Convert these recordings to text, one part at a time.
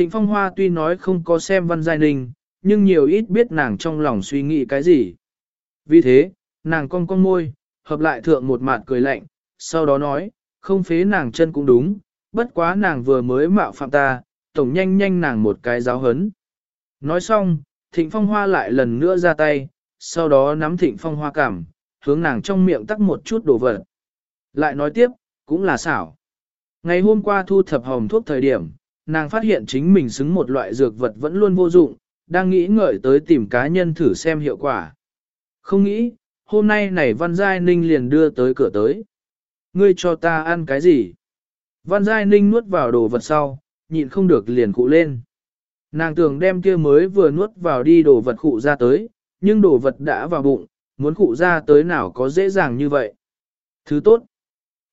Thịnh Phong Hoa tuy nói không có xem Văn Giai Ninh, nhưng nhiều ít biết nàng trong lòng suy nghĩ cái gì. Vì thế, nàng cong cong môi, hợp lại thượng một mặt cười lạnh, sau đó nói, không phế nàng chân cũng đúng, bất quá nàng vừa mới mạo phạm ta, tổng nhanh nhanh nàng một cái giáo hấn. Nói xong, Thịnh Phong Hoa lại lần nữa ra tay, sau đó nắm Thịnh Phong Hoa cảm, hướng nàng trong miệng tắc một chút đồ vật. Lại nói tiếp, cũng là xảo. Ngày hôm qua thu thập hồng thuốc thời điểm, nàng phát hiện chính mình xứng một loại dược vật vẫn luôn vô dụng, đang nghĩ ngợi tới tìm cá nhân thử xem hiệu quả. Không nghĩ, hôm nay này Văn Giai Ninh liền đưa tới cửa tới. Ngươi cho ta ăn cái gì? Văn Giai Ninh nuốt vào đồ vật sau, nhịn không được liền cụ lên. Nàng tưởng đem kia mới vừa nuốt vào đi đồ vật cụ ra tới, nhưng đồ vật đã vào bụng, muốn cụ ra tới nào có dễ dàng như vậy. Thứ tốt.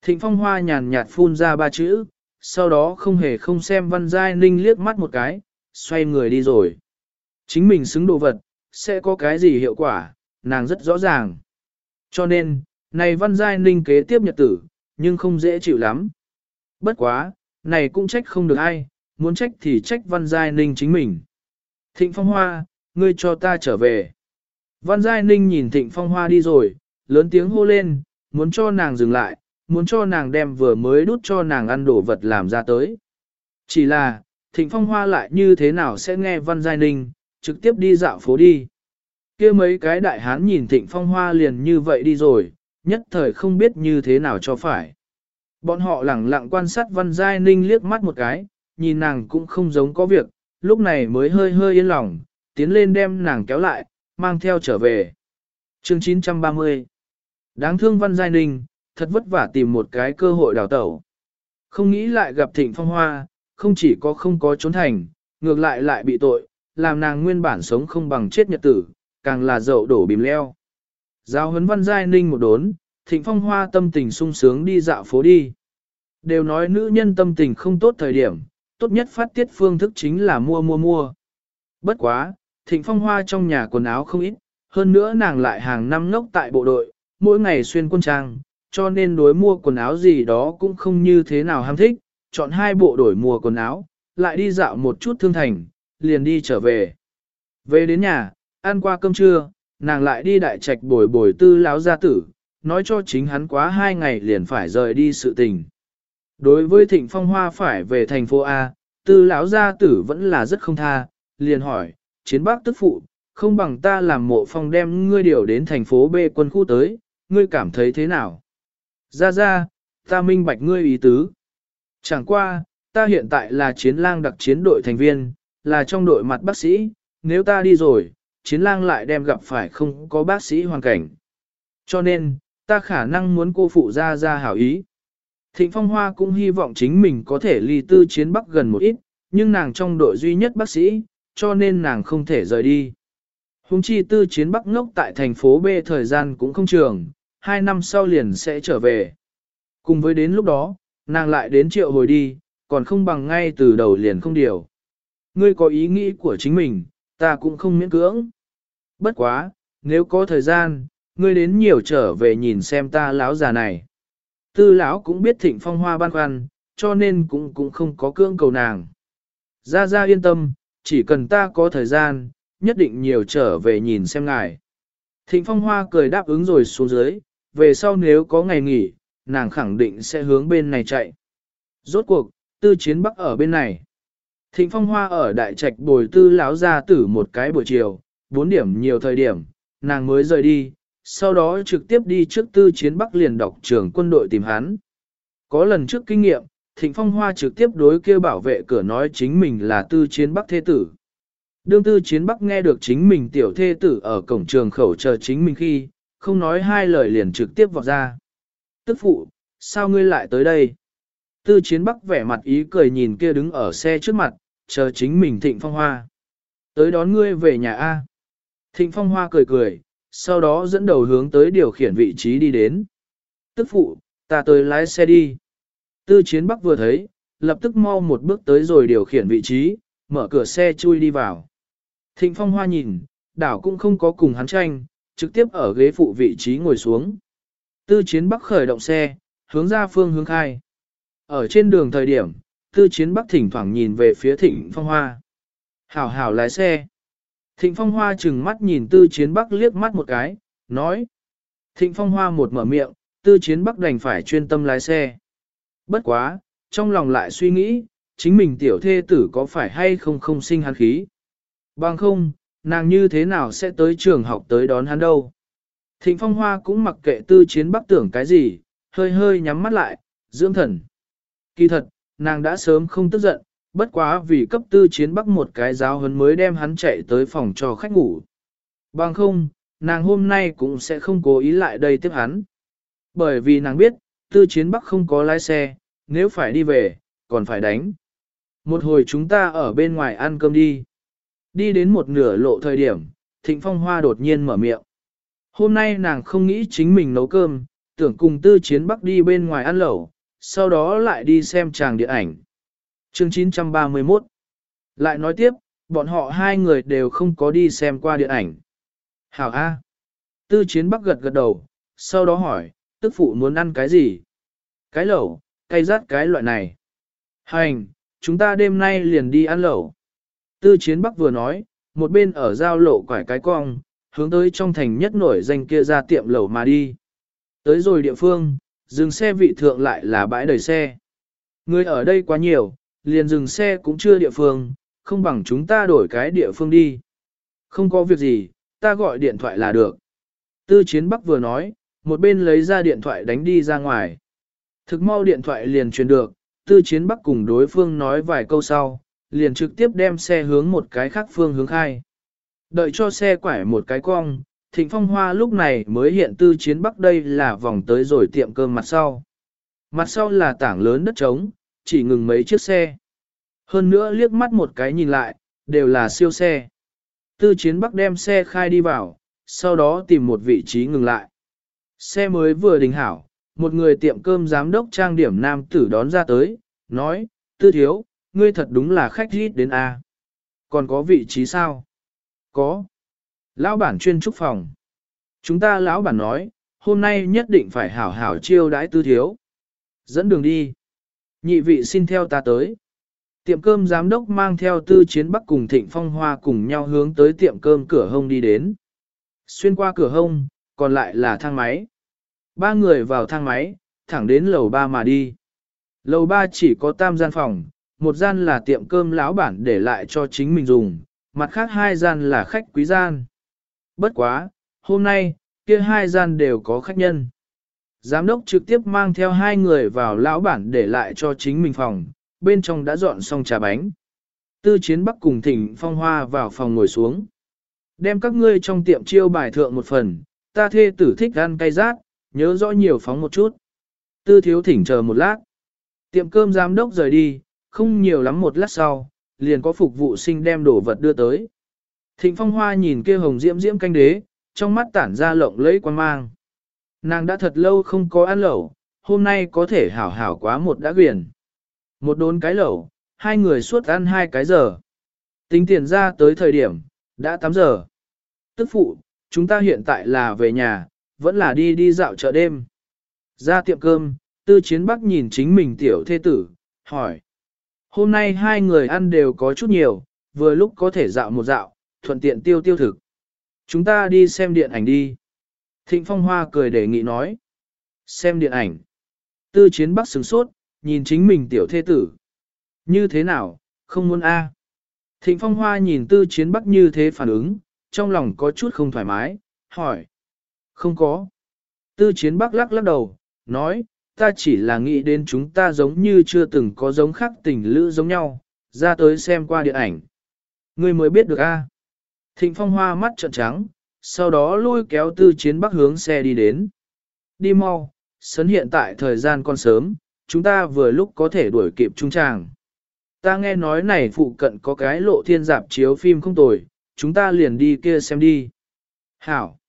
Thịnh phong hoa nhàn nhạt phun ra ba chữ, sau đó không hề không xem văn giai ninh liếc mắt một cái, xoay người đi rồi. Chính mình xứng đồ vật, sẽ có cái gì hiệu quả, nàng rất rõ ràng. Cho nên, này văn giai ninh kế tiếp nhật tử, nhưng không dễ chịu lắm. Bất quá, này cũng trách không được ai, muốn trách thì trách văn giai ninh chính mình. Thịnh phong hoa, ngươi cho ta trở về. Văn giai ninh nhìn thịnh phong hoa đi rồi, lớn tiếng hô lên, muốn cho nàng dừng lại, muốn cho nàng đem vừa mới đút cho nàng ăn đồ vật làm ra tới. Chỉ là, thịnh phong hoa lại như thế nào sẽ nghe văn giai ninh, trực tiếp đi dạo phố đi. kia mấy cái đại hán nhìn thịnh phong hoa liền như vậy đi rồi, nhất thời không biết như thế nào cho phải. Bọn họ lẳng lặng quan sát văn giai ninh liếc mắt một cái, nhìn nàng cũng không giống có việc, lúc này mới hơi hơi yên lòng, tiến lên đem nàng kéo lại, mang theo trở về. Chương 930 Đáng thương văn giai ninh, thật vất vả tìm một cái cơ hội đào tẩu. Không nghĩ lại gặp thịnh phong hoa, không chỉ có không có trốn thành, ngược lại lại bị tội, làm nàng nguyên bản sống không bằng chết nhật tử, càng là dậu đổ bìm leo. Giao huấn văn giai ninh một đốn, thịnh phong hoa tâm tình sung sướng đi dạo phố đi. Đều nói nữ nhân tâm tình không tốt thời điểm, tốt nhất phát tiết phương thức chính là mua mua mua. Bất quá, thịnh phong hoa trong nhà quần áo không ít, hơn nữa nàng lại hàng năm ngốc tại bộ đội, mỗi ngày xuyên quân trang, cho nên đối mua quần áo gì đó cũng không như thế nào ham thích, chọn hai bộ đổi mua quần áo, lại đi dạo một chút thương thành, liền đi trở về. Về đến nhà, ăn qua cơm trưa, nàng lại đi đại trạch bồi bồi tư láo gia tử, nói cho chính hắn quá hai ngày liền phải rời đi sự tình. Đối với thịnh phong hoa phải về thành phố A, tư lão gia tử vẫn là rất không tha, liền hỏi, chiến bác tức phụ, không bằng ta làm mộ phong đem ngươi điều đến thành phố B quân khu tới, ngươi cảm thấy thế nào? Ra ra, ta minh bạch ngươi ý tứ. Chẳng qua, ta hiện tại là chiến lang đặc chiến đội thành viên, là trong đội mặt bác sĩ, nếu ta đi rồi, chiến lang lại đem gặp phải không có bác sĩ hoàn cảnh. Cho nên, ta khả năng muốn cô phụ ra ra hảo ý. Thịnh Phong Hoa cũng hy vọng chính mình có thể ly tư chiến bắc gần một ít, nhưng nàng trong đội duy nhất bác sĩ, cho nên nàng không thể rời đi. Hùng chi tư chiến bắc ngốc tại thành phố B thời gian cũng không trường, hai năm sau liền sẽ trở về. Cùng với đến lúc đó, nàng lại đến triệu hồi đi, còn không bằng ngay từ đầu liền không điều. Ngươi có ý nghĩ của chính mình, ta cũng không miễn cưỡng. Bất quá, nếu có thời gian, ngươi đến nhiều trở về nhìn xem ta lão già này. Tư lão cũng biết thịnh phong hoa ban khoăn, cho nên cũng cũng không có cưỡng cầu nàng. Gia gia yên tâm, chỉ cần ta có thời gian, nhất định nhiều trở về nhìn xem ngài. Thịnh phong hoa cười đáp ứng rồi xuống dưới, về sau nếu có ngày nghỉ, nàng khẳng định sẽ hướng bên này chạy. Rốt cuộc, tư chiến bắc ở bên này. Thịnh phong hoa ở đại trạch bồi tư lão ra tử một cái buổi chiều, bốn điểm nhiều thời điểm, nàng mới rời đi, sau đó trực tiếp đi trước tư chiến bắc liền đọc trưởng quân đội tìm hắn. Có lần trước kinh nghiệm, Thịnh Phong Hoa trực tiếp đối kêu bảo vệ cửa nói chính mình là tư chiến bắc thế tử. Đương tư chiến bắc nghe được chính mình tiểu thê tử ở cổng trường khẩu chờ chính mình khi, không nói hai lời liền trực tiếp vọt ra. Tức phụ, sao ngươi lại tới đây? Tư chiến bắc vẻ mặt ý cười nhìn kia đứng ở xe trước mặt, chờ chính mình thịnh phong hoa. Tới đón ngươi về nhà A. Thịnh phong hoa cười cười, sau đó dẫn đầu hướng tới điều khiển vị trí đi đến. Tức phụ, ta tới lái xe đi. Tư chiến bắc vừa thấy, lập tức mau một bước tới rồi điều khiển vị trí, mở cửa xe chui đi vào. Thịnh phong hoa nhìn, đảo cũng không có cùng hắn tranh, trực tiếp ở ghế phụ vị trí ngồi xuống. Tư chiến bắc khởi động xe, hướng ra phương hướng khai. Ở trên đường thời điểm, tư chiến bắc thỉnh thoảng nhìn về phía thịnh phong hoa. Hảo hảo lái xe. Thịnh phong hoa chừng mắt nhìn tư chiến bắc liếc mắt một cái, nói. Thịnh phong hoa một mở miệng, tư chiến bắc đành phải chuyên tâm lái xe. Bất quá, trong lòng lại suy nghĩ, chính mình tiểu thê tử có phải hay không không sinh hắn khí. Bằng không, nàng như thế nào sẽ tới trường học tới đón hắn đâu. Thịnh phong hoa cũng mặc kệ tư chiến bắc tưởng cái gì, hơi hơi nhắm mắt lại, dưỡng thần. Kỳ thật, nàng đã sớm không tức giận, bất quá vì cấp tư chiến bắc một cái giáo hấn mới đem hắn chạy tới phòng cho khách ngủ. Bằng không, nàng hôm nay cũng sẽ không cố ý lại đây tiếp hắn. Bởi vì nàng biết, tư chiến bắc không có lái xe, nếu phải đi về, còn phải đánh. Một hồi chúng ta ở bên ngoài ăn cơm đi. Đi đến một nửa lộ thời điểm, thịnh phong hoa đột nhiên mở miệng. Hôm nay nàng không nghĩ chính mình nấu cơm, tưởng cùng tư chiến bắc đi bên ngoài ăn lẩu, sau đó lại đi xem tràng điện ảnh. Chương 931 Lại nói tiếp, bọn họ hai người đều không có đi xem qua điện ảnh. Hảo A. Tư chiến bắc gật gật đầu, sau đó hỏi, tức phụ muốn ăn cái gì? Cái lẩu, cay rát cái loại này. Hành, chúng ta đêm nay liền đi ăn lẩu. Tư chiến bắc vừa nói, một bên ở giao lộ quải cái cong, hướng tới trong thành nhất nổi danh kia ra tiệm lẩu mà đi. Tới rồi địa phương, dừng xe vị thượng lại là bãi đầy xe. Người ở đây quá nhiều, liền dừng xe cũng chưa địa phương, không bằng chúng ta đổi cái địa phương đi. Không có việc gì, ta gọi điện thoại là được. Tư chiến bắc vừa nói, một bên lấy ra điện thoại đánh đi ra ngoài. Thực mau điện thoại liền truyền được, tư chiến bắc cùng đối phương nói vài câu sau, liền trực tiếp đem xe hướng một cái khác phương hướng khai. Đợi cho xe quải một cái cong, thịnh phong hoa lúc này mới hiện tư chiến bắc đây là vòng tới rồi tiệm cơm mặt sau. Mặt sau là tảng lớn đất trống, chỉ ngừng mấy chiếc xe. Hơn nữa liếc mắt một cái nhìn lại, đều là siêu xe. Tư chiến bắc đem xe khai đi vào, sau đó tìm một vị trí ngừng lại. Xe mới vừa đình hảo, một người tiệm cơm giám đốc trang điểm nam tử đón ra tới, nói, tư thiếu, ngươi thật đúng là khách rít đến A. Còn có vị trí sao? Có. Lão bản chuyên trúc phòng. Chúng ta lão bản nói, hôm nay nhất định phải hảo hảo chiêu đãi tư thiếu. Dẫn đường đi. Nhị vị xin theo ta tới. Tiệm cơm giám đốc mang theo tư chiến bắc cùng thịnh phong hoa cùng nhau hướng tới tiệm cơm cửa hông đi đến. Xuyên qua cửa hông, còn lại là thang máy. Ba người vào thang máy, thẳng đến lầu ba mà đi. Lầu ba chỉ có tam gian phòng, một gian là tiệm cơm lão bản để lại cho chính mình dùng, mặt khác hai gian là khách quý gian. Bất quá, hôm nay, kia hai gian đều có khách nhân. Giám đốc trực tiếp mang theo hai người vào lão bản để lại cho chính mình phòng, bên trong đã dọn xong trà bánh. Tư chiến bắc cùng thỉnh phong hoa vào phòng ngồi xuống. Đem các ngươi trong tiệm chiêu bài thượng một phần, ta thê tử thích ăn cay rát, nhớ rõ nhiều phóng một chút. Tư thiếu thỉnh chờ một lát. Tiệm cơm giám đốc rời đi, không nhiều lắm một lát sau, liền có phục vụ sinh đem đồ vật đưa tới. Thịnh phong hoa nhìn kia hồng diễm diễm canh đế, trong mắt tản ra lộng lẫy quan mang. Nàng đã thật lâu không có ăn lẩu, hôm nay có thể hảo hảo quá một đã quyển. Một đốn cái lẩu, hai người suốt ăn hai cái giờ. Tính tiền ra tới thời điểm, đã 8 giờ. Tức phụ, chúng ta hiện tại là về nhà, vẫn là đi đi dạo chợ đêm. Ra tiệm cơm, tư chiến bắc nhìn chính mình tiểu thê tử, hỏi. Hôm nay hai người ăn đều có chút nhiều, vừa lúc có thể dạo một dạo, thuận tiện tiêu tiêu thực. Chúng ta đi xem điện ảnh đi. Thịnh Phong Hoa cười đề nghị nói. Xem điện ảnh. Tư chiến bắc sừng sốt, nhìn chính mình tiểu thê tử. Như thế nào, không muốn a? Thịnh Phong Hoa nhìn tư chiến bắc như thế phản ứng, trong lòng có chút không thoải mái, hỏi. Không có. Tư chiến bắc lắc lắc đầu, nói, ta chỉ là nghĩ đến chúng ta giống như chưa từng có giống khác tình lữ giống nhau, ra tới xem qua điện ảnh. Ngươi mới biết được a. Thịnh phong hoa mắt trợn trắng, sau đó lôi kéo tư chiến bắc hướng xe đi đến. Đi mau, sấn hiện tại thời gian còn sớm, chúng ta vừa lúc có thể đuổi kịp trung tràng. Ta nghe nói này phụ cận có cái lộ thiên dạp chiếu phim không tồi, chúng ta liền đi kia xem đi. Hảo.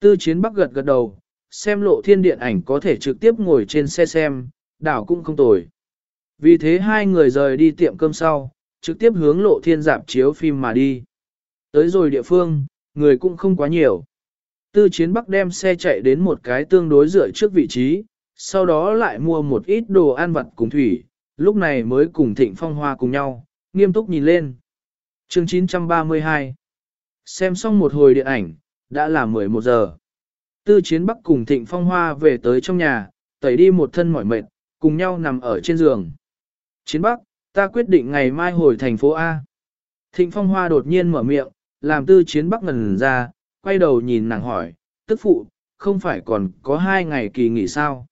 Tư chiến bắc gật gật đầu, xem lộ thiên điện ảnh có thể trực tiếp ngồi trên xe xem, đảo cũng không tồi. Vì thế hai người rời đi tiệm cơm sau, trực tiếp hướng lộ thiên dạp chiếu phim mà đi. Tới rồi địa phương, người cũng không quá nhiều. Tư chiến bắc đem xe chạy đến một cái tương đối dựa trước vị trí, sau đó lại mua một ít đồ ăn vặt cùng thủy, lúc này mới cùng Thịnh Phong Hoa cùng nhau, nghiêm túc nhìn lên. Chương 932 Xem xong một hồi điện ảnh, đã là 11 giờ. Tư Chiến Bắc cùng Thịnh Phong Hoa về tới trong nhà, tẩy đi một thân mỏi mệt, cùng nhau nằm ở trên giường. Chiến Bắc, ta quyết định ngày mai hồi thành phố A. Thịnh Phong Hoa đột nhiên mở miệng, làm Tư Chiến Bắc ngần ra, quay đầu nhìn nàng hỏi, tức phụ, không phải còn có hai ngày kỳ nghỉ sao?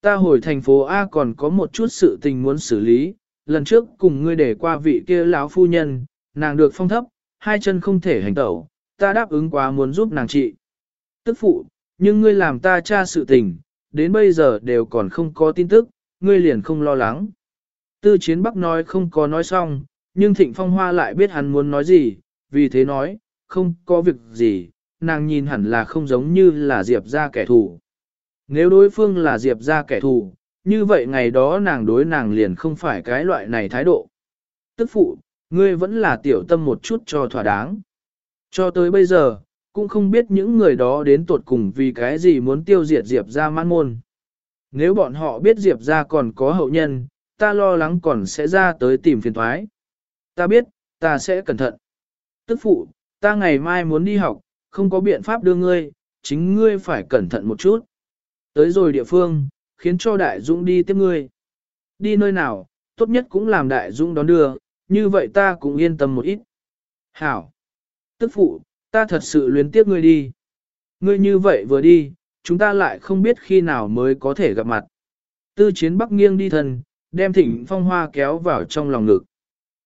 Ta hồi thành phố A còn có một chút sự tình muốn xử lý, lần trước cùng ngươi để qua vị kia lão phu nhân, nàng được phong thấp, hai chân không thể hành tẩu, ta đáp ứng quá muốn giúp nàng trị. Tức phụ, nhưng ngươi làm ta tra sự tình, đến bây giờ đều còn không có tin tức, ngươi liền không lo lắng. Tư chiến bắc nói không có nói xong, nhưng thịnh phong hoa lại biết hắn muốn nói gì, vì thế nói, không có việc gì, nàng nhìn hẳn là không giống như là Diệp ra kẻ thù. Nếu đối phương là Diệp ra kẻ thù, như vậy ngày đó nàng đối nàng liền không phải cái loại này thái độ. Tức phụ, ngươi vẫn là tiểu tâm một chút cho thỏa đáng. Cho tới bây giờ, cũng không biết những người đó đến tột cùng vì cái gì muốn tiêu diệt Diệp ra mãn môn. Nếu bọn họ biết Diệp ra còn có hậu nhân, ta lo lắng còn sẽ ra tới tìm phiền thoái. Ta biết, ta sẽ cẩn thận. Tức phụ, ta ngày mai muốn đi học, không có biện pháp đưa ngươi, chính ngươi phải cẩn thận một chút. Tới rồi địa phương, khiến cho Đại Dũng đi tiếp ngươi. Đi nơi nào, tốt nhất cũng làm Đại Dũng đón đưa, như vậy ta cũng yên tâm một ít. Hảo! Tức phụ, ta thật sự luyến tiếc ngươi đi. Ngươi như vậy vừa đi, chúng ta lại không biết khi nào mới có thể gặp mặt. Tư chiến bắc nghiêng đi thần, đem thịnh phong hoa kéo vào trong lòng ngực.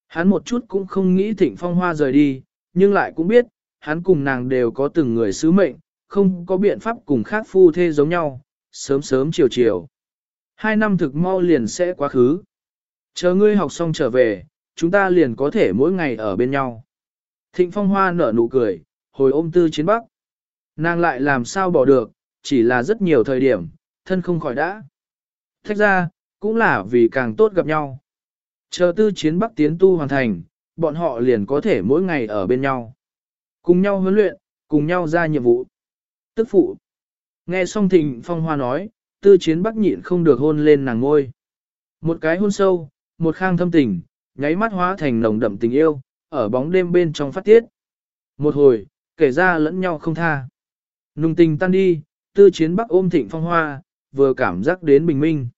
Hắn một chút cũng không nghĩ thịnh phong hoa rời đi, nhưng lại cũng biết, hắn cùng nàng đều có từng người sứ mệnh, không có biện pháp cùng khác phu thê giống nhau, sớm sớm chiều chiều. Hai năm thực mau liền sẽ quá khứ. Chờ ngươi học xong trở về, chúng ta liền có thể mỗi ngày ở bên nhau. Thịnh phong hoa nở nụ cười, hồi ôm tư chiến bắc. Nàng lại làm sao bỏ được, chỉ là rất nhiều thời điểm, thân không khỏi đã. Thách ra, cũng là vì càng tốt gặp nhau. Chờ tư chiến bắc tiến tu hoàn thành, bọn họ liền có thể mỗi ngày ở bên nhau. Cùng nhau huấn luyện, cùng nhau ra nhiệm vụ. Tức phụ. Nghe xong thịnh phong hoa nói, tư chiến bắc nhịn không được hôn lên nàng ngôi. Một cái hôn sâu, một khang thâm tình, nháy mắt hóa thành nồng đậm tình yêu, ở bóng đêm bên trong phát tiết. Một hồi, kể ra lẫn nhau không tha. Nùng tình tan đi, tư chiến bắc ôm thịnh phong hoa, vừa cảm giác đến bình minh.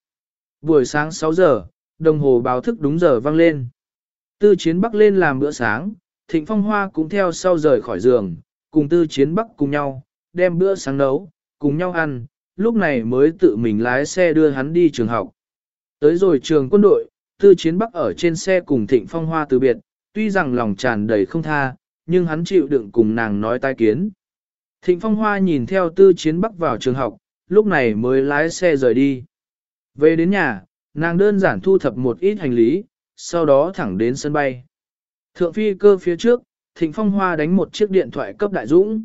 Buổi sáng 6 giờ, đồng hồ báo thức đúng giờ vang lên. Tư chiến bắc lên làm bữa sáng, thịnh phong hoa cũng theo sau rời khỏi giường, cùng tư chiến bắc cùng nhau, đem bữa sáng nấu, cùng nhau ăn, lúc này mới tự mình lái xe đưa hắn đi trường học. Tới rồi trường quân đội, tư chiến bắc ở trên xe cùng thịnh phong hoa từ biệt, tuy rằng lòng tràn đầy không tha, nhưng hắn chịu đựng cùng nàng nói tai kiến. Thịnh phong hoa nhìn theo tư chiến bắc vào trường học, lúc này mới lái xe rời đi. Về đến nhà, nàng đơn giản thu thập một ít hành lý, sau đó thẳng đến sân bay. Thượng phi cơ phía trước, Thịnh Phong Hoa đánh một chiếc điện thoại cấp Đại Dũng.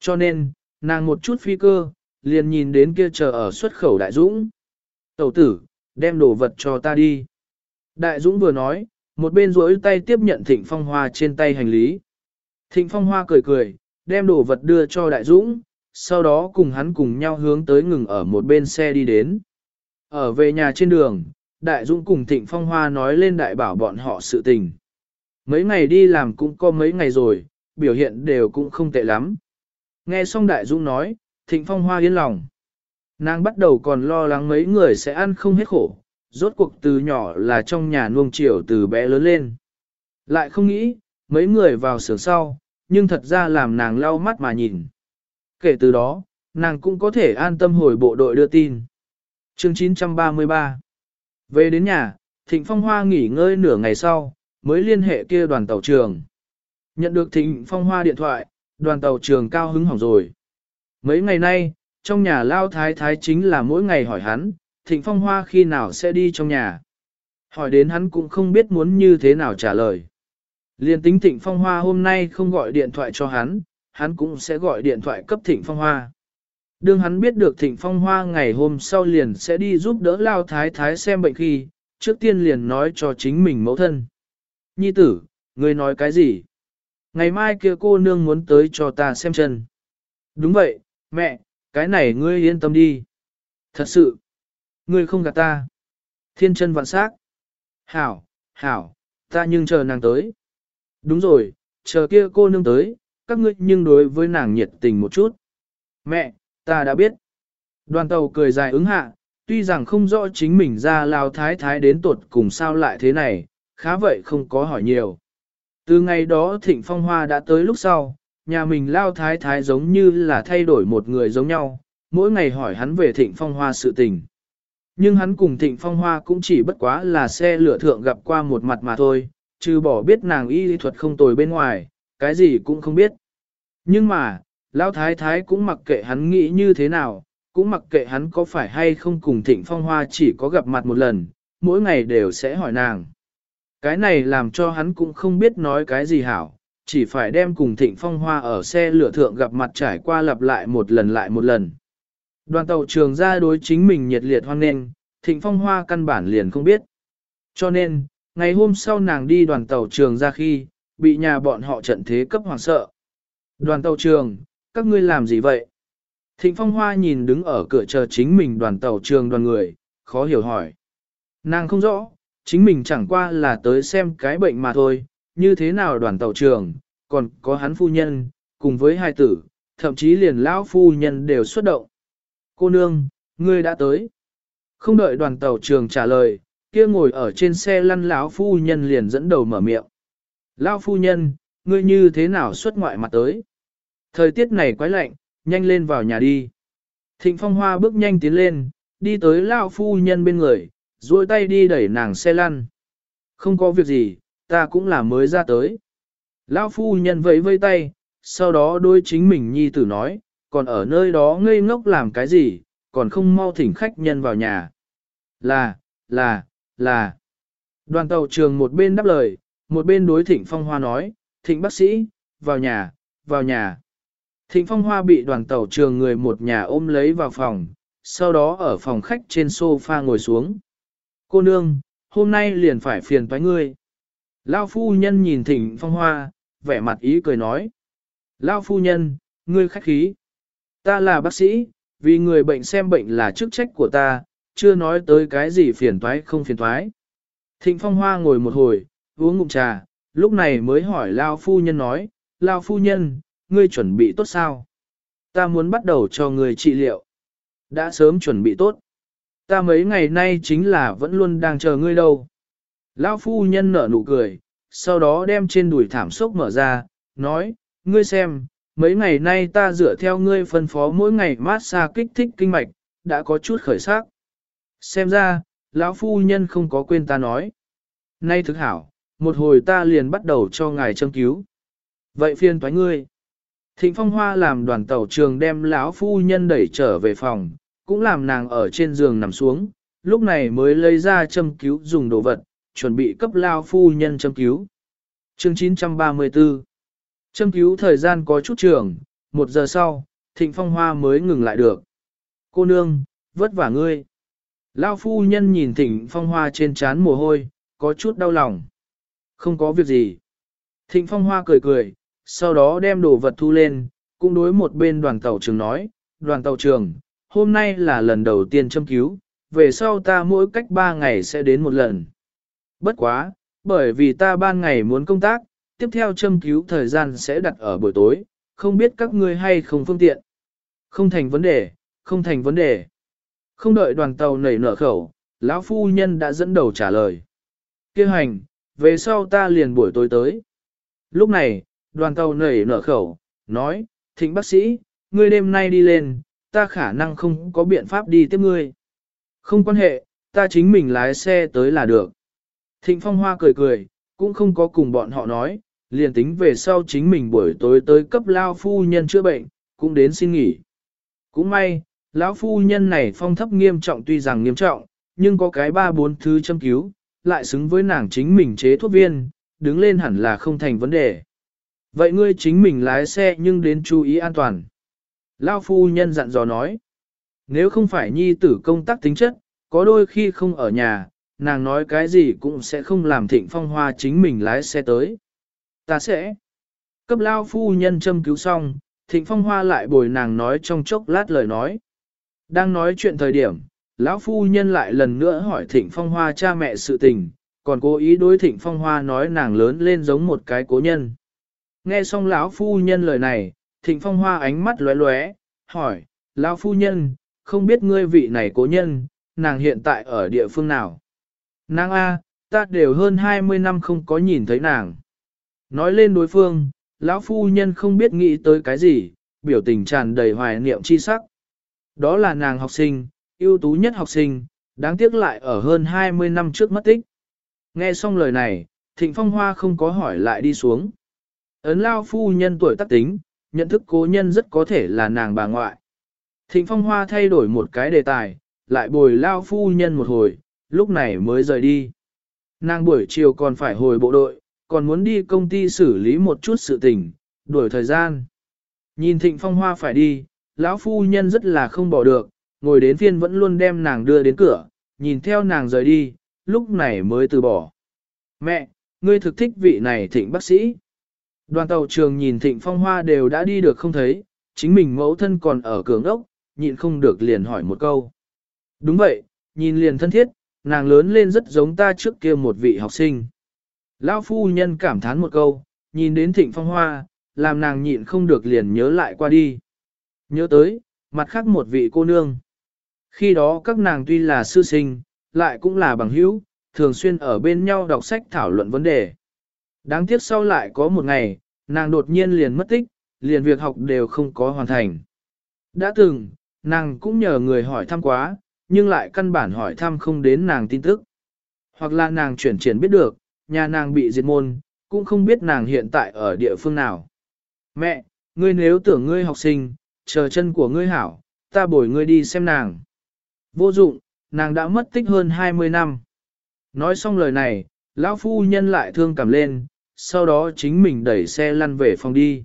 Cho nên, nàng một chút phi cơ, liền nhìn đến kia chờ ở xuất khẩu Đại Dũng. Tẩu tử, đem đồ vật cho ta đi. Đại Dũng vừa nói, một bên rỗi tay tiếp nhận Thịnh Phong Hoa trên tay hành lý. Thịnh Phong Hoa cười cười, đem đồ vật đưa cho Đại Dũng, sau đó cùng hắn cùng nhau hướng tới ngừng ở một bên xe đi đến. Ở về nhà trên đường, Đại Dũng cùng Thịnh Phong Hoa nói lên đại bảo bọn họ sự tình. Mấy ngày đi làm cũng có mấy ngày rồi, biểu hiện đều cũng không tệ lắm. Nghe xong Đại Dũng nói, Thịnh Phong Hoa yên lòng. Nàng bắt đầu còn lo lắng mấy người sẽ ăn không hết khổ, rốt cuộc từ nhỏ là trong nhà nuông chiều từ bé lớn lên. Lại không nghĩ, mấy người vào sửa sau, nhưng thật ra làm nàng lau mắt mà nhìn. Kể từ đó, nàng cũng có thể an tâm hồi bộ đội đưa tin. Chương 933 Về đến nhà, Thịnh Phong Hoa nghỉ ngơi nửa ngày sau, mới liên hệ kia đoàn tàu trường. Nhận được Thịnh Phong Hoa điện thoại, đoàn tàu trường cao hứng hỏng rồi. Mấy ngày nay, trong nhà lao thái thái chính là mỗi ngày hỏi hắn, Thịnh Phong Hoa khi nào sẽ đi trong nhà. Hỏi đến hắn cũng không biết muốn như thế nào trả lời. Liên tính Thịnh Phong Hoa hôm nay không gọi điện thoại cho hắn, hắn cũng sẽ gọi điện thoại cấp Thịnh Phong Hoa. Đương hắn biết được Thịnh Phong Hoa ngày hôm sau liền sẽ đi giúp đỡ Lao Thái Thái xem bệnh khi, trước tiên liền nói cho chính mình mẫu thân. Nhi tử, ngươi nói cái gì? Ngày mai kia cô nương muốn tới cho ta xem chân. Đúng vậy, mẹ, cái này ngươi yên tâm đi. Thật sự, ngươi không gạt ta. Thiên chân vạn sắc. Hảo, hảo, ta nhưng chờ nàng tới. Đúng rồi, chờ kia cô nương tới, các ngươi nhưng đối với nàng nhiệt tình một chút. Mẹ, ta đã biết. Đoàn tàu cười dài ứng hạ, tuy rằng không rõ chính mình ra lao thái thái đến tuột cùng sao lại thế này, khá vậy không có hỏi nhiều. Từ ngày đó thịnh phong hoa đã tới lúc sau, nhà mình lao thái thái giống như là thay đổi một người giống nhau, mỗi ngày hỏi hắn về thịnh phong hoa sự tình. Nhưng hắn cùng thịnh phong hoa cũng chỉ bất quá là xe lửa thượng gặp qua một mặt mà thôi, trừ bỏ biết nàng y lý thuật không tồi bên ngoài, cái gì cũng không biết. Nhưng mà, lão thái thái cũng mặc kệ hắn nghĩ như thế nào, cũng mặc kệ hắn có phải hay không cùng thịnh phong hoa chỉ có gặp mặt một lần, mỗi ngày đều sẽ hỏi nàng. Cái này làm cho hắn cũng không biết nói cái gì hảo, chỉ phải đem cùng thịnh phong hoa ở xe lửa thượng gặp mặt trải qua lặp lại một lần lại một lần. Đoàn tàu trường ra đối chính mình nhiệt liệt hoan nghênh, thịnh phong hoa căn bản liền không biết. Cho nên, ngày hôm sau nàng đi đoàn tàu trường ra khi, bị nhà bọn họ trận thế cấp hoàng sợ. Đoàn tàu trường, các ngươi làm gì vậy? Thịnh phong hoa nhìn đứng ở cửa chờ chính mình đoàn tàu trường đoàn người, khó hiểu hỏi. Nàng không rõ, chính mình chẳng qua là tới xem cái bệnh mà thôi, như thế nào đoàn tàu trường, còn có hắn phu nhân, cùng với hai tử, thậm chí liền lão phu nhân đều xuất động. Cô nương, ngươi đã tới. Không đợi đoàn tàu trường trả lời, kia ngồi ở trên xe lăn lão phu nhân liền dẫn đầu mở miệng. Lão phu nhân, ngươi như thế nào xuất ngoại mặt tới? Thời tiết này quái lạnh, nhanh lên vào nhà đi. Thịnh phong hoa bước nhanh tiến lên, đi tới lão phu nhân bên người, duỗi tay đi đẩy nàng xe lăn. Không có việc gì, ta cũng là mới ra tới. Lão phu nhân vẫy vây tay, sau đó đôi chính mình nhi tử nói, còn ở nơi đó ngây ngốc làm cái gì, còn không mau thỉnh khách nhân vào nhà. Là, là, là. Đoàn tàu trường một bên đáp lời, một bên đối thịnh phong hoa nói, thịnh bác sĩ, vào nhà, vào nhà. Thịnh phong hoa bị đoàn tàu trường người một nhà ôm lấy vào phòng, sau đó ở phòng khách trên sofa ngồi xuống. Cô nương, hôm nay liền phải phiền toái ngươi. Lao phu nhân nhìn thịnh phong hoa, vẻ mặt ý cười nói. Lao phu nhân, ngươi khách khí. Ta là bác sĩ, vì người bệnh xem bệnh là chức trách của ta, chưa nói tới cái gì phiền toái không phiền toái. Thịnh phong hoa ngồi một hồi, uống ngụm trà, lúc này mới hỏi Lao phu nhân nói, Lao phu nhân, ngươi chuẩn bị tốt sao? Ta muốn bắt đầu cho người trị liệu. Đã sớm chuẩn bị tốt. Ta mấy ngày nay chính là vẫn luôn đang chờ ngươi đâu. Lão phu nhân nở nụ cười, sau đó đem trên đùi thảm sốc mở ra, nói, ngươi xem, mấy ngày nay ta dựa theo ngươi phân phó mỗi ngày mát xa kích thích kinh mạch, đã có chút khởi sắc. Xem ra, lão phu nhân không có quên ta nói. Nay thực hảo, một hồi ta liền bắt đầu cho ngài châm cứu. Vậy phiên thoái ngươi. Thịnh phong hoa làm đoàn tàu trường đem lão phu nhân đẩy trở về phòng, cũng làm nàng ở trên giường nằm xuống, lúc này mới lấy ra châm cứu dùng đồ vật, chuẩn bị cấp lao phu nhân châm cứu. Chương 934 Châm cứu thời gian có chút trường, một giờ sau, thịnh phong hoa mới ngừng lại được. Cô nương, vất vả ngươi. Lao phu nhân nhìn thịnh phong hoa trên trán mồ hôi, có chút đau lòng. Không có việc gì. Thịnh phong hoa cười cười, sau đó đem đồ vật thu lên, cũng đối một bên đoàn tàu trường nói, đoàn tàu trường, hôm nay là lần đầu tiên châm cứu, về sau ta mỗi cách ba ngày sẽ đến một lần. Bất quá, bởi vì ta ban ngày muốn công tác, tiếp theo châm cứu thời gian sẽ đặt ở buổi tối, không biết các ngươi hay không phương tiện. Không thành vấn đề, không thành vấn đề. Không đợi đoàn tàu nảy nở khẩu, lão phu nhân đã dẫn đầu trả lời. Kêu hành, về sau ta liền buổi tối tới. Lúc này, đoàn tàu nảy nở khẩu, nói, thịnh bác sĩ, ngươi đêm nay đi lên, ta khả năng không có biện pháp đi tiếp ngươi. Không quan hệ, ta chính mình lái xe tới là được. Thịnh Phong Hoa cười cười, cũng không có cùng bọn họ nói, liền tính về sau chính mình buổi tối tới cấp lao phu nhân chữa bệnh, cũng đến xin nghỉ. Cũng may, lão phu nhân này phong thấp nghiêm trọng tuy rằng nghiêm trọng, nhưng có cái ba bốn thứ châm cứu, lại xứng với nàng chính mình chế thuốc viên, đứng lên hẳn là không thành vấn đề. Vậy ngươi chính mình lái xe nhưng đến chú ý an toàn. Lao phu nhân dặn dò nói, nếu không phải nhi tử công tác tính chất, có đôi khi không ở nhà, nàng nói cái gì cũng sẽ không làm thịnh phong hoa chính mình lái xe tới. Ta sẽ. Cấp lao phu nhân châm cứu xong, thịnh phong hoa lại bồi nàng nói trong chốc lát lời nói. Đang nói chuyện thời điểm, lão phu nhân lại lần nữa hỏi thịnh phong hoa cha mẹ sự tình, còn cố ý đối thịnh phong hoa nói nàng lớn lên giống một cái cố nhân. Nghe xong lão phu nhân lời này, thịnh phong hoa ánh mắt lóe lóe, hỏi, lão phu nhân, không biết ngươi vị này cố nhân, nàng hiện tại ở địa phương nào? Nàng A, ta đều hơn 20 năm không có nhìn thấy nàng. Nói lên đối phương, lão phu nhân không biết nghĩ tới cái gì, biểu tình tràn đầy hoài niệm chi sắc. Đó là nàng học sinh, ưu tú nhất học sinh, đáng tiếc lại ở hơn 20 năm trước mất tích. Nghe xong lời này, Thịnh Phong Hoa không có hỏi lại đi xuống. Ấn lao phu nhân tuổi tác tính, nhận thức cố nhân rất có thể là nàng bà ngoại. Thịnh Phong Hoa thay đổi một cái đề tài, lại bồi lao phu nhân một hồi, lúc này mới rời đi. Nàng buổi chiều còn phải hồi bộ đội, còn muốn đi công ty xử lý một chút sự tình, đuổi thời gian. Nhìn Thịnh Phong Hoa phải đi, lão phu nhân rất là không bỏ được, ngồi đến phiên vẫn luôn đem nàng đưa đến cửa, nhìn theo nàng rời đi, lúc này mới từ bỏ. Mẹ, ngươi thực thích vị này thịnh bác sĩ. Đoàn tàu trường nhìn thịnh phong hoa đều đã đi được không thấy, chính mình mẫu thân còn ở cường ốc, nhịn không được liền hỏi một câu. Đúng vậy, nhìn liền thân thiết, nàng lớn lên rất giống ta trước kia một vị học sinh. Lão phu nhân cảm thán một câu, nhìn đến thịnh phong hoa, làm nàng nhịn không được liền nhớ lại qua đi. Nhớ tới, mặt khác một vị cô nương. Khi đó các nàng tuy là sư sinh, lại cũng là bằng hữu, thường xuyên ở bên nhau đọc sách thảo luận vấn đề. Đáng tiếc sau lại có một ngày, nàng đột nhiên liền mất tích, liền việc học đều không có hoàn thành. Đã từng, nàng cũng nhờ người hỏi thăm quá, nhưng lại căn bản hỏi thăm không đến nàng tin tức. Hoặc là nàng chuyển triển biết được, nhà nàng bị diệt môn, cũng không biết nàng hiện tại ở địa phương nào. Mẹ, ngươi nếu tưởng ngươi học sinh, chờ chân của ngươi hảo, ta bồi ngươi đi xem nàng. Vô dụng, nàng đã mất tích hơn 20 năm. Nói xong lời này, lão phu nhân lại thương cảm lên, sau đó chính mình đẩy xe lăn về phòng đi.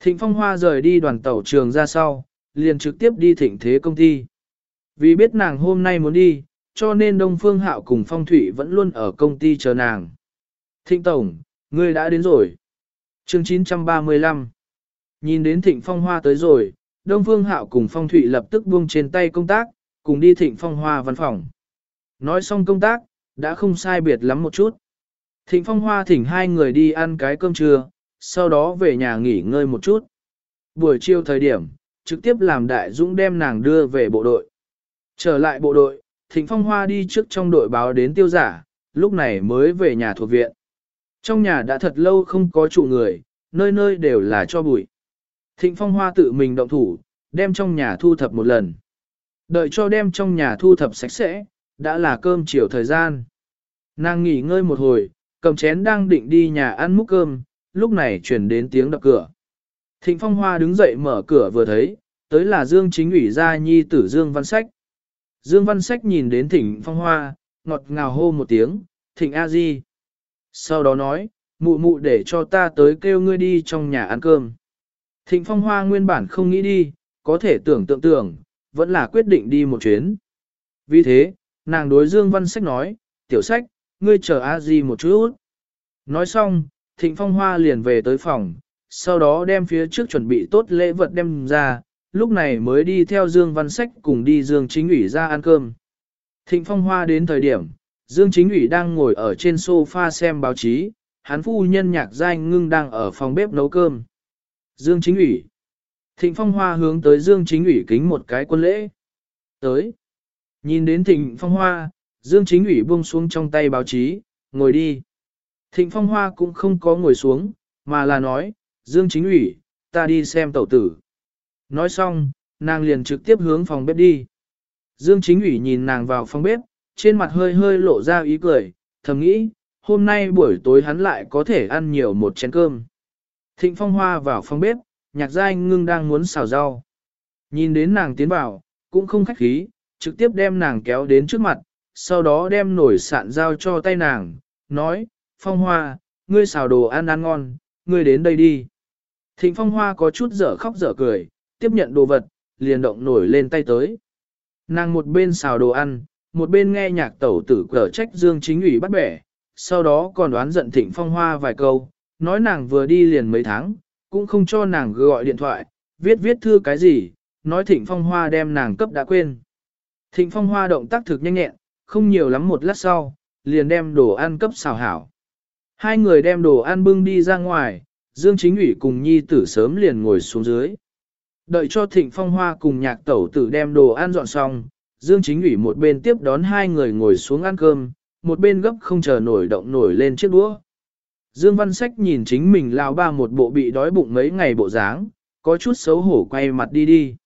Thịnh Phong Hoa rời đi đoàn tàu trường ra sau, liền trực tiếp đi thịnh thế công ty. Vì biết nàng hôm nay muốn đi, cho nên Đông Phương Hạo cùng Phong thủy vẫn luôn ở công ty chờ nàng. Thịnh Tổng, ngươi đã đến rồi. chương 935 Nhìn đến Thịnh Phong Hoa tới rồi, Đông Phương Hạo cùng Phong Thụy lập tức buông trên tay công tác, cùng đi Thịnh Phong Hoa văn phòng. Nói xong công tác, đã không sai biệt lắm một chút. Thịnh Phong Hoa thỉnh hai người đi ăn cái cơm trưa, sau đó về nhà nghỉ ngơi một chút. Buổi chiều thời điểm, trực tiếp làm Đại Dũng đem nàng đưa về bộ đội. Trở lại bộ đội, Thịnh Phong Hoa đi trước trong đội báo đến tiêu giả, lúc này mới về nhà thuộc viện. Trong nhà đã thật lâu không có chủ người, nơi nơi đều là cho bụi. Thịnh Phong Hoa tự mình động thủ, đem trong nhà thu thập một lần. Đợi cho đem trong nhà thu thập sạch sẽ, đã là cơm chiều thời gian. Nàng nghỉ ngơi một hồi, cầm chén đang định đi nhà ăn múc cơm, lúc này chuyển đến tiếng đập cửa. Thịnh Phong Hoa đứng dậy mở cửa vừa thấy, tới là Dương Chính ủy gia nhi tử Dương Văn Sách. Dương Văn Sách nhìn đến Thịnh Phong Hoa, ngọt ngào hô một tiếng, Thịnh A Di. Sau đó nói, mụ mụ để cho ta tới kêu ngươi đi trong nhà ăn cơm. Thịnh Phong Hoa nguyên bản không nghĩ đi, có thể tưởng tượng tưởng, vẫn là quyết định đi một chuyến. Vì thế, nàng đối Dương Văn Sách nói, tiểu sách, ngươi chờ a di một chút. Nói xong, Thịnh Phong Hoa liền về tới phòng, sau đó đem phía trước chuẩn bị tốt lễ vật đem ra, lúc này mới đi theo Dương Văn Sách cùng đi Dương Chính ủy ra ăn cơm. Thịnh Phong Hoa đến thời điểm, Dương Chính ủy đang ngồi ở trên sofa xem báo chí, hắn phu nhân nhạc danh ngưng đang ở phòng bếp nấu cơm. Dương Chính ủy. Thịnh Phong Hoa hướng tới Dương Chính ủy kính một cái quân lễ. Tới. Nhìn đến Thịnh Phong Hoa, Dương Chính ủy buông xuống trong tay báo chí, ngồi đi. Thịnh Phong Hoa cũng không có ngồi xuống, mà là nói, Dương Chính ủy, ta đi xem tẩu tử. Nói xong, nàng liền trực tiếp hướng phòng bếp đi. Dương Chính ủy nhìn nàng vào phòng bếp, trên mặt hơi hơi lộ ra ý cười, thầm nghĩ, hôm nay buổi tối hắn lại có thể ăn nhiều một chén cơm. Thịnh Phong Hoa vào phòng bếp, nhạc giai ngưng đang muốn xào rau. Nhìn đến nàng tiến vào, cũng không khách khí, trực tiếp đem nàng kéo đến trước mặt, sau đó đem nổi sạn dao cho tay nàng, nói, Phong Hoa, ngươi xào đồ ăn ăn ngon, ngươi đến đây đi. Thịnh Phong Hoa có chút dở khóc dở cười, tiếp nhận đồ vật, liền động nổi lên tay tới. Nàng một bên xào đồ ăn, một bên nghe nhạc tẩu tử cờ trách Dương Chính ủy bắt bẻ, sau đó còn đoán giận Thịnh Phong Hoa vài câu, nói nàng vừa đi liền mấy tháng, cũng không cho nàng gọi điện thoại, viết viết thư cái gì, nói Thịnh Phong Hoa đem nàng cấp đã quên. Thịnh Phong Hoa động tác thực nhanh nhẹn, không nhiều lắm một lát sau, liền đem đồ ăn cấp xào hảo. Hai người đem đồ ăn bưng đi ra ngoài, Dương Chính ủy cùng nhi tử sớm liền ngồi xuống dưới. Đợi cho Thịnh Phong Hoa cùng nhạc tẩu tử đem đồ ăn dọn xong, Dương Chính ủy một bên tiếp đón hai người ngồi xuống ăn cơm, một bên gấp không chờ nổi động nổi lên chiếc đũa. Dương Văn Sách nhìn chính mình lao ba một bộ bị đói bụng mấy ngày bộ dáng, có chút xấu hổ quay mặt đi đi.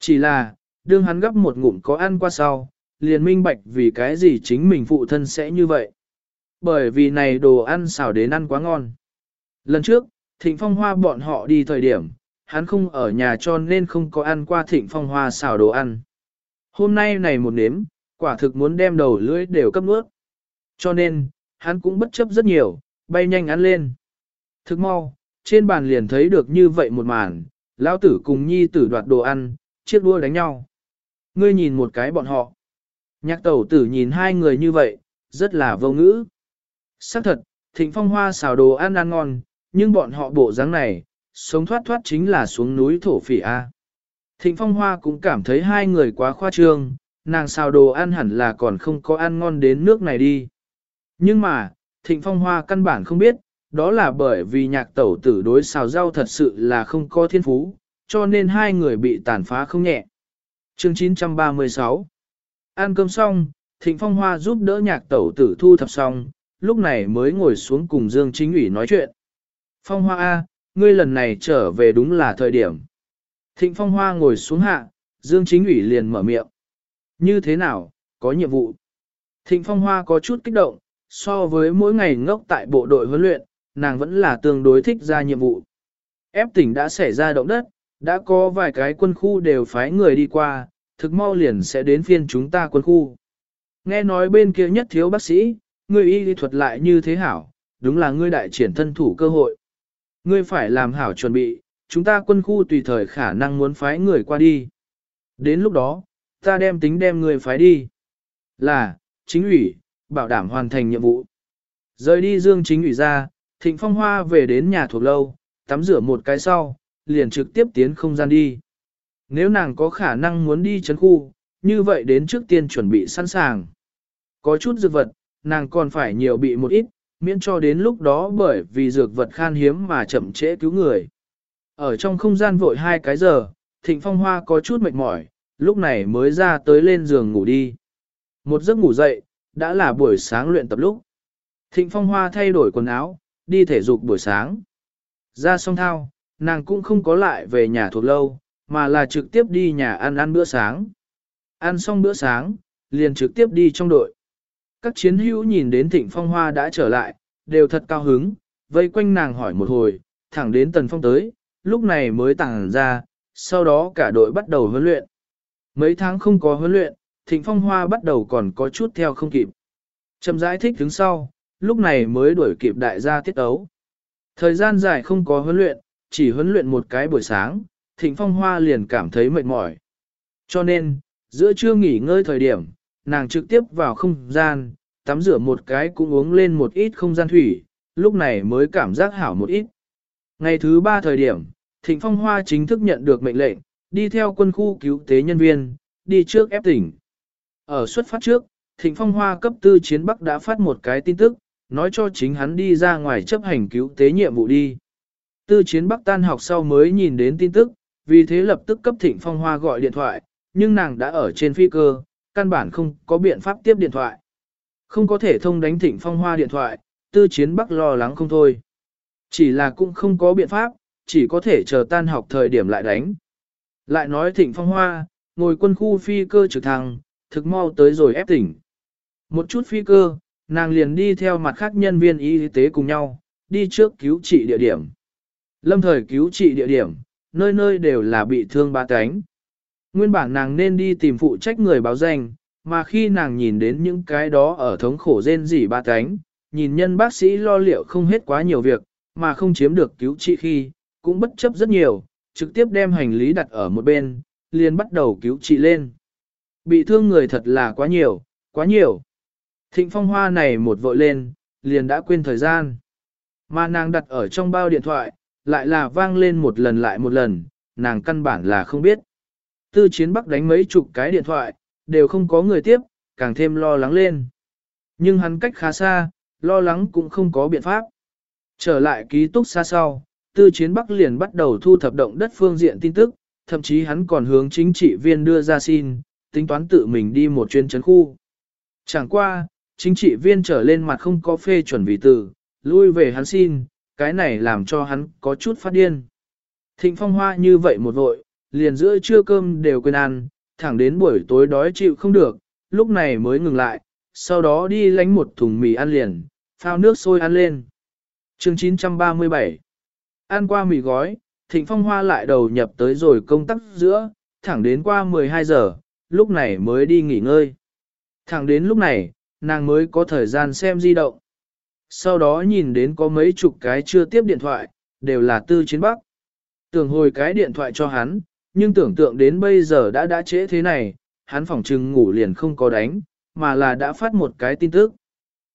Chỉ là, đương hắn gấp một ngụm có ăn qua sau, liền minh bạch vì cái gì chính mình phụ thân sẽ như vậy. Bởi vì này đồ ăn xào đến ăn quá ngon. Lần trước, Thịnh Phong Hoa bọn họ đi thời điểm, hắn không ở nhà cho nên không có ăn qua Thịnh Phong Hoa xào đồ ăn. Hôm nay này một nếm, quả thực muốn đem đầu lưỡi đều cấp nước. Cho nên, hắn cũng bất chấp rất nhiều, bay nhanh ăn lên. Thức mau, trên bàn liền thấy được như vậy một màn, lão tử cùng nhi tử đoạt đồ ăn, chiếc đua đánh nhau. Ngươi nhìn một cái bọn họ. Nhạc tẩu tử nhìn hai người như vậy, rất là vô ngữ. Xác thật, thịnh phong hoa xào đồ ăn ăn ngon, nhưng bọn họ bộ dáng này, sống thoát thoát chính là xuống núi thổ phỉ A. Thịnh phong hoa cũng cảm thấy hai người quá khoa trương, nàng xào đồ ăn hẳn là còn không có ăn ngon đến nước này đi. Nhưng mà, thịnh phong hoa căn bản không biết, đó là bởi vì nhạc tẩu tử đối xào rau thật sự là không có thiên phú, cho nên hai người bị tàn phá không nhẹ. Chương 936 Ăn cơm xong, Thịnh Phong Hoa giúp đỡ nhạc tẩu tử thu thập xong, lúc này mới ngồi xuống cùng Dương Chính ủy nói chuyện. Phong Hoa A, ngươi lần này trở về đúng là thời điểm. Thịnh Phong Hoa ngồi xuống hạ, Dương Chính ủy liền mở miệng. Như thế nào, có nhiệm vụ. Thịnh Phong Hoa có chút kích động, so với mỗi ngày ngốc tại bộ đội huấn luyện, nàng vẫn là tương đối thích ra nhiệm vụ. Ép tỉnh đã xảy ra động đất, đã có vài cái quân khu đều phái người đi qua, thực mau liền sẽ đến phiên chúng ta quân khu. Nghe nói bên kia nhất thiếu bác sĩ, người y lý thuật lại như thế hảo, đúng là ngươi đại triển thân thủ cơ hội. Ngươi phải làm hảo chuẩn bị, chúng ta quân khu tùy thời khả năng muốn phái người qua đi. Đến lúc đó, ta đem tính đem người phái đi. Là, chính ủy, bảo đảm hoàn thành nhiệm vụ. Rời đi dương chính ủy ra, thịnh phong hoa về đến nhà thuộc lâu, tắm rửa một cái sau, liền trực tiếp tiến không gian đi. Nếu nàng có khả năng muốn đi chấn khu, như vậy đến trước tiên chuẩn bị sẵn sàng. Có chút dược vật, nàng còn phải nhiều bị một ít, miễn cho đến lúc đó bởi vì dược vật khan hiếm mà chậm trễ cứu người. Ở trong không gian vội hai cái giờ, Thịnh Phong Hoa có chút mệt mỏi, lúc này mới ra tới lên giường ngủ đi. Một giấc ngủ dậy, đã là buổi sáng luyện tập lúc. Thịnh Phong Hoa thay đổi quần áo, đi thể dục buổi sáng. Ra xong thao, nàng cũng không có lại về nhà thuộc lâu, mà là trực tiếp đi nhà ăn ăn bữa sáng. Ăn xong bữa sáng, liền trực tiếp đi trong đội. Các chiến hữu nhìn đến Thịnh Phong Hoa đã trở lại, đều thật cao hứng, vây quanh nàng hỏi một hồi, thẳng đến Tần Phong tới, lúc này mới tàng ra, sau đó cả đội bắt đầu huấn luyện. Mấy tháng không có huấn luyện, Thịnh Phong Hoa bắt đầu còn có chút theo không kịp. Chậm giải thích đứng sau, lúc này mới đuổi kịp đại gia tiết ấu. Thời gian dài không có huấn luyện, chỉ huấn luyện một cái buổi sáng, Thịnh Phong Hoa liền cảm thấy mệt mỏi. Cho nên, giữa trưa nghỉ ngơi thời điểm, nàng trực tiếp vào không gian, tắm rửa một cái cũng uống lên một ít không gian thủy, lúc này mới cảm giác hảo một ít. Ngày thứ ba thời điểm, Thịnh Phong Hoa chính thức nhận được mệnh lệnh, đi theo quân khu cứu tế nhân viên, đi trước ép tỉnh. Ở xuất phát trước, Thịnh Phong Hoa cấp tư chiến Bắc đã phát một cái tin tức, nói cho chính hắn đi ra ngoài chấp hành cứu tế nhiệm vụ đi. Tư chiến Bắc tan học sau mới nhìn đến tin tức, vì thế lập tức cấp Thịnh Phong Hoa gọi điện thoại, nhưng nàng đã ở trên phi cơ, căn bản không có biện pháp tiếp điện thoại. Không có thể thông đánh Thịnh Phong Hoa điện thoại, tư chiến Bắc lo lắng không thôi. Chỉ là cũng không có biện pháp, chỉ có thể chờ tan học thời điểm lại đánh. Lại nói Thịnh Phong Hoa, ngồi quân khu phi cơ trực thăng, thực mau tới rồi ép tỉnh. Một chút phi cơ, nàng liền đi theo mặt khác nhân viên y tế cùng nhau, đi trước cứu trị địa điểm. Lâm thời cứu trị địa điểm, nơi nơi đều là bị thương ba cánh. Nguyên bản nàng nên đi tìm phụ trách người báo danh, mà khi nàng nhìn đến những cái đó ở thống khổ rên rỉ ba cánh, nhìn nhân bác sĩ lo liệu không hết quá nhiều việc, mà không chiếm được cứu trị khi, cũng bất chấp rất nhiều, trực tiếp đem hành lý đặt ở một bên, liền bắt đầu cứu trị lên. Bị thương người thật là quá nhiều, quá nhiều. Thịnh phong hoa này một vội lên, liền đã quên thời gian. Mà nàng đặt ở trong bao điện thoại, lại là vang lên một lần lại một lần, nàng căn bản là không biết. Tư chiến bắc đánh mấy chục cái điện thoại, đều không có người tiếp, càng thêm lo lắng lên. Nhưng hắn cách khá xa, lo lắng cũng không có biện pháp. Trở lại ký túc xa sau, tư chiến Bắc liền bắt đầu thu thập động đất phương diện tin tức, thậm chí hắn còn hướng chính trị viên đưa ra xin, tính toán tự mình đi một chuyến chấn khu. Chẳng qua, chính trị viên trở lên mặt không có phê chuẩn vì từ, lui về hắn xin, cái này làm cho hắn có chút phát điên. Thịnh phong hoa như vậy một vội, liền giữa trưa cơm đều quên ăn, thẳng đến buổi tối đói chịu không được, lúc này mới ngừng lại, sau đó đi lánh một thùng mì ăn liền, phao nước sôi ăn lên. chương 937 Ăn qua mì gói, thịnh phong hoa lại đầu nhập tới rồi công tắc giữa, thẳng đến qua 12 giờ, lúc này mới đi nghỉ ngơi. Thẳng đến lúc này, nàng mới có thời gian xem di động. Sau đó nhìn đến có mấy chục cái chưa tiếp điện thoại, đều là tư chiến bắc. Tưởng hồi cái điện thoại cho hắn, nhưng tưởng tượng đến bây giờ đã đã trễ thế này, hắn phỏng trừng ngủ liền không có đánh, mà là đã phát một cái tin tức.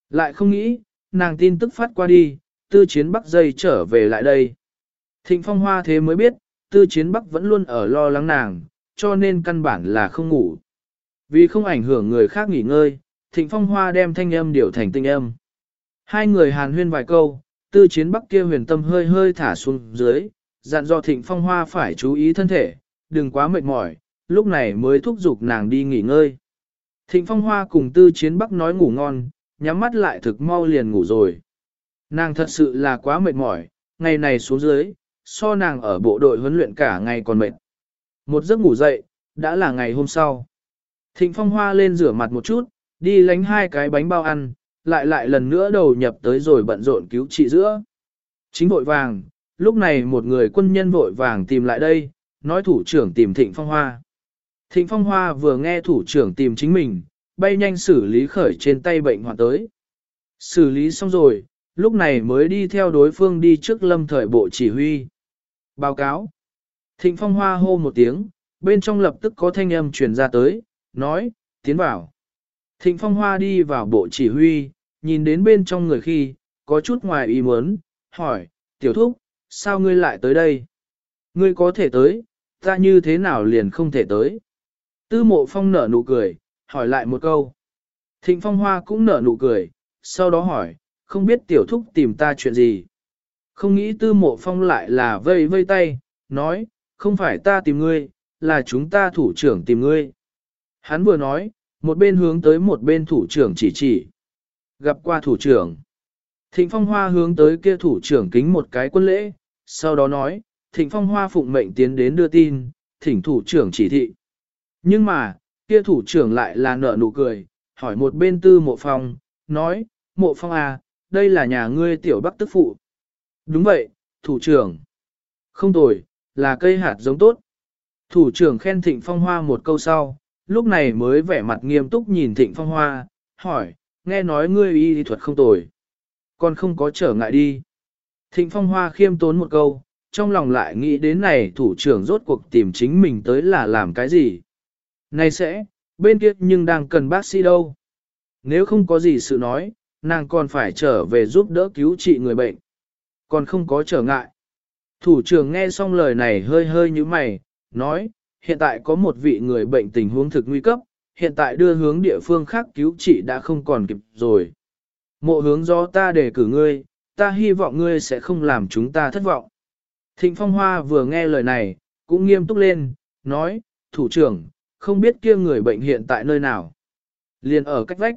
Lại không nghĩ, nàng tin tức phát qua đi, tư chiến bắc dây trở về lại đây. Thịnh phong hoa thế mới biết, tư chiến bắc vẫn luôn ở lo lắng nàng, cho nên căn bản là không ngủ. Vì không ảnh hưởng người khác nghỉ ngơi, thịnh phong hoa đem thanh âm điều thành tinh âm. Hai người hàn huyên vài câu, tư chiến bắc kia huyền tâm hơi hơi thả xuống dưới, dặn dò thịnh phong hoa phải chú ý thân thể, đừng quá mệt mỏi, lúc này mới thúc giục nàng đi nghỉ ngơi. Thịnh phong hoa cùng tư chiến bắc nói ngủ ngon, nhắm mắt lại thực mau liền ngủ rồi. Nàng thật sự là quá mệt mỏi, ngày này xuống dưới, so nàng ở bộ đội huấn luyện cả ngày còn mệt. Một giấc ngủ dậy, đã là ngày hôm sau. Thịnh phong hoa lên rửa mặt một chút, đi lánh hai cái bánh bao ăn, lại lại lần nữa đầu nhập tới rồi bận rộn cứu trị giữa. Chính vội vàng, lúc này một người quân nhân vội vàng tìm lại đây, nói thủ trưởng tìm Thịnh Phong Hoa. Thịnh Phong Hoa vừa nghe thủ trưởng tìm chính mình, bay nhanh xử lý khởi trên tay bệnh hoạn tới. Xử lý xong rồi, lúc này mới đi theo đối phương đi trước lâm thời bộ chỉ huy. Báo cáo. Thịnh Phong Hoa hô một tiếng, bên trong lập tức có thanh âm truyền ra tới, nói, tiến vào. Thịnh Phong Hoa đi vào bộ chỉ huy, nhìn đến bên trong người khi, có chút ngoài ý muốn, hỏi, tiểu thúc, sao ngươi lại tới đây? Ngươi có thể tới, ta như thế nào liền không thể tới? Tư mộ phong nở nụ cười, hỏi lại một câu. Thịnh Phong Hoa cũng nở nụ cười, sau đó hỏi, không biết tiểu thúc tìm ta chuyện gì? Không nghĩ tư mộ phong lại là vây vây tay, nói, không phải ta tìm ngươi, là chúng ta thủ trưởng tìm ngươi. Hắn vừa nói, một bên hướng tới một bên thủ trưởng chỉ chỉ. Gặp qua thủ trưởng. Thịnh Phong Hoa hướng tới kia thủ trưởng kính một cái quân lễ, sau đó nói, Thịnh Phong Hoa phụng mệnh tiến đến đưa tin, thỉnh thủ trưởng chỉ thị. Nhưng mà, kia thủ trưởng lại là nợ nụ cười, hỏi một bên tư mộ phong, nói, mộ phong à, đây là nhà ngươi tiểu bắc tức phụ. Đúng vậy, thủ trưởng. Không tồi, là cây hạt giống tốt. Thủ trưởng khen Thịnh Phong Hoa một câu sau, lúc này mới vẻ mặt nghiêm túc nhìn Thịnh Phong Hoa, hỏi, nghe nói ngươi y thuật không tồi. Còn không có trở ngại đi. Thịnh Phong Hoa khiêm tốn một câu, trong lòng lại nghĩ đến này thủ trưởng rốt cuộc tìm chính mình tới là làm cái gì. Này sẽ, bên kia nhưng đang cần bác sĩ đâu. Nếu không có gì sự nói, nàng còn phải trở về giúp đỡ cứu trị người bệnh. Còn không có trở ngại. Thủ trưởng nghe xong lời này hơi hơi như mày, nói, hiện tại có một vị người bệnh tình huống thực nguy cấp, hiện tại đưa hướng địa phương khác cứu trị đã không còn kịp rồi. Mộ hướng do ta để cử ngươi, ta hy vọng ngươi sẽ không làm chúng ta thất vọng. Thịnh Phong Hoa vừa nghe lời này, cũng nghiêm túc lên, nói, thủ trưởng, không biết kia người bệnh hiện tại nơi nào. Liền ở cách vách.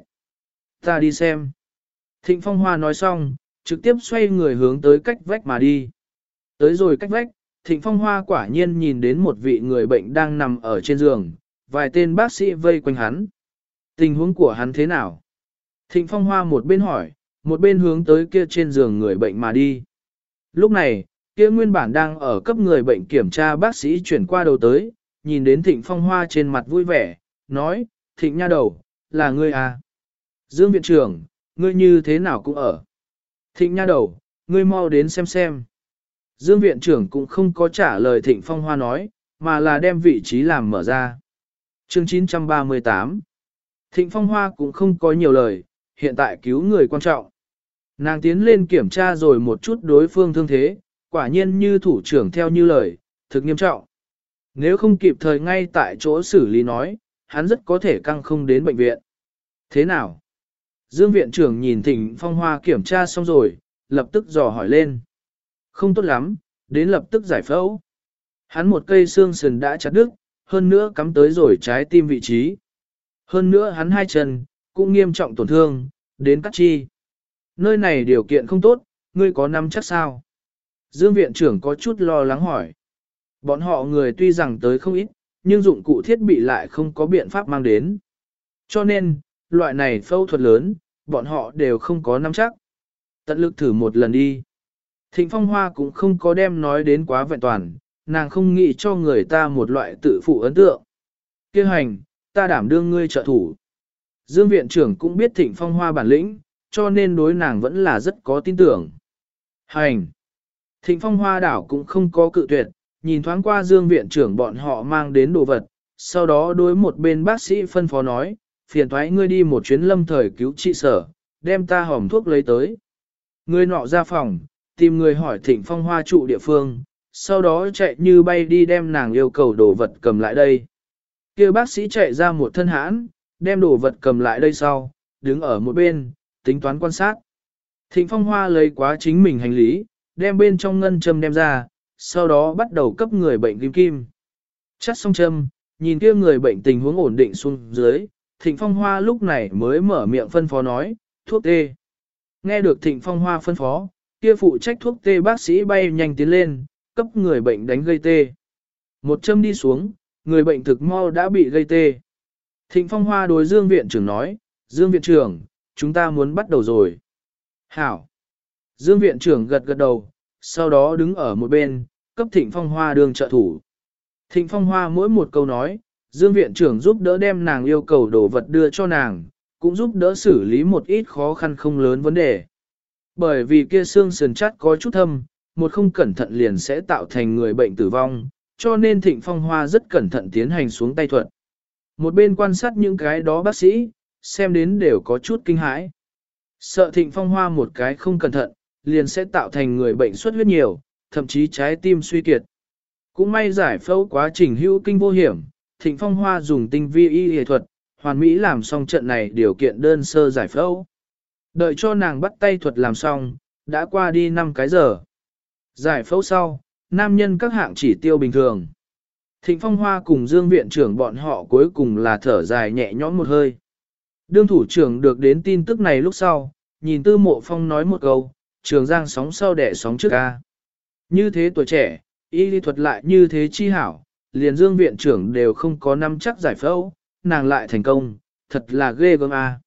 Ta đi xem. Thịnh Phong Hoa nói xong, trực tiếp xoay người hướng tới cách vách mà đi. Tới rồi cách vách, Thịnh Phong Hoa quả nhiên nhìn đến một vị người bệnh đang nằm ở trên giường, vài tên bác sĩ vây quanh hắn. Tình huống của hắn thế nào? Thịnh Phong Hoa một bên hỏi, một bên hướng tới kia trên giường người bệnh mà đi. Lúc này, kia nguyên bản đang ở cấp người bệnh kiểm tra bác sĩ chuyển qua đầu tới, nhìn đến Thịnh Phong Hoa trên mặt vui vẻ, nói, Thịnh nha đầu, là ngươi à? Dương viện trưởng, ngươi như thế nào cũng ở. Thịnh nha đầu, ngươi mau đến xem xem. Dương viện trưởng cũng không có trả lời Thịnh Phong Hoa nói, mà là đem vị trí làm mở ra. Chương 938 Thịnh Phong Hoa cũng không có nhiều lời, hiện tại cứu người quan trọng. Nàng tiến lên kiểm tra rồi một chút đối phương thương thế, quả nhiên như thủ trưởng theo như lời, thực nghiêm trọng. Nếu không kịp thời ngay tại chỗ xử lý nói, hắn rất có thể căng không đến bệnh viện. Thế nào? Dương viện trưởng nhìn thịnh phong hoa kiểm tra xong rồi, lập tức dò hỏi lên. Không tốt lắm, đến lập tức giải phẫu. Hắn một cây xương sườn đã chặt đứt, hơn nữa cắm tới rồi trái tim vị trí. Hơn nữa hắn hai chân, cũng nghiêm trọng tổn thương, đến cắt chi. Nơi này điều kiện không tốt, ngươi có nắm chắc sao? Dương viện trưởng có chút lo lắng hỏi. Bọn họ người tuy rằng tới không ít, nhưng dụng cụ thiết bị lại không có biện pháp mang đến. Cho nên, loại này phẫu thuật lớn, bọn họ đều không có nắm chắc. Tận lực thử một lần đi. Thịnh Phong Hoa cũng không có đem nói đến quá vẹn toàn, nàng không nghĩ cho người ta một loại tự phụ ấn tượng. Kêu hành, ta đảm đương ngươi trợ thủ. Dương viện trưởng cũng biết Thịnh Phong Hoa bản lĩnh, cho nên đối nàng vẫn là rất có tin tưởng. Hành! Thịnh Phong Hoa đảo cũng không có cự tuyệt, nhìn thoáng qua Dương viện trưởng bọn họ mang đến đồ vật, sau đó đối một bên bác sĩ phân phó nói, phiền thoái ngươi đi một chuyến lâm thời cứu trị sở, đem ta hòm thuốc lấy tới. Ngươi nọ ra phòng, tìm người hỏi thịnh phong hoa trụ địa phương, sau đó chạy như bay đi đem nàng yêu cầu đồ vật cầm lại đây. kia bác sĩ chạy ra một thân hãn, đem đồ vật cầm lại đây sau, đứng ở một bên, tính toán quan sát. Thịnh phong hoa lấy quá chính mình hành lý, đem bên trong ngân châm đem ra, sau đó bắt đầu cấp người bệnh kim kim. Chắt xong châm, nhìn kia người bệnh tình huống ổn định xuống dưới, Thịnh Phong Hoa lúc này mới mở miệng phân phó nói, thuốc tê. Nghe được Thịnh Phong Hoa phân phó, kia phụ trách thuốc tê bác sĩ bay nhanh tiến lên, cấp người bệnh đánh gây tê. Một châm đi xuống, người bệnh thực mau đã bị gây tê. Thịnh Phong Hoa đối Dương Viện trưởng nói, Dương Viện trưởng, chúng ta muốn bắt đầu rồi. Hảo. Dương Viện trưởng gật gật đầu, sau đó đứng ở một bên, cấp Thịnh Phong Hoa đường trợ thủ. Thịnh Phong Hoa mỗi một câu nói, Dương viện trưởng giúp đỡ đem nàng yêu cầu đồ vật đưa cho nàng, cũng giúp đỡ xử lý một ít khó khăn không lớn vấn đề. Bởi vì kia xương sườn chát có chút thâm, một không cẩn thận liền sẽ tạo thành người bệnh tử vong, cho nên Thịnh Phong Hoa rất cẩn thận tiến hành xuống tay thuật. Một bên quan sát những cái đó bác sĩ, xem đến đều có chút kinh hãi. Sợ Thịnh Phong Hoa một cái không cẩn thận, liền sẽ tạo thành người bệnh xuất huyết nhiều, thậm chí trái tim suy kiệt. Cũng may giải phẫu quá trình hữu kinh vô hiểm, Thịnh Phong Hoa dùng tinh vi y y thuật, hoàn mỹ làm xong trận này điều kiện đơn sơ giải phẫu. Đợi cho nàng bắt tay thuật làm xong, đã qua đi 5 cái giờ. Giải phẫu sau, nam nhân các hạng chỉ tiêu bình thường. Thịnh Phong Hoa cùng Dương Viện trưởng bọn họ cuối cùng là thở dài nhẹ nhõm một hơi. Đương thủ trưởng được đến tin tức này lúc sau, nhìn Tư Mộ Phong nói một câu, trường giang sóng sau đẻ sóng trước ca. Như thế tuổi trẻ, y lý thuật lại như thế chi hảo, liền dương viện trưởng đều không có năm chắc giải phẫu, nàng lại thành công, thật là ghê gớm a.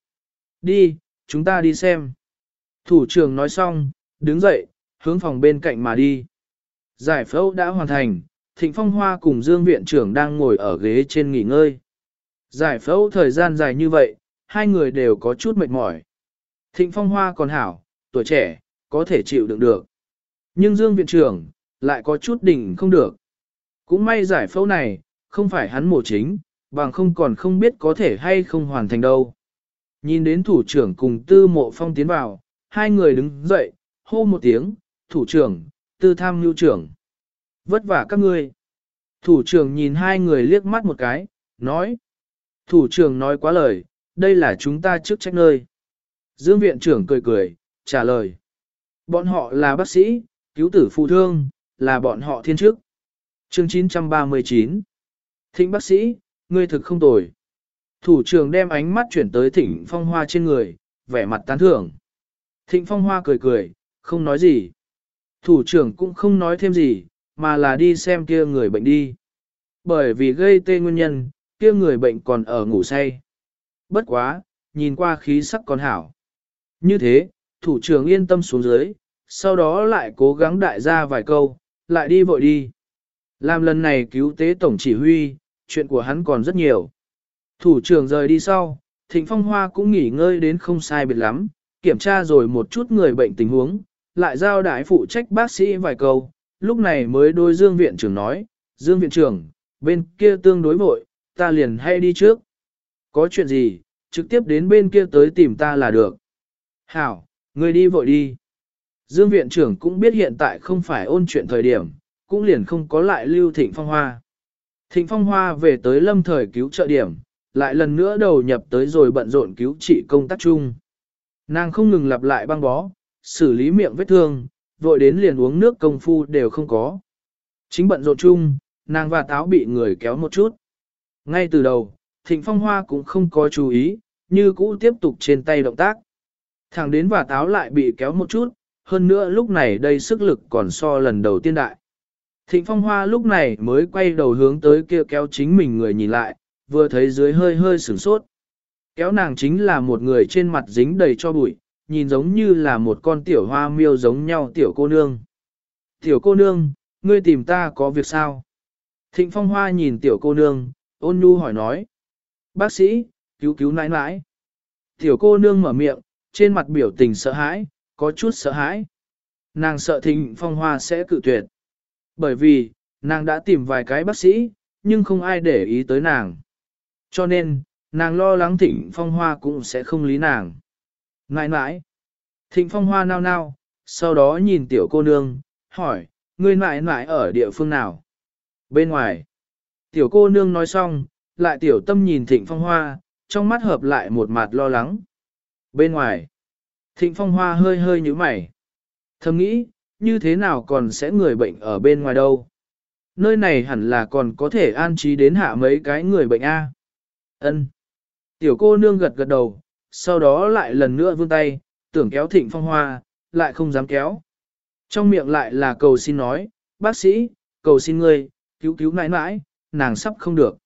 Đi, chúng ta đi xem. Thủ trưởng nói xong, đứng dậy, hướng phòng bên cạnh mà đi. Giải phẫu đã hoàn thành, Thịnh Phong Hoa cùng Dương viện trưởng đang ngồi ở ghế trên nghỉ ngơi. Giải phẫu thời gian dài như vậy, hai người đều có chút mệt mỏi. Thịnh Phong Hoa còn hảo, tuổi trẻ, có thể chịu đựng được. Nhưng Dương viện trưởng, lại có chút đỉnh không được. Cũng may giải phẫu này, không phải hắn mổ chính, bằng không còn không biết có thể hay không hoàn thành đâu. Nhìn đến thủ trưởng cùng tư mộ phong tiến vào, hai người đứng dậy, hô một tiếng, thủ trưởng, tư tham nhu trưởng. Vất vả các ngươi. Thủ trưởng nhìn hai người liếc mắt một cái, nói. Thủ trưởng nói quá lời, đây là chúng ta trước trách nơi. Dương viện trưởng cười cười, trả lời. Bọn họ là bác sĩ, cứu tử phụ thương, là bọn họ thiên chức. Chương 939 Thịnh bác sĩ, ngươi thực không tồi. Thủ trưởng đem ánh mắt chuyển tới thịnh phong hoa trên người, vẻ mặt tán thưởng. Thịnh phong hoa cười cười, không nói gì. Thủ trưởng cũng không nói thêm gì, mà là đi xem kia người bệnh đi. Bởi vì gây tê nguyên nhân, kia người bệnh còn ở ngủ say. Bất quá, nhìn qua khí sắc còn hảo. Như thế, thủ trưởng yên tâm xuống dưới, sau đó lại cố gắng đại ra vài câu, lại đi vội đi. Làm lần này cứu tế tổng chỉ huy, chuyện của hắn còn rất nhiều. Thủ trưởng rời đi sau, Thịnh Phong Hoa cũng nghỉ ngơi đến không sai biệt lắm, kiểm tra rồi một chút người bệnh tình huống, lại giao đại phụ trách bác sĩ vài câu, lúc này mới đôi Dương Viện trưởng nói, Dương Viện trưởng, bên kia tương đối vội, ta liền hay đi trước. Có chuyện gì, trực tiếp đến bên kia tới tìm ta là được. Hảo, người đi vội đi. Dương Viện trưởng cũng biết hiện tại không phải ôn chuyện thời điểm, cũng liền không có lại lưu thịnh phong hoa. Thịnh phong hoa về tới lâm thời cứu trợ điểm, lại lần nữa đầu nhập tới rồi bận rộn cứu trị công tác chung. Nàng không ngừng lặp lại băng bó, xử lý miệng vết thương, vội đến liền uống nước công phu đều không có. Chính bận rộn chung, nàng và táo bị người kéo một chút. Ngay từ đầu, thịnh phong hoa cũng không có chú ý, như cũ tiếp tục trên tay động tác. Thẳng đến và táo lại bị kéo một chút, hơn nữa lúc này đây sức lực còn so lần đầu tiên đại. Thịnh phong hoa lúc này mới quay đầu hướng tới kia kéo chính mình người nhìn lại, vừa thấy dưới hơi hơi sửng sốt. Kéo nàng chính là một người trên mặt dính đầy cho bụi, nhìn giống như là một con tiểu hoa miêu giống nhau tiểu cô nương. Tiểu cô nương, ngươi tìm ta có việc sao? Thịnh phong hoa nhìn tiểu cô nương, ôn nhu hỏi nói. Bác sĩ, cứu cứu nãi nãi. Tiểu cô nương mở miệng, trên mặt biểu tình sợ hãi, có chút sợ hãi. Nàng sợ thịnh phong hoa sẽ cự tuyệt. Bởi vì, nàng đã tìm vài cái bác sĩ, nhưng không ai để ý tới nàng. Cho nên, nàng lo lắng thịnh phong hoa cũng sẽ không lý nàng. Nãi nãi. Thịnh phong hoa nao nao, sau đó nhìn tiểu cô nương, hỏi, ngươi nãi nãi ở địa phương nào? Bên ngoài. Tiểu cô nương nói xong, lại tiểu tâm nhìn thịnh phong hoa, trong mắt hợp lại một mặt lo lắng. Bên ngoài. Thịnh phong hoa hơi hơi như mày. Thầm nghĩ, như thế nào còn sẽ người bệnh ở bên ngoài đâu? Nơi này hẳn là còn có thể an trí đến hạ mấy cái người bệnh A. Ân. Tiểu cô nương gật gật đầu, sau đó lại lần nữa vươn tay, tưởng kéo thịnh phong hoa, lại không dám kéo. Trong miệng lại là cầu xin nói, bác sĩ, cầu xin ngươi, cứu cứu nãi nãi, nàng sắp không được.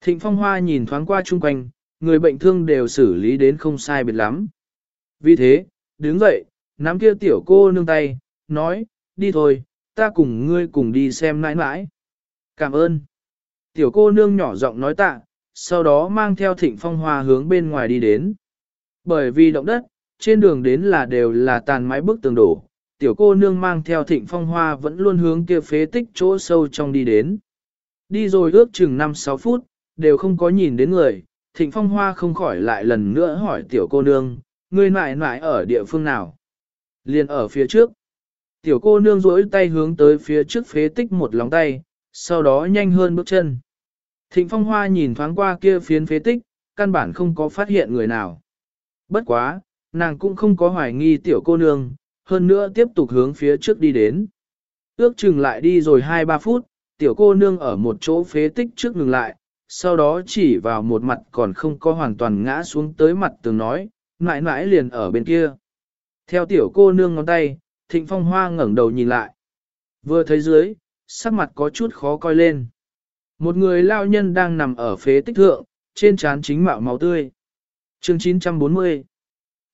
Thịnh phong hoa nhìn thoáng qua chung quanh, người bệnh thương đều xử lý đến không sai biệt lắm. Vì thế, đứng dậy, nắm kia tiểu cô nương tay, nói, đi thôi, ta cùng ngươi cùng đi xem nãi nãi. Cảm ơn. Tiểu cô nương nhỏ giọng nói tạ, sau đó mang theo thịnh phong hoa hướng bên ngoài đi đến. Bởi vì động đất, trên đường đến là đều là tàn mái bức tường đổ, tiểu cô nương mang theo thịnh phong hoa vẫn luôn hướng kia phế tích chỗ sâu trong đi đến. Đi rồi ước chừng 5-6 phút, đều không có nhìn đến người, thịnh phong hoa không khỏi lại lần nữa hỏi tiểu cô nương, người mãi mãi ở địa phương nào? Liền ở phía trước. Tiểu cô nương rỗi tay hướng tới phía trước phế tích một lòng tay, sau đó nhanh hơn bước chân. Thịnh phong hoa nhìn thoáng qua kia phiến phế tích, căn bản không có phát hiện người nào. Bất quá, nàng cũng không có hoài nghi tiểu cô nương, hơn nữa tiếp tục hướng phía trước đi đến. Ước chừng lại đi rồi 2-3 phút, tiểu cô nương ở một chỗ phế tích trước ngừng lại, sau đó chỉ vào một mặt còn không có hoàn toàn ngã xuống tới mặt tường nói, mãi mãi liền ở bên kia. Theo tiểu cô nương ngón tay, thịnh phong hoa ngẩng đầu nhìn lại. Vừa thấy dưới, sắc mặt có chút khó coi lên. Một người lao nhân đang nằm ở phế tích thượng, trên trán chính mạo máu tươi. Chương 940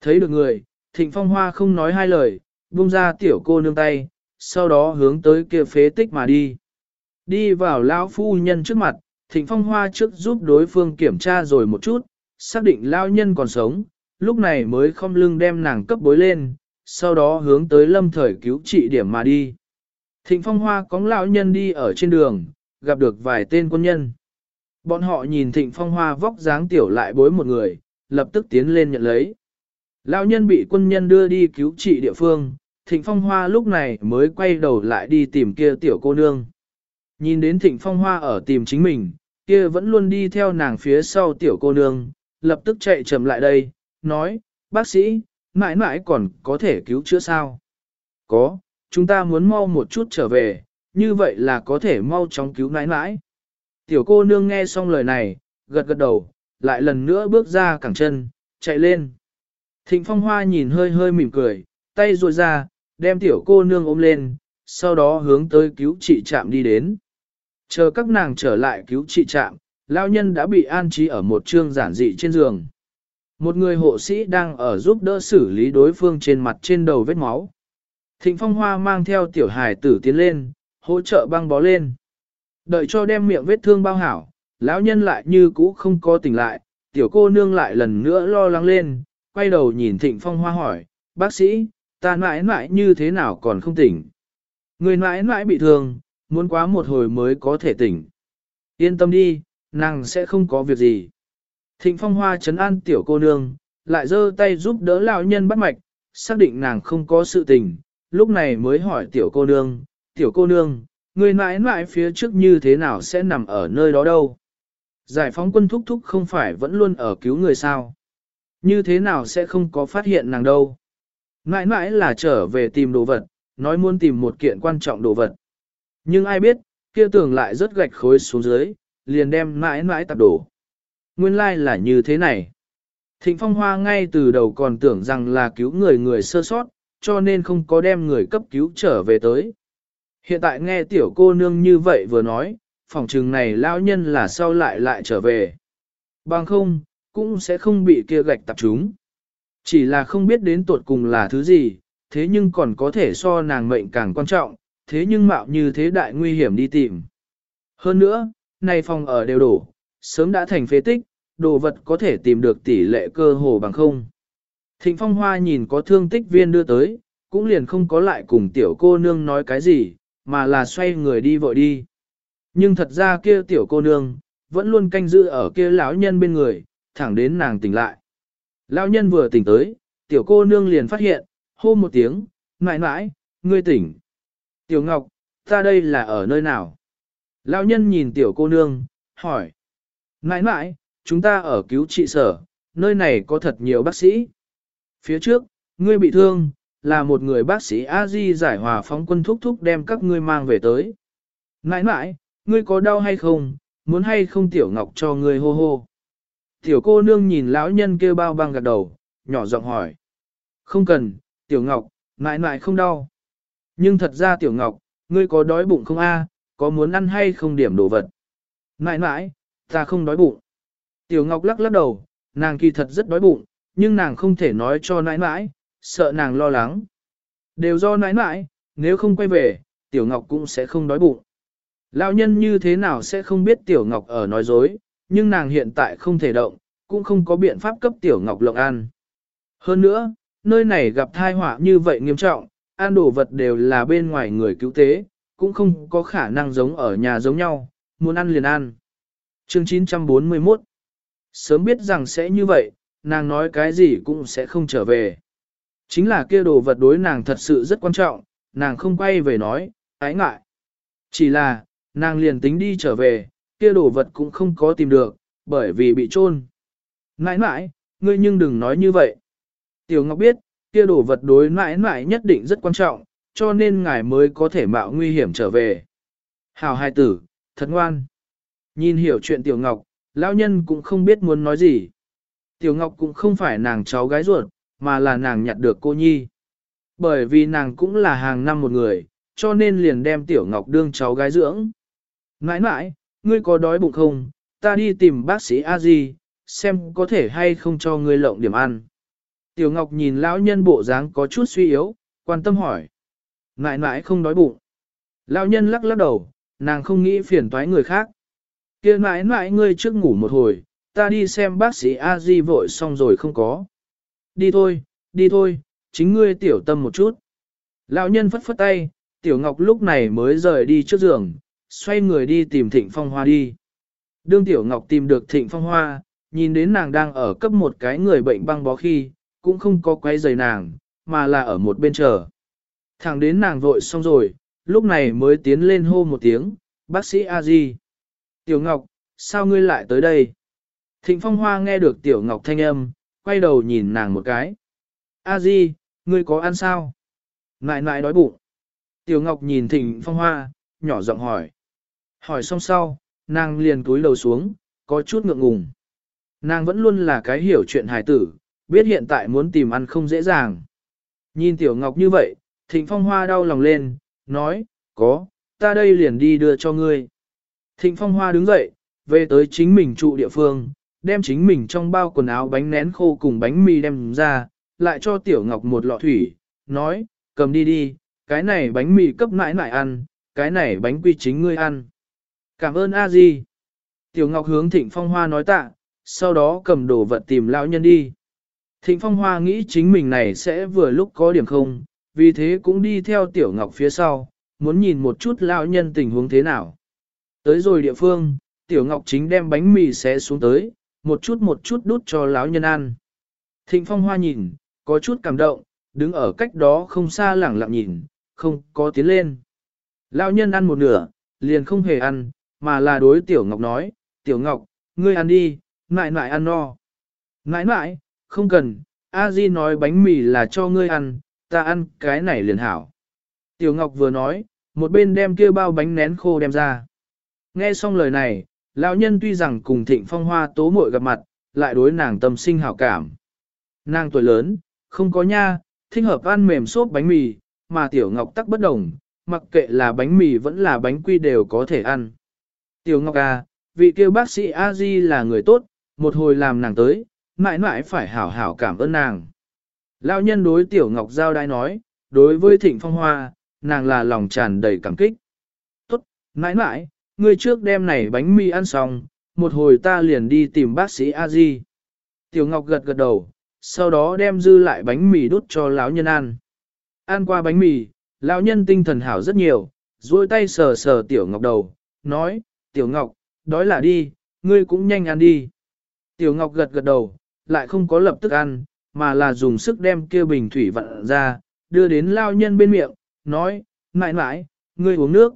Thấy được người, thịnh phong hoa không nói hai lời, buông ra tiểu cô nương tay, sau đó hướng tới kia phế tích mà đi. Đi vào lão phu nhân trước mặt, thịnh phong hoa trước giúp đối phương kiểm tra rồi một chút, xác định lao nhân còn sống, lúc này mới không lưng đem nàng cấp bối lên, sau đó hướng tới lâm thời cứu trị điểm mà đi. Thịnh phong hoa có lão nhân đi ở trên đường, gặp được vài tên quân nhân. Bọn họ nhìn thịnh phong hoa vóc dáng tiểu lại bối một người, lập tức tiến lên nhận lấy. Lão nhân bị quân nhân đưa đi cứu trị địa phương, thịnh phong hoa lúc này mới quay đầu lại đi tìm kia tiểu cô nương. Nhìn đến thịnh phong hoa ở tìm chính mình, kia vẫn luôn đi theo nàng phía sau tiểu cô nương, lập tức chạy chậm lại đây, nói, bác sĩ, mãi mãi còn có thể cứu chữa sao? Có, chúng ta muốn mau một chút trở về, như vậy là có thể mau chóng cứu nãi nãi. Tiểu cô nương nghe xong lời này, gật gật đầu, lại lần nữa bước ra cẳng chân, chạy lên. Thịnh phong hoa nhìn hơi hơi mỉm cười, tay ruồi ra, đem tiểu cô nương ôm lên, sau đó hướng tới cứu trị trạm đi đến. Chờ các nàng trở lại cứu trị trạm, lao nhân đã bị an trí ở một trương giản dị trên giường. Một người hộ sĩ đang ở giúp đỡ xử lý đối phương trên mặt trên đầu vết máu. Thịnh phong hoa mang theo tiểu hài tử tiến lên, hỗ trợ băng bó lên. Đợi cho đem miệng vết thương bao hảo, lão nhân lại như cũ không có tỉnh lại, tiểu cô nương lại lần nữa lo lắng lên, quay đầu nhìn thịnh phong hoa hỏi, bác sĩ, ta mãi mãi như thế nào còn không tỉnh. Người mãi mãi bị thương, muốn quá một hồi mới có thể tỉnh. Yên tâm đi, nàng sẽ không có việc gì. Thịnh phong hoa chấn an tiểu cô nương, lại giơ tay giúp đỡ lão nhân bắt mạch, xác định nàng không có sự tình, lúc này mới hỏi tiểu cô nương, tiểu cô nương, người mãi mãi phía trước như thế nào sẽ nằm ở nơi đó đâu. Giải phóng quân thúc thúc không phải vẫn luôn ở cứu người sao. Như thế nào sẽ không có phát hiện nàng đâu. Mãi mãi là trở về tìm đồ vật, nói muốn tìm một kiện quan trọng đồ vật. Nhưng ai biết, kia tường lại rất gạch khối xuống dưới, liền đem mãi mãi tạp đổ. Nguyên lai like là như thế này. Thịnh Phong Hoa ngay từ đầu còn tưởng rằng là cứu người người sơ sót, cho nên không có đem người cấp cứu trở về tới. Hiện tại nghe tiểu cô nương như vậy vừa nói, phòng trừng này lão nhân là sau lại lại trở về. Bằng không, cũng sẽ không bị kia gạch tập chúng. Chỉ là không biết đến tuột cùng là thứ gì, thế nhưng còn có thể so nàng mệnh càng quan trọng, thế nhưng mạo như thế đại nguy hiểm đi tìm. Hơn nữa, nay phòng ở đều đổ, sớm đã thành phế tích, đồ vật có thể tìm được tỷ lệ cơ hồ bằng không. Thịnh phong hoa nhìn có thương tích viên đưa tới, cũng liền không có lại cùng tiểu cô nương nói cái gì, mà là xoay người đi vội đi. Nhưng thật ra kia tiểu cô nương, vẫn luôn canh giữ ở kia lão nhân bên người, thẳng đến nàng tỉnh lại. Lão nhân vừa tỉnh tới, tiểu cô nương liền phát hiện, hô một tiếng, ngại ngại, ngươi tỉnh. Tiểu Ngọc, ta đây là ở nơi nào? Lão nhân nhìn tiểu cô nương, hỏi. Ngại ngại, chúng ta ở cứu trị sở, nơi này có thật nhiều bác sĩ. Phía trước, ngươi bị thương, là một người bác sĩ A-di giải hòa phóng quân thúc thúc đem các ngươi mang về tới. Nãi nãi, ngươi có đau hay không, muốn hay không tiểu ngọc cho ngươi hô hô. Tiểu cô nương nhìn lão nhân kêu bao băng gật đầu, nhỏ giọng hỏi. Không cần, tiểu ngọc, nãi nãi không đau. Nhưng thật ra tiểu ngọc, ngươi có đói bụng không a? có muốn ăn hay không điểm đồ vật? Nãi nãi, ta không đói bụng. Tiểu ngọc lắc lắc đầu, nàng kỳ thật rất đói bụng, nhưng nàng không thể nói cho nãi nãi, sợ nàng lo lắng. Đều do nãi nãi, nếu không quay về, tiểu ngọc cũng sẽ không đói bụng. Lão nhân như thế nào sẽ không biết tiểu ngọc ở nói dối, nhưng nàng hiện tại không thể động, cũng không có biện pháp cấp tiểu ngọc lộng ăn. Hơn nữa, nơi này gặp thai họa như vậy nghiêm trọng, ăn đồ vật đều là bên ngoài người cứu tế, cũng không có khả năng giống ở nhà giống nhau, muốn ăn liền ăn. Chương 941 Sớm biết rằng sẽ như vậy, nàng nói cái gì cũng sẽ không trở về. Chính là kia đồ vật đối nàng thật sự rất quan trọng, nàng không quay về nói, ái ngại. Chỉ là, nàng liền tính đi trở về, kia đồ vật cũng không có tìm được, bởi vì bị trôn. Nãi nãi, ngươi nhưng đừng nói như vậy. Tiểu Ngọc biết, kia đồ vật đối nãi nãi nhất định rất quan trọng, cho nên ngài mới có thể mạo nguy hiểm trở về. Hào hai tử, thật ngoan. Nhìn hiểu chuyện Tiểu Ngọc, lão nhân cũng không biết muốn nói gì. Tiểu Ngọc cũng không phải nàng cháu gái ruột, mà là nàng nhặt được cô nhi. Bởi vì nàng cũng là hàng năm một người, cho nên liền đem Tiểu Ngọc đương cháu gái dưỡng. Nãi nãi, ngươi có đói bụng không? Ta đi tìm bác sĩ A Di, xem có thể hay không cho ngươi lộng điểm ăn. Tiểu Ngọc nhìn lão nhân bộ dáng có chút suy yếu, quan tâm hỏi. Nãi nãi không đói bụng. Lão nhân lắc lắc đầu, nàng không nghĩ phiền toái người khác. kia nãi nãi ngươi trước ngủ một hồi, ta đi xem bác sĩ A Di vội xong rồi không có. Đi thôi, đi thôi, chính ngươi tiểu tâm một chút. Lão nhân phất phất tay, tiểu ngọc lúc này mới rời đi trước giường, xoay người đi tìm thịnh phong hoa đi. Đương tiểu ngọc tìm được thịnh phong hoa, nhìn đến nàng đang ở cấp một cái người bệnh băng bó khi, cũng không có quay giày nàng, mà là ở một bên chờ. Thẳng đến nàng vội xong rồi, lúc này mới tiến lên hô một tiếng, bác sĩ A Di. Tiểu Ngọc, sao ngươi lại tới đây? Thịnh Phong Hoa nghe được Tiểu Ngọc thanh âm, quay đầu nhìn nàng một cái. A Di, ngươi có ăn sao? Ngại ngại đói bụng. Tiểu Ngọc nhìn Thịnh Phong Hoa, nhỏ giọng hỏi. Hỏi xong sau, nàng liền túi đầu xuống, có chút ngượng ngùng. Nàng vẫn luôn là cái hiểu chuyện hài tử, biết hiện tại muốn tìm ăn không dễ dàng. Nhìn Tiểu Ngọc như vậy, Thịnh Phong Hoa đau lòng lên, nói, có, ta đây liền đi đưa cho ngươi. Thịnh Phong Hoa đứng dậy, về tới chính mình trụ địa phương, đem chính mình trong bao quần áo bánh nén khô cùng bánh mì đem ra, lại cho Tiểu Ngọc một lọ thủy, nói, cầm đi đi, cái này bánh mì cấp nãi nãi ăn, cái này bánh quy chính ngươi ăn. Cảm ơn a di. Tiểu Ngọc hướng Thịnh Phong Hoa nói tạ, sau đó cầm đồ vật tìm lão nhân đi. Thịnh Phong Hoa nghĩ chính mình này sẽ vừa lúc có điểm không, vì thế cũng đi theo Tiểu Ngọc phía sau, muốn nhìn một chút lão nhân tình huống thế nào. Tới rồi địa phương, Tiểu Ngọc chính đem bánh mì xé xuống tới, một chút một chút đút cho lão nhân ăn. Thịnh Phong Hoa nhìn, có chút cảm động, đứng ở cách đó không xa lẳng lặng nhìn, không có tiến lên. Lão nhân ăn một nửa, liền không hề ăn, mà là đối Tiểu Ngọc nói, Tiểu Ngọc, ngươi ăn đi, nại nại ăn no. Nãi nãi, không cần, a di nói bánh mì là cho ngươi ăn, ta ăn cái này liền hảo. Tiểu Ngọc vừa nói, một bên đem kia bao bánh nén khô đem ra. Nghe xong lời này, lão nhân tuy rằng cùng thịnh phong hoa tố muội gặp mặt, lại đối nàng tâm sinh hảo cảm. Nàng tuổi lớn, không có nha, thích hợp ăn mềm xốp bánh mì, mà tiểu ngọc tắc bất đồng, mặc kệ là bánh mì vẫn là bánh quy đều có thể ăn. Tiểu ngọc à, vị kêu bác sĩ a di là người tốt, một hồi làm nàng tới, mãi mãi phải hảo hảo cảm ơn nàng. Lão nhân đối tiểu ngọc giao đai nói, đối với thịnh phong hoa, nàng là lòng tràn đầy cảm kích. Tốt, mãi mãi, ngươi trước đem này bánh mì ăn xong, một hồi ta liền đi tìm bác sĩ a di. Tiểu ngọc gật gật đầu, sau đó đem dư lại bánh mì đút cho lão nhân ăn. Ăn qua bánh mì, lão nhân tinh thần hảo rất nhiều, duỗi tay sờ sờ tiểu ngọc đầu, nói, tiểu ngọc, đói là đi, ngươi cũng nhanh ăn đi. Tiểu ngọc gật gật đầu, lại không có lập tức ăn, mà là dùng sức đem kia bình thủy vặn ra, đưa đến lao nhân bên miệng, nói, mãi mãi, ngươi uống nước.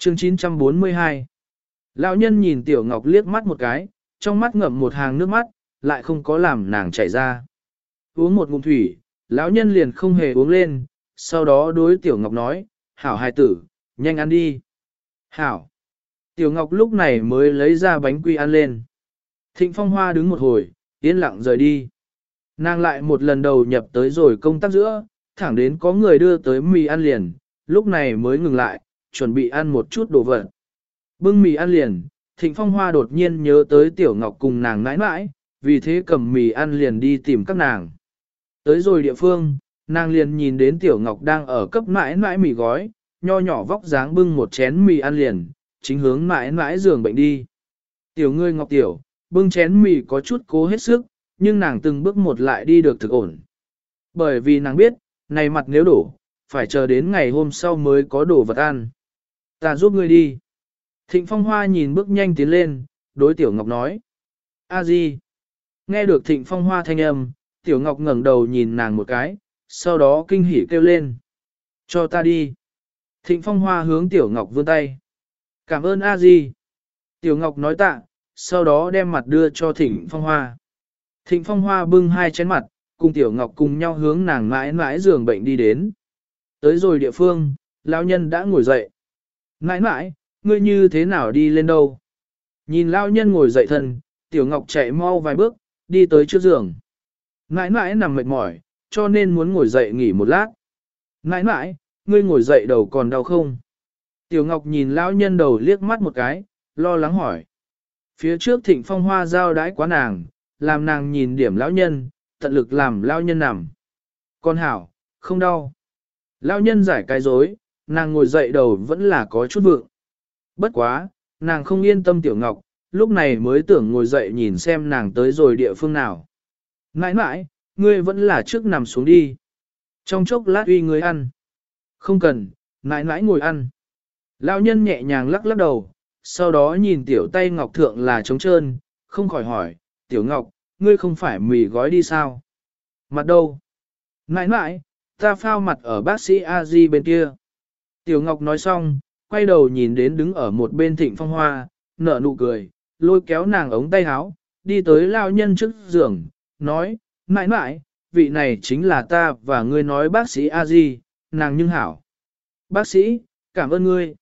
Chương 942 Lão nhân nhìn tiểu ngọc liếc mắt một cái, trong mắt ngậm một hàng nước mắt, lại không có làm nàng chảy ra. Uống một ngụm thủy, lão nhân liền không hề uống lên, sau đó đối tiểu ngọc nói, hảo hài tử, nhanh ăn đi. Hảo. Tiểu ngọc lúc này mới lấy ra bánh quy ăn lên. Thịnh phong hoa đứng một hồi, yên lặng rời đi. Nàng lại một lần đầu nhập tới rồi công tác giữa, thẳng đến có người đưa tới mì ăn liền, lúc này mới ngừng lại, chuẩn bị ăn một chút đồ vật. Bưng mì ăn liền, Thịnh Phong Hoa đột nhiên nhớ tới Tiểu Ngọc cùng nàng nãi nãi, vì thế cầm mì ăn liền đi tìm các nàng. Tới rồi địa phương, nàng liền nhìn đến Tiểu Ngọc đang ở cấp nãi nãi mì gói, nho nhỏ vóc dáng bưng một chén mì ăn liền, chính hướng nãi nãi giường bệnh đi. Tiểu ngươi Ngọc Tiểu, bưng chén mì có chút cố hết sức, nhưng nàng từng bước một lại đi được thực ổn. Bởi vì nàng biết, này mặt nếu đổ, phải chờ đến ngày hôm sau mới có đồ vật ăn. Ta giúp ngươi đi. Thịnh Phong Hoa nhìn bước nhanh tiến lên, đối Tiểu Ngọc nói. A Di. Nghe được Thịnh Phong Hoa thanh âm, Tiểu Ngọc ngẩng đầu nhìn nàng một cái, sau đó kinh hỉ kêu lên. Cho ta đi. Thịnh Phong Hoa hướng Tiểu Ngọc vươn tay. Cảm ơn A Di. Tiểu Ngọc nói tạ, sau đó đem mặt đưa cho Thịnh Phong Hoa. Thịnh Phong Hoa bưng hai chén mặt, cùng Tiểu Ngọc cùng nhau hướng nàng mãi mãi giường bệnh đi đến. Tới rồi địa phương, lão nhân đã ngồi dậy. Nãi nãi, ngươi như thế nào đi lên đâu? Nhìn lão nhân ngồi dậy thân, Tiểu Ngọc chạy mau vài bước, đi tới trước giường. Nãi nãi nằm mệt mỏi, cho nên muốn ngồi dậy nghỉ một lát. Nãi nãi, ngươi ngồi dậy đầu còn đau không? Tiểu Ngọc nhìn lão nhân đầu liếc mắt một cái, lo lắng hỏi. Phía trước thịnh phong hoa giao đái quá nàng, làm nàng nhìn điểm lão nhân, tận lực làm lão nhân nằm. Con hảo, không đau. Lão nhân giải cái dối, nàng ngồi dậy đầu vẫn là có chút vượng. Bất quá, nàng không yên tâm tiểu ngọc, lúc này mới tưởng ngồi dậy nhìn xem nàng tới rồi địa phương nào. Nãi nãi, ngươi vẫn là trước nằm xuống đi. Trong chốc lát uy ngươi ăn. Không cần, nãi nãi ngồi ăn. Lão nhân nhẹ nhàng lắc lắc đầu, sau đó nhìn tiểu tay ngọc thượng là trống trơn, không khỏi hỏi, tiểu ngọc, ngươi không phải mì gói đi sao? Mặt đâu? Nãi nãi, ta phao mặt ở bác sĩ A-di bên kia. Tiểu ngọc nói xong, quay đầu nhìn đến đứng ở một bên thịnh phong hoa, nở nụ cười, lôi kéo nàng ống tay áo, đi tới lao nhân trước giường, nói, mãi mãi, vị này chính là ta và ngươi nói bác sĩ A-di, nàng nhưng hảo. Bác sĩ, cảm ơn ngươi.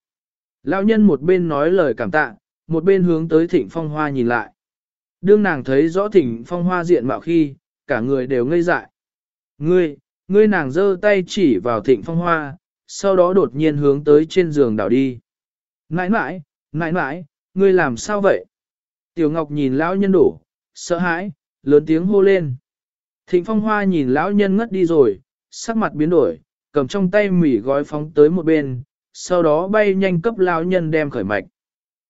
Lão nhân một bên nói lời cảm tạ, một bên hướng tới thịnh phong hoa nhìn lại. Đương nàng thấy rõ thịnh phong hoa diện mạo khi, cả người đều ngây dại. Ngươi, ngươi nàng giơ tay chỉ vào thịnh phong hoa, sau đó đột nhiên hướng tới trên giường đảo đi. Nãi nãi, nãi nãi, ngươi làm sao vậy? Tiểu Ngọc nhìn lão nhân đổ, sợ hãi, lớn tiếng hô lên. Thịnh phong hoa nhìn lão nhân ngất đi rồi, sắc mặt biến đổi, cầm trong tay mỉ gói phóng tới một bên, sau đó bay nhanh cấp lão nhân đem khởi mạch.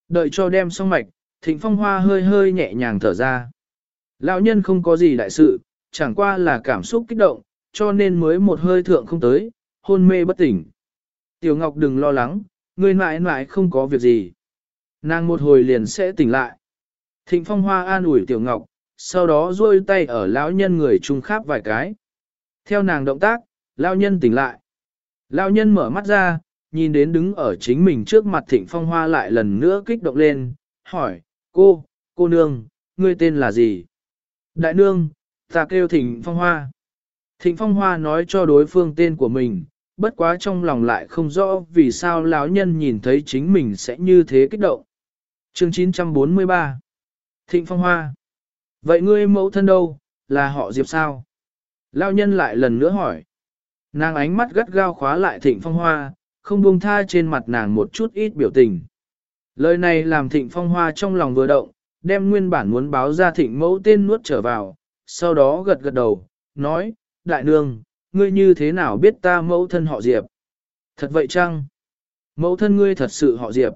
Đợi cho đem xong mạch, thịnh phong hoa hơi hơi nhẹ nhàng thở ra. Lão nhân không có gì đại sự, chẳng qua là cảm xúc kích động, cho nên mới một hơi thượng không tới, hôn mê bất tỉnh. Tiểu Ngọc đừng lo lắng, người mãi mãi không có việc gì. Nàng một hồi liền sẽ tỉnh lại. Thịnh Phong Hoa an ủi Tiểu Ngọc, sau đó duỗi tay ở lão nhân người trung khắp vài cái. Theo nàng động tác, lão nhân tỉnh lại. Lão nhân mở mắt ra, nhìn đến đứng ở chính mình trước mặt Thịnh Phong Hoa lại lần nữa kích động lên, hỏi, cô, cô nương, ngươi tên là gì? Đại nương, Ta kêu Thịnh Phong Hoa. Thịnh Phong Hoa nói cho đối phương tên của mình, bất quá trong lòng lại không rõ vì sao lão nhân nhìn thấy chính mình sẽ như thế kích động. Chương 943 Thịnh Phong Hoa Vậy ngươi mẫu thân đâu, là họ Diệp sao? Lão nhân lại lần nữa hỏi. Nàng ánh mắt gắt gao khóa lại Thịnh Phong Hoa, không buông tha trên mặt nàng một chút ít biểu tình. Lời này làm Thịnh Phong Hoa trong lòng vừa động, đem nguyên bản muốn báo ra Thịnh mẫu tên nuốt trở vào, sau đó gật gật đầu, nói, Đại nương, ngươi như thế nào biết ta mẫu thân họ Diệp? Thật vậy chăng? Mẫu thân ngươi thật sự họ Diệp.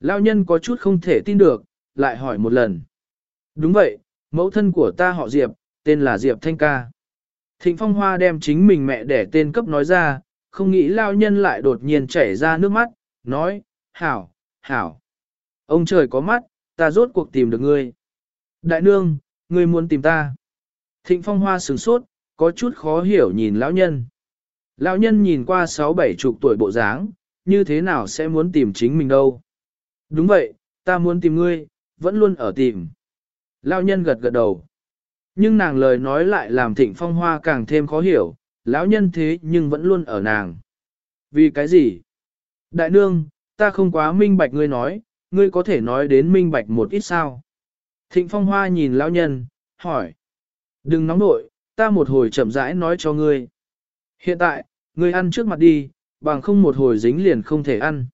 Lao nhân có chút không thể tin được, lại hỏi một lần. Đúng vậy, mẫu thân của ta họ Diệp, tên là Diệp Thanh Ca. Thịnh Phong Hoa đem chính mình mẹ để tên cấp nói ra, không nghĩ Lao nhân lại đột nhiên chảy ra nước mắt, nói, hảo, hảo. Ông trời có mắt, ta rốt cuộc tìm được ngươi. Đại nương, ngươi muốn tìm ta. Thịnh Phong Hoa sửng sốt, có chút khó hiểu nhìn lão nhân. Lão nhân nhìn qua sáu bảy chục tuổi bộ dáng, như thế nào sẽ muốn tìm chính mình đâu. Đúng vậy, ta muốn tìm ngươi, vẫn luôn ở tìm. Lão nhân gật gật đầu. Nhưng nàng lời nói lại làm thịnh phong hoa càng thêm khó hiểu, lão nhân thế nhưng vẫn luôn ở nàng. Vì cái gì? Đại nương, ta không quá minh bạch ngươi nói, ngươi có thể nói đến minh bạch một ít sao? Thịnh phong hoa nhìn lão nhân, hỏi. Đừng nóng nội, ta một hồi chậm rãi nói cho ngươi. Hiện tại, ngươi ăn trước mặt đi, bằng không một hồi dính liền không thể ăn.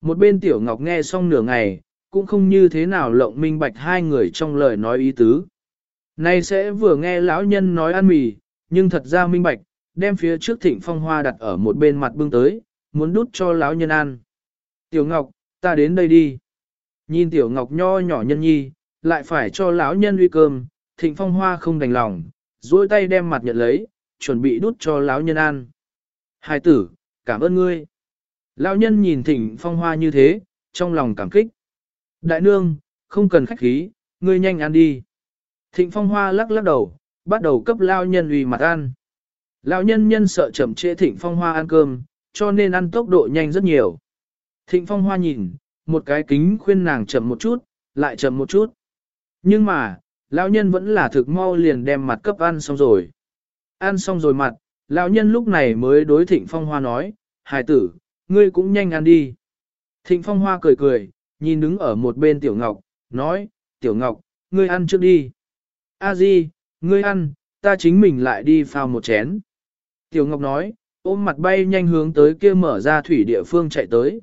Một bên tiểu ngọc nghe xong nửa ngày, cũng không như thế nào lộng minh bạch hai người trong lời nói ý tứ. Nay sẽ vừa nghe lão nhân nói ăn mì, nhưng thật ra minh bạch, đem phía trước thịnh phong hoa đặt ở một bên mặt bưng tới, muốn đút cho lão nhân ăn. Tiểu ngọc, ta đến đây đi. Nhìn tiểu ngọc nho nhỏ nhân nhi, lại phải cho lão nhân uy cơm, thịnh phong hoa không đành lòng, duỗi tay đem mặt nhận lấy, chuẩn bị đút cho lão nhân ăn. Hai tử, cảm ơn ngươi. Lão nhân nhìn thịnh phong hoa như thế, trong lòng cảm kích. Đại nương, không cần khách khí, ngươi nhanh ăn đi. Thịnh phong hoa lắc lắc đầu, bắt đầu cấp lão nhân uy mặt ăn. Lão nhân nhân sợ chậm trễ thịnh phong hoa ăn cơm, cho nên ăn tốc độ nhanh rất nhiều. Thịnh phong hoa nhìn, một cái kính khuyên nàng chậm một chút, lại chậm một chút. Nhưng mà, lão nhân vẫn là thực mau liền đem mặt cấp ăn xong rồi. Ăn xong rồi mặt, lão nhân lúc này mới đối thịnh phong hoa nói, hài tử, ngươi cũng nhanh ăn đi. Thịnh phong hoa cười cười, nhìn đứng ở một bên tiểu ngọc, nói, tiểu ngọc, ngươi ăn trước đi. A di, ngươi ăn, ta chính mình lại đi phao một chén. Tiểu ngọc nói, ôm mặt bay nhanh hướng tới kia mở ra thủy địa phương chạy tới.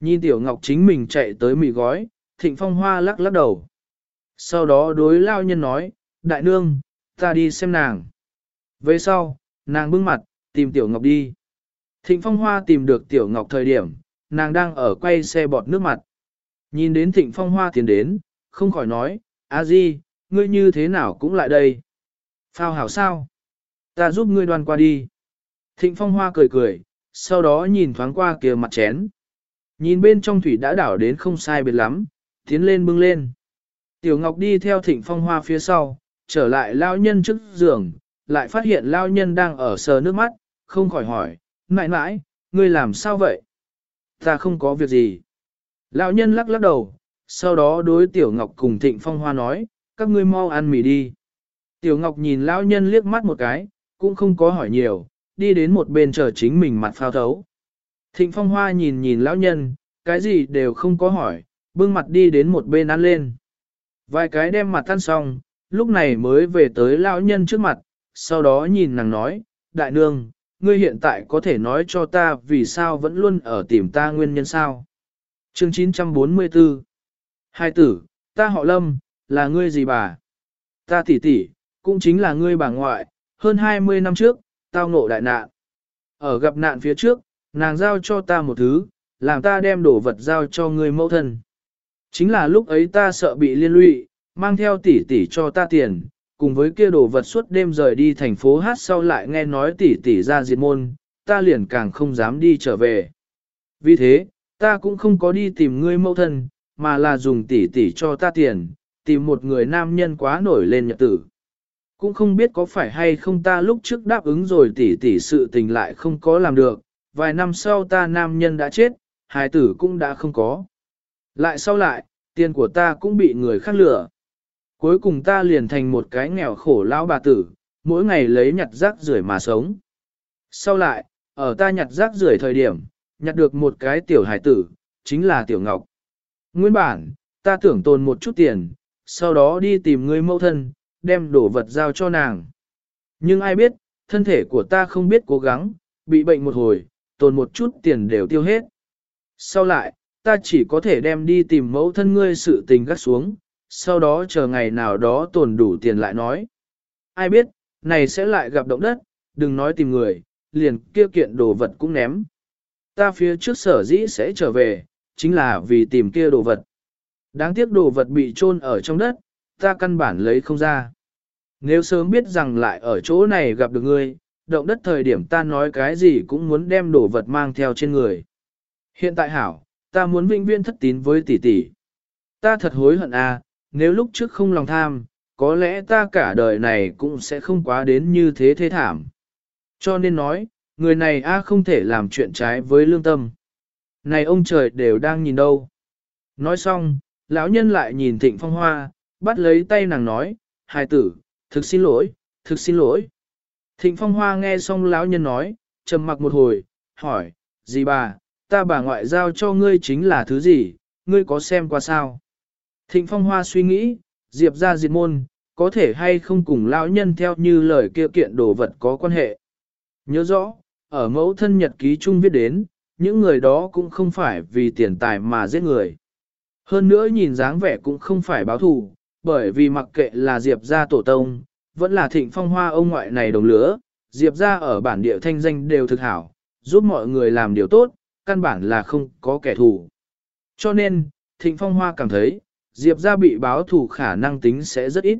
Nhìn tiểu ngọc chính mình chạy tới mì gói, thịnh phong hoa lắc lắc đầu. Sau đó đối lao nhân nói, đại nương, ta đi xem nàng. Về sau, nàng bưng mặt, tìm Tiểu Ngọc đi. Thịnh Phong Hoa tìm được Tiểu Ngọc thời điểm, nàng đang ở quay xe bọt nước mặt. Nhìn đến Thịnh Phong Hoa tiến đến, không khỏi nói, a di, ngươi như thế nào cũng lại đây. Phao hảo sao? Ta giúp ngươi đoan qua đi. Thịnh Phong Hoa cười cười, sau đó nhìn thoáng qua kia mặt chén. Nhìn bên trong thủy đã đảo đến không sai biệt lắm, tiến lên bưng lên. Tiểu Ngọc đi theo thịnh phong hoa phía sau, trở lại lao nhân trước giường, lại phát hiện lao nhân đang ở sờ nước mắt, không khỏi hỏi, mãi mãi, ngươi làm sao vậy? Ta không có việc gì. Lão nhân lắc lắc đầu, sau đó đối Tiểu Ngọc cùng Thịnh Phong Hoa nói, các ngươi mau ăn mì đi. Tiểu Ngọc nhìn lão nhân liếc mắt một cái, cũng không có hỏi nhiều, đi đến một bên chờ chính mình mặt phao thấu. Thịnh Phong Hoa nhìn nhìn lão nhân, cái gì đều không có hỏi, bưng mặt đi đến một bên ăn lên. Vài cái đem mặt tan xong, lúc này mới về tới lão nhân trước mặt, sau đó nhìn nàng nói, đại nương, ngươi hiện tại có thể nói cho ta vì sao vẫn luôn ở tìm ta nguyên nhân sao. Chương 944 Hai tử, ta họ Lâm, là ngươi gì bà? Ta tỷ tỷ, cũng chính là ngươi bà ngoại, hơn 20 năm trước, tao ngộ đại nạn. Ở gặp nạn phía trước, nàng giao cho ta một thứ, làm ta đem đồ vật giao cho ngươi mẫu thân. Chính là lúc ấy ta sợ bị liên lụy, mang theo tỷ tỷ cho ta tiền, cùng với kia đồ vật suốt đêm rời đi thành phố hát sau lại nghe nói tỷ tỷ ra diệt môn, ta liền càng không dám đi trở về. Vì thế, ta cũng không có đi tìm ngươi mẫu thân, mà là dùng tỷ tỷ cho ta tiền, tìm một người nam nhân quá nổi lên nhật tử. Cũng không biết có phải hay không ta lúc trước đáp ứng rồi tỷ tỷ sự tình lại không có làm được, vài năm sau ta nam nhân đã chết, hài tử cũng đã không có. Lại sau lại, tiền của ta cũng bị người khác lừa. Cuối cùng ta liền thành một cái nghèo khổ lão bà tử, mỗi ngày lấy nhặt rác rưởi mà sống. Sau lại, ở ta nhặt rác rưởi thời điểm, nhặt được một cái tiểu hải tử, chính là tiểu ngọc. Nguyên bản, ta tưởng tồn một chút tiền, sau đó đi tìm người mẫu thân, đem đồ vật giao cho nàng. Nhưng ai biết, thân thể của ta không biết cố gắng, bị bệnh một hồi, tồn một chút tiền đều tiêu hết. Sau lại, ta chỉ có thể đem đi tìm mẫu thân ngươi sự tình gắt xuống, sau đó chờ ngày nào đó tồn đủ tiền lại nói. Ai biết, này sẽ lại gặp động đất, đừng nói tìm người, liền kia kiện đồ vật cũng ném. Ta phía trước sở dĩ sẽ trở về, chính là vì tìm kia đồ vật. Đáng tiếc đồ vật bị chôn ở trong đất, ta căn bản lấy không ra. Nếu sớm biết rằng lại ở chỗ này gặp được ngươi, động đất thời điểm ta nói cái gì cũng muốn đem đồ vật mang theo trên người. Hiện tại hảo, ta muốn vĩnh viễn thất tín với tỷ tỷ. Ta thật hối hận à, nếu lúc trước không lòng tham, có lẽ ta cả đời này cũng sẽ không quá đến như thế thế thảm. Cho nên nói, người này a không thể làm chuyện trái với lương tâm. Này ông trời đều đang nhìn đâu. Nói xong, lão nhân lại nhìn thịnh phong hoa, bắt lấy tay nàng nói, hài tử, thực xin lỗi, thực xin lỗi. Thịnh phong hoa nghe xong lão nhân nói, trầm mặc một hồi, hỏi, gì bà, ta bà ngoại giao cho ngươi chính là thứ gì, ngươi có xem qua sao? Thịnh phong hoa suy nghĩ, diệp ra diệt môn, có thể hay không cùng lão nhân theo như lời kia kiện đồ vật có quan hệ. Nhớ rõ, ở mẫu thân nhật ký chung viết đến, những người đó cũng không phải vì tiền tài mà giết người. Hơn nữa nhìn dáng vẻ cũng không phải báo thù, bởi vì mặc kệ là Diệp gia tổ tông, vẫn là thịnh phong hoa ông ngoại này đồng lứa, Diệp gia ở bản địa thanh danh đều thực hảo, giúp mọi người làm điều tốt, căn bản là không có kẻ thù. Cho nên, thịnh phong hoa cảm thấy, Diệp gia bị báo thù khả năng tính sẽ rất ít.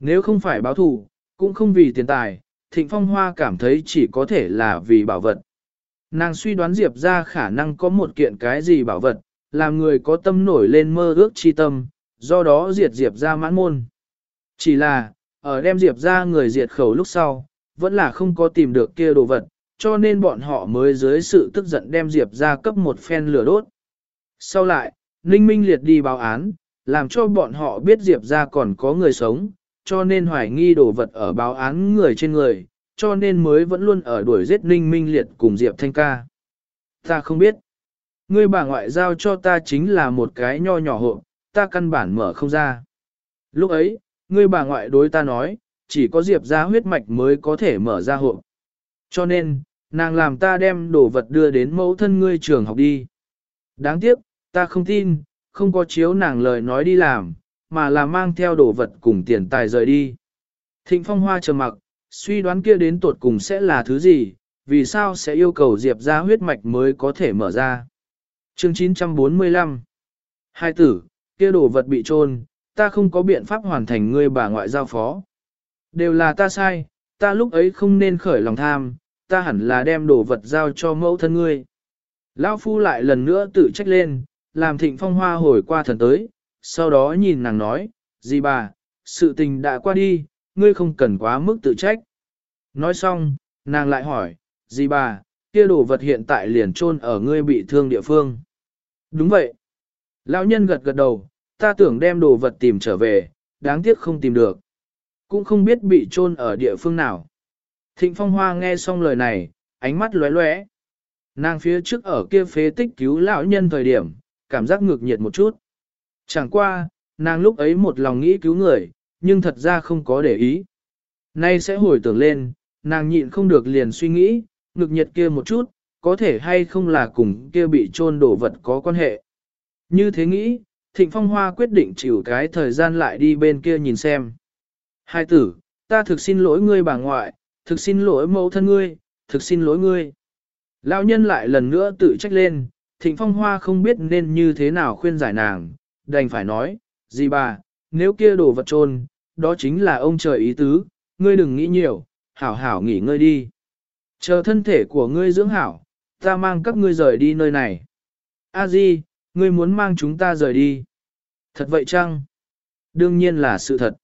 Nếu không phải báo thù, cũng không vì tiền tài, thịnh phong hoa cảm thấy chỉ có thể là vì bảo vật. Nàng suy đoán Diệp ra khả năng có một kiện cái gì bảo vật, làm người có tâm nổi lên mơ ước chi tâm, do đó diệt Diệp ra mãn môn. Chỉ là, ở đem Diệp ra người diệt khẩu lúc sau, vẫn là không có tìm được kia đồ vật, cho nên bọn họ mới dưới sự tức giận đem Diệp ra cấp một phen lửa đốt. Sau lại, Ninh Minh liệt đi báo án, làm cho bọn họ biết Diệp ra còn có người sống, cho nên hoài nghi đồ vật ở báo án người trên người, cho nên mới vẫn luôn ở đuổi giết Ninh Minh Liệt cùng Diệp Thanh ca. Ta không biết. Ngươi bà ngoại giao cho ta chính là một cái nho nhỏ hộ, ta căn bản mở không ra. Lúc ấy, ngươi bà ngoại đối ta nói, chỉ có Diệp ra huyết mạch mới có thể mở ra hộ. Cho nên, nàng làm ta đem đồ vật đưa đến mẫu thân ngươi trường học đi. Đáng tiếc, ta không tin, không có chiếu nàng lời nói đi làm, mà là mang theo đồ vật cùng tiền tài rời đi. Thịnh phong hoa trầm mặc, suy đoán kia đến tuột cùng sẽ là thứ gì, vì sao sẽ yêu cầu Diệp ra huyết mạch mới có thể mở ra. Chương 945 Hai tử, kia đồ vật bị trôn, ta không có biện pháp hoàn thành ngươi bà ngoại giao phó. Đều là ta sai, ta lúc ấy không nên khởi lòng tham, ta hẳn là đem đồ vật giao cho mẫu thân ngươi. Lão phu lại lần nữa tự trách lên, làm thịnh phong hoa hồi qua thần tới, sau đó nhìn nàng nói, gì bà, sự tình đã qua đi, ngươi không cần quá mức tự trách. Nói xong, nàng lại hỏi, gì bà, kia đồ vật hiện tại liền chôn ở ngươi bị thương địa phương. Đúng vậy. Lão nhân gật gật đầu, ta tưởng đem đồ vật tìm trở về, đáng tiếc không tìm được. Cũng không biết bị chôn ở địa phương nào. Thịnh Phong Hoa nghe xong lời này, ánh mắt lóe lóe. Nàng phía trước ở kia phế tích cứu lão nhân thời điểm, cảm giác ngược nhiệt một chút. Chẳng qua, nàng lúc ấy một lòng nghĩ cứu người, nhưng thật ra không có để ý. Nay sẽ hồi tưởng lên, nàng nhịn không được liền suy nghĩ, ngực nhiệt kia một chút, có thể hay không là cùng kia bị trôn đổ vật có quan hệ. Như thế nghĩ, Thịnh Phong Hoa quyết định chịu cái thời gian lại đi bên kia nhìn xem. Hai tử, ta thực xin lỗi ngươi bà ngoại, thực xin lỗi mẫu thân ngươi, thực xin lỗi ngươi. Lão nhân lại lần nữa tự trách lên, Thịnh Phong Hoa không biết nên như thế nào khuyên giải nàng, đành phải nói, gì bà, nếu kia đồ vật trôn, đó chính là ông trời ý tứ, ngươi đừng nghĩ nhiều, hảo hảo nghỉ ngơi đi. Chờ thân thể của ngươi dưỡng hảo, ta mang các ngươi rời đi nơi này. A Di, ngươi muốn mang chúng ta rời đi. Thật vậy chăng? Đương nhiên là sự thật.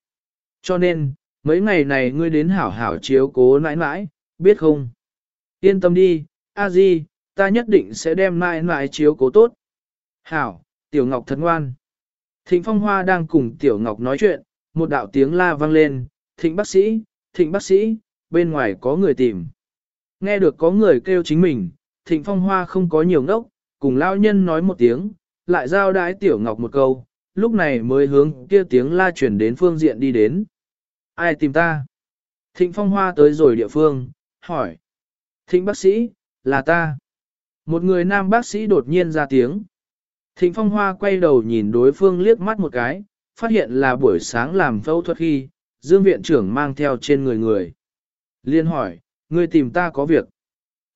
Cho nên, mấy ngày này ngươi đến hảo hảo chiếu cố nãi nãi, biết không? Yên tâm đi, A Di, ta nhất định sẽ đem nãi nãi chiếu cố tốt. Hảo, Tiểu Ngọc thật ngoan. Thịnh Phong Hoa đang cùng Tiểu Ngọc nói chuyện, một đạo tiếng la vang lên, thịnh bác sĩ, thịnh bác sĩ, bên ngoài có người tìm. Nghe được có người kêu chính mình, thịnh phong hoa không có nhiều ngốc, cùng lao nhân nói một tiếng, lại giao đái tiểu ngọc một câu, lúc này mới hướng kia tiếng la chuyển đến phương diện đi đến. Ai tìm ta? Thịnh phong hoa tới rồi địa phương, hỏi. Thịnh bác sĩ, là ta. Một người nam bác sĩ đột nhiên ra tiếng. Thịnh phong hoa quay đầu nhìn đối phương liếc mắt một cái, phát hiện là buổi sáng làm phẫu thuật khi, Dương viện trưởng mang theo trên người người. Liên hỏi, ngươi tìm ta có việc.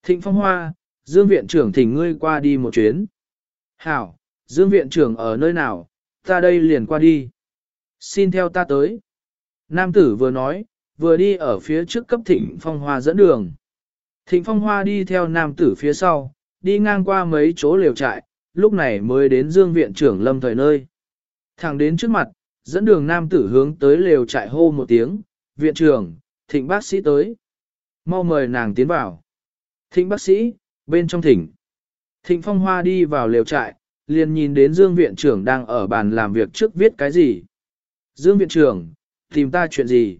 Thịnh phong hoa, Dương viện trưởng thỉnh ngươi qua đi một chuyến. Hảo, Dương viện trưởng ở nơi nào, ta đây liền qua đi. Xin theo ta tới. Nam tử vừa nói, vừa đi ở phía trước cấp thịnh phong hoa dẫn đường. Thịnh phong hoa đi theo nam tử phía sau, đi ngang qua mấy chỗ liều trại, lúc này mới đến dương viện trưởng lâm thời nơi. Thẳng đến trước mặt, dẫn đường nam tử hướng tới lều trại hô một tiếng, viện trưởng, thịnh bác sĩ tới. Mau mời nàng tiến vào. Thịnh bác sĩ, bên trong thỉnh. Thịnh phong hoa đi vào lều trại, liền nhìn đến dương viện trưởng đang ở bàn làm việc trước viết cái gì. Dương viện trưởng, tìm ta chuyện gì?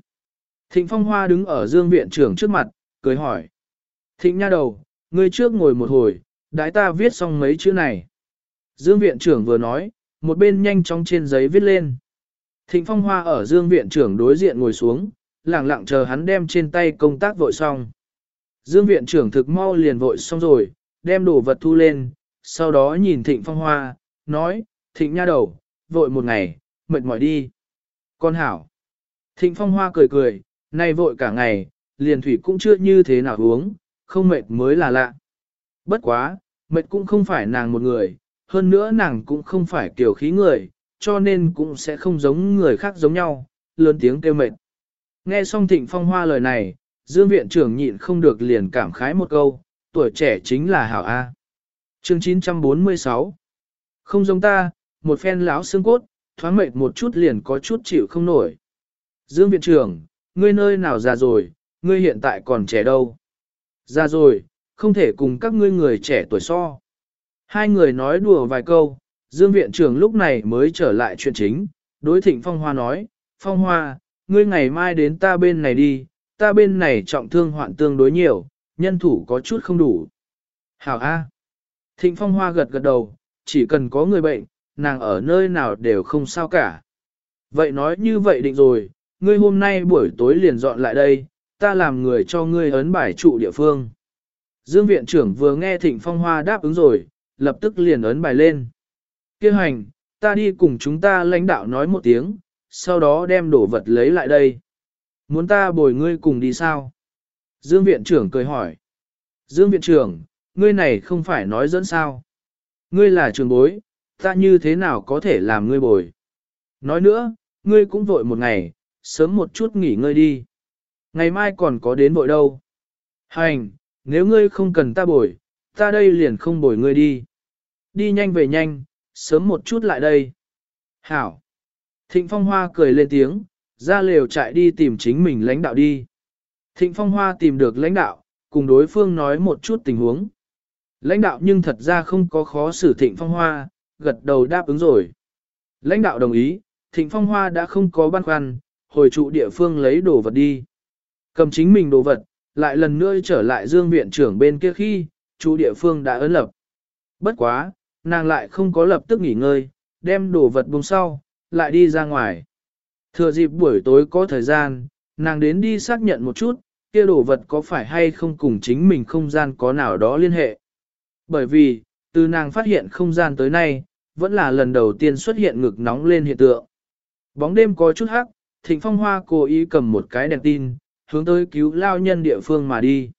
Thịnh phong hoa đứng ở dương viện trưởng trước mặt, cười hỏi. Thịnh nha đầu, ngươi trước ngồi một hồi, đái ta viết xong mấy chữ này. Dương viện trưởng vừa nói, một bên nhanh chóng trên giấy viết lên. Thịnh phong hoa ở dương viện trưởng đối diện ngồi xuống, lặng lặng chờ hắn đem trên tay công tác vội xong. Dương viện trưởng thực mau liền vội xong rồi, đem đồ vật thu lên, sau đó nhìn thịnh phong hoa, nói, thịnh nha đầu, vội một ngày, mệt mỏi đi. Con hảo. Thịnh phong hoa cười cười, nay vội cả ngày, liền thủy cũng chưa như thế nào uống, không mệt mới là lạ. Bất quá, mệt cũng không phải nàng một người, hơn nữa nàng cũng không phải kiểu khí người, cho nên cũng sẽ không giống người khác giống nhau, lớn tiếng kêu mệt. Nghe xong thịnh phong hoa lời này, Dương viện trưởng nhịn không được liền cảm khái một câu, tuổi trẻ chính là hảo A. Chương 946 Không giống ta, một phen lão xương cốt, thoáng mệt một chút liền có chút chịu không nổi. Dương viện trưởng, ngươi nơi nào già rồi, ngươi hiện tại còn trẻ đâu. Già rồi, không thể cùng các ngươi người trẻ tuổi so. Hai người nói đùa vài câu, Dương viện trưởng lúc này mới trở lại chuyện chính, đối thịnh Phong Hoa nói, Phong Hoa, ngươi ngày mai đến ta bên này đi, ta bên này trọng thương hoạn tương đối nhiều, nhân thủ có chút không đủ. Hảo A. Thịnh Phong Hoa gật gật đầu, chỉ cần có người bệnh, nàng ở nơi nào đều không sao cả. Vậy nói như vậy định rồi, ngươi hôm nay buổi tối liền dọn lại đây, ta làm người cho ngươi ấn bài trụ địa phương. Dương viện trưởng vừa nghe Thịnh Phong Hoa đáp ứng rồi, lập tức liền ấn bài lên. Kêu hành, ta đi cùng chúng ta lãnh đạo nói một tiếng, sau đó đem đổ vật lấy lại đây. Muốn ta bồi ngươi cùng đi sao? Dương viện trưởng cười hỏi. Dương viện trưởng, ngươi này không phải nói dẫn sao? Ngươi là trường bối, ta như thế nào có thể làm ngươi bồi? Nói nữa, ngươi cũng vội một ngày, sớm một chút nghỉ ngơi đi. Ngày mai còn có đến bội đâu. Hành, nếu ngươi không cần ta bồi, ta đây liền không bồi ngươi đi. Đi nhanh về nhanh, sớm một chút lại đây. Hảo. Thịnh Phong Hoa cười lên tiếng, ra lều chạy đi tìm chính mình lãnh đạo đi. Thịnh Phong Hoa tìm được lãnh đạo, cùng đối phương nói một chút tình huống. Lãnh đạo nhưng thật ra không có khó xử Thịnh Phong Hoa, gật đầu đáp ứng rồi. Lãnh đạo đồng ý, Thịnh Phong Hoa đã không có băn khoăn, hồi trụ địa phương lấy đồ vật đi. Cầm chính mình đồ vật, lại lần nữa trở lại dương viện trưởng bên kia khi, trụ địa phương đã ấn lập. Bất quá, nàng lại không có lập tức nghỉ ngơi, đem đồ vật bùng sau, lại đi ra ngoài. Thừa dịp buổi tối có thời gian, nàng đến đi xác nhận một chút, kia đồ vật có phải hay không cùng chính mình không gian có nào đó liên hệ. Bởi vì, từ nàng phát hiện không gian tới nay, vẫn là lần đầu tiên xuất hiện ngực nóng lên hiện tượng. Bóng đêm có chút hắc, Thịnh Phong Hoa cố ý cầm một cái đèn tin, hướng tới cứu lao nhân địa phương mà đi.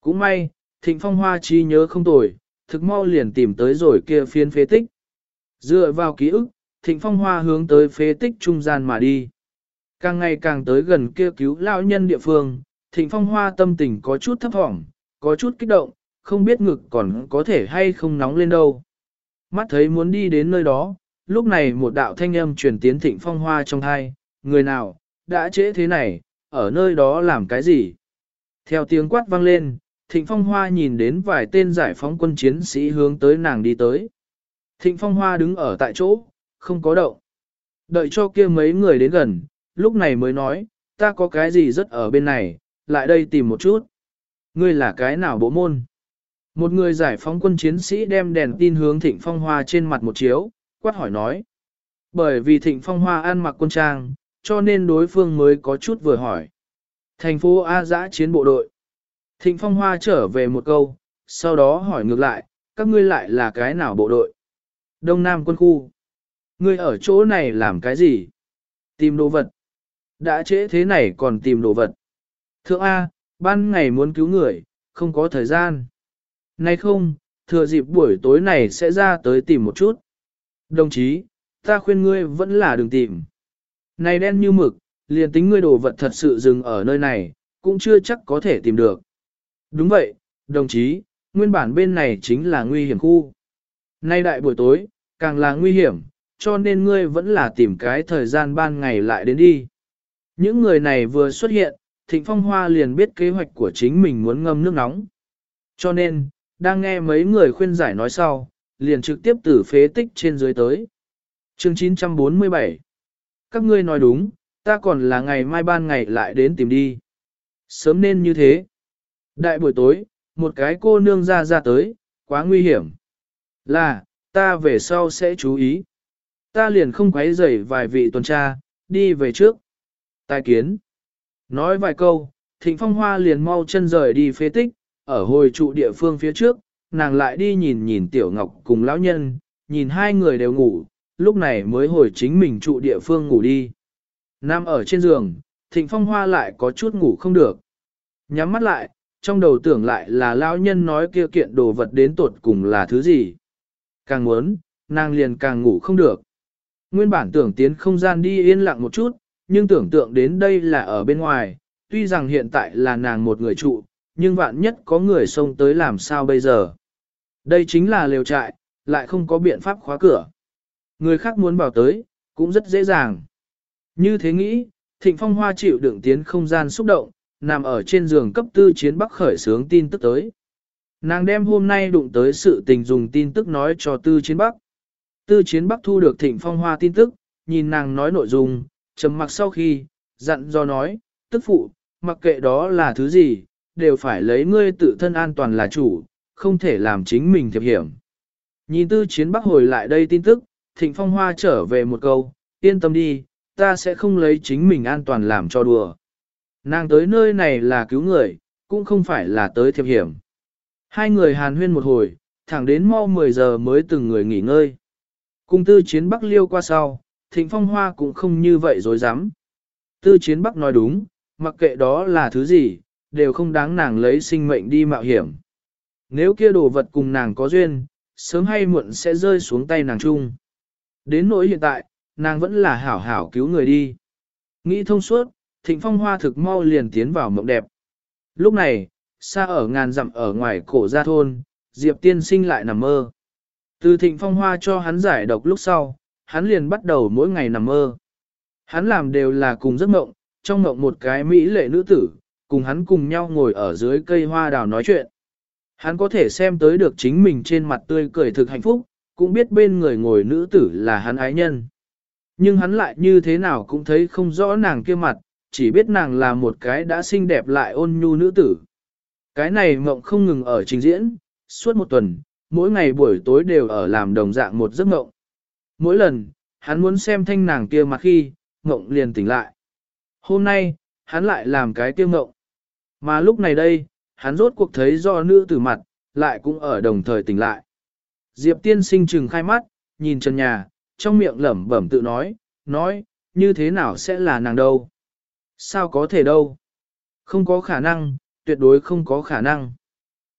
Cũng may, Thịnh Phong Hoa chi nhớ không tồi, thực mau liền tìm tới rồi kia phiên phế tích. Dựa vào ký ức, Thịnh Phong Hoa hướng tới phế tích trung gian mà đi. Càng ngày càng tới gần kia cứu lao nhân địa phương, Thịnh Phong Hoa tâm tình có chút thấp thỏm, có chút kích động, không biết ngực còn có thể hay không nóng lên đâu. Mắt thấy muốn đi đến nơi đó, lúc này một đạo thanh âm truyền tiến Thịnh Phong Hoa trong thai, người nào, đã trễ thế này, ở nơi đó làm cái gì? Theo tiếng quát vang lên, Thịnh Phong Hoa nhìn đến vài tên giải phóng quân chiến sĩ hướng tới nàng đi tới. Thịnh Phong Hoa đứng ở tại chỗ, không có động. Đợi cho kia mấy người đến gần, lúc này mới nói, ta có cái gì rất ở bên này, lại đây tìm một chút. Ngươi là cái nào bộ môn? Một người giải phóng quân chiến sĩ đem đèn tin hướng thịnh phong hoa trên mặt một chiếu, quát hỏi nói. Bởi vì thịnh phong hoa ăn mặc quân trang, cho nên đối phương mới có chút vừa hỏi. Thành phố A giã chiến bộ đội. Thịnh phong hoa trở về một câu, sau đó hỏi ngược lại, các ngươi lại là cái nào bộ đội? Đông Nam quân khu. Ngươi ở chỗ này làm cái gì? Tìm đồ vật. Đã trễ thế này còn tìm đồ vật. Thượng A, ban ngày muốn cứu người, không có thời gian. Nay không, thừa dịp buổi tối này sẽ ra tới tìm một chút. Đồng chí, ta khuyên ngươi vẫn là đừng tìm. Này đen như mực, liền tính ngươi đồ vật thật sự dừng ở nơi này, cũng chưa chắc có thể tìm được. Đúng vậy, đồng chí, nguyên bản bên này chính là nguy hiểm khu. Nay đại buổi tối, càng là nguy hiểm, cho nên ngươi vẫn là tìm cái thời gian ban ngày lại đến đi. Những người này vừa xuất hiện, Thịnh Phong Hoa liền biết kế hoạch của chính mình muốn ngâm nước nóng. Cho nên, đang nghe mấy người khuyên giải nói sau, liền trực tiếp từ phế tích trên dưới tới. Chương 947 các ngươi nói đúng, ta còn là ngày mai ban ngày lại đến tìm đi. Sớm nên như thế. Đại buổi tối, một cái cô nương ra ra tới, quá nguy hiểm. Là, ta về sau sẽ chú ý. Ta liền không quấy rầy vài vị tuần tra, đi về trước. Tài kiến. Nói vài câu, thịnh phong hoa liền mau chân rời đi phế tích, ở hồi trụ địa phương phía trước, nàng lại đi nhìn nhìn tiểu ngọc cùng lão nhân, nhìn hai người đều ngủ, lúc này mới hồi chính mình trụ địa phương ngủ đi. Nam ở trên giường, thịnh phong hoa lại có chút ngủ không được. Nhắm mắt lại, trong đầu tưởng lại là lão nhân nói kia kiện đồ vật đến tột cùng là thứ gì. Càng muốn, nàng liền càng ngủ không được. Nguyên bản tưởng tiến không gian đi yên lặng một chút, nhưng tưởng tượng đến đây là ở bên ngoài, tuy rằng hiện tại là nàng một người trụ, nhưng vạn nhất có người xông tới làm sao bây giờ. Đây chính là lều trại, lại không có biện pháp khóa cửa. Người khác muốn vào tới, cũng rất dễ dàng. Như thế nghĩ, Thịnh Phong Hoa chịu đựng tiến không gian xúc động, nằm ở trên giường cấp tư chiến bắc khởi sướng tin tức tới. Nàng đem hôm nay đụng tới sự tình dùng tin tức nói cho tư chiến bắc. Tư chiến bắc thu được Thịnh Phong Hoa tin tức, nhìn nàng nói nội dung, trầm mặc sau khi, dặn do nói, tức phụ, mặc kệ đó là thứ gì, đều phải lấy ngươi tự thân an toàn là chủ, không thể làm chính mình thiệp hiểm. Nhìn tư chiến bắc hồi lại đây tin tức, thịnh phong hoa trở về một câu, yên tâm đi, ta sẽ không lấy chính mình an toàn làm cho đùa. Nàng tới nơi này là cứu người, cũng không phải là tới thiệp hiểm. Hai người hàn huyên một hồi, thẳng đến mau 10 giờ mới từng người nghỉ ngơi. Cùng tư chiến bắc liêu qua sau, thịnh phong hoa cũng không như vậy dối dám. Tư chiến bắc nói đúng, mặc kệ đó là thứ gì, đều không đáng nàng lấy sinh mệnh đi mạo hiểm. Nếu kia đồ vật cùng nàng có duyên, sớm hay muộn sẽ rơi xuống tay nàng chung. Đến nỗi hiện tại, nàng vẫn là hảo hảo cứu người đi. Nghĩ thông suốt, thịnh phong hoa thực mau liền tiến vào mộng đẹp. Lúc này, xa ở ngàn dặm ở ngoài cổ gia thôn, Diệp tiên sinh lại nằm mơ. Từ thịnh phong hoa cho hắn giải độc lúc sau, hắn liền bắt đầu mỗi ngày nằm mơ. Hắn làm đều là cùng giấc mộng, trong mộng một cái mỹ lệ nữ tử, cùng hắn cùng nhau ngồi ở dưới cây hoa đào nói chuyện. Hắn có thể xem tới được chính mình trên mặt tươi cười thực hạnh phúc, cũng biết bên người ngồi nữ tử là hắn ái nhân. Nhưng hắn lại như thế nào cũng thấy không rõ nàng kia mặt, chỉ biết nàng là một cái đã xinh đẹp lại ôn nhu nữ tử. Cái này mộng không ngừng ở trình diễn, suốt một tuần, mỗi ngày buổi tối đều ở làm đồng dạng một giấc mộng. Mỗi lần, hắn muốn xem thanh nàng kia mặt khi, mộng liền tỉnh lại. Hôm nay, hắn lại làm cái tiêu mộng. Mà lúc này đây, hắn rốt cuộc thấy do nữ tử mặt, lại cũng ở đồng thời tỉnh lại. Diệp tiên sinh trừng khai mắt, nhìn trần nhà, trong miệng lẩm bẩm tự nói, nói, như thế nào sẽ là nàng đâu? Sao có thể đâu? Không có khả năng, tuyệt đối không có khả năng.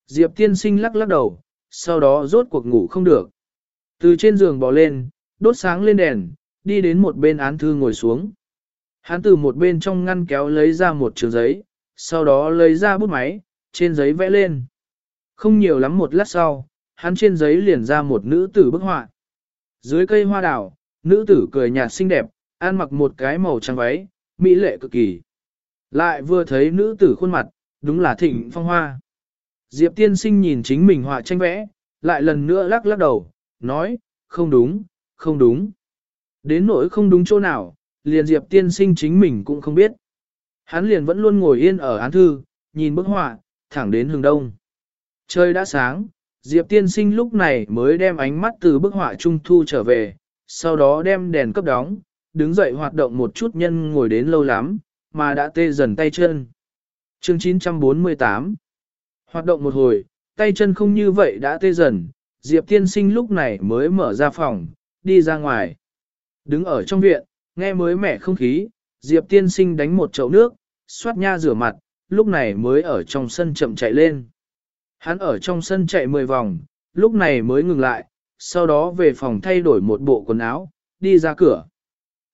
Diệp tiên sinh lắc lắc đầu, sau đó rốt cuộc ngủ không được. Từ trên giường bò lên, đốt sáng lên đèn, đi đến một bên án thư ngồi xuống. Hắn từ một bên trong ngăn kéo lấy ra một trường giấy, sau đó lấy ra bút máy, trên giấy vẽ lên. Không nhiều lắm một lát sau, hắn trên giấy liền ra một nữ tử bức họa. Dưới cây hoa đào, nữ tử cười nhạt xinh đẹp, ăn mặc một cái màu trắng váy, mỹ lệ cực kỳ. Lại vừa thấy nữ tử khuôn mặt, đúng là thịnh phong hoa. Diệp tiên sinh nhìn chính mình họa tranh vẽ, lại lần nữa lắc lắc đầu, nói, không đúng, không đúng. Đến nỗi không đúng chỗ nào, liền Diệp tiên sinh chính mình cũng không biết. Hắn liền vẫn luôn ngồi yên ở án thư, nhìn bức họa, thẳng đến hướng đông. Trời đã sáng, Diệp tiên sinh lúc này mới đem ánh mắt từ bức họa trung thu trở về, sau đó đem đèn cấp đóng, đứng dậy hoạt động một chút nhân ngồi đến lâu lắm, mà đã tê dần tay chân. Chương 948 Hoạt động một hồi, tay chân không như vậy đã tê dần, Diệp tiên sinh lúc này mới mở ra phòng, đi ra ngoài. Đứng ở trong viện, nghe mới mẻ không khí, Diệp tiên sinh đánh một chậu nước, xoát nha rửa mặt, lúc này mới ở trong sân chậm chạy lên. Hắn ở trong sân chạy 10 vòng, lúc này mới ngừng lại, sau đó về phòng thay đổi một bộ quần áo, đi ra cửa.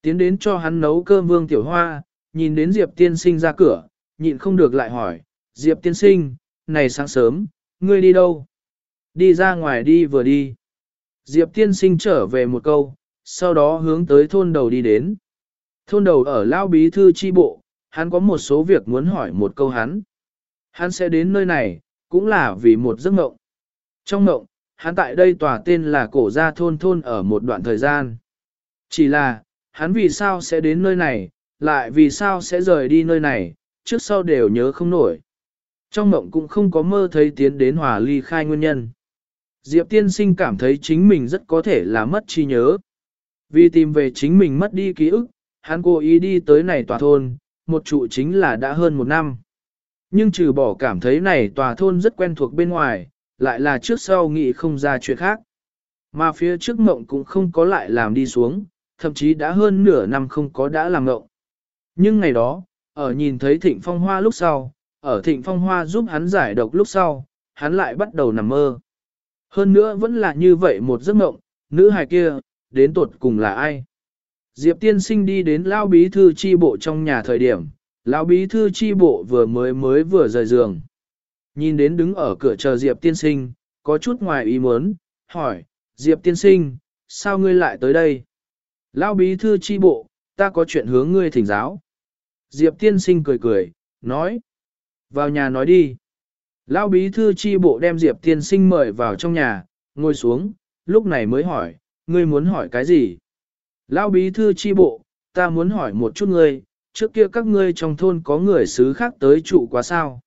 Tiến đến cho hắn nấu cơm vương tiểu hoa, nhìn đến Diệp tiên sinh ra cửa, nhịn không được lại hỏi, Diệp tiên sinh, này sáng sớm, ngươi đi đâu? Đi ra ngoài đi vừa đi. Diệp tiên sinh trở về một câu, sau đó hướng tới thôn đầu đi đến. Thôn đầu ở Lao Bí Thư Chi Bộ, hắn có một số việc muốn hỏi một câu hắn. Hắn sẽ đến nơi này, cũng là vì một giấc mộng. Trong mộng, hắn tại đây tòa tên là cổ gia thôn thôn ở một đoạn thời gian. Chỉ là, hắn vì sao sẽ đến nơi này, lại vì sao sẽ rời đi nơi này, trước sau đều nhớ không nổi. Trong mộng cũng không có mơ thấy tiến đến hòa ly khai nguyên nhân. Diệp tiên sinh cảm thấy chính mình rất có thể là mất trí nhớ. Vì tìm về chính mình mất đi ký ức, hắn cố ý đi tới này tòa thôn, một trụ chính là đã hơn một năm. Nhưng trừ bỏ cảm thấy này tòa thôn rất quen thuộc bên ngoài, lại là trước sau nghĩ không ra chuyện khác. Mà phía trước mộng cũng không có lại làm đi xuống, thậm chí đã hơn nửa năm không có đã làm mộng. Nhưng ngày đó, ở nhìn thấy thịnh phong hoa lúc sau, ở thịnh phong hoa giúp hắn giải độc lúc sau, hắn lại bắt đầu nằm mơ. Hơn nữa vẫn là như vậy một giấc mộng, nữ hài kia, đến tuột cùng là ai? Diệp tiên sinh đi đến lao bí thư chi bộ trong nhà thời điểm, lão bí thư chi bộ vừa mới mới vừa rời giường. Nhìn đến đứng ở cửa chờ Diệp tiên sinh, có chút ngoài ý muốn, hỏi, Diệp tiên sinh, sao ngươi lại tới đây? Lão bí thư chi bộ, ta có chuyện hướng ngươi thỉnh giáo. Diệp tiên sinh cười cười, nói, vào nhà nói đi. Lão bí thư chi bộ đem Diệp tiên sinh mời vào trong nhà, ngồi xuống, lúc này mới hỏi, ngươi muốn hỏi cái gì? Lão bí thư chi bộ, ta muốn hỏi một chút ngươi, trước kia các ngươi trong thôn có người xứ khác tới trụ quá sao?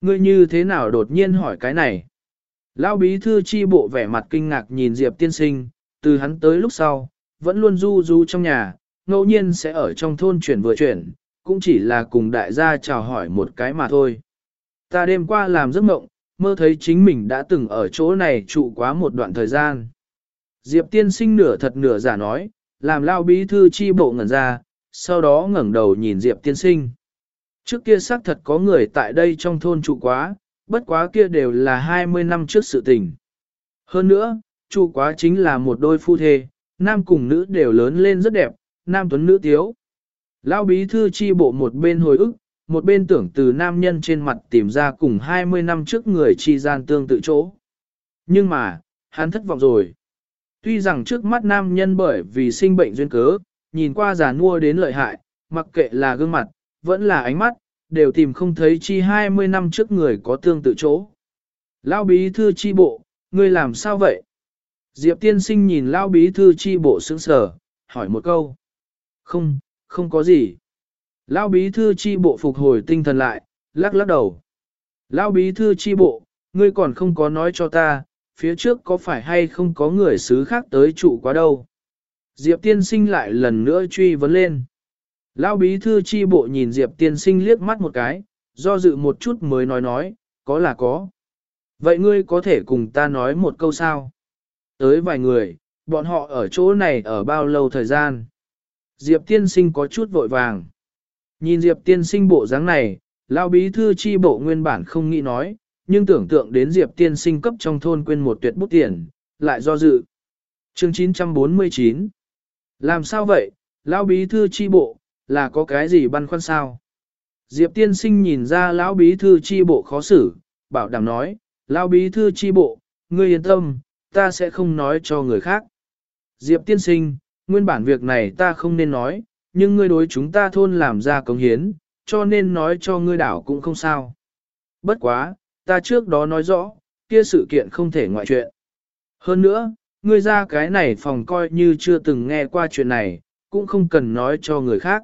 Ngươi như thế nào đột nhiên hỏi cái này? Lão bí thư chi bộ vẻ mặt kinh ngạc nhìn Diệp tiên sinh, từ hắn tới lúc sau, vẫn luôn du du trong nhà, ngẫu nhiên sẽ ở trong thôn chuyển vừa chuyển, cũng chỉ là cùng đại gia chào hỏi một cái mà thôi. Ta đêm qua làm giấc mộng, mơ thấy chính mình đã từng ở chỗ này trụ quá một đoạn thời gian. Diệp tiên sinh nửa thật nửa giả nói, làm lao bí thư chi bộ ngẩn ra, sau đó ngẩng đầu nhìn Diệp tiên sinh. Trước kia xác thật có người tại đây trong thôn trụ quá, bất quá kia đều là 20 năm trước sự tình. Hơn nữa, trụ quá chính là một đôi phu thê, nam cùng nữ đều lớn lên rất đẹp, nam tuấn nữ tiếu. Lão bí thư chi bộ một bên hồi ức, một bên tưởng từ nam nhân trên mặt tìm ra cùng 20 năm trước người chi gian tương tự chỗ. Nhưng mà, hắn thất vọng rồi. Tuy rằng trước mắt nam nhân bởi vì sinh bệnh duyên cớ, nhìn qua già nua đến lợi hại, mặc kệ là gương mặt, vẫn là ánh mắt, đều tìm không thấy chi 20 năm trước người có tương tự chỗ. Lão bí thư chi bộ, ngươi làm sao vậy? Diệp tiên sinh nhìn lão bí thư chi bộ sững sờ, hỏi một câu. Không, không có gì. Lão bí thư chi bộ phục hồi tinh thần lại, lắc lắc đầu. Lão bí thư chi bộ, ngươi còn không có nói cho ta, phía trước có phải hay không có người xứ khác tới trụ quá đâu. Diệp tiên sinh lại lần nữa truy vấn lên. Lão bí thư chi bộ nhìn Diệp tiên sinh liếc mắt một cái, do dự một chút mới nói nói, có là có. Vậy ngươi có thể cùng ta nói một câu sao? Tới vài người, bọn họ ở chỗ này ở bao lâu thời gian? Diệp tiên sinh có chút vội vàng. Nhìn Diệp tiên sinh bộ dáng này, lão bí thư chi bộ nguyên bản không nghĩ nói, nhưng tưởng tượng đến Diệp tiên sinh cấp trong thôn quên một tuyệt bút tiền, lại do dự. Chương 949 làm sao vậy, lão bí thư chi bộ, là có cái gì băn khoăn sao? Diệp tiên sinh nhìn ra lão bí thư chi bộ khó xử, bảo đảm nói, lão bí thư chi bộ, ngươi yên tâm, ta sẽ không nói cho người khác. Diệp tiên sinh, nguyên bản việc này ta không nên nói, nhưng ngươi đối chúng ta thôn làm ra công hiến, cho nên nói cho ngươi đảo cũng không sao. Bất quá, ta trước đó nói rõ, kia sự kiện không thể ngoại chuyện. Hơn nữa, ngươi ra cái này phòng coi như chưa từng nghe qua chuyện này, cũng không cần nói cho người khác.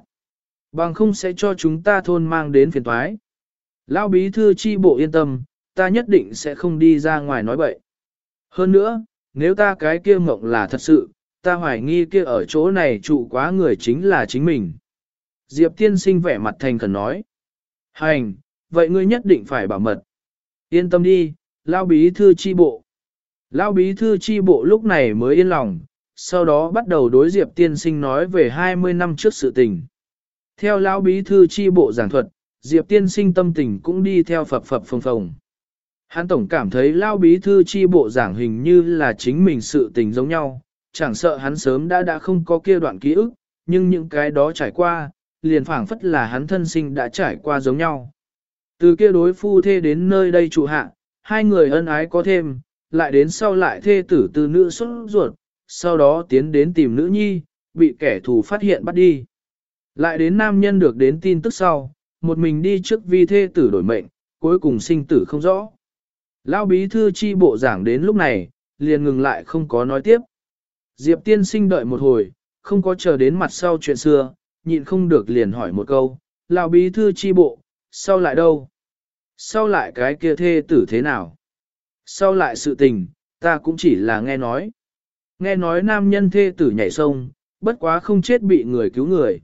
Bằng không sẽ cho chúng ta thôn mang đến phiền toái. Lão bí thư chi bộ yên tâm, ta nhất định sẽ không đi ra ngoài nói bậy. Hơn nữa, nếu ta cái kia mộng là thật sự, ta hoài nghi kia ở chỗ này trụ quá người chính là chính mình. Diệp tiên sinh vẻ mặt thành khẩn nói. Hành, vậy ngươi nhất định phải bảo mật. Yên tâm đi, Lao bí thư chi bộ lão bí thư chi bộ lúc này mới yên lòng, sau đó bắt đầu đối Diệp tiên sinh nói về 20 năm trước sự tình. Theo lão bí thư chi bộ giảng thuật, Diệp tiên sinh tâm tình cũng đi theo phập phập phồng phồng. Hắn tổng cảm thấy lão bí thư chi bộ giảng hình như là chính mình sự tình giống nhau, chẳng sợ hắn sớm đã đã không có kia đoạn ký ức, nhưng những cái đó trải qua, liền phảng phất là hắn thân sinh đã trải qua giống nhau. Từ kia đối phu thê đến nơi đây trụ hạ, hai người ân ái có thêm, lại đến sau lại thê tử tư nữ xuất ruột, sau đó tiến đến tìm nữ nhi, bị kẻ thù phát hiện bắt đi. Lại đến nam nhân được đến tin tức sau, một mình đi trước vi thê tử đổi mệnh, cuối cùng sinh tử không rõ. Lão bí thư chi bộ giảng đến lúc này, liền ngừng lại không có nói tiếp. Diệp tiên sinh đợi một hồi, không có chờ đến mặt sau chuyện xưa, nhịn không được liền hỏi một câu, lão bí thư chi bộ, sau lại đâu? Sau lại cái kia thê tử thế nào? Sau lại sự tình, ta cũng chỉ là nghe nói. Nghe nói nam nhân thê tử nhảy sông, bất quá không chết bị người cứu người.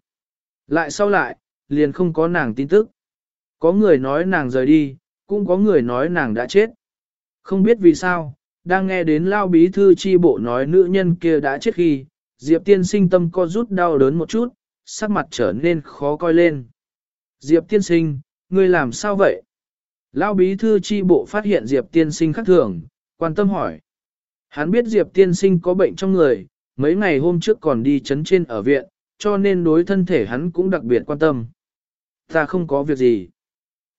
Lại sau lại, liền không có nàng tin tức. Có người nói nàng rời đi, cũng có người nói nàng đã chết. Không biết vì sao, đang nghe đến lao bí thư chi bộ nói nữ nhân kia đã chết khi, Diệp tiên sinh tâm co rút đau đớn một chút, sắc mặt trở nên khó coi lên. Diệp tiên sinh, ngươi làm sao vậy? Lao bí thư chi bộ phát hiện Diệp tiên sinh khác thường, quan tâm hỏi. Hắn biết Diệp tiên sinh có bệnh trong người, mấy ngày hôm trước còn đi chấn trên ở viện, cho nên đối thân thể hắn cũng đặc biệt quan tâm. Ta không có việc gì.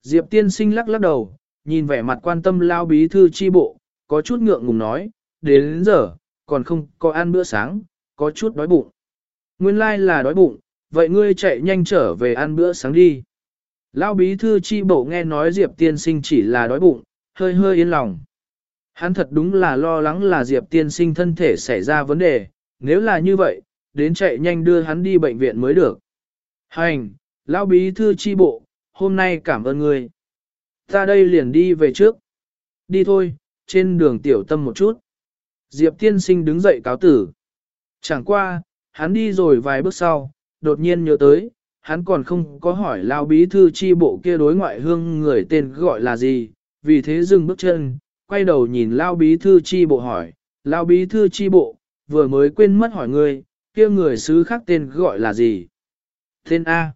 Diệp tiên sinh lắc lắc đầu, nhìn vẻ mặt quan tâm lao bí thư chi bộ, có chút ngượng ngùng nói, đến, đến giờ, còn không có ăn bữa sáng, có chút đói bụng. Nguyên lai là đói bụng, vậy ngươi chạy nhanh trở về ăn bữa sáng đi. Lão bí thư chi bộ nghe nói Diệp tiên sinh chỉ là đói bụng, hơi hơi yên lòng. Hắn thật đúng là lo lắng là Diệp tiên sinh thân thể xảy ra vấn đề, nếu là như vậy, đến chạy nhanh đưa hắn đi bệnh viện mới được. Hành, lão bí thư chi bộ, hôm nay cảm ơn người Ta đây liền đi về trước. Đi thôi, trên đường tiểu tâm một chút. Diệp tiên sinh đứng dậy cáo tử. Chẳng qua, hắn đi rồi vài bước sau, đột nhiên nhớ tới, hắn còn không có hỏi lao bí thư chi bộ kia đối ngoại hương người tên gọi là gì, vì thế dừng bước chân, quay đầu nhìn lao bí thư chi bộ hỏi, lao bí thư chi bộ, vừa mới quên mất hỏi người, kia người xứ khác tên gọi là gì? Tên A.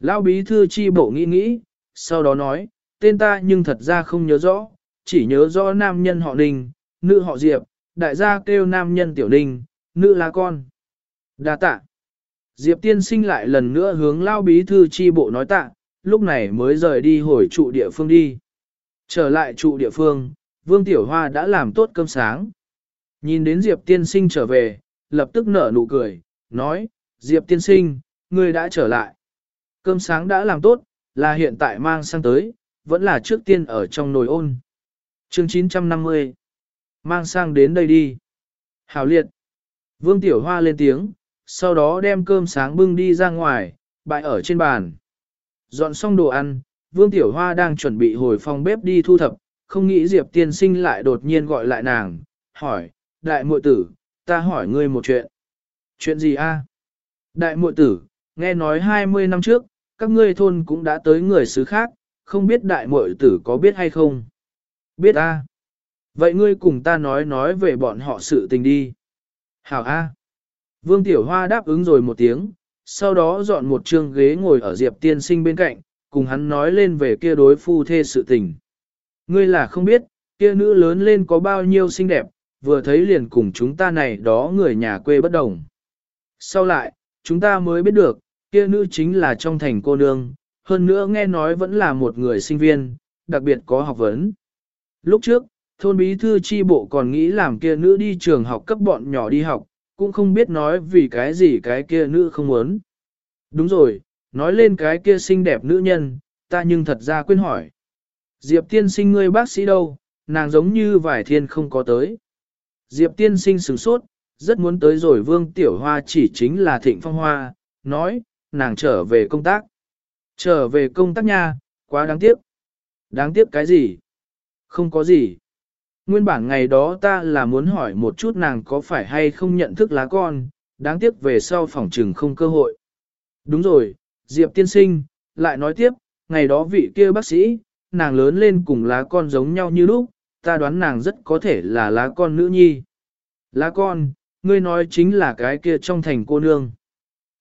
Lao bí thư chi bộ nghĩ nghĩ, sau đó nói, tên ta nhưng thật ra không nhớ rõ, chỉ nhớ rõ nam nhân họ Ninh, nữ họ Diệp, đại gia kêu nam nhân tiểu Ninh, nữ là con. Đa tạ. Diệp tiên sinh lại lần nữa hướng lao bí thư chi bộ nói tạ, lúc này mới rời đi hồi trụ địa phương đi. Trở lại trụ địa phương, Vương Tiểu Hoa đã làm tốt cơm sáng. Nhìn đến Diệp tiên sinh trở về, lập tức nở nụ cười, nói, Diệp tiên sinh, ngươi đã trở lại. Cơm sáng đã làm tốt, là hiện tại mang sang tới, vẫn là trước tiên ở trong nồi ôn. chương 950 Mang sang đến đây đi. Hảo liệt. Vương Tiểu Hoa lên tiếng, sau đó đem cơm sáng bưng đi ra ngoài, bại ở trên bàn. Dọn xong đồ ăn, Vương Tiểu Hoa đang chuẩn bị hồi phòng bếp đi thu thập, không nghĩ Diệp tiên sinh lại đột nhiên gọi lại nàng, hỏi, đại muội tử, ta hỏi ngươi một chuyện. Chuyện gì a? Đại muội tử, nghe nói 20 năm trước, các ngươi thôn cũng đã tới người xứ khác, không biết đại muội tử có biết hay không? Biết a. Vậy ngươi cùng ta nói nói về bọn họ sự tình đi. Hảo a. Vương Tiểu Hoa đáp ứng rồi một tiếng, sau đó dọn một trường ghế ngồi ở Diệp tiên sinh bên cạnh, cùng hắn nói lên về kia đối phu thê sự tình. Ngươi là không biết, kia nữ lớn lên có bao nhiêu xinh đẹp, vừa thấy liền cùng chúng ta này đó người nhà quê bất đồng. Sau lại, chúng ta mới biết được, kia nữ chính là trong thành cô nương, hơn nữa nghe nói vẫn là một người sinh viên, đặc biệt có học vấn. Lúc trước, thôn bí thư chi bộ còn nghĩ làm kia nữ đi trường học cấp bọn nhỏ đi học, cũng không biết nói vì cái gì cái kia nữ không muốn. Đúng rồi, nói lên cái kia xinh đẹp nữ nhân, ta nhưng thật ra quên hỏi. Diệp tiên sinh ngươi bác sĩ đâu, nàng giống như vải thiên không có tới. Diệp tiên sinh sửng sốt, rất muốn tới rồi Vương Tiểu Hoa chỉ chính là Thịnh Phong Hoa, nói, nàng trở về công tác. Trở về công tác nha, quá đáng tiếc. Đáng tiếc cái gì? Không có gì. Nguyên bản ngày đó ta là muốn hỏi một chút nàng có phải hay không nhận thức lá con, đáng tiếc về sau phòng trừng không cơ hội. Đúng rồi, Diệp tiên sinh, lại nói tiếp, ngày đó vị kia bác sĩ, nàng lớn lên cùng lá con giống nhau như lúc, ta đoán nàng rất có thể là lá con nữ nhi. Lá con, ngươi nói chính là cái kia trong thành cô nương.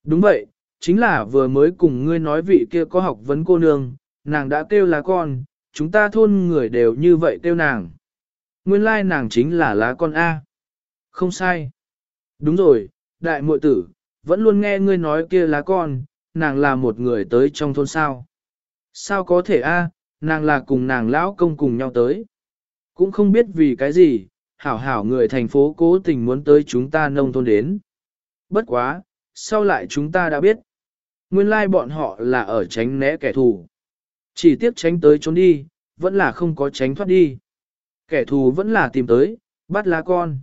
Đúng vậy, chính là vừa mới cùng ngươi nói vị kia có học vấn cô nương, nàng đã kêu lá con, chúng ta thôn người đều như vậy kêu nàng. Nguyên lai nàng chính là lá con A. Không sai. Đúng rồi, đại muội tử, vẫn luôn nghe ngươi nói kia lá con, nàng là một người tới trong thôn sao. Sao có thể A, nàng là cùng nàng lão công cùng nhau tới. Cũng không biết vì cái gì, hảo hảo người thành phố cố tình muốn tới chúng ta nông thôn đến. Bất quá, sau lại chúng ta đã biết. Nguyên lai bọn họ là ở tránh né kẻ thù. Chỉ tiếc tránh tới trốn đi, vẫn là không có tránh thoát đi. Kẻ thù vẫn là tìm tới, bắt lá con.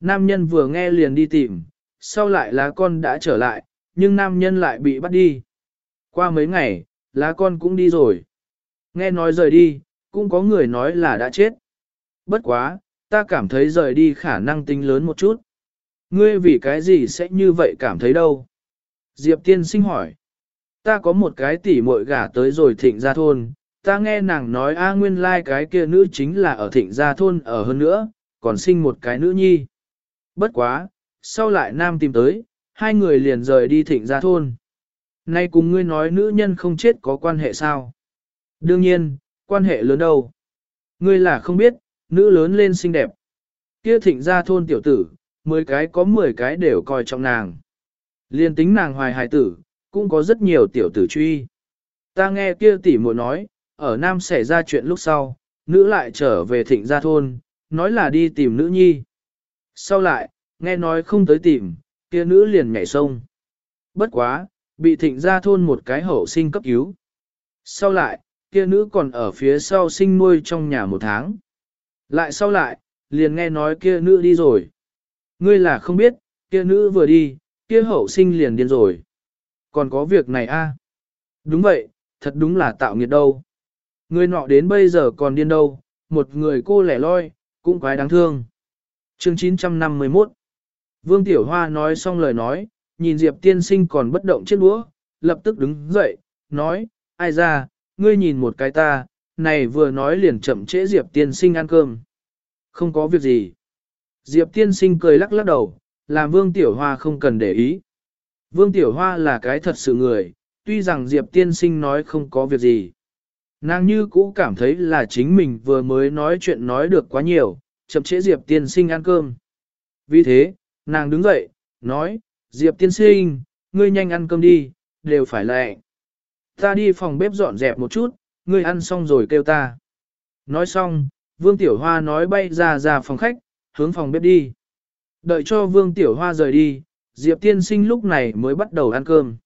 Nam nhân vừa nghe liền đi tìm, sau lại lá con đã trở lại, nhưng nam nhân lại bị bắt đi. Qua mấy ngày, lá con cũng đi rồi. Nghe nói rời đi, cũng có người nói là đã chết. Bất quá, ta cảm thấy rời đi khả năng tính lớn một chút. Ngươi vì cái gì sẽ như vậy cảm thấy đâu? Diệp tiên sinh hỏi. Ta có một cái tỉ muội gả tới rồi thịnh ra thôn, ta nghe nàng nói a nguyên lai like cái kia nữ chính là ở thịnh gia thôn ở hơn nữa, còn sinh một cái nữ nhi. Bất quá, sau lại nam tìm tới, hai người liền rời đi thịnh gia thôn. Nay cùng ngươi nói nữ nhân không chết có quan hệ sao? Đương nhiên, quan hệ lớn đâu. Ngươi là không biết, nữ lớn lên xinh đẹp. Kia thịnh gia thôn tiểu tử, 10 cái có 10 cái đều coi trọng nàng. Liên tính nàng hoài hài tử, cũng có rất nhiều tiểu tử truy. Ta nghe kia tỷ muội nói, ở Nam xảy ra chuyện lúc sau, nữ lại trở về thịnh gia thôn, nói là đi tìm nữ nhi. Sau lại, nghe nói không tới tìm, kia nữ liền nhảy sông. Bất quá, bị thịnh gia thôn một cái hậu sinh cấp cứu. Sau lại, kia nữ còn ở phía sau sinh nuôi trong nhà một tháng. Lại sau lại, liền nghe nói kia nữ đi rồi. Ngươi là không biết, kia nữ vừa đi, kia hậu sinh liền điên rồi. Còn có việc này a? Đúng vậy, thật đúng là tạo nghiệt đâu. Người nọ đến bây giờ còn điên đâu, một người cô lẻ loi, cũng quái đáng thương. Chương 951 Vương Tiểu Hoa nói xong lời nói, nhìn Diệp tiên sinh còn bất động chết đũa, lập tức đứng dậy, nói, ai ra, ngươi nhìn một cái ta, này vừa nói liền chậm trễ Diệp tiên sinh ăn cơm. Không có việc gì. Diệp tiên sinh cười lắc lắc đầu, làm Vương Tiểu Hoa không cần để ý. Vương Tiểu Hoa là cái thật sự người, tuy rằng Diệp tiên sinh nói không có việc gì. Nàng như cũ cảm thấy là chính mình vừa mới nói chuyện nói được quá nhiều, chậm trễ Diệp tiên sinh ăn cơm. Vì thế, nàng đứng dậy, nói, Diệp tiên sinh, ngươi nhanh ăn cơm đi, đều phải lệ Ta đi phòng bếp dọn dẹp một chút, ngươi ăn xong rồi kêu ta. Nói xong, Vương Tiểu Hoa nói bay ra ra phòng khách, hướng phòng bếp đi. Đợi cho Vương Tiểu Hoa rời đi, Diệp tiên sinh lúc này mới bắt đầu ăn cơm.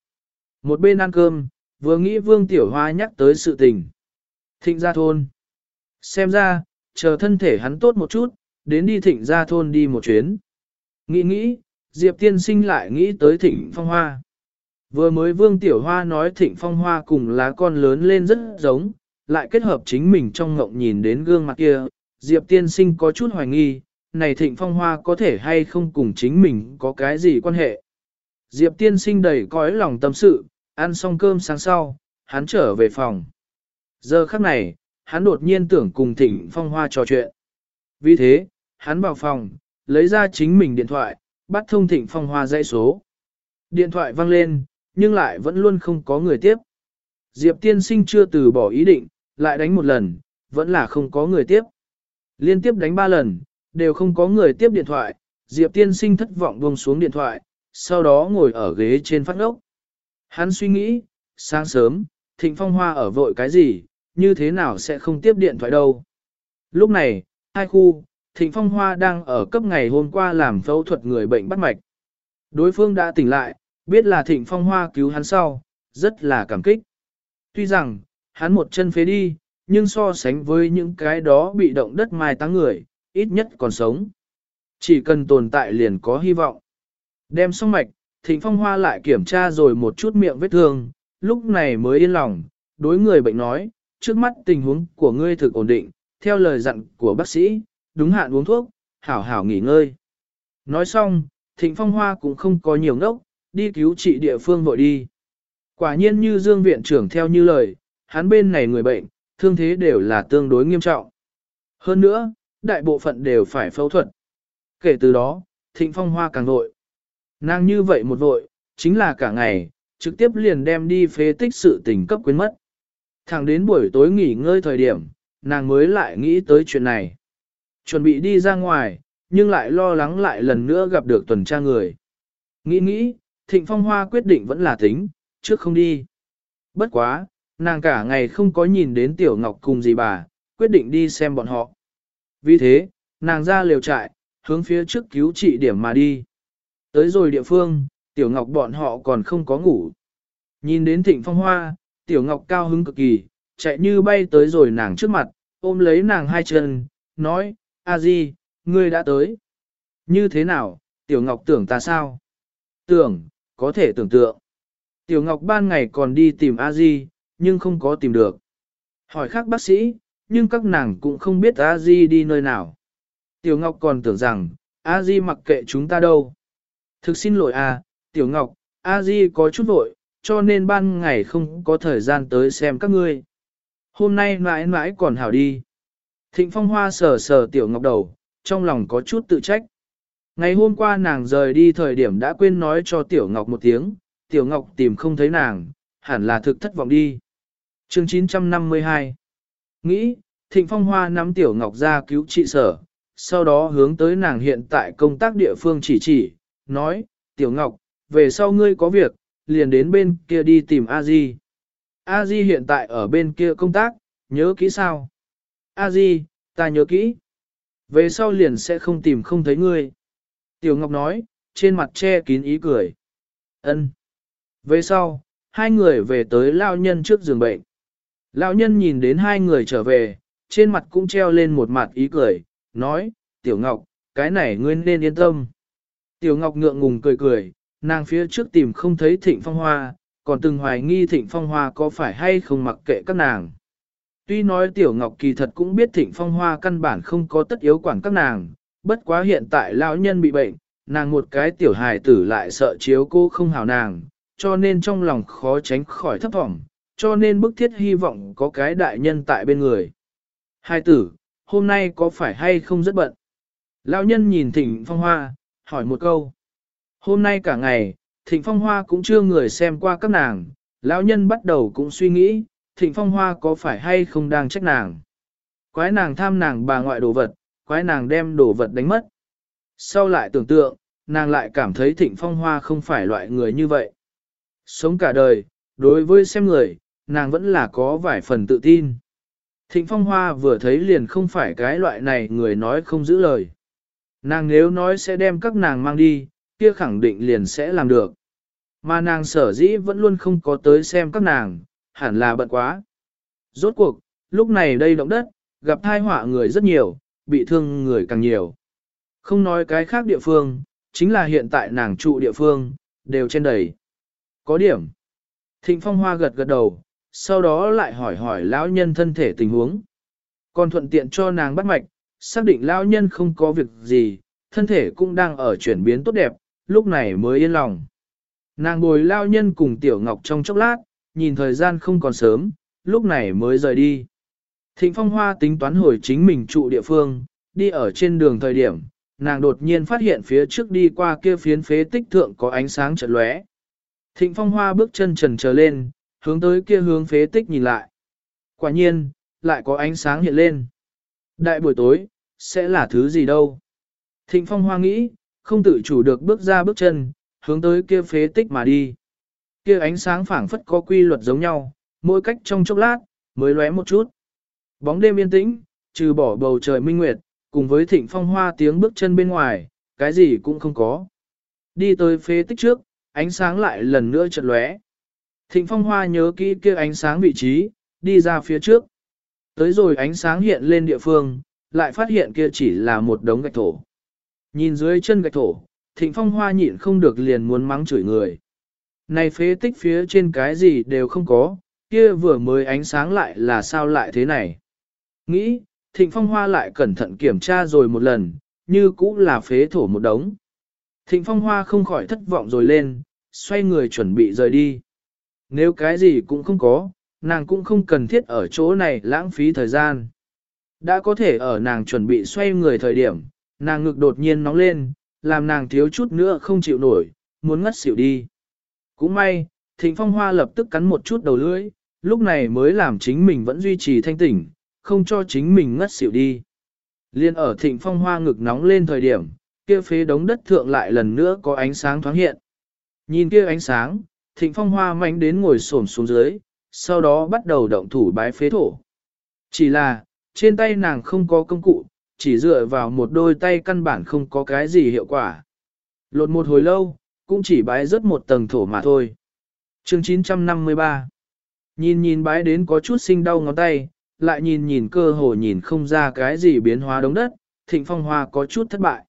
Một bên ăn cơm, vừa nghĩ Vương Tiểu Hoa nhắc tới sự tình. Thịnh gia thôn. Xem ra, chờ thân thể hắn tốt một chút, đến đi thịnh gia thôn đi một chuyến. Nghĩ nghĩ, Diệp tiên sinh lại nghĩ tới thịnh phong hoa. Vừa mới Vương Tiểu Hoa nói thịnh phong hoa cùng lá con lớn lên rất giống, lại kết hợp chính mình trong ngộng nhìn đến gương mặt kia, Diệp tiên sinh có chút hoài nghi, này thịnh phong hoa có thể hay không cùng chính mình có cái gì quan hệ. Diệp tiên sinh đầy cõi lòng tâm sự, ăn xong cơm sáng sau, hắn trở về phòng. Giờ khắc này, hắn đột nhiên tưởng cùng thịnh phong hoa trò chuyện. Vì thế, hắn vào phòng, lấy ra chính mình điện thoại, bắt thông thịnh phong hoa dãy số. Điện thoại vang lên, nhưng lại vẫn luôn không có người tiếp. Diệp tiên sinh chưa từ bỏ ý định, lại đánh một lần, vẫn là không có người tiếp. Liên tiếp đánh ba lần, đều không có người tiếp điện thoại, Diệp tiên sinh thất vọng buông xuống điện thoại, sau đó ngồi ở ghế trên phát ngốc. Hắn suy nghĩ, sáng sớm, Thịnh Phong Hoa ở vội cái gì, như thế nào sẽ không tiếp điện thoại đâu. Lúc này, hai khu, Thịnh Phong Hoa đang ở cấp ngày hôm qua làm phẫu thuật người bệnh bắt mạch. Đối phương đã tỉnh lại, biết là Thịnh Phong Hoa cứu hắn sau, rất là cảm kích. Tuy rằng, hắn một chân phế đi, nhưng so sánh với những cái đó bị động đất mai táng người, ít nhất còn sống. Chỉ cần tồn tại liền có hy vọng. Đem xong mạch, Thịnh Phong Hoa lại kiểm tra rồi một chút miệng vết thương, lúc này mới yên lòng, đối người bệnh nói, trước mắt tình huống của ngươi thực ổn định, theo lời dặn của bác sĩ, đúng hạn uống thuốc, hảo hảo nghỉ ngơi. Nói xong, Thịnh Phong Hoa cũng không có nhiều ngốc, đi cứu trị địa phương vội đi. Quả nhiên như Dương Viện trưởng theo như lời, hắn bên này người bệnh, thương thế đều là tương đối nghiêm trọng. Hơn nữa, đại bộ phận đều phải phẫu thuật. Kể từ đó, Thịnh Phong Hoa càng vội. Nàng như vậy một vội, chính là cả ngày, trực tiếp liền đem đi phế tích sự tình cấp quyến mất. Thẳng đến buổi tối nghỉ ngơi thời điểm, nàng mới lại nghĩ tới chuyện này. Chuẩn bị đi ra ngoài, nhưng lại lo lắng lại lần nữa gặp được tuần tra người. Nghĩ nghĩ, Thịnh Phong Hoa quyết định vẫn là tính, trước không đi. Bất quá, nàng cả ngày không có nhìn đến Tiểu Ngọc cùng gì bà, quyết định đi xem bọn họ. Vì thế, nàng ra liều trại, hướng phía trước cứu trị điểm mà đi. Tới rồi địa phương, Tiểu Ngọc bọn họ còn không có ngủ. Nhìn đến Thịnh Phong Hoa, Tiểu Ngọc cao hứng cực kỳ, chạy như bay tới rồi nàng trước mặt, ôm lấy nàng hai chân, nói, A Di, ngươi đã tới. Như thế nào, Tiểu Ngọc tưởng ta sao? Tưởng, có thể tưởng tượng. Tiểu Ngọc ban ngày còn đi tìm A Di, nhưng không có tìm được. Hỏi khác bác sĩ, nhưng các nàng cũng không biết A Di đi nơi nào. Tiểu Ngọc còn tưởng rằng, A Di mặc kệ chúng ta đâu. Thực xin lỗi a, Tiểu Ngọc, A Di có chút vội, cho nên ban ngày không có thời gian tới xem các ngươi. Hôm nay mãi mãi còn hảo đi. Thịnh Phong Hoa sờ sờ Tiểu Ngọc đầu, trong lòng có chút tự trách. Ngày hôm qua nàng rời đi thời điểm đã quên nói cho Tiểu Ngọc một tiếng, Tiểu Ngọc tìm không thấy nàng, hẳn là thực thất vọng đi. Chương 952 Nghĩ, Thịnh Phong Hoa nắm Tiểu Ngọc ra cứu trị sở, sau đó hướng tới nàng hiện tại công tác địa phương chỉ chỉ, nói, Tiểu Ngọc, về sau ngươi có việc, liền đến bên kia đi tìm A Di. A Di hiện tại ở bên kia công tác, nhớ kỹ sao? A Di, ta nhớ kỹ. Về sau liền sẽ không tìm không thấy ngươi. Tiểu Ngọc nói, trên mặt che kín ý cười. Ân. Về sau, hai người về tới lao nhân trước giường bệnh. Lão nhân nhìn đến hai người trở về, trên mặt cũng treo lên một mặt ý cười, nói, Tiểu Ngọc, cái này ngươi nên yên tâm. Tiểu Ngọc ngượng ngùng cười cười, nàng phía trước tìm không thấy thịnh phong hoa, còn từng hoài nghi thịnh phong hoa có phải hay không mặc kệ các nàng. Tuy nói Tiểu Ngọc kỳ thật cũng biết thịnh phong hoa căn bản không có tất yếu quản các nàng, bất quá hiện tại lão nhân bị bệnh, nàng một cái tiểu hài tử lại sợ chiếu cô không hào nàng, cho nên trong lòng khó tránh khỏi thấp vọng, cho nên bức thiết hy vọng có cái đại nhân tại bên người. Hai tử, hôm nay có phải hay không rất bận? Lão nhân nhìn thịnh phong hoa, hỏi một câu. Hôm nay cả ngày, thịnh phong hoa cũng chưa người xem qua các nàng, lão nhân bắt đầu cũng suy nghĩ, thịnh phong hoa có phải hay không đang trách nàng. Quái nàng tham nàng bà ngoại đồ vật, quái nàng đem đồ vật đánh mất. Sau lại tưởng tượng, nàng lại cảm thấy thịnh phong hoa không phải loại người như vậy. Sống cả đời, đối với xem người, nàng vẫn là có vài phần tự tin. Thịnh phong hoa vừa thấy liền không phải cái loại này người nói không giữ lời. Nàng nếu nói sẽ đem các nàng mang đi, kia khẳng định liền sẽ làm được. Mà nàng sở dĩ vẫn luôn không có tới xem các nàng, hẳn là bận quá. Rốt cuộc, lúc này đây động đất, gặp thai họa người rất nhiều, bị thương người càng nhiều. Không nói cái khác địa phương, chính là hiện tại nàng trụ địa phương, đều trên đầy. Có điểm. Thịnh Phong Hoa gật gật đầu, sau đó lại hỏi hỏi lão nhân thân thể tình huống. Còn thuận tiện cho nàng bắt mạch, xác định lão nhân không có việc gì, thân thể cũng đang ở chuyển biến tốt đẹp, lúc này mới yên lòng. Nàng bồi lao nhân cùng Tiểu Ngọc trong chốc lát, nhìn thời gian không còn sớm, lúc này mới rời đi. Thịnh Phong Hoa tính toán hồi chính mình trụ địa phương, đi ở trên đường thời điểm, nàng đột nhiên phát hiện phía trước đi qua kia phiến phế tích thượng có ánh sáng chợt lóe. Thịnh Phong Hoa bước chân trần trở lên, hướng tới kia hướng phế tích nhìn lại. Quả nhiên, lại có ánh sáng hiện lên. Đại buổi tối, sẽ là thứ gì đâu? Thịnh Phong Hoa nghĩ, không tự chủ được bước ra bước chân, hướng tới kia phế tích mà đi. Kia ánh sáng phảng phất có quy luật giống nhau, mỗi cách trong chốc lát, mới lóe một chút. Bóng đêm yên tĩnh, trừ bỏ bầu trời minh nguyệt, cùng với thịnh phong hoa tiếng bước chân bên ngoài, cái gì cũng không có. Đi tới phế tích trước, ánh sáng lại lần nữa chợt lóe. Thịnh phong hoa nhớ kỹ kia ánh sáng vị trí, đi ra phía trước. Tới rồi ánh sáng hiện lên địa phương, lại phát hiện kia chỉ là một đống gạch thổ. Nhìn dưới chân gạch thổ, thịnh phong hoa nhịn không được liền muốn mắng chửi người. Này phế tích phía trên cái gì đều không có, kia vừa mới ánh sáng lại là sao lại thế này. Nghĩ, thịnh phong hoa lại cẩn thận kiểm tra rồi một lần, như cũ là phế thổ một đống. Thịnh phong hoa không khỏi thất vọng rồi lên, xoay người chuẩn bị rời đi. Nếu cái gì cũng không có, nàng cũng không cần thiết ở chỗ này lãng phí thời gian. Đã có thể ở nàng chuẩn bị xoay người thời điểm, nàng ngực đột nhiên nóng lên, làm nàng thiếu chút nữa không chịu nổi, muốn ngất xỉu đi. Cũng may, thịnh phong hoa lập tức cắn một chút đầu lưỡi, lúc này mới làm chính mình vẫn duy trì thanh tỉnh, không cho chính mình ngất xỉu đi. Liên ở thịnh phong hoa ngực nóng lên thời điểm, kia phế đống đất thượng lại lần nữa có ánh sáng thoáng hiện. Nhìn kia ánh sáng, thịnh phong hoa mạnh đến ngồi xổm xuống dưới, sau đó bắt đầu động thủ bái phế thổ. Chỉ là, trên tay nàng không có công cụ, chỉ dựa vào một đôi tay căn bản không có cái gì hiệu quả. Lột một hồi lâu, cũng chỉ bái rớt một tầng thổ mà thôi. chương 953 Nhìn nhìn bái đến có chút sinh đau ngón tay, lại nhìn nhìn cơ hồ nhìn không ra cái gì biến hóa đống đất, thịnh phong hoa có chút thất bại.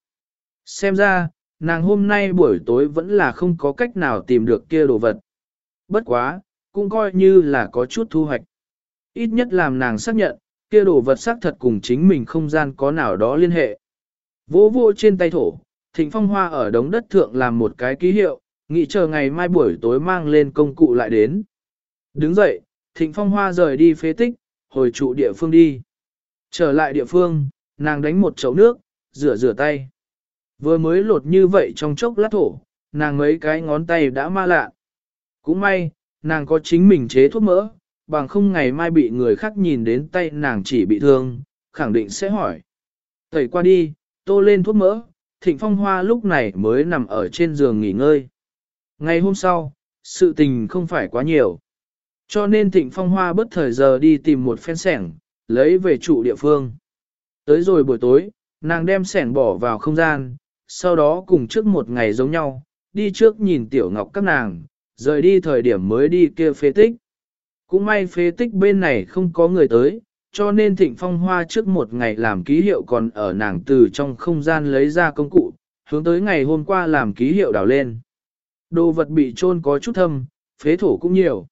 Xem ra, nàng hôm nay buổi tối vẫn là không có cách nào tìm được kia đồ vật. Bất quá, cũng coi như là có chút thu hoạch. Ít nhất làm nàng xác nhận, kia đồ vật xác thật cùng chính mình không gian có nào đó liên hệ. Vô vô trên tay thổ, thịnh phong hoa ở đống đất thượng làm một cái ký hiệu, nghĩ chờ ngày mai buổi tối mang lên công cụ lại đến. Đứng dậy, thịnh phong hoa rời đi phế tích, hồi trụ địa phương đi. Trở lại địa phương, nàng đánh một chậu nước, rửa rửa tay. Vừa mới lột như vậy trong chốc lát thổ, nàng mấy cái ngón tay đã ma lạ. Cũng may, nàng có chính mình chế thuốc mỡ, bằng không ngày mai bị người khác nhìn đến tay nàng chỉ bị thương, khẳng định sẽ hỏi. Tẩy qua đi, tô lên thuốc mỡ, thịnh phong hoa lúc này mới nằm ở trên giường nghỉ ngơi. Ngày hôm sau, sự tình không phải quá nhiều. Cho nên thịnh phong hoa bất thời giờ đi tìm một phen sẻng, lấy về trụ địa phương. Tới rồi buổi tối, nàng đem sẻng bỏ vào không gian, sau đó cùng trước một ngày giống nhau, đi trước nhìn tiểu ngọc các nàng, rời đi thời điểm mới đi kia phế tích. Cũng may phế tích bên này không có người tới, cho nên thịnh phong hoa trước một ngày làm ký hiệu còn ở nàng từ trong không gian lấy ra công cụ, hướng tới ngày hôm qua làm ký hiệu đào lên. Đồ vật bị trôn có chút thâm, phế thổ cũng nhiều.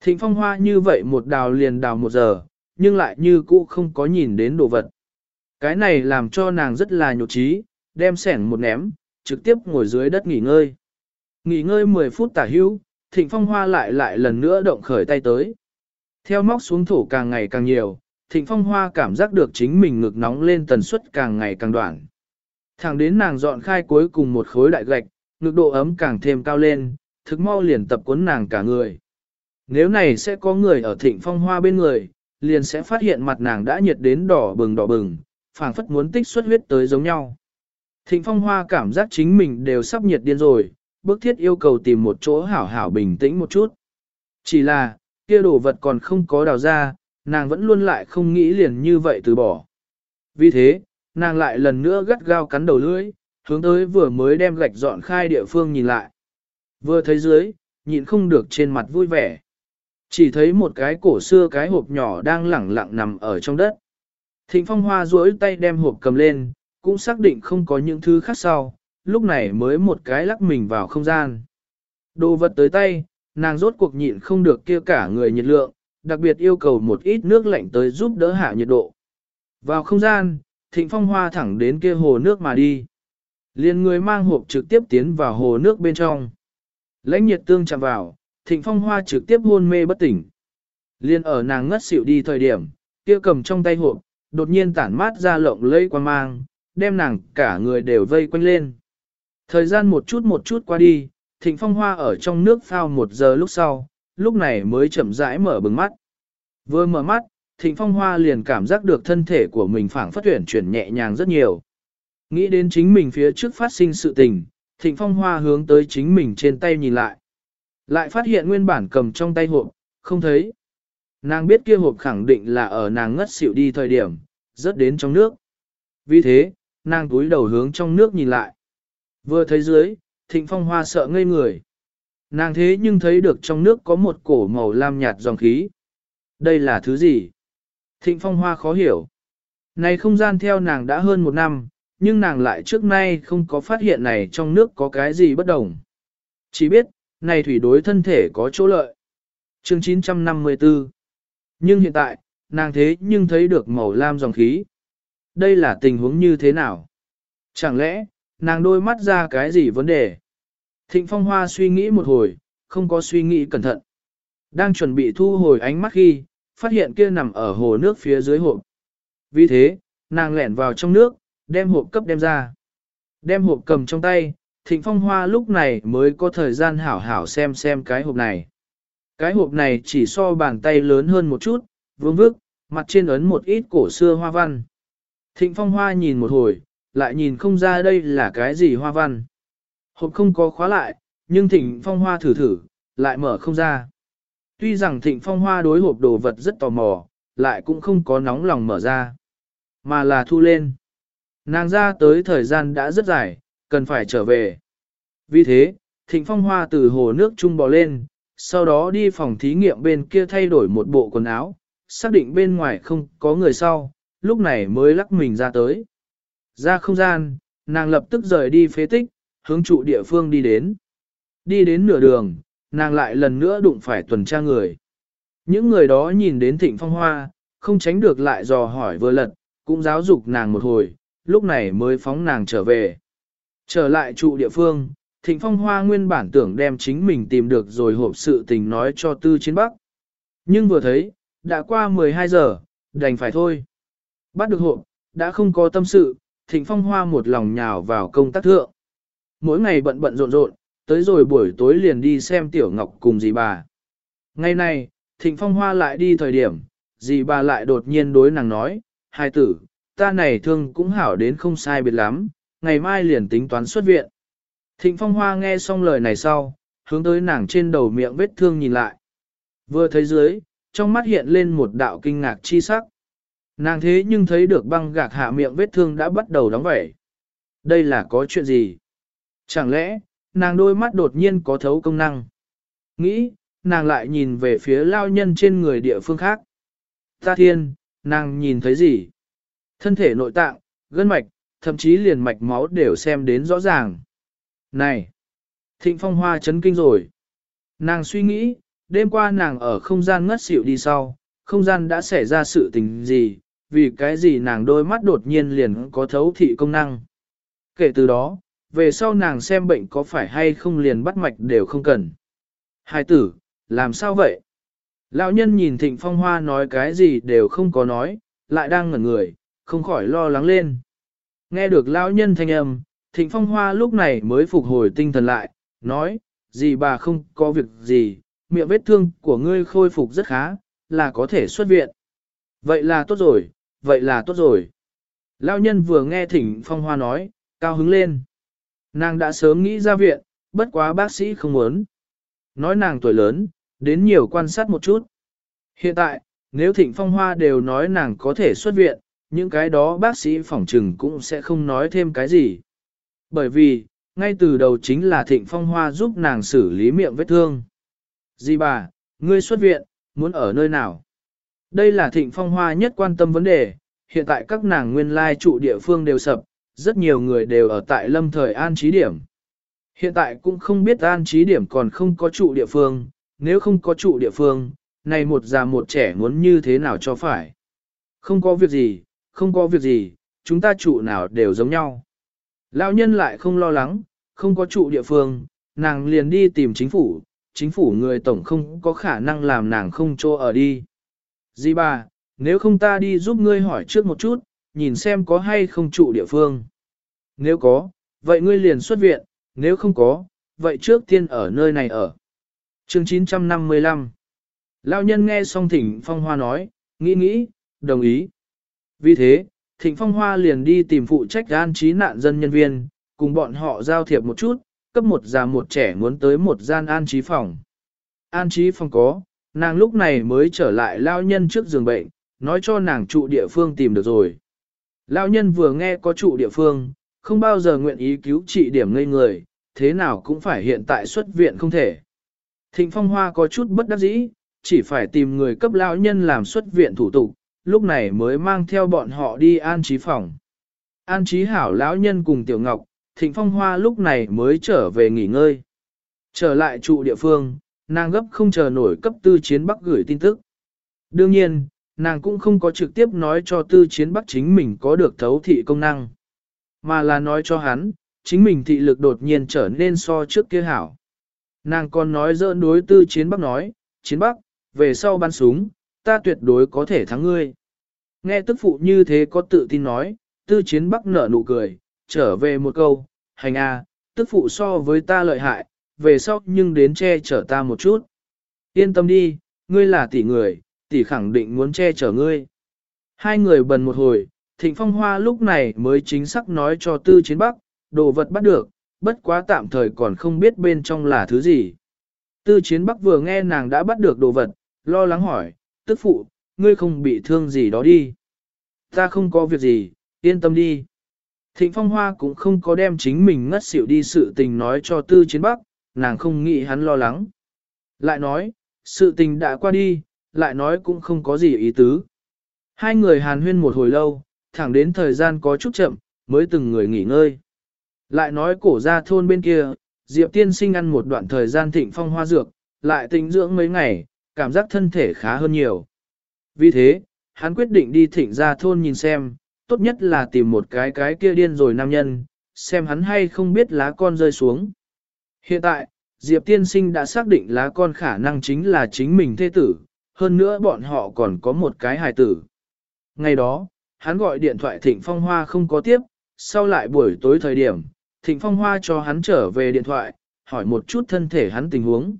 Thịnh phong hoa như vậy một đào liền đào một giờ, nhưng lại như cũ không có nhìn đến đồ vật. Cái này làm cho nàng rất là nhột trí, đem sẻng một ném, trực tiếp ngồi dưới đất nghỉ ngơi. Nghỉ ngơi 10 phút tả hữu, thịnh phong hoa lại lại lần nữa động khởi tay tới. Theo móc xuống thổ càng ngày càng nhiều, thịnh phong hoa cảm giác được chính mình ngực nóng lên tần suất càng ngày càng đoạn. Thẳng đến nàng dọn khai cuối cùng một khối đại gạch, ngực độ ấm càng thêm cao lên, thực mau liền tập cuốn nàng cả người. Nếu này sẽ có người ở thịnh phong hoa bên người, liền sẽ phát hiện mặt nàng đã nhiệt đến đỏ bừng đỏ bừng, phảng phất muốn tích xuất huyết tới giống nhau. Thịnh phong hoa cảm giác chính mình đều sắp nhiệt điên rồi, bức thiết yêu cầu tìm một chỗ hảo hảo bình tĩnh một chút. Chỉ là, kia đồ vật còn không có đào ra, nàng vẫn luôn lại không nghĩ liền như vậy từ bỏ. Vì thế, nàng lại lần nữa gắt gao cắn đầu lưỡi, hướng tới vừa mới đem gạch dọn khai địa phương nhìn lại. Vừa thấy dưới, nhịn không được trên mặt vui vẻ. Chỉ thấy một cái cổ xưa cái hộp nhỏ đang lẳng lặng nằm ở trong đất. Thịnh phong hoa duỗi tay đem hộp cầm lên, cũng xác định không có những thứ khác sau, lúc này mới một cái lắc mình vào không gian. Đồ vật tới tay, nàng rốt cuộc nhịn không được kia cả người nhiệt lượng, đặc biệt yêu cầu một ít nước lạnh tới giúp đỡ hạ nhiệt độ. Vào không gian, thịnh phong hoa thẳng đến kia hồ nước mà đi. Liên người mang hộp trực tiếp tiến vào hồ nước bên trong. Lãnh nhiệt tương chạm vào, thịnh phong hoa trực tiếp hôn mê bất tỉnh. Liên ở nàng ngất xỉu đi thời điểm, kia cầm trong tay hộp, đột nhiên tản mát ra lộng lẫy quan mang, đem nàng cả người đều vây quanh lên. Thời gian một chút một chút qua đi, thịnh phong hoa ở trong nước phao một giờ lúc sau, lúc này mới chậm rãi mở bừng mắt. Vừa mở mắt, thịnh phong hoa liền cảm giác được thân thể của mình phảng phất tuyển chuyển nhẹ nhàng rất nhiều. Nghĩ đến chính mình phía trước phát sinh sự tình, thịnh phong hoa hướng tới chính mình trên tay nhìn lại. Lại phát hiện nguyên bản cầm trong tay hộp, không thấy. Nàng biết kia hộp khẳng định là ở nàng ngất xỉu đi thời điểm, rớt đến trong nước. Vì thế, nàng túi đầu hướng trong nước nhìn lại. Vừa thấy dưới, thịnh phong hoa sợ ngây người. Nàng thế nhưng thấy được trong nước có một cổ màu lam nhạt dòng khí. Đây là thứ gì? Thịnh phong hoa khó hiểu. Này không gian theo nàng đã hơn một năm, nhưng nàng lại trước nay không có phát hiện này trong nước có cái gì bất đồng. Chỉ biết, này thủy đối thân thể có chỗ lợi. Chương 954 Nhưng hiện tại, nàng thế nhưng thấy được màu lam dòng khí. Đây là tình huống như thế nào? Chẳng lẽ, nàng đôi mắt ra cái gì vấn đề? Thịnh Phong Hoa suy nghĩ một hồi, không có suy nghĩ cẩn thận. Đang chuẩn bị thu hồi ánh mắt khi, phát hiện kia nằm ở hồ nước phía dưới hộp. Vì thế, nàng lẻn vào trong nước, đem hộp cấp đem ra. Đem hộp cầm trong tay, Thịnh Phong Hoa lúc này mới có thời gian hảo hảo xem xem cái hộp này. Cái hộp này chỉ so bàn tay lớn hơn một chút, vương vức, mặt trên ấn một ít cổ xưa hoa văn. Thịnh Phong Hoa nhìn một hồi, lại nhìn không ra đây là cái gì hoa văn. Hộp không có khóa lại, nhưng Thịnh Phong Hoa thử thử, lại mở không ra. Tuy rằng Thịnh Phong Hoa đối hộp đồ vật rất tò mò, lại cũng không có nóng lòng mở ra, mà là thu lên. Nàng ra tới thời gian đã rất dài, cần phải trở về. Vì thế, Thịnh Phong Hoa từ hồ nước trung bò lên, sau đó đi phòng thí nghiệm bên kia thay đổi một bộ quần áo, xác định bên ngoài không có người sau, lúc này mới lắc mình ra tới. Ra không gian, nàng lập tức rời đi phế tích, hướng trụ địa phương đi đến. Đi đến nửa đường, nàng lại lần nữa đụng phải tuần tra người. Những người đó nhìn đến thịnh phong hoa, không tránh được lại dò hỏi vừa lật, cũng giáo dục nàng một hồi, lúc này mới phóng nàng trở về. Trở lại trụ địa phương, thịnh phong hoa nguyên bản tưởng đem chính mình tìm được rồi hộp sự tình nói cho tư chiến bắc. Nhưng vừa thấy, đã qua 12 giờ, đành phải thôi. Bắt được hộp, đã không có tâm sự, thịnh phong hoa một lòng nhào vào công tác thượng. Mỗi ngày bận bận rộn rộn, tới rồi buổi tối liền đi xem tiểu ngọc cùng dì bà. Ngày nay, thịnh phong hoa lại đi thời điểm, dì bà lại đột nhiên đối nàng nói, hai tử, ta này thương cũng hảo đến không sai biệt lắm, ngày mai liền tính toán xuất viện. Thịnh phong hoa nghe xong lời này sau, hướng tới nàng trên đầu miệng vết thương nhìn lại. Vừa thấy dưới, trong mắt hiện lên một đạo kinh ngạc chi sắc. Nàng thế nhưng thấy được băng gạc hạ miệng vết thương đã bắt đầu đóng vẩy. Đây là có chuyện gì? Chẳng lẽ, nàng đôi mắt đột nhiên có thấu công năng? Nghĩ, nàng lại nhìn về phía lao nhân trên người địa phương khác. Ta thiên, nàng nhìn thấy gì? Thân thể nội tạng, gân mạch, thậm chí liền mạch máu đều xem đến rõ ràng. Này! Thịnh phong hoa chấn kinh rồi. Nàng suy nghĩ, đêm qua nàng ở không gian ngất xỉu đi sau, không gian đã xảy ra sự tình gì, vì cái gì nàng đôi mắt đột nhiên liền có thấu thị công năng. Kể từ đó, về sau nàng xem bệnh có phải hay không liền bắt mạch đều không cần. Hai tử, làm sao vậy? Lão nhân nhìn thịnh phong hoa nói cái gì đều không có nói, lại đang ngẩn người, không khỏi lo lắng lên. Nghe được lão nhân thanh âm, thịnh phong hoa lúc này mới phục hồi tinh thần lại, nói, gì bà không có việc gì, miệng vết thương của ngươi khôi phục rất khá, là có thể xuất viện. Vậy là tốt rồi, vậy là tốt rồi. Lão nhân vừa nghe thỉnh phong hoa nói, cao hứng lên. Nàng đã sớm nghĩ ra viện, bất quá bác sĩ không muốn. Nói nàng tuổi lớn, đến nhiều quan sát một chút. Hiện tại, nếu thịnh phong hoa đều nói nàng có thể xuất viện, những cái đó bác sĩ phỏng trừng cũng sẽ không nói thêm cái gì. Bởi vì, ngay từ đầu chính là thịnh phong hoa giúp nàng xử lý miệng vết thương. Dì bà, ngươi xuất viện, muốn ở nơi nào? Đây là thịnh phong hoa nhất quan tâm vấn đề, hiện tại các nàng nguyên lai trụ địa phương đều sập, rất nhiều người đều ở tại lâm thời an trí điểm. Hiện tại cũng không biết an trí điểm còn không có trụ địa phương, nếu không có trụ địa phương, này một già một trẻ muốn như thế nào cho phải. Không có việc gì, không có việc gì, chúng ta trụ nào đều giống nhau. Lão nhân lại không lo lắng, không có trụ địa phương, nàng liền đi tìm chính phủ, chính phủ người tổng không có khả năng làm nàng không cho ở đi. Di bà, nếu không ta đi giúp ngươi hỏi trước một chút, nhìn xem có hay không trụ địa phương. Nếu có, vậy ngươi liền xuất viện, nếu không có, vậy trước tiên ở nơi này ở. Chương 955 Lão nhân nghe xong thỉnh Phong Hoa nói, nghĩ nghĩ, đồng ý. Vì thế, thịnh Phong Hoa liền đi tìm phụ trách an trí nạn dân nhân viên, cùng bọn họ giao thiệp một chút, cấp một già một trẻ muốn tới một gian an trí phòng. An trí phòng có, nàng lúc này mới trở lại lao nhân trước giường bệnh, nói cho nàng trụ địa phương tìm được rồi. Lao nhân vừa nghe có trụ địa phương, không bao giờ nguyện ý cứu trị điểm ngây người, thế nào cũng phải hiện tại xuất viện không thể. Thịnh Phong Hoa có chút bất đắc dĩ, chỉ phải tìm người cấp lão nhân làm xuất viện thủ tục, lúc này mới mang theo bọn họ đi an trí phòng. An trí hảo lão nhân cùng Tiểu Ngọc, Thịnh Phong Hoa lúc này mới trở về nghỉ ngơi. Trở lại trụ địa phương, nàng gấp không chờ nổi cấp tư chiến bắc gửi tin tức. Đương nhiên, nàng cũng không có trực tiếp nói cho tư chiến bắc chính mình có được thấu thị công năng, mà là nói cho hắn, chính mình thị lực đột nhiên trở nên so trước kia hảo. Nàng còn nói dỡn đối tư chiến bắc nói, chiến bắc, về sau bắn súng, ta tuyệt đối có thể thắng ngươi. Nghe tức phụ như thế có tự tin nói, tư chiến bắc nở nụ cười, trở về một câu, hành a, tức phụ so với ta lợi hại, về sau nhưng đến che chở ta một chút. Yên tâm đi, ngươi là tỷ người, tỷ khẳng định muốn che chở ngươi. Hai người bần một hồi, thịnh phong hoa lúc này mới chính xác nói cho tư chiến bắc, đồ vật bắt được, bất quá tạm thời còn không biết bên trong là thứ gì. Tư chiến bắc vừa nghe nàng đã bắt được đồ vật, lo lắng hỏi, tức phụ, ngươi không bị thương gì đó đi. Ta không có việc gì, yên tâm đi. Thịnh Phong Hoa cũng không có đem chính mình ngất xỉu đi sự tình nói cho Tư Chiến Bắc, nàng không nghĩ hắn lo lắng. Lại nói, sự tình đã qua đi, lại nói cũng không có gì ý tứ. Hai người hàn huyên một hồi lâu, thẳng đến thời gian có chút chậm, mới từng người nghỉ ngơi. Lại nói cổ ra thôn bên kia, Diệp Tiên sinh ăn một đoạn thời gian thịnh phong hoa dược, lại tĩnh dưỡng mấy ngày, cảm giác thân thể khá hơn nhiều. Vì thế, hắn quyết định đi thịnh ra thôn nhìn xem, tốt nhất là tìm một cái cái kia điên rồi nam nhân, xem hắn hay không biết lá con rơi xuống. Hiện tại, Diệp Tiên Sinh đã xác định lá con khả năng chính là chính mình thê tử, hơn nữa bọn họ còn có một cái hài tử. Ngày đó, hắn gọi điện thoại Thịnh Phong Hoa không có tiếp, sau lại buổi tối thời điểm, Thịnh Phong Hoa cho hắn trở về điện thoại, hỏi một chút thân thể hắn tình huống.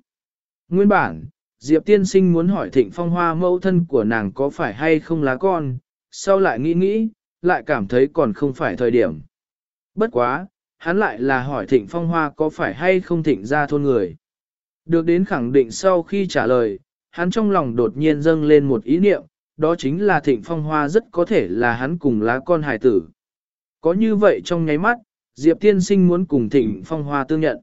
Nguyên bản, Diệp Tiên Sinh muốn hỏi Thịnh Phong Hoa mẫu thân của nàng có phải hay không lá con, sau lại nghĩ nghĩ, lại cảm thấy còn không phải thời điểm. Bất quá, hắn lại là hỏi Thịnh Phong Hoa có phải hay không thịnh ra thôn người. Được đến khẳng định sau khi trả lời, hắn trong lòng đột nhiên dâng lên một ý niệm, đó chính là Thịnh Phong Hoa rất có thể là hắn cùng lá con hải tử. Có như vậy trong nháy mắt, Diệp Tiên Sinh muốn cùng Thịnh Phong Hoa tương nhận.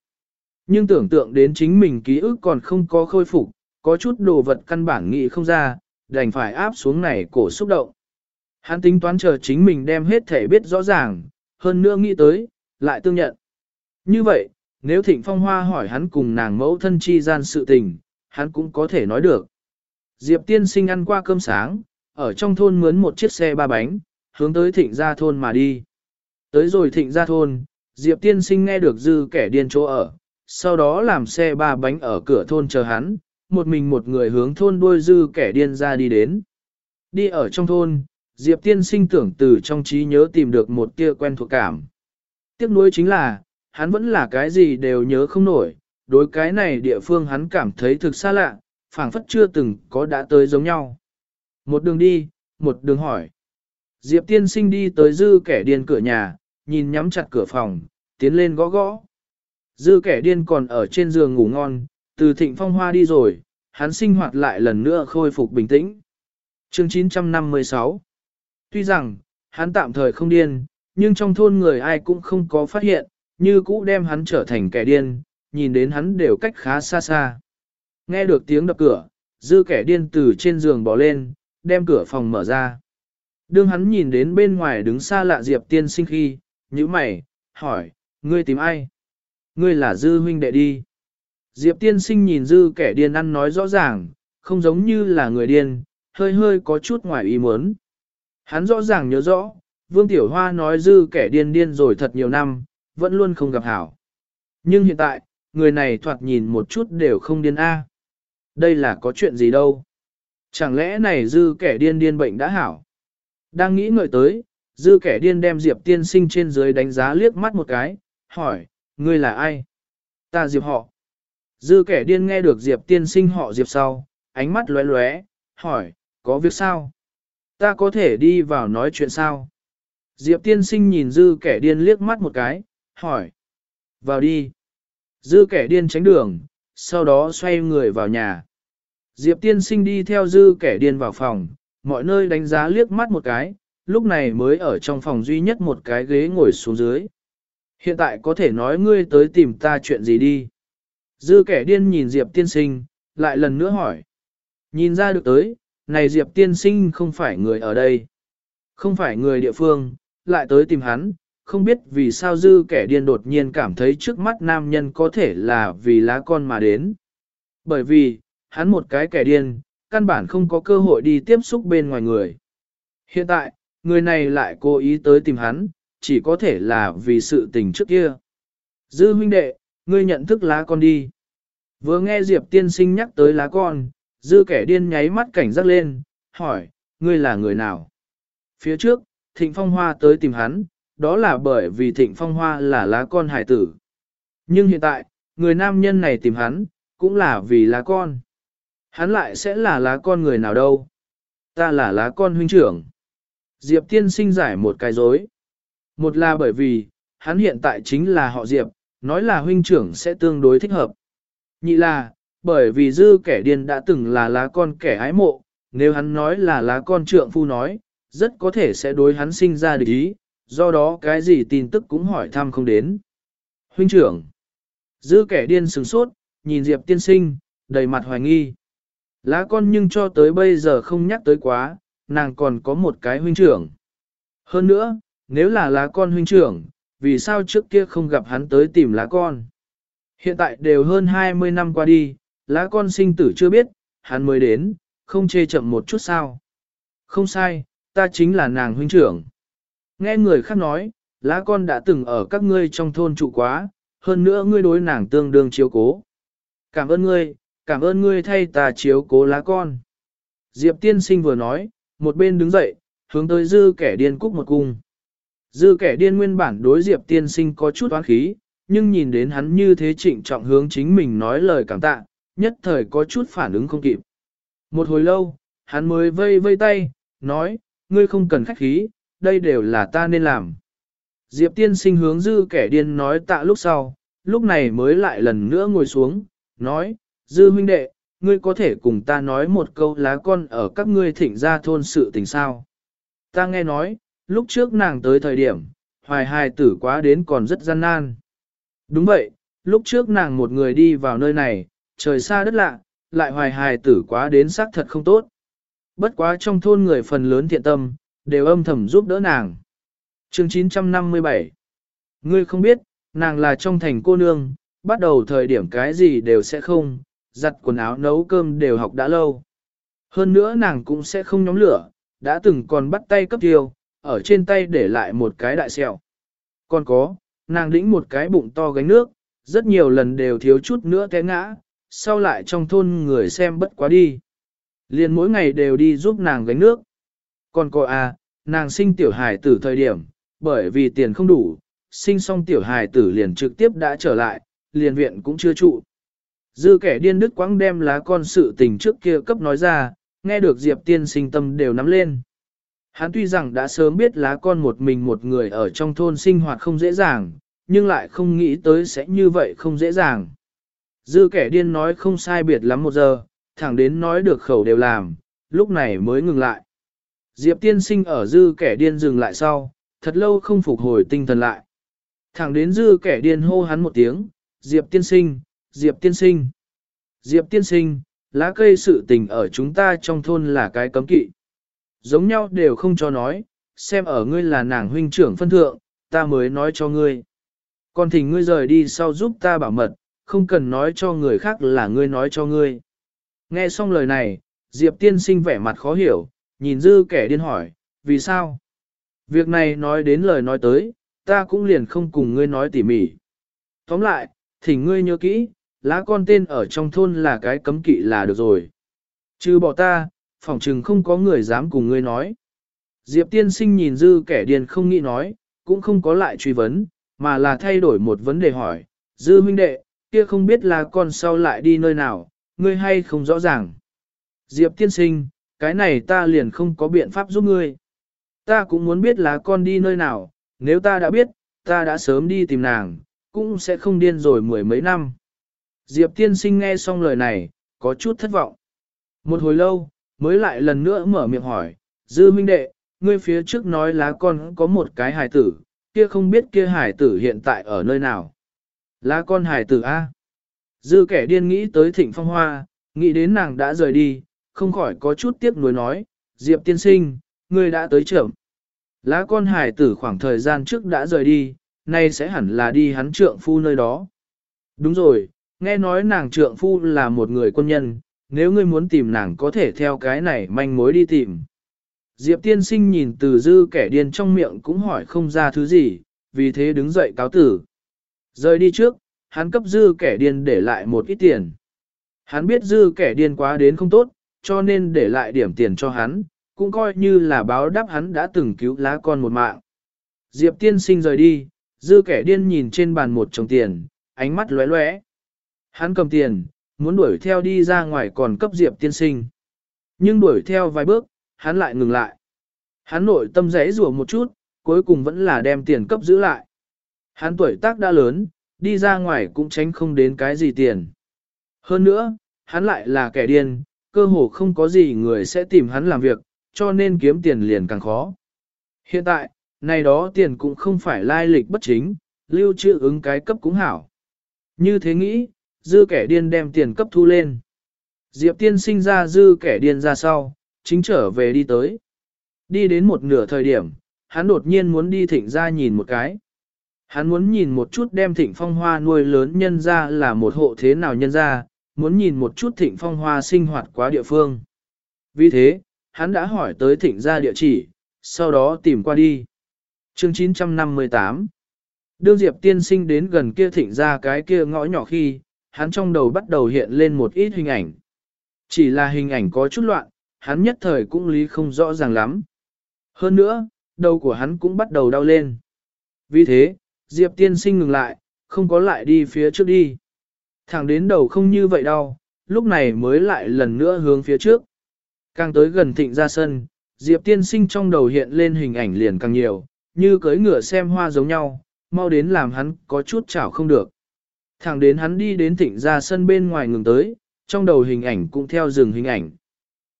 Nhưng tưởng tượng đến chính mình ký ức còn không có khôi phục, có chút đồ vật căn bản nghĩ không ra, đành phải áp xuống này cổ xúc động. Hắn tính toán chờ chính mình đem hết thể biết rõ ràng, hơn nữa nghĩ tới, lại tương nhận. Như vậy, nếu Thịnh Phong Hoa hỏi hắn cùng nàng mẫu thân chi gian sự tình, hắn cũng có thể nói được. Diệp tiên sinh ăn qua cơm sáng, ở trong thôn mướn một chiếc xe ba bánh, hướng tới thịnh gia thôn mà đi. Tới rồi thịnh gia thôn, Diệp tiên sinh nghe được dư kẻ điên chỗ ở, sau đó làm xe ba bánh ở cửa thôn chờ hắn, một mình một người hướng thôn đuôi dư kẻ điên ra đi đến. Đi ở trong thôn, Diệp tiên sinh tưởng từ trong trí nhớ tìm được một tia quen thuộc cảm. Tiếc nuối chính là, hắn vẫn là cái gì đều nhớ không nổi, đối cái này địa phương hắn cảm thấy thực xa lạ, phảng phất chưa từng có đã tới giống nhau. Một đường đi, một đường hỏi. Diệp tiên sinh đi tới dư kẻ điên cửa nhà, nhìn nhắm chặt cửa phòng, tiến lên gõ gõ. Dư kẻ điên còn ở trên giường ngủ ngon, từ thịnh phong hoa đi rồi, hắn sinh hoạt lại lần nữa khôi phục bình tĩnh. Chương 956 Tuy rằng, hắn tạm thời không điên, nhưng trong thôn người ai cũng không có phát hiện, như cũ đem hắn trở thành kẻ điên, nhìn đến hắn đều cách khá xa xa. Nghe được tiếng đập cửa, dư kẻ điên từ trên giường bỏ lên, đem cửa phòng mở ra. Đương hắn nhìn đến bên ngoài đứng xa lạ Diệp tiên sinh khi, như mày, hỏi, ngươi tìm ai? Ngươi là dư huynh đệ đi. Diệp tiên sinh nhìn dư kẻ điên ăn nói rõ ràng, không giống như là người điên, hơi hơi có chút ngoài ý muốn. Hắn rõ ràng nhớ rõ, Vương Tiểu Hoa nói dư kẻ điên điên rồi thật nhiều năm, vẫn luôn không gặp hảo. Nhưng hiện tại, người này thoạt nhìn một chút đều không điên A. Đây là có chuyện gì đâu. Chẳng lẽ này dư kẻ điên điên bệnh đã hảo? Đang nghĩ ngợi tới, dư kẻ điên đem Diệp tiên sinh trên dưới đánh giá liếc mắt một cái, hỏi, ngươi là ai? Ta Diệp họ. Dư kẻ điên nghe được Diệp tiên sinh họ Diệp sau, ánh mắt lóe lóe, hỏi, có việc sao? Ta có thể đi vào nói chuyện sao? Diệp tiên sinh nhìn dư kẻ điên liếc mắt một cái, hỏi. Vào đi. Dư kẻ điên tránh đường, sau đó xoay người vào nhà. Diệp tiên sinh đi theo dư kẻ điên vào phòng, mọi nơi đánh giá liếc mắt một cái, lúc này mới ở trong phòng duy nhất một cái ghế ngồi xuống dưới. Hiện tại có thể nói ngươi tới tìm ta chuyện gì đi. Dư kẻ điên nhìn Diệp tiên sinh, lại lần nữa hỏi. Nhìn ra được tới, này Diệp tiên sinh không phải người ở đây. Không phải người địa phương, lại tới tìm hắn, không biết vì sao dư kẻ điên đột nhiên cảm thấy trước mắt nam nhân có thể là vì lá con mà đến. Bởi vì, hắn một cái kẻ điên, căn bản không có cơ hội đi tiếp xúc bên ngoài người. Hiện tại, người này lại cố ý tới tìm hắn, chỉ có thể là vì sự tình trước kia. Dư huynh đệ, ngươi nhận thức lá con đi. Vừa nghe Diệp tiên sinh nhắc tới lá con, dư kẻ điên nháy mắt cảnh giác lên, hỏi, ngươi là người nào? Phía trước, Thịnh Phong Hoa tới tìm hắn, đó là bởi vì Thịnh Phong Hoa là lá con hải tử. Nhưng hiện tại, người nam nhân này tìm hắn, cũng là vì lá con. Hắn lại sẽ là lá con người nào đâu? Ta là lá con huynh trưởng. Diệp tiên sinh giải một cái dối. Một là bởi vì, hắn hiện tại chính là họ Diệp, nói là huynh trưởng sẽ tương đối thích hợp. Nhị là, bởi vì dư kẻ điên đã từng là lá con kẻ ái mộ, nếu hắn nói là lá con trượng phu nói, rất có thể sẽ đối hắn sinh ra địch ý, do đó cái gì tin tức cũng hỏi thăm không đến. Huynh trưởng, dư kẻ điên sừng sốt, nhìn Diệp tiên sinh, đầy mặt hoài nghi. Lá con nhưng cho tới bây giờ không nhắc tới quá, nàng còn có một cái huynh trưởng. Hơn nữa, nếu là lá con huynh trưởng, vì sao trước kia không gặp hắn tới tìm lá con? Hiện tại đều hơn 20 năm qua đi, lá con sinh tử chưa biết, hắn mới đến, không chê chậm một chút sao. Không sai, ta chính là nàng huynh trưởng. Nghe người khác nói, lá con đã từng ở các ngươi trong thôn trụ quá, hơn nữa ngươi đối nàng tương đương chiếu cố. Cảm ơn ngươi, cảm ơn ngươi thay ta chiếu cố lá con. Diệp tiên sinh vừa nói, một bên đứng dậy, hướng tới dư kẻ điên cúc một cung. Dư kẻ điên nguyên bản đối Diệp tiên sinh có chút oán khí, nhưng nhìn đến hắn như thế trịnh trọng hướng chính mình nói lời cảm tạ, nhất thời có chút phản ứng không kịp. Một hồi lâu, hắn mới vây vây tay, nói, ngươi không cần khách khí, đây đều là ta nên làm. Diệp tiên sinh hướng dư kẻ điên nói tạ lúc sau, lúc này mới lại lần nữa ngồi xuống, nói, dư huynh đệ, ngươi có thể cùng ta nói một câu lá con ở các ngươi thỉnh ra thôn sự tình sao. Ta nghe nói, lúc trước nàng tới thời điểm, hoài hài tử quá đến còn rất gian nan. Đúng vậy, lúc trước nàng một người đi vào nơi này, trời xa đất lạ, lại hoài hài tử quá đến xác thật không tốt. Bất quá trong thôn người phần lớn thiện tâm, đều âm thầm giúp đỡ nàng. chương 957 Ngươi không biết, nàng là trong thành cô nương, bắt đầu thời điểm cái gì đều sẽ không, giặt quần áo nấu cơm đều học đã lâu. Hơn nữa nàng cũng sẽ không nhóm lửa, đã từng còn bắt tay cấp tiêu, ở trên tay để lại một cái đại sẹo. Còn có, nàng đĩnh một cái bụng to gánh nước, rất nhiều lần đều thiếu chút nữa té ngã, sau lại trong thôn người xem bất quá đi. Liền mỗi ngày đều đi giúp nàng gánh nước. Còn cô à, nàng sinh tiểu hài tử thời điểm, bởi vì tiền không đủ, sinh xong tiểu hài tử liền trực tiếp đã trở lại, liền viện cũng chưa trụ. Dư kẻ điên đức quãng đem lá con sự tình trước kia cấp nói ra, nghe được Diệp tiên sinh tâm đều nắm lên. Hắn tuy rằng đã sớm biết lá con một mình một người ở trong thôn sinh hoạt không dễ dàng, nhưng lại không nghĩ tới sẽ như vậy không dễ dàng. Dư kẻ điên nói không sai biệt lắm một giờ, thẳng đến nói được khẩu đều làm, lúc này mới ngừng lại. Diệp tiên sinh ở dư kẻ điên dừng lại sau, thật lâu không phục hồi tinh thần lại. Thẳng đến dư kẻ điên hô hắn một tiếng, Diệp tiên sinh, Diệp tiên sinh. Diệp tiên sinh, lá cây sự tình ở chúng ta trong thôn là cái cấm kỵ. Giống nhau đều không cho nói, xem ở ngươi là nàng huynh trưởng phân thượng, ta mới nói cho ngươi. Còn thỉnh ngươi rời đi sau giúp ta bảo mật, không cần nói cho người khác là ngươi nói cho ngươi. Nghe xong lời này, Diệp tiên sinh vẻ mặt khó hiểu, nhìn dư kẻ điên hỏi, vì sao? Việc này nói đến lời nói tới, ta cũng liền không cùng ngươi nói tỉ mỉ. Tóm lại, thỉnh ngươi nhớ kỹ, lá con tên ở trong thôn là cái cấm kỵ là được rồi. Chứ bỏ ta, phỏng chừng không có người dám cùng ngươi nói. Diệp tiên sinh nhìn dư kẻ điên không nghĩ nói, cũng không có lại truy vấn, mà là thay đổi một vấn đề hỏi, dư huynh đệ, kia không biết là con sau lại đi nơi nào, ngươi hay không rõ ràng. Diệp tiên sinh, cái này ta liền không có biện pháp giúp ngươi. Ta cũng muốn biết là con đi nơi nào, nếu ta đã biết, ta đã sớm đi tìm nàng, cũng sẽ không điên rồi mười mấy năm. Diệp tiên sinh nghe xong lời này, có chút thất vọng. Một hồi lâu, mới lại lần nữa mở miệng hỏi, Dư minh đệ, ngươi phía trước nói lá con có một cái hải tử, kia không biết kia hải tử hiện tại ở nơi nào. Lá con hài tử A. Dư kẻ điên nghĩ tới thịnh phong hoa, nghĩ đến nàng đã rời đi, không khỏi có chút tiếc nuối nói, Diệp tiên sinh, ngươi đã tới trưởng. Lá con hải tử khoảng thời gian trước đã rời đi, nay sẽ hẳn là đi hắn trượng phu nơi đó. Đúng rồi, nghe nói nàng trượng phu là một người quân nhân, nếu ngươi muốn tìm nàng có thể theo cái này manh mối đi tìm. Diệp tiên sinh nhìn từ dư kẻ điên trong miệng cũng hỏi không ra thứ gì, vì thế đứng dậy cáo tử. Rời đi trước, hắn cấp dư kẻ điên để lại một ít tiền. Hắn biết dư kẻ điên quá đến không tốt, cho nên để lại điểm tiền cho hắn, cũng coi như là báo đáp hắn đã từng cứu lá con một mạng. Diệp tiên sinh rời đi, dư kẻ điên nhìn trên bàn một chồng tiền, ánh mắt lóe lóe. Hắn cầm tiền, muốn đuổi theo đi ra ngoài còn cấp Diệp tiên sinh. Nhưng đuổi theo vài bước, hắn lại ngừng lại. Hắn nội tâm rẽ rùa một chút, cuối cùng vẫn là đem tiền cấp giữ lại. Hắn tuổi tác đã lớn, đi ra ngoài cũng tránh không đến cái gì tiền. Hơn nữa, hắn lại là kẻ điên, cơ hồ không có gì người sẽ tìm hắn làm việc, cho nên kiếm tiền liền càng khó. Hiện tại, này đó tiền cũng không phải lai lịch bất chính, lưu trữ ứng cái cấp cũng hảo. Như thế nghĩ, dư kẻ điên đem tiền cấp thu lên. Diệp tiên sinh ra dư kẻ điên ra sau, chính trở về đi tới. Đi đến một nửa thời điểm, hắn đột nhiên muốn đi thịnh ra nhìn một cái. Hắn muốn nhìn một chút đem thịnh phong hoa nuôi lớn nhân ra là một hộ thế nào nhân ra, muốn nhìn một chút thịnh phong hoa sinh hoạt quá địa phương. Vì thế, hắn đã hỏi tới thịnh ra địa chỉ, sau đó tìm qua đi. Chương 958 Đương Diệp tiên sinh đến gần kia thịnh ra cái kia ngõ nhỏ khi, hắn trong đầu bắt đầu hiện lên một ít hình ảnh. Chỉ là hình ảnh có chút loạn, hắn nhất thời cũng lý không rõ ràng lắm. Hơn nữa, đầu của hắn cũng bắt đầu đau lên. Vì thế, Diệp tiên sinh ngừng lại, không có lại đi phía trước đi. Thẳng đến đầu không như vậy đâu, lúc này mới lại lần nữa hướng phía trước. Càng tới gần thịnh ra sân, Diệp tiên sinh trong đầu hiện lên hình ảnh liền càng nhiều, như cưới ngựa xem hoa giống nhau, mau đến làm hắn có chút chảo không được. Thẳng đến hắn đi đến thịnh ra sân bên ngoài ngừng tới, trong đầu hình ảnh cũng theo dừng hình ảnh.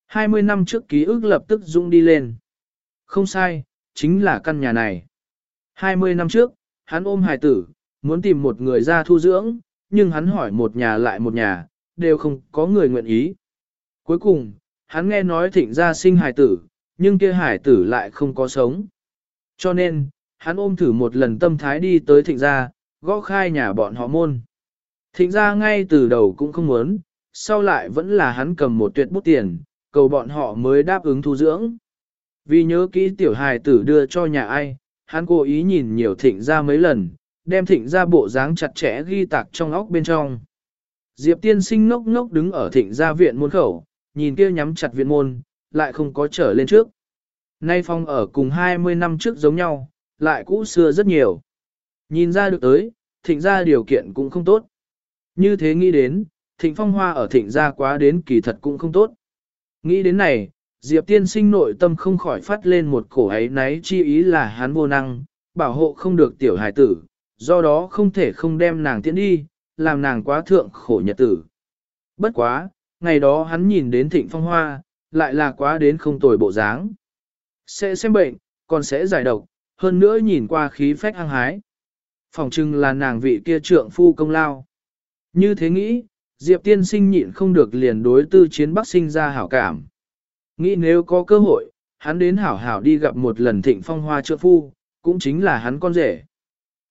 20 năm trước ký ức lập tức dũng đi lên. Không sai, chính là căn nhà này. 20 năm trước, hắn ôm hài tử, muốn tìm một người ra thu dưỡng, nhưng hắn hỏi một nhà lại một nhà, đều không có người nguyện ý. Cuối cùng, hắn nghe nói thịnh ra sinh hài tử, nhưng kia hài tử lại không có sống. Cho nên, hắn ôm thử một lần tâm thái đi tới thịnh gia, gõ khai nhà bọn họ môn. Thịnh gia ngay từ đầu cũng không muốn, sau lại vẫn là hắn cầm một tuyệt bút tiền, cầu bọn họ mới đáp ứng thu dưỡng. Vì nhớ kỹ tiểu hài tử đưa cho nhà ai, hắn cố ý nhìn nhiều thịnh gia mấy lần, đem thịnh gia bộ dáng chặt chẽ ghi tạc trong óc bên trong. Diệp tiên sinh ngốc ngốc đứng ở thịnh gia viện môn khẩu, nhìn kia nhắm chặt viện môn, lại không có trở lên trước. Nay phong ở cùng 20 năm trước giống nhau, lại cũ xưa rất nhiều. Nhìn ra được tới, thịnh gia điều kiện cũng không tốt. Như thế nghĩ đến, thịnh phong hoa ở thịnh gia quá đến kỳ thật cũng không tốt. Nghĩ đến này, Diệp tiên sinh nội tâm không khỏi phát lên một cổ ấy náy chi ý là hắn vô năng, bảo hộ không được tiểu hài tử, do đó không thể không đem nàng tiễn đi, làm nàng quá thượng khổ nhật tử. Bất quá, ngày đó hắn nhìn đến thịnh phong hoa, lại là quá đến không tồi bộ dáng. Sẽ xem bệnh, còn sẽ giải độc, hơn nữa nhìn qua khí phách hăng hái. Phòng trưng là nàng vị kia trượng phu công lao. Như thế nghĩ, Diệp tiên sinh nhịn không được liền đối tư chiến bắc sinh ra hảo cảm. Nghĩ nếu có cơ hội, hắn đến hảo hảo đi gặp một lần thịnh phong hoa trượng phu, cũng chính là hắn con rể.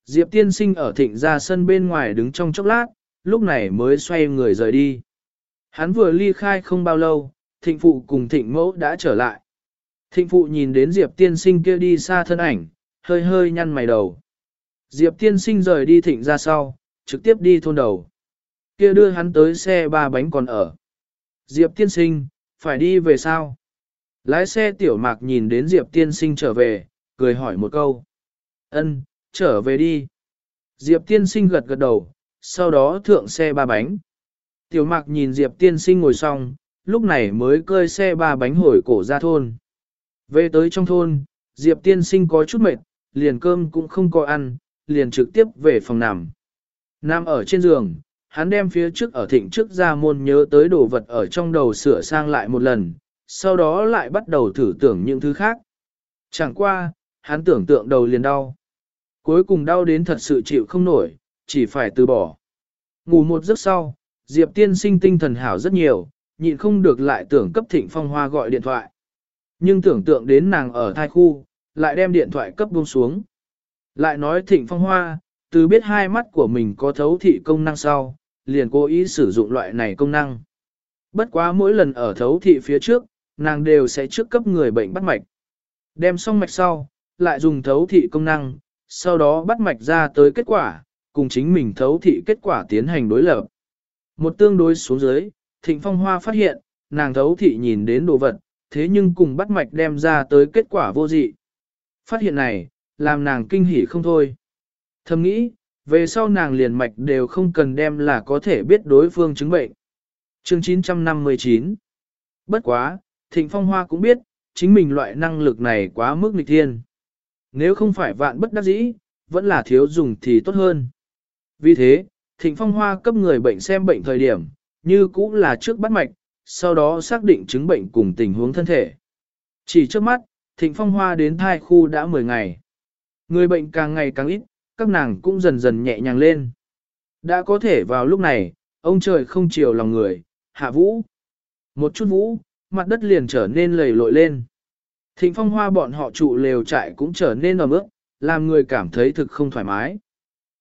Diệp tiên sinh ở thịnh ra sân bên ngoài đứng trong chốc lát, lúc này mới xoay người rời đi. Hắn vừa ly khai không bao lâu, thịnh phụ cùng thịnh mẫu đã trở lại. Thịnh phụ nhìn đến Diệp tiên sinh kia đi xa thân ảnh, hơi hơi nhăn mày đầu. Diệp tiên sinh rời đi thịnh ra sau, trực tiếp đi thôn đầu. Kia đưa hắn tới xe ba bánh còn ở. Diệp tiên sinh, phải đi về sao? Lái xe tiểu mạc nhìn đến Diệp tiên sinh trở về, cười hỏi một câu. Ân, trở về đi. Diệp tiên sinh gật gật đầu, sau đó thượng xe ba bánh. Tiểu mạc nhìn Diệp tiên sinh ngồi xong, lúc này mới cơi xe ba bánh hồi cổ ra thôn. Về tới trong thôn, Diệp tiên sinh có chút mệt, liền cơm cũng không có ăn, liền trực tiếp về phòng nằm. Nam ở trên giường, hắn đem phía trước ở thịnh trước ra môn nhớ tới đồ vật ở trong đầu sửa sang lại một lần, sau đó lại bắt đầu thử tưởng những thứ khác. Chẳng qua, hắn tưởng tượng đầu liền đau. Cuối cùng đau đến thật sự chịu không nổi, chỉ phải từ bỏ. Ngủ một giấc sau, Diệp tiên sinh tinh thần hảo rất nhiều, nhịn không được lại tưởng cấp thịnh phong hoa gọi điện thoại. Nhưng tưởng tượng đến nàng ở thai khu, lại đem điện thoại cấp buông xuống. Lại nói thịnh phong hoa, từ biết hai mắt của mình có thấu thị công năng sau, liền cố ý sử dụng loại này công năng. Bất quá mỗi lần ở thấu thị phía trước, nàng đều sẽ trước cấp người bệnh bắt mạch. Đem xong mạch sau, lại dùng thấu thị công năng, sau đó bắt mạch ra tới kết quả, cùng chính mình thấu thị kết quả tiến hành đối lập. Một tương đối xuống dưới, Thịnh Phong Hoa phát hiện, nàng thấu thị nhìn đến đồ vật, thế nhưng cùng bắt mạch đem ra tới kết quả vô dị. Phát hiện này, làm nàng kinh hỉ không thôi. Thầm nghĩ, về sau nàng liền mạch đều không cần đem là có thể biết đối phương chứng bệnh. Chương 959 Bất quá, Thịnh Phong Hoa cũng biết, chính mình loại năng lực này quá mức nghịch thiên. Nếu không phải vạn bất đắc dĩ, vẫn là thiếu dùng thì tốt hơn. Vì thế, Thịnh Phong Hoa cấp người bệnh xem bệnh thời điểm, như cũ là trước bắt mạch, sau đó xác định chứng bệnh cùng tình huống thân thể. Chỉ trước mắt, Thịnh Phong Hoa đến thai khu đã 10 ngày. Người bệnh càng ngày càng ít, các nàng cũng dần dần nhẹ nhàng lên. Đã có thể vào lúc này, ông trời không chiều lòng người, hạ vũ. Một chút vũ, mặt đất liền trở nên lầy lội lên. Thịnh phong hoa bọn họ trụ lều trại cũng trở nên ẩm ướt, làm người cảm thấy thực không thoải mái.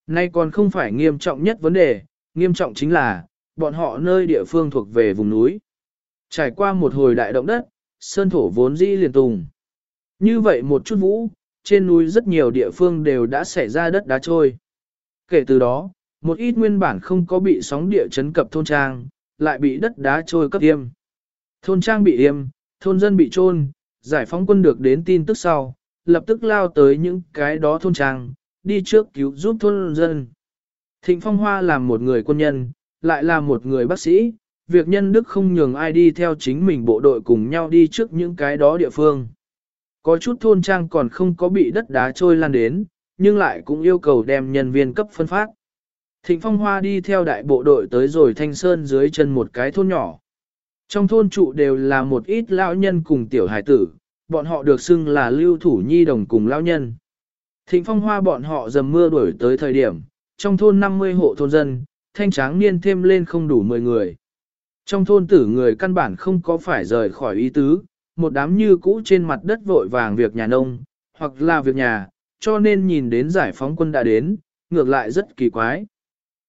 Nay còn không phải nghiêm trọng nhất vấn đề, nghiêm trọng chính là, bọn họ nơi địa phương thuộc về vùng núi. Trải qua một hồi đại động đất, sơn thổ vốn dĩ liền tùng. Như vậy một chút vũ, trên núi rất nhiều địa phương đều đã xảy ra đất đá trôi. Kể từ đó, một ít nguyên bản không có bị sóng địa chấn cập thôn trang, lại bị đất đá trôi cấp tiêm. Thôn trang bị yêm, thôn dân bị trôn, giải phóng quân được đến tin tức sau, lập tức lao tới những cái đó thôn trang, đi trước cứu giúp thôn dân. Thịnh Phong Hoa làm một người quân nhân, lại là một người bác sĩ, việc nhân đức không nhường ai đi theo chính mình bộ đội cùng nhau đi trước những cái đó địa phương. Có chút thôn trang còn không có bị đất đá trôi lan đến, nhưng lại cũng yêu cầu đem nhân viên cấp phân phát. Thịnh Phong Hoa đi theo đại bộ đội tới rồi Thanh Sơn dưới chân một cái thôn nhỏ. Trong thôn trụ đều là một ít lão nhân cùng tiểu hải tử, bọn họ được xưng là lưu thủ nhi đồng cùng lão nhân. Thịnh Phong Hoa bọn họ dầm mưa đuổi tới thời điểm, trong thôn 50 hộ thôn dân, thanh tráng niên thêm lên không đủ 10 người. Trong thôn tử người căn bản không có phải rời khỏi ý tứ, một đám như cũ trên mặt đất vội vàng việc nhà nông, hoặc là việc nhà, cho nên nhìn đến giải phóng quân đã đến, ngược lại rất kỳ quái.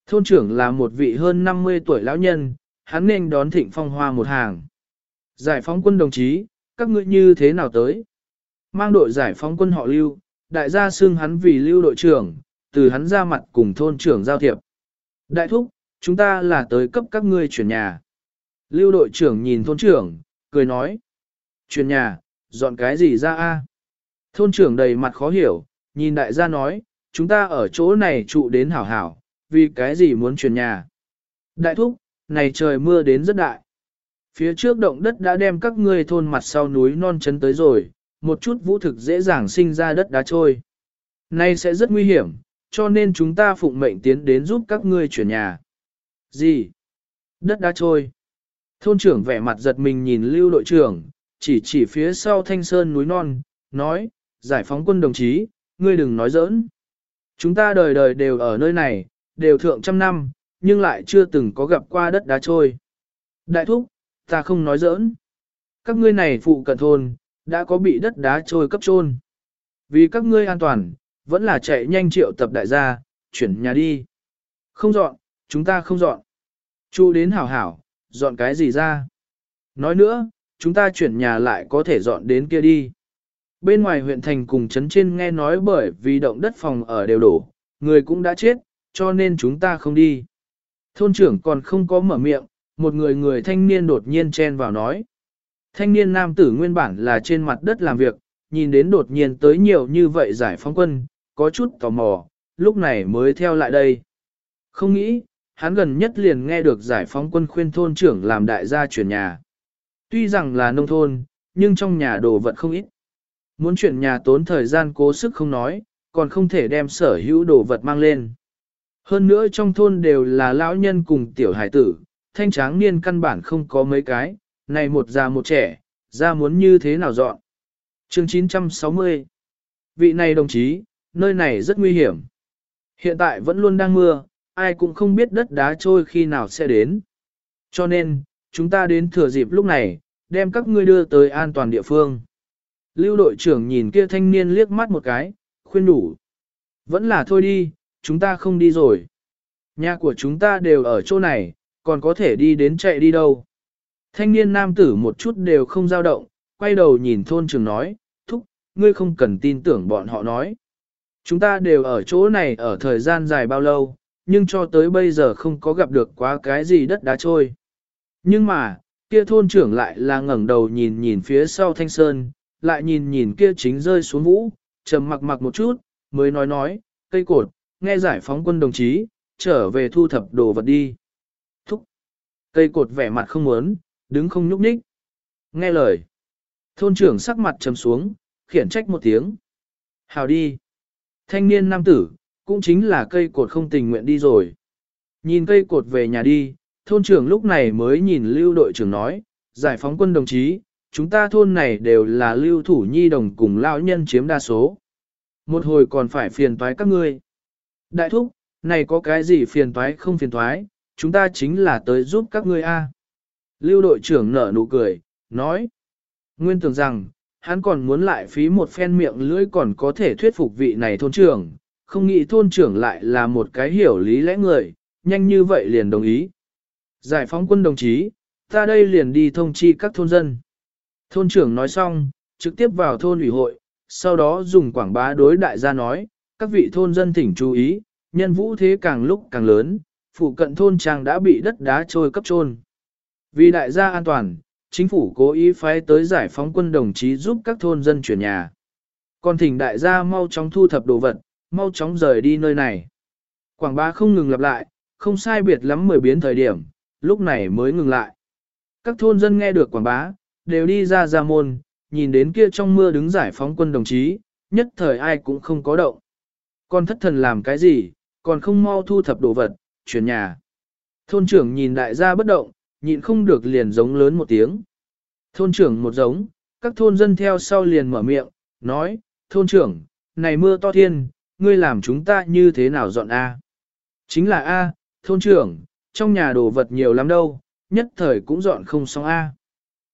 Thôn trưởng là một vị hơn 50 tuổi lão nhân, hắn nên đón thịnh phong hoa một hàng. Giải phóng quân đồng chí, các ngươi như thế nào tới? Mang đội giải phóng quân họ lưu, đại gia xưng hắn vì lưu đội trưởng, từ hắn ra mặt cùng thôn trưởng giao thiệp. Đại thúc, chúng ta là tới cấp các ngươi chuyển nhà. Lưu đội trưởng nhìn thôn trưởng, cười nói. Chuyển nhà, dọn cái gì ra a? Thôn trưởng đầy mặt khó hiểu, nhìn đại gia nói, chúng ta ở chỗ này trụ đến hảo hảo, vì cái gì muốn chuyển nhà. Đại thúc, này trời mưa đến rất đại. Phía trước động đất đã đem các ngươi thôn mặt sau núi non chấn tới rồi, một chút vũ thực dễ dàng sinh ra đất đá trôi. Nay sẽ rất nguy hiểm, cho nên chúng ta phụng mệnh tiến đến giúp các ngươi chuyển nhà. Gì? Đất đá trôi. Thôn trưởng vẻ mặt giật mình nhìn lưu đội trưởng, chỉ chỉ phía sau thanh sơn núi non, nói, giải phóng quân đồng chí, ngươi đừng nói giỡn. Chúng ta đời đời đều ở nơi này, đều thượng trăm năm, nhưng lại chưa từng có gặp qua đất đá trôi. Đại thúc, ta không nói giỡn. Các ngươi này phụ cận thôn, đã có bị đất đá trôi cấp trôn. Vì các ngươi an toàn, vẫn là chạy nhanh triệu tập đại gia, chuyển nhà đi. Không dọn, chúng ta không dọn. Chu đến hảo hảo, dọn cái gì ra? Nói nữa, chúng ta chuyển nhà lại có thể dọn đến kia đi. Bên ngoài huyện thành cùng trấn trên nghe nói bởi vì động đất phòng ở đều đổ, người cũng đã chết, cho nên chúng ta không đi. Thôn trưởng còn không có mở miệng, một người người thanh niên đột nhiên chen vào nói. Thanh niên nam tử nguyên bản là trên mặt đất làm việc, nhìn đến đột nhiên tới nhiều như vậy giải phóng quân, có chút tò mò, lúc này mới theo lại đây. Không nghĩ, hắn gần nhất liền nghe được giải phóng quân khuyên thôn trưởng làm đại gia chuyển nhà. Tuy rằng là nông thôn, nhưng trong nhà đồ vật không ít. Muốn chuyển nhà tốn thời gian cố sức không nói, còn không thể đem sở hữu đồ vật mang lên. Hơn nữa trong thôn đều là lão nhân cùng tiểu hải tử, thanh tráng niên căn bản không có mấy cái, này một già một trẻ, ra muốn như thế nào dọn. Chương 960 Vị này đồng chí, nơi này rất nguy hiểm. Hiện tại vẫn luôn đang mưa, ai cũng không biết đất đá trôi khi nào sẽ đến. Cho nên, chúng ta đến thừa dịp lúc này, đem các ngươi đưa tới an toàn địa phương. Lưu đội trưởng nhìn kia thanh niên liếc mắt một cái, khuyên đủ. Vẫn là thôi đi, chúng ta không đi rồi. Nhà của chúng ta đều ở chỗ này, còn có thể đi đến chạy đi đâu. Thanh niên nam tử một chút đều không dao động, quay đầu nhìn thôn trưởng nói, thúc, ngươi không cần tin tưởng bọn họ nói. Chúng ta đều ở chỗ này ở thời gian dài bao lâu, nhưng cho tới bây giờ không có gặp được quá cái gì đất đá trôi. Nhưng mà, kia thôn trưởng lại là ngẩng đầu nhìn nhìn phía sau thanh sơn, lại nhìn nhìn kia chính rơi xuống vũ, trầm mặc mặc một chút, mới nói nói, cây cột, nghe giải phóng quân đồng chí, trở về thu thập đồ vật đi. Thúc. Cây cột vẻ mặt không muốn, đứng không nhúc nhích. Nghe lời. Thôn trưởng sắc mặt trầm xuống, khiển trách một tiếng. Hào đi. Thanh niên nam tử, cũng chính là cây cột không tình nguyện đi rồi. Nhìn cây cột về nhà đi, thôn trưởng lúc này mới nhìn lưu đội trưởng nói, giải phóng quân đồng chí, chúng ta thôn này đều là lưu thủ nhi đồng cùng lao nhân chiếm đa số. Một hồi còn phải phiền toái các ngươi. Đại thúc, này có cái gì phiền toái không phiền toái, chúng ta chính là tới giúp các ngươi a. Lưu đội trưởng nở nụ cười, nói. Nguyên tưởng rằng, hắn còn muốn lại phí một phen miệng lưỡi còn có thể thuyết phục vị này thôn trưởng, không nghĩ thôn trưởng lại là một cái hiểu lý lẽ người, nhanh như vậy liền đồng ý. Giải phóng quân đồng chí, ta đây liền đi thông chi các thôn dân. Thôn trưởng nói xong, trực tiếp vào thôn ủy hội, sau đó dùng quảng bá đối đại gia nói, các vị thôn dân thỉnh chú ý, nhân vũ thế càng lúc càng lớn, phụ cận thôn trang đã bị đất đá trôi cấp trôn. Vì đại gia an toàn, chính phủ cố ý phái tới giải phóng quân đồng chí giúp các thôn dân chuyển nhà. Còn thỉnh đại gia mau chóng thu thập đồ vật, mau chóng rời đi nơi này. Quảng bá không ngừng lặp lại, không sai biệt lắm mười biến thời điểm, lúc này mới ngừng lại. Các thôn dân nghe được quảng bá, đều đi ra ra môn, nhìn đến kia trong mưa đứng giải phóng quân đồng chí, nhất thời ai cũng không có động. Con thất thần làm cái gì, còn không mau thu thập đồ vật, chuyển nhà. Thôn trưởng nhìn đại gia bất động, nhịn không được liền giống lớn một tiếng. Thôn trưởng một giống, các thôn dân theo sau liền mở miệng, nói, thôn trưởng, này mưa to thiên, ngươi làm chúng ta như thế nào dọn A? Chính là A, thôn trưởng, trong nhà đồ vật nhiều lắm đâu, nhất thời cũng dọn không xong A.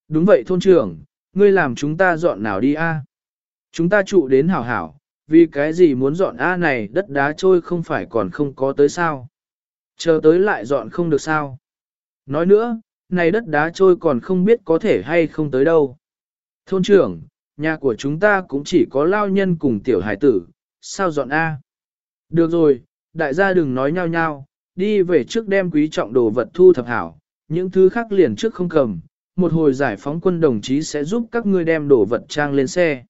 Đúng vậy thôn trưởng, ngươi làm chúng ta dọn nào đi A? Chúng ta trụ đến hảo hảo, vì cái gì muốn dọn A này đất đá trôi không phải còn không có tới sao? Chờ tới lại dọn không được sao? Nói nữa, này đất đá trôi còn không biết có thể hay không tới đâu. Thôn trưởng, nhà của chúng ta cũng chỉ có lao nhân cùng tiểu hải tử, sao dọn A? Được rồi, đại gia đừng nói nhau nhau, đi về trước đem quý trọng đồ vật thu thập hảo, những thứ khác liền trước không cầm, một hồi giải phóng quân đồng chí sẽ giúp các ngươi đem đồ vật trang lên xe.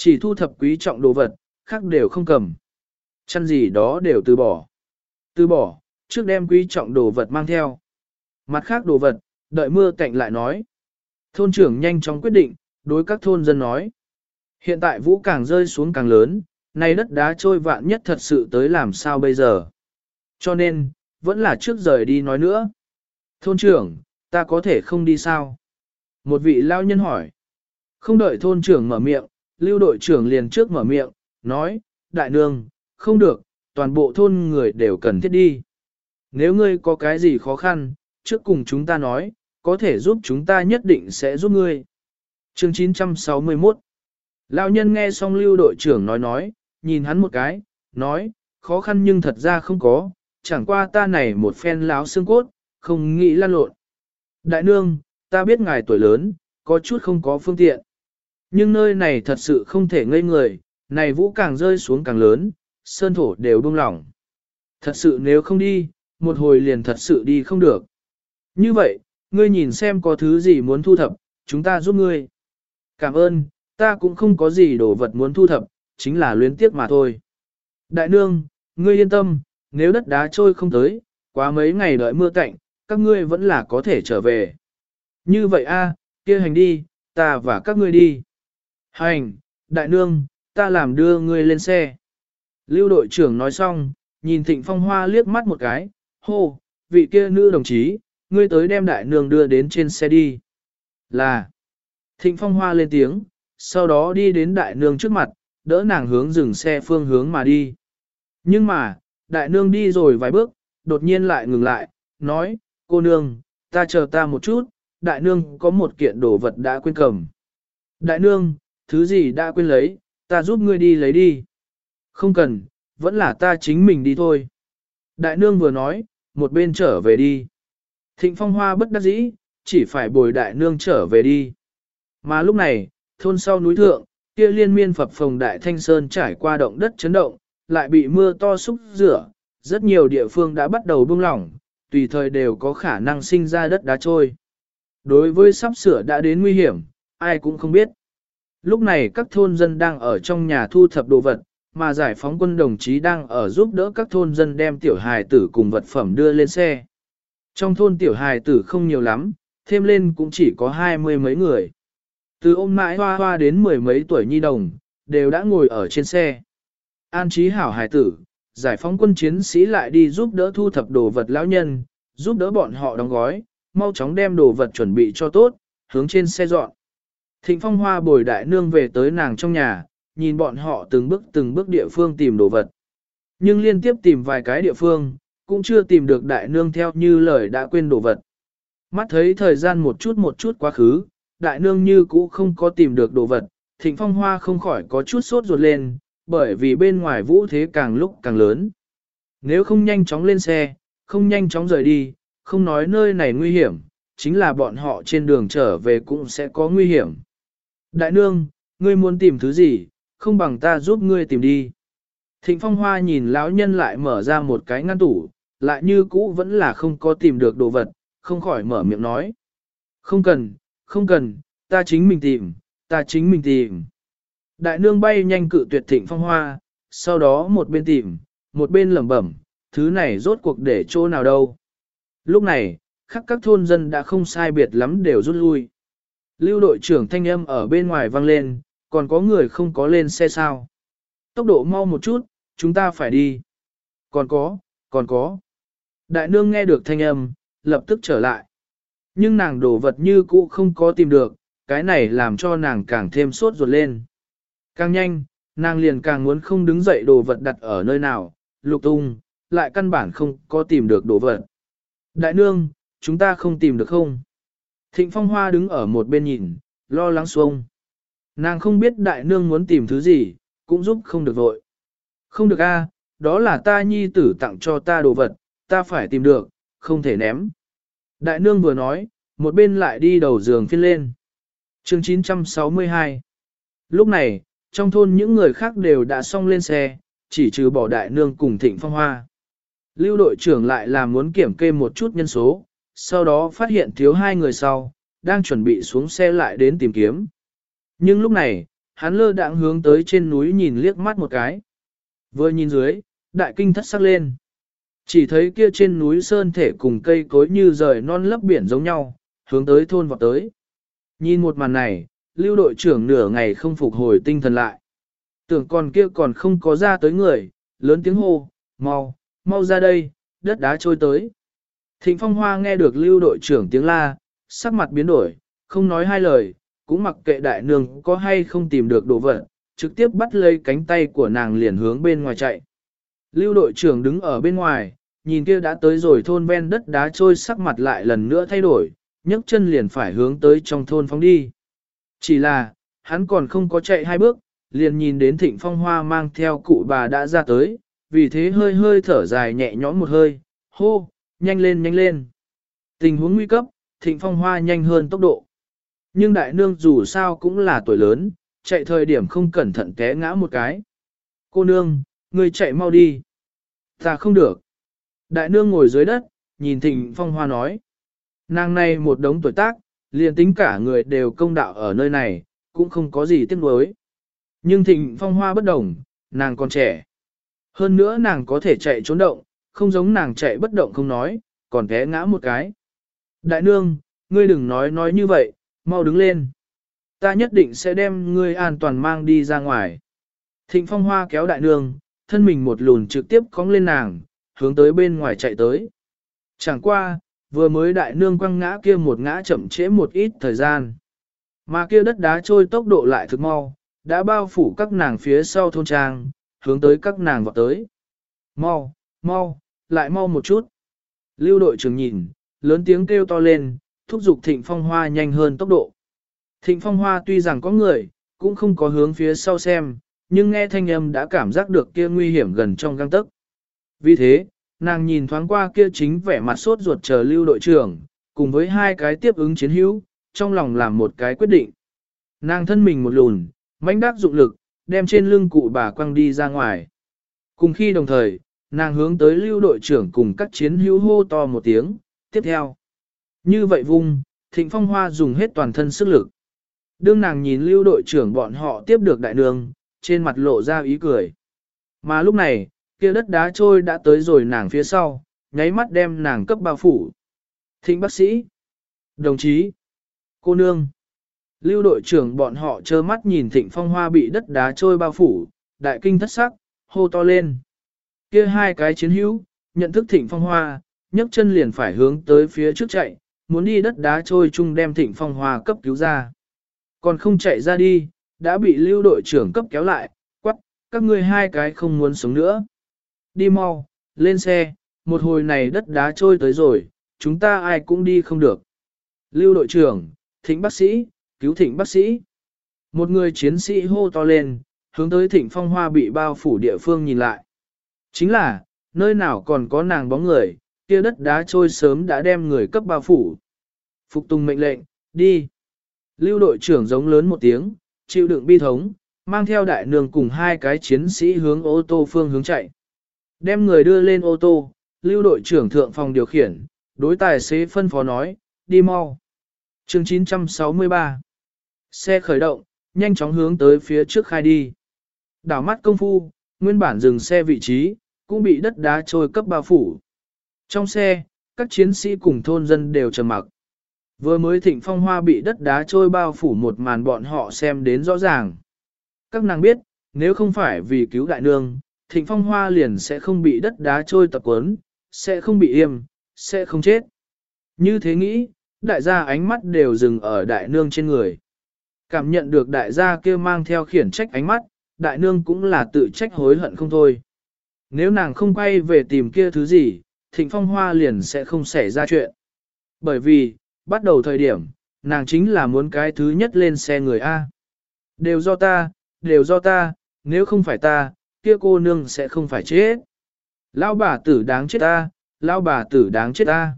Chỉ thu thập quý trọng đồ vật, khác đều không cầm. Chăn gì đó đều từ bỏ. Từ bỏ, trước đem quý trọng đồ vật mang theo. Mặt khác đồ vật, đợi mưa cạnh lại nói. Thôn trưởng nhanh chóng quyết định, đối các thôn dân nói. Hiện tại vũ càng rơi xuống càng lớn, nay đất đá trôi vạn nhất thật sự tới làm sao bây giờ. Cho nên, vẫn là trước rời đi nói nữa. Thôn trưởng, ta có thể không đi sao? Một vị lao nhân hỏi. Không đợi thôn trưởng mở miệng, lưu đội trưởng liền trước mở miệng, nói, đại nương, không được, toàn bộ thôn người đều cần thiết đi. Nếu ngươi có cái gì khó khăn, trước cùng chúng ta nói, có thể giúp chúng ta nhất định sẽ giúp ngươi. Chương 961 Lão nhân nghe xong lưu đội trưởng nói nói, nhìn hắn một cái, nói, khó khăn nhưng thật ra không có, chẳng qua ta này một phen láo xương cốt, không nghĩ lan lộn. Đại nương, ta biết ngài tuổi lớn, có chút không có phương tiện. Nhưng nơi này thật sự không thể ngây người, này vũ càng rơi xuống càng lớn, sơn thổ đều buông lỏng. Thật sự nếu không đi, một hồi liền thật sự đi không được. Như vậy, ngươi nhìn xem có thứ gì muốn thu thập, chúng ta giúp ngươi. Cảm ơn, ta cũng không có gì đồ vật muốn thu thập, chính là luyến tiếc mà thôi. Đại nương, ngươi yên tâm, nếu đất đá trôi không tới, quá mấy ngày đợi mưa cạnh, các ngươi vẫn là có thể trở về. Như vậy a, kia hành đi, ta và các ngươi đi. Hành, đại nương, ta làm đưa ngươi lên xe. Lưu đội trưởng nói xong, nhìn thịnh phong hoa liếc mắt một cái, hô, vị kia nữ đồng chí, ngươi tới đem đại nương đưa đến trên xe đi. Là, thịnh phong hoa lên tiếng, sau đó đi đến đại nương trước mặt, đỡ nàng hướng dừng xe phương hướng mà đi. Nhưng mà, đại nương đi rồi vài bước, đột nhiên lại ngừng lại, nói, cô nương, ta chờ ta một chút, đại nương có một kiện đồ vật đã quên cầm. Đại nương, thứ gì đã quên lấy, ta giúp ngươi đi lấy đi. Không cần, vẫn là ta chính mình đi thôi. Đại nương vừa nói, một bên trở về đi. Thịnh phong hoa bất đắc dĩ, chỉ phải bồi đại nương trở về đi. Mà lúc này, thôn sau núi thượng, kia liên miên phập phồng đại thanh sơn trải qua động đất chấn động, lại bị mưa to xúc rửa, rất nhiều địa phương đã bắt đầu buông lỏng, tùy thời đều có khả năng sinh ra đất đá trôi. Đối với sắp sửa đã đến nguy hiểm, ai cũng không biết. Lúc này các thôn dân đang ở trong nhà thu thập đồ vật, mà giải phóng quân đồng chí đang ở giúp đỡ các thôn dân đem tiểu hài tử cùng vật phẩm đưa lên xe. Trong thôn tiểu hài tử không nhiều lắm, thêm lên cũng chỉ có hai mươi mấy người. Từ ôm mãi hoa hoa đến mười mấy tuổi nhi đồng, đều đã ngồi ở trên xe. An trí hảo hài tử, giải phóng quân chiến sĩ lại đi giúp đỡ thu thập đồ vật lão nhân, giúp đỡ bọn họ đóng gói, mau chóng đem đồ vật chuẩn bị cho tốt, hướng trên xe dọn. Thịnh phong hoa bồi đại nương về tới nàng trong nhà, nhìn bọn họ từng bước từng bước địa phương tìm đồ vật. Nhưng liên tiếp tìm vài cái địa phương, cũng chưa tìm được đại nương theo như lời đã quên đồ vật. Mắt thấy thời gian một chút một chút quá khứ, đại nương như cũ không có tìm được đồ vật, thịnh phong hoa không khỏi có chút sốt ruột lên, bởi vì bên ngoài vũ thế càng lúc càng lớn. Nếu không nhanh chóng lên xe, không nhanh chóng rời đi, không nói nơi này nguy hiểm, chính là bọn họ trên đường trở về cũng sẽ có nguy hiểm. Đại nương, ngươi muốn tìm thứ gì, không bằng ta giúp ngươi tìm đi. Thịnh phong hoa nhìn lão nhân lại mở ra một cái ngăn tủ, lại như cũ vẫn là không có tìm được đồ vật, không khỏi mở miệng nói. Không cần, không cần, ta chính mình tìm, ta chính mình tìm. Đại nương bay nhanh cự tuyệt thịnh phong hoa, sau đó một bên tìm, một bên lẩm bẩm, thứ này rốt cuộc để chỗ nào đâu. Lúc này, khắc các thôn dân đã không sai biệt lắm đều rút lui. Lưu đội trưởng thanh âm ở bên ngoài vang lên, còn có người không có lên xe sao. Tốc độ mau một chút, chúng ta phải đi. Còn có, còn có. Đại nương nghe được thanh âm, lập tức trở lại. Nhưng nàng đồ vật như cũ không có tìm được, cái này làm cho nàng càng thêm sốt ruột lên. Càng nhanh, nàng liền càng muốn không đứng dậy đồ vật đặt ở nơi nào, lục tung, lại căn bản không có tìm được đồ vật. Đại nương, chúng ta không tìm được không? Thịnh Phong Hoa đứng ở một bên nhìn, lo lắng xuông. Nàng không biết đại nương muốn tìm thứ gì, cũng giúp không được vội. Không được a, đó là ta nhi tử tặng cho ta đồ vật, ta phải tìm được, không thể ném. Đại nương vừa nói, một bên lại đi đầu giường phiên lên. chương 962 Lúc này, trong thôn những người khác đều đã xong lên xe, chỉ trừ bỏ đại nương cùng thịnh phong hoa. Lưu đội trưởng lại là muốn kiểm kê một chút nhân số, sau đó phát hiện thiếu hai người sau, đang chuẩn bị xuống xe lại đến tìm kiếm. Nhưng lúc này, hắn lơ đãng hướng tới trên núi nhìn liếc mắt một cái. Vừa nhìn dưới, đại kinh thất sắc lên. Chỉ thấy kia trên núi sơn thể cùng cây cối như rời non lấp biển giống nhau, hướng tới thôn vọt tới. Nhìn một màn này, lưu đội trưởng nửa ngày không phục hồi tinh thần lại. Tưởng còn kia còn không có ra tới người, lớn tiếng hô, mau, mau ra đây, đất đá trôi tới. Thịnh Phong Hoa nghe được lưu đội trưởng tiếng la, sắc mặt biến đổi, không nói hai lời, cũng mặc kệ đại nương có hay không tìm được đồ vật, trực tiếp bắt lấy cánh tay của nàng liền hướng bên ngoài chạy. Lưu đội trưởng đứng ở bên ngoài, nhìn kia đã tới rồi thôn ven đất đá trôi sắc mặt lại lần nữa thay đổi, nhấc chân liền phải hướng tới trong thôn phóng đi. Chỉ là, hắn còn không có chạy hai bước, liền nhìn đến thịnh phong hoa mang theo cụ bà đã ra tới, vì thế hơi hơi thở dài nhẹ nhõm một hơi, hô, nhanh lên nhanh lên. Tình huống nguy cấp, thịnh phong hoa nhanh hơn tốc độ. Nhưng đại nương dù sao cũng là tuổi lớn, chạy thời điểm không cẩn thận té ngã một cái. Cô nương, người chạy mau đi. Ta không được. Đại nương ngồi dưới đất, nhìn thịnh phong hoa nói. Nàng này một đống tuổi tác, liền tính cả người đều công đạo ở nơi này, cũng không có gì tiếc nuối. Nhưng thịnh phong hoa bất đồng, nàng còn trẻ. Hơn nữa nàng có thể chạy trốn động, không giống nàng chạy bất động không nói, còn té ngã một cái. Đại nương, ngươi đừng nói nói như vậy, mau đứng lên. Ta nhất định sẽ đem ngươi an toàn mang đi ra ngoài. Thịnh phong hoa kéo đại nương, thân mình một lùn trực tiếp cong lên nàng, hướng tới bên ngoài chạy tới. Chẳng qua, vừa mới đại nương quăng ngã kia một ngã chậm trễ một ít thời gian. Mà kia đất đá trôi tốc độ lại thực mau, đã bao phủ các nàng phía sau thôn trang, hướng tới các nàng vọt tới. Mau, mau, lại mau một chút. Lưu đội trưởng nhìn, lớn tiếng kêu to lên, thúc giục thịnh phong hoa nhanh hơn tốc độ. Thịnh phong hoa tuy rằng có người, cũng không có hướng phía sau xem, nhưng nghe thanh âm đã cảm giác được kia nguy hiểm gần trong găng tấc. Vì thế, nàng nhìn thoáng qua kia chính vẻ mặt sốt ruột chờ lưu đội trưởng, cùng với hai cái tiếp ứng chiến hữu, trong lòng làm một cái quyết định. Nàng thân mình một lùn, mãnh đắc dụng lực, đem trên lưng cụ bà quăng đi ra ngoài. Cùng khi đồng thời, nàng hướng tới lưu đội trưởng cùng các chiến hữu hô to một tiếng, tiếp theo. Như vậy vung, thịnh phong hoa dùng hết toàn thân sức lực. Đương nàng nhìn lưu đội trưởng bọn họ tiếp được đại đường trên mặt lộ ra ý cười. Mà lúc này, kia đất đá trôi đã tới rồi nàng phía sau, nháy mắt đem nàng cấp bao phủ. Thịnh bác sĩ, đồng chí, cô nương. Lưu đội trưởng bọn họ trơ mắt nhìn thịnh phong hoa bị đất đá trôi bao phủ, đại kinh thất sắc, hô to lên. Kia hai cái chiến hữu, nhận thức thịnh phong hoa, nhấc chân liền phải hướng tới phía trước chạy, muốn đi đất đá trôi chung đem thịnh phong hoa cấp cứu ra. Còn không chạy ra đi, đã bị lưu đội trưởng cấp kéo lại, quắc, các ngươi hai cái không muốn sống nữa. Đi mau, lên xe, một hồi này đất đá trôi tới rồi, chúng ta ai cũng đi không được. Lưu đội trưởng, thịnh bác sĩ, cứu thịnh bác sĩ. Một người chiến sĩ hô to lên, hướng tới thịnh phong hoa bị bao phủ địa phương nhìn lại. Chính là, nơi nào còn có nàng bóng người, kia đất đá trôi sớm đã đem người cấp bao phủ. Phục tùng mệnh lệnh, đi. Lưu đội trưởng giống lớn một tiếng, chịu đựng bi thống, mang theo đại nương cùng hai cái chiến sĩ hướng ô tô phương hướng chạy. Đem người đưa lên ô tô, lưu đội trưởng thượng phòng điều khiển, đối tài xế phân phó nói, đi mau. chương 963 Xe khởi động, nhanh chóng hướng tới phía trước khai đi. Đảo mắt công phu, nguyên bản dừng xe vị trí, cũng bị đất đá trôi cấp bao phủ. Trong xe, các chiến sĩ cùng thôn dân đều trầm mặc. Vừa mới thịnh phong hoa bị đất đá trôi bao phủ một màn bọn họ xem đến rõ ràng. Các nàng biết, nếu không phải vì cứu đại nương, thịnh phong hoa liền sẽ không bị đất đá trôi tập quấn, sẽ không bị yêm, sẽ không chết. Như thế nghĩ, đại gia ánh mắt đều dừng ở đại nương trên người. Cảm nhận được đại gia kia mang theo khiển trách ánh mắt, đại nương cũng là tự trách hối hận không thôi. Nếu nàng không quay về tìm kia thứ gì, thịnh phong hoa liền sẽ không xảy ra chuyện. Bởi vì, bắt đầu thời điểm, nàng chính là muốn cái thứ nhất lên xe người A. Đều do ta, đều do ta, nếu không phải ta, kia cô nương sẽ không phải chết. Lão bà tử đáng chết ta, lão bà tử đáng chết ta.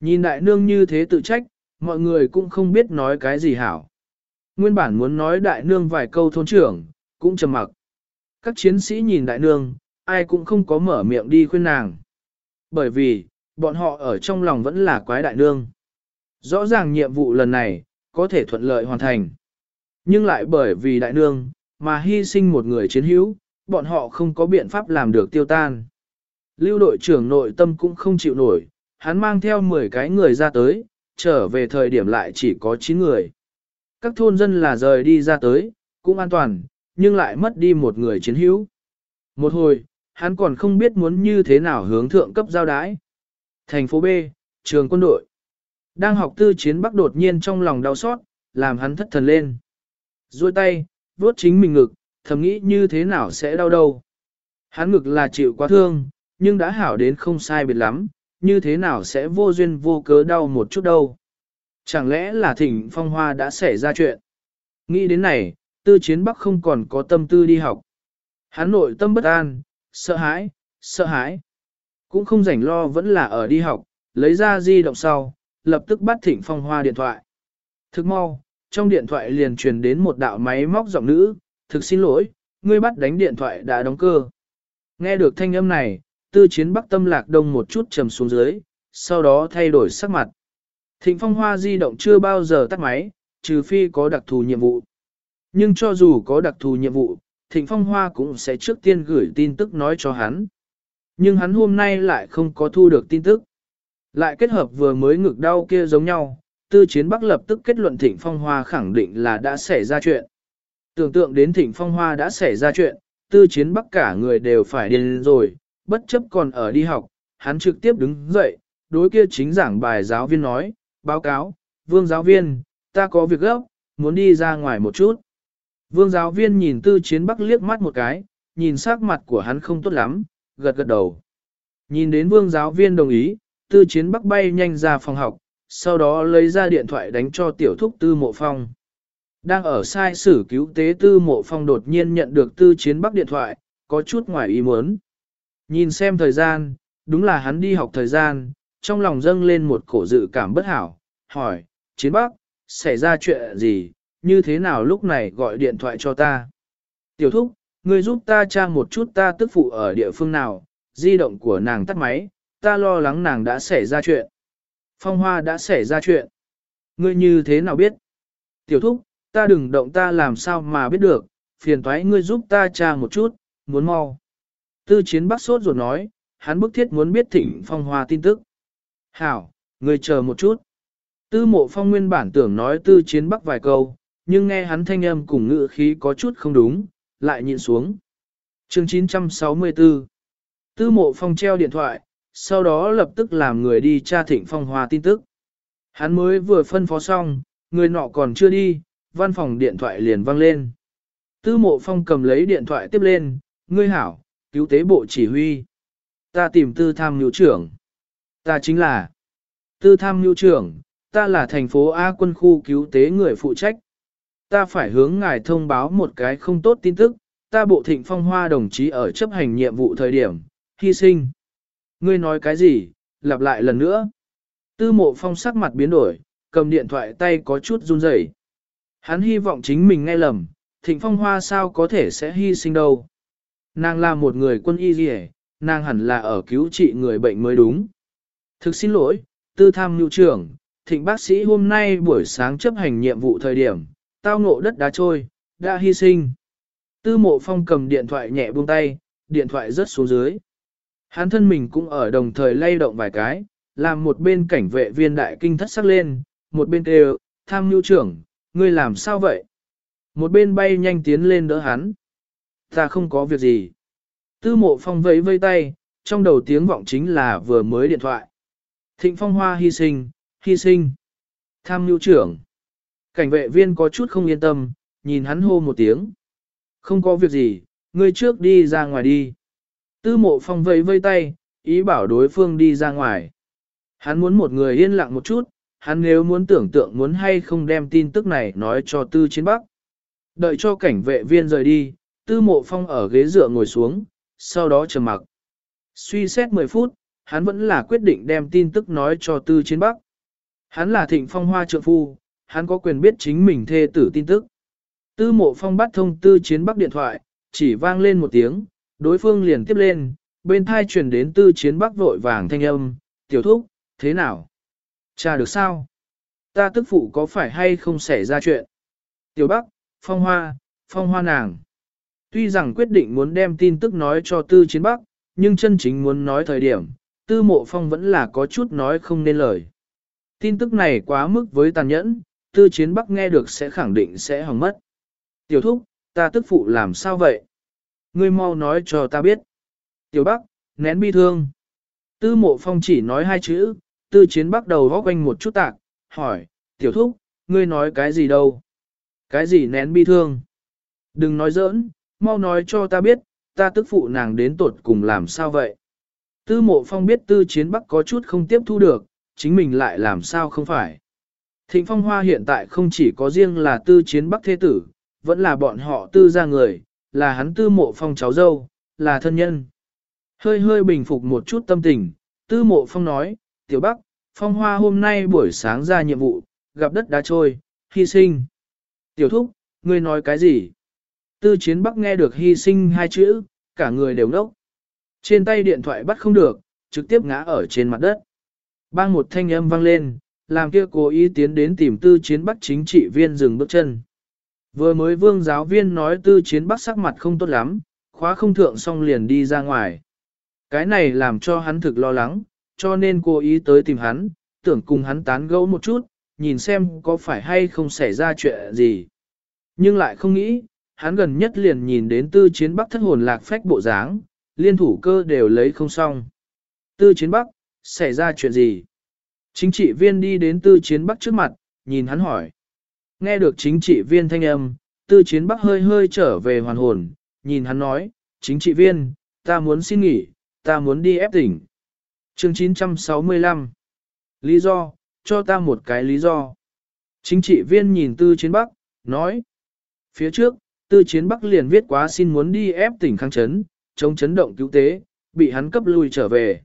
Nhìn đại nương như thế tự trách, mọi người cũng không biết nói cái gì hảo. Nguyên bản muốn nói đại nương vài câu thôn trưởng, cũng trầm mặc. Các chiến sĩ nhìn đại nương, ai cũng không có mở miệng đi khuyên nàng. Bởi vì, bọn họ ở trong lòng vẫn là quái đại nương. Rõ ràng nhiệm vụ lần này, có thể thuận lợi hoàn thành. Nhưng lại bởi vì đại nương, mà hy sinh một người chiến hữu, bọn họ không có biện pháp làm được tiêu tan. Lưu đội trưởng nội tâm cũng không chịu nổi, hắn mang theo 10 cái người ra tới, trở về thời điểm lại chỉ có 9 người. Các thôn dân là rời đi ra tới, cũng an toàn, nhưng lại mất đi một người chiến hữu. Một hồi, hắn còn không biết muốn như thế nào hướng thượng cấp giao đái. Thành phố B, trường quân đội. Đang học tư chiến bắc đột nhiên trong lòng đau xót, làm hắn thất thần lên. Duỗi tay, vuốt chính mình ngực, thầm nghĩ như thế nào sẽ đau đâu. Hắn ngực là chịu quá thương, nhưng đã hảo đến không sai biệt lắm, như thế nào sẽ vô duyên vô cớ đau một chút đâu. Chẳng lẽ là thỉnh phong hoa đã xảy ra chuyện? Nghĩ đến này, tư chiến bắc không còn có tâm tư đi học. Hắn nội tâm bất an, sợ hãi, sợ hãi. Cũng không rảnh lo vẫn là ở đi học, lấy ra di động sau, lập tức bắt thịnh phong hoa điện thoại. Thức mau, trong điện thoại liền truyền đến một đạo máy móc giọng nữ, thực xin lỗi, ngươi bắt đánh điện thoại đã đóng cơ. Nghe được thanh âm này, tư chiến bắc tâm lạc đông một chút trầm xuống dưới, sau đó thay đổi sắc mặt. Thịnh phong hoa di động chưa bao giờ tắt máy, trừ phi có đặc thù nhiệm vụ. Nhưng cho dù có đặc thù nhiệm vụ, thịnh phong hoa cũng sẽ trước tiên gửi tin tức nói cho hắn. Nhưng hắn hôm nay lại không có thu được tin tức. Lại kết hợp vừa mới ngực đau kia giống nhau, tư chiến bắc lập tức kết luận thịnh phong hoa khẳng định là đã xảy ra chuyện. Tưởng tượng đến thịnh phong hoa đã xảy ra chuyện, tư chiến bắc cả người đều phải điên rồi, bất chấp còn ở đi học, hắn trực tiếp đứng dậy, đối kia chính giảng bài giáo viên nói, báo cáo, vương giáo viên, ta có việc gấp, muốn đi ra ngoài một chút. Vương giáo viên nhìn tư chiến bắc liếc mắt một cái, nhìn sắc mặt của hắn không tốt lắm, gật gật đầu. Nhìn đến vương giáo viên đồng ý, tư chiến bắc bay nhanh ra phòng học, sau đó lấy ra điện thoại đánh cho tiểu thúc tư mộ phong. Đang ở sai sử cứu tế tư mộ phong đột nhiên nhận được tư chiến bắc điện thoại, có chút ngoài ý muốn. Nhìn xem thời gian, đúng là hắn đi học thời gian, trong lòng dâng lên một cổ dự cảm bất hảo, hỏi, chiến bắc, xảy ra chuyện gì, như thế nào lúc này gọi điện thoại cho ta. Tiểu thúc, ngươi giúp ta tra một chút ta tức phụ ở địa phương nào, di động của nàng tắt máy, ta lo lắng nàng đã xảy ra chuyện. Phong hoa đã xảy ra chuyện. Ngươi như thế nào biết? Tiểu thúc, ta đừng động ta làm sao mà biết được, phiền thoái ngươi giúp ta tra một chút, muốn mau. Tư chiến bắc sốt ruột nói, hắn bức thiết muốn biết thịnh phong hoa tin tức. Hảo, ngươi chờ một chút. Tư mộ phong nguyên bản tưởng nói tư chiến bắc vài câu, nhưng nghe hắn thanh âm cùng ngữ khí có chút không đúng, lại nhịn xuống. chương 964 Tư mộ phong treo điện thoại, sau đó lập tức làm người đi tra thịnh phong hoa tin tức. Hắn mới vừa phân phó xong, người nọ còn chưa đi, văn phòng điện thoại liền vang lên. Tư mộ phong cầm lấy điện thoại tiếp lên, ngươi hảo, cứu tế bộ chỉ huy. Ta tìm tư tham nhu trưởng. Ta chính là tư tham nhu trưởng, ta là thành phố A quân khu cứu tế người phụ trách. Ta phải hướng ngài thông báo một cái không tốt tin tức, ta bộ thịnh phong hoa đồng chí ở chấp hành nhiệm vụ thời điểm, hy sinh. Ngươi nói cái gì, lặp lại lần nữa. Tư mộ phong sắc mặt biến đổi, cầm điện thoại tay có chút run rẩy. Hắn hy vọng chính mình nghe lầm, thịnh phong hoa sao có thể sẽ hy sinh đâu. Nàng là một người quân y gì nàng hẳn là ở cứu trị người bệnh mới đúng. Thực xin lỗi, tư tham nhu trưởng, thịnh bác sĩ hôm nay buổi sáng chấp hành nhiệm vụ thời điểm, tao ngộ đất đá trôi, đã hy sinh. Tư mộ phong cầm điện thoại nhẹ buông tay, điện thoại rớt xuống dưới. Hắn thân mình cũng ở đồng thời lay động vài cái, làm một bên cảnh vệ viên đại kinh thất sắc lên, một bên kêu, tham nhu trưởng, ngươi làm sao vậy? Một bên bay nhanh tiến lên đỡ hắn. Ta không có việc gì. Tư mộ phong vẫy vây tay, trong đầu tiếng vọng chính là vừa mới điện thoại. Thịnh phong hoa hy sinh, hy sinh. Tham nhu trưởng. Cảnh vệ viên có chút không yên tâm, nhìn hắn hô một tiếng. Không có việc gì, ngươi trước đi ra ngoài đi. Tư mộ phong vẫy vây tay, ý bảo đối phương đi ra ngoài. Hắn muốn một người yên lặng một chút, hắn nếu muốn tưởng tượng muốn hay không đem tin tức này nói cho tư chiến bắc. Đợi cho cảnh vệ viên rời đi, tư mộ phong ở ghế dựa ngồi xuống, sau đó trầm mặc. Suy xét 10 phút, hắn vẫn là quyết định đem tin tức nói cho tư chiến bắc. Hắn là thịnh phong hoa trượng phu, hắn có quyền biết chính mình thê tử tin tức. Tư mộ phong bắt thông tư chiến bắc điện thoại, chỉ vang lên một tiếng, đối phương liền tiếp lên, bên thai truyền đến tư chiến bắc vội vàng thanh âm, tiểu thúc, thế nào? Cha được sao? Ta tức phụ có phải hay không xảy ra chuyện? Tiểu bắc, phong hoa, phong hoa nàng. Tuy rằng quyết định muốn đem tin tức nói cho tư chiến bắc, nhưng chân chính muốn nói thời điểm, tư mộ phong vẫn là có chút nói không nên lời. Tin tức này quá mức với tàn nhẫn, tư chiến bắc nghe được sẽ khẳng định sẽ hỏng mất. Tiểu thúc, ta tức phụ làm sao vậy? Ngươi mau nói cho ta biết. Tiểu bắc, nén bi thương. Tư mộ phong chỉ nói hai chữ, tư chiến bắc đầu góc quanh một chút tạc, hỏi, tiểu thúc, ngươi nói cái gì đâu? Cái gì nén bi thương? Đừng nói giỡn, mau nói cho ta biết, ta tức phụ nàng đến tột cùng làm sao vậy? Tư mộ phong biết tư chiến bắc có chút không tiếp thu được, chính mình lại làm sao không phải. Thịnh phong hoa hiện tại không chỉ có riêng là tư chiến bắc thế tử, vẫn là bọn họ tư ra người, là hắn tư mộ phong cháu dâu, là thân nhân. Hơi hơi bình phục một chút tâm tình, tư mộ phong nói, tiểu bắc, phong hoa hôm nay buổi sáng ra nhiệm vụ, gặp đất đá trôi, hy sinh. Tiểu thúc, ngươi nói cái gì? Tư chiến bắc nghe được hy sinh hai chữ, cả người đều ngốc. Trên tay điện thoại bắt không được, trực tiếp ngã ở trên mặt đất. Bang một thanh âm vang lên, làm kia cố ý tiến đến tìm tư chiến bắc chính trị viên dừng bước chân. Vừa mới vương giáo viên nói tư chiến bắc sắc mặt không tốt lắm, khóa không thượng xong liền đi ra ngoài. Cái này làm cho hắn thực lo lắng, cho nên cố ý tới tìm hắn, tưởng cùng hắn tán gẫu một chút, nhìn xem có phải hay không xảy ra chuyện gì. Nhưng lại không nghĩ, hắn gần nhất liền nhìn đến tư chiến bắc thất hồn lạc phách bộ dáng, liên thủ cơ đều lấy không xong. Tư chiến bắc, xảy ra chuyện gì? Chính trị viên đi đến tư chiến bắc trước mặt, nhìn hắn hỏi. Nghe được chính trị viên thanh âm, tư chiến bắc hơi hơi trở về hoàn hồn, nhìn hắn nói, chính trị viên, ta muốn xin nghỉ, ta muốn đi ép tỉnh. chương 965 Lý do, cho ta một cái lý do. Chính trị viên nhìn tư chiến bắc, nói. Phía trước, tư chiến Bắc liền viết quá xin muốn đi ép tỉnh kháng chấn, chống chấn động cứu tế, bị hắn cấp lui trở về.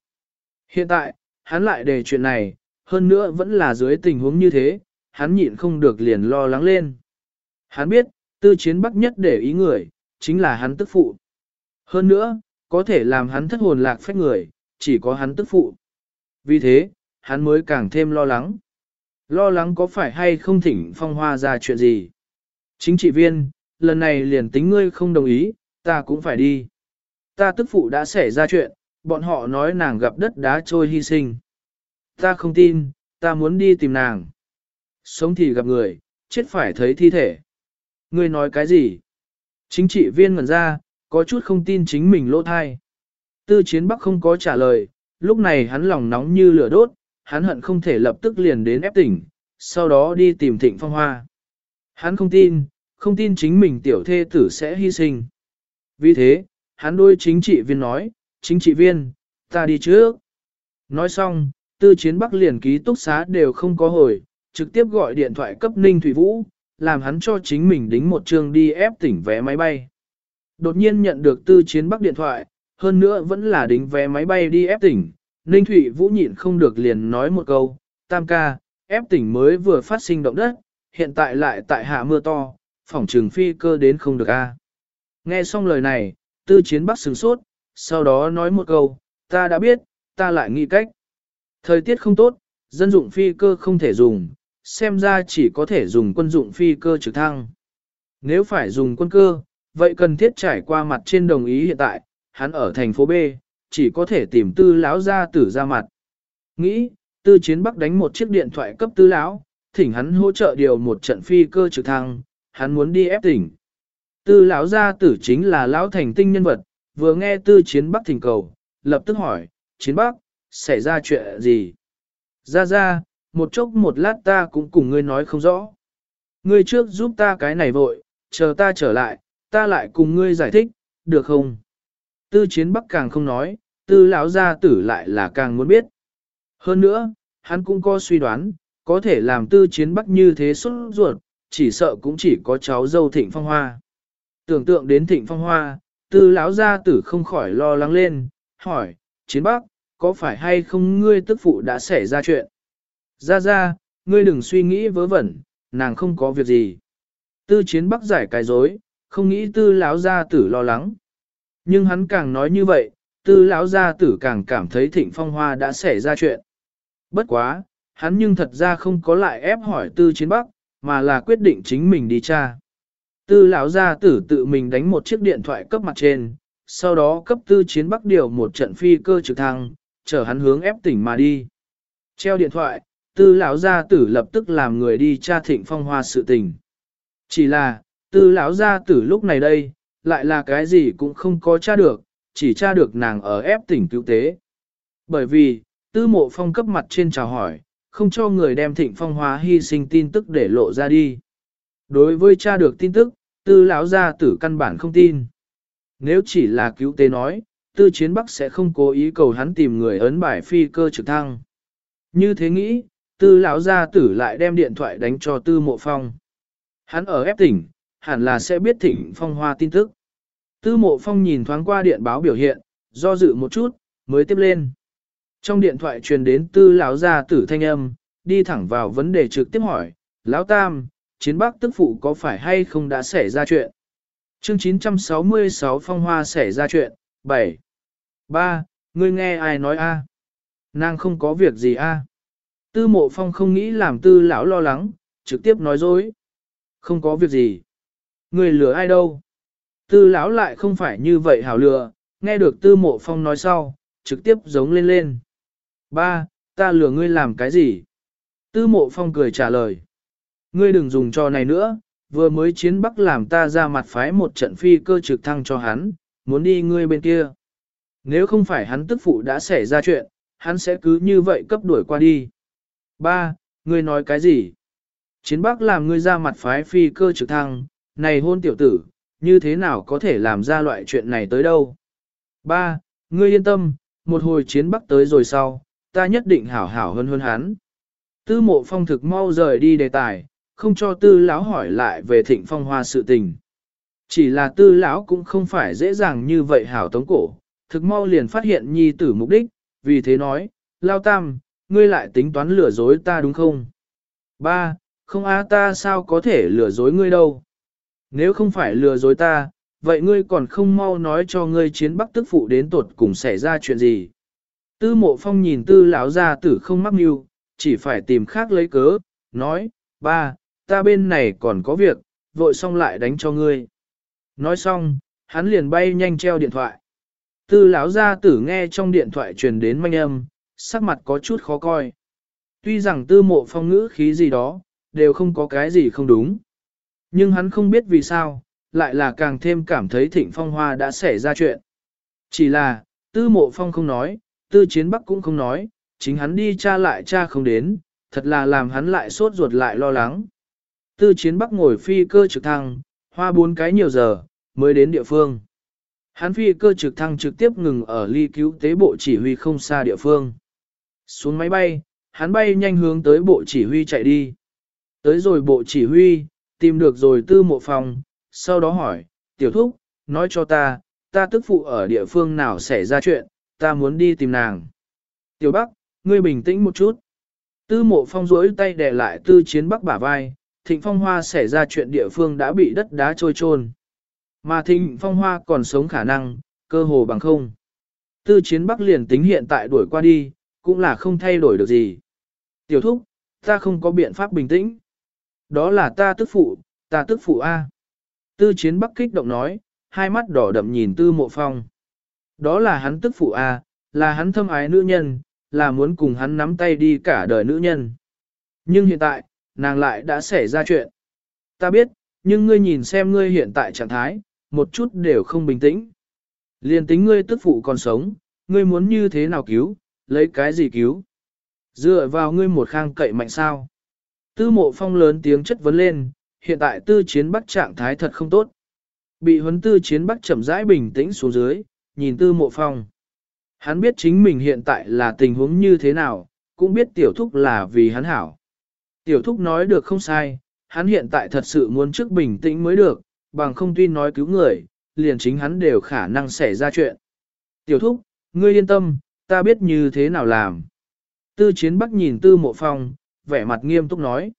Hiện tại, hắn lại đề chuyện này, hơn nữa vẫn là dưới tình huống như thế, hắn nhịn không được liền lo lắng lên. Hắn biết, tư chiến Bắc nhất để ý người, chính là hắn tức phụ. Hơn nữa, có thể làm hắn thất hồn lạc phách người, chỉ có hắn tức phụ. Vì thế, hắn mới càng thêm lo lắng. Lo lắng có phải hay không thỉnh phong hoa ra chuyện gì. Chính trị viên, lần này liền tính ngươi không đồng ý, ta cũng phải đi. Ta tức phụ đã xảy ra chuyện, bọn họ nói nàng gặp đất đá trôi hy sinh. Ta không tin, ta muốn đi tìm nàng. Sống thì gặp người, chết phải thấy thi thể. Ngươi nói cái gì? Chính trị viên ngẩn ra, có chút không tin chính mình lỗ thai. Tư chiến bắc không có trả lời, lúc này hắn lòng nóng như lửa đốt, hắn hận không thể lập tức liền đến ép tỉnh, sau đó đi tìm thịnh phong hoa. Hắn không tin, không tin chính mình tiểu thê tử sẽ hy sinh. Vì thế, hắn đôi chính trị viên nói, chính trị viên, ta đi trước. Nói xong, tư chiến bắc liền ký túc xá đều không có hồi, trực tiếp gọi điện thoại cấp Ninh Thủy Vũ, làm hắn cho chính mình đính một chương đi ép tỉnh vé máy bay. Đột nhiên nhận được tư chiến bắc điện thoại, hơn nữa vẫn là đính vé máy bay đi ép tỉnh, Ninh Thủy Vũ nhịn không được liền nói một câu, tam ca, ép tỉnh mới vừa phát sinh động đất, hiện tại lại tại hạ mưa to, phỏng trường phi cơ đến không được a. Nghe xong lời này, tư chiến bắc sửng sốt, sau đó nói một câu, ta đã biết, ta lại nghĩ cách. Thời tiết không tốt, dân dụng phi cơ không thể dùng, xem ra chỉ có thể dùng quân dụng phi cơ trực thăng. Nếu phải dùng quân cơ, vậy cần thiết trải qua mặt trên đồng ý hiện tại, hắn ở thành phố B, chỉ có thể tìm tư lão gia tử ra mặt. Nghĩ, tư chiến bắc đánh một chiếc điện thoại cấp tư lão, thỉnh hắn hỗ trợ điều một trận phi cơ trực thăng, hắn muốn đi ép tỉnh. Tư lão gia tử chính là lão thành tinh nhân vật, vừa nghe tư chiến bắc thỉnh cầu, lập tức hỏi, chiến bắc, xảy ra chuyện gì? Ra ra, một chốc một lát ta cũng cùng ngươi nói không rõ. Ngươi trước giúp ta cái này vội, chờ ta trở lại, ta lại cùng ngươi giải thích, được không? Tư chiến bắc càng không nói, tư lão gia tử lại là càng muốn biết. Hơn nữa, hắn cũng có suy đoán, có thể làm tư chiến bắc như thế xuất ruột, chỉ sợ cũng chỉ có cháu dâu thịnh phong hoa. Tưởng tượng đến thịnh phong hoa, tư lão gia tử không khỏi lo lắng lên, hỏi, chiến bắc, có phải hay không ngươi tức phụ đã xảy ra chuyện? Ra ra, ngươi đừng suy nghĩ vớ vẩn, nàng không có việc gì. Tư chiến bắc giải cái dối, không nghĩ tư lão gia tử lo lắng. Nhưng hắn càng nói như vậy, tư lão gia tử càng cảm thấy thịnh phong hoa đã xảy ra chuyện. Bất quá, hắn nhưng thật ra không có lại ép hỏi tư chiến bắc, mà là quyết định chính mình đi tra. Tư lão gia tử tự mình đánh một chiếc điện thoại cấp mặt trên, sau đó cấp tư chiến bắc điều một trận phi cơ trực thăng, chở hắn hướng ép tỉnh mà đi. Treo điện thoại, tư lão gia tử lập tức làm người đi tra thịnh phong hoa sự tình. Chỉ là, tư lão gia tử lúc này đây, lại là cái gì cũng không có tra được, chỉ tra được nàng ở ép tỉnh cứu tế. Bởi vì, tư mộ phong cấp mặt trên chào hỏi, không cho người đem thịnh phong hóa hy sinh tin tức để lộ ra đi. Đối với tra được tin tức, tư lão gia tử căn bản không tin. Nếu chỉ là cứu tế nói, tư chiến bắc sẽ không cố ý cầu hắn tìm người ấn bài phi cơ trực thăng. Như thế nghĩ, tư lão gia tử lại đem điện thoại đánh cho tư mộ phong. Hắn ở ép tỉnh, hẳn là sẽ biết thỉnh phong hoa tin tức. Tư mộ phong nhìn thoáng qua điện báo biểu hiện, do dự một chút, mới tiếp lên. Trong điện thoại truyền đến tư lão gia tử thanh âm, đi thẳng vào vấn đề trực tiếp hỏi, lão tam, chiến bắc tức phụ có phải hay không đã xảy ra chuyện? Chương 966 phong hoa xảy ra chuyện, 7. Ba, Ngươi nghe ai nói a? Nàng không có việc gì a? Tư mộ phong không nghĩ làm tư lão lo lắng, trực tiếp nói dối. Không có việc gì. Ngươi lừa ai đâu? Tư lão lại không phải như vậy hảo lừa, nghe được tư mộ phong nói sau, trực tiếp giống lên lên. Ba, ta lừa ngươi làm cái gì? Tư mộ phong cười trả lời. Ngươi đừng dùng trò này nữa, vừa mới chiến bắc làm ta ra mặt phái một trận phi cơ trực thăng cho hắn, muốn đi ngươi bên kia. Nếu không phải hắn tức phụ đã xảy ra chuyện, hắn sẽ cứ như vậy cấp đuổi qua đi. Ba, ngươi nói cái gì? Chiến bắc làm ngươi ra mặt phái phi cơ trực thăng, này hôn tiểu tử, như thế nào có thể làm ra loại chuyện này tới đâu? Ba, ngươi yên tâm, một hồi chiến bắc tới rồi sau, ta nhất định hảo hảo hơn hơn hắn. Tư mộ phong thực mau rời đi đề tài, không cho tư lão hỏi lại về thịnh phong hoa sự tình. Chỉ là tư lão cũng không phải dễ dàng như vậy hảo tống cổ, thực mau liền phát hiện nhi tử mục đích, vì thế nói, lao tam, ngươi lại tính toán lừa dối ta đúng không? Ba, không á ta sao có thể lừa dối ngươi đâu? Nếu không phải lừa dối ta, vậy ngươi còn không mau nói cho ngươi chiến bắc tức phụ đến tột cùng xảy ra chuyện gì? Tư mộ phong nhìn tư lão gia tử không mắc mưu, chỉ phải tìm khác lấy cớ, nói, ba, ta bên này còn có việc, vội xong lại đánh cho ngươi. Nói xong, hắn liền bay nhanh treo điện thoại. Tư lão gia tử nghe trong điện thoại truyền đến manh âm, sắc mặt có chút khó coi. Tuy rằng tư mộ phong ngữ khí gì đó, đều không có cái gì không đúng. Nhưng hắn không biết vì sao, lại là càng thêm cảm thấy thịnh phong hoa đã xảy ra chuyện. Chỉ là, tư mộ phong không nói, tư chiến bắc cũng không nói, chính hắn đi cha lại cha không đến, thật là làm hắn lại sốt ruột lại lo lắng. Tư chiến bắc ngồi phi cơ trực thăng, hoa bốn cái nhiều giờ, mới đến địa phương. Hán phi cơ trực thăng trực tiếp ngừng ở ly cứu tế bộ chỉ huy không xa địa phương. Xuống máy bay, hắn bay nhanh hướng tới bộ chỉ huy chạy đi. Tới rồi bộ chỉ huy, tìm được rồi tư mộ phòng, sau đó hỏi, tiểu thúc, nói cho ta, ta tức phụ ở địa phương nào xảy ra chuyện, ta muốn đi tìm nàng. Tiểu Bắc, ngươi bình tĩnh một chút. Tư mộ phong rỗi tay đè lại tư chiến Bắc bả vai, thịnh phong hoa xảy ra chuyện địa phương đã bị đất đá trôi trôn. Mà thịnh phong hoa còn sống khả năng, cơ hồ bằng không. Tư chiến Bắc liền tính hiện tại đuổi qua đi, cũng là không thay đổi được gì. Tiểu thúc, ta không có biện pháp bình tĩnh. Đó là ta tức phụ, ta tức phụ A. Tư chiến Bắc kích động nói, hai mắt đỏ đậm nhìn tư mộ phong. Đó là hắn tức phụ A, là hắn thâm ái nữ nhân, là muốn cùng hắn nắm tay đi cả đời nữ nhân. Nhưng hiện tại, nàng lại đã xảy ra chuyện. Ta biết, nhưng ngươi nhìn xem ngươi hiện tại trạng thái, một chút đều không bình tĩnh. Liên tính ngươi tức phụ còn sống, ngươi muốn như thế nào cứu, lấy cái gì cứu? Dựa vào ngươi một khang cậy mạnh sao? Tư mộ phong lớn tiếng chất vấn lên, hiện tại tư chiến bắc trạng thái thật không tốt. Bị huấn tư chiến bắc chậm rãi bình tĩnh xuống dưới, nhìn tư mộ phong. Hắn biết chính mình hiện tại là tình huống như thế nào, cũng biết tiểu thúc là vì hắn hảo. Tiểu thúc nói được không sai, hắn hiện tại thật sự muốn trước bình tĩnh mới được, bằng không tuy nói cứu người, liền chính hắn đều khả năng xảy ra chuyện. Tiểu thúc, ngươi yên tâm, ta biết như thế nào làm. Tư chiến bắc nhìn tư mộ phong, vẻ mặt nghiêm túc nói.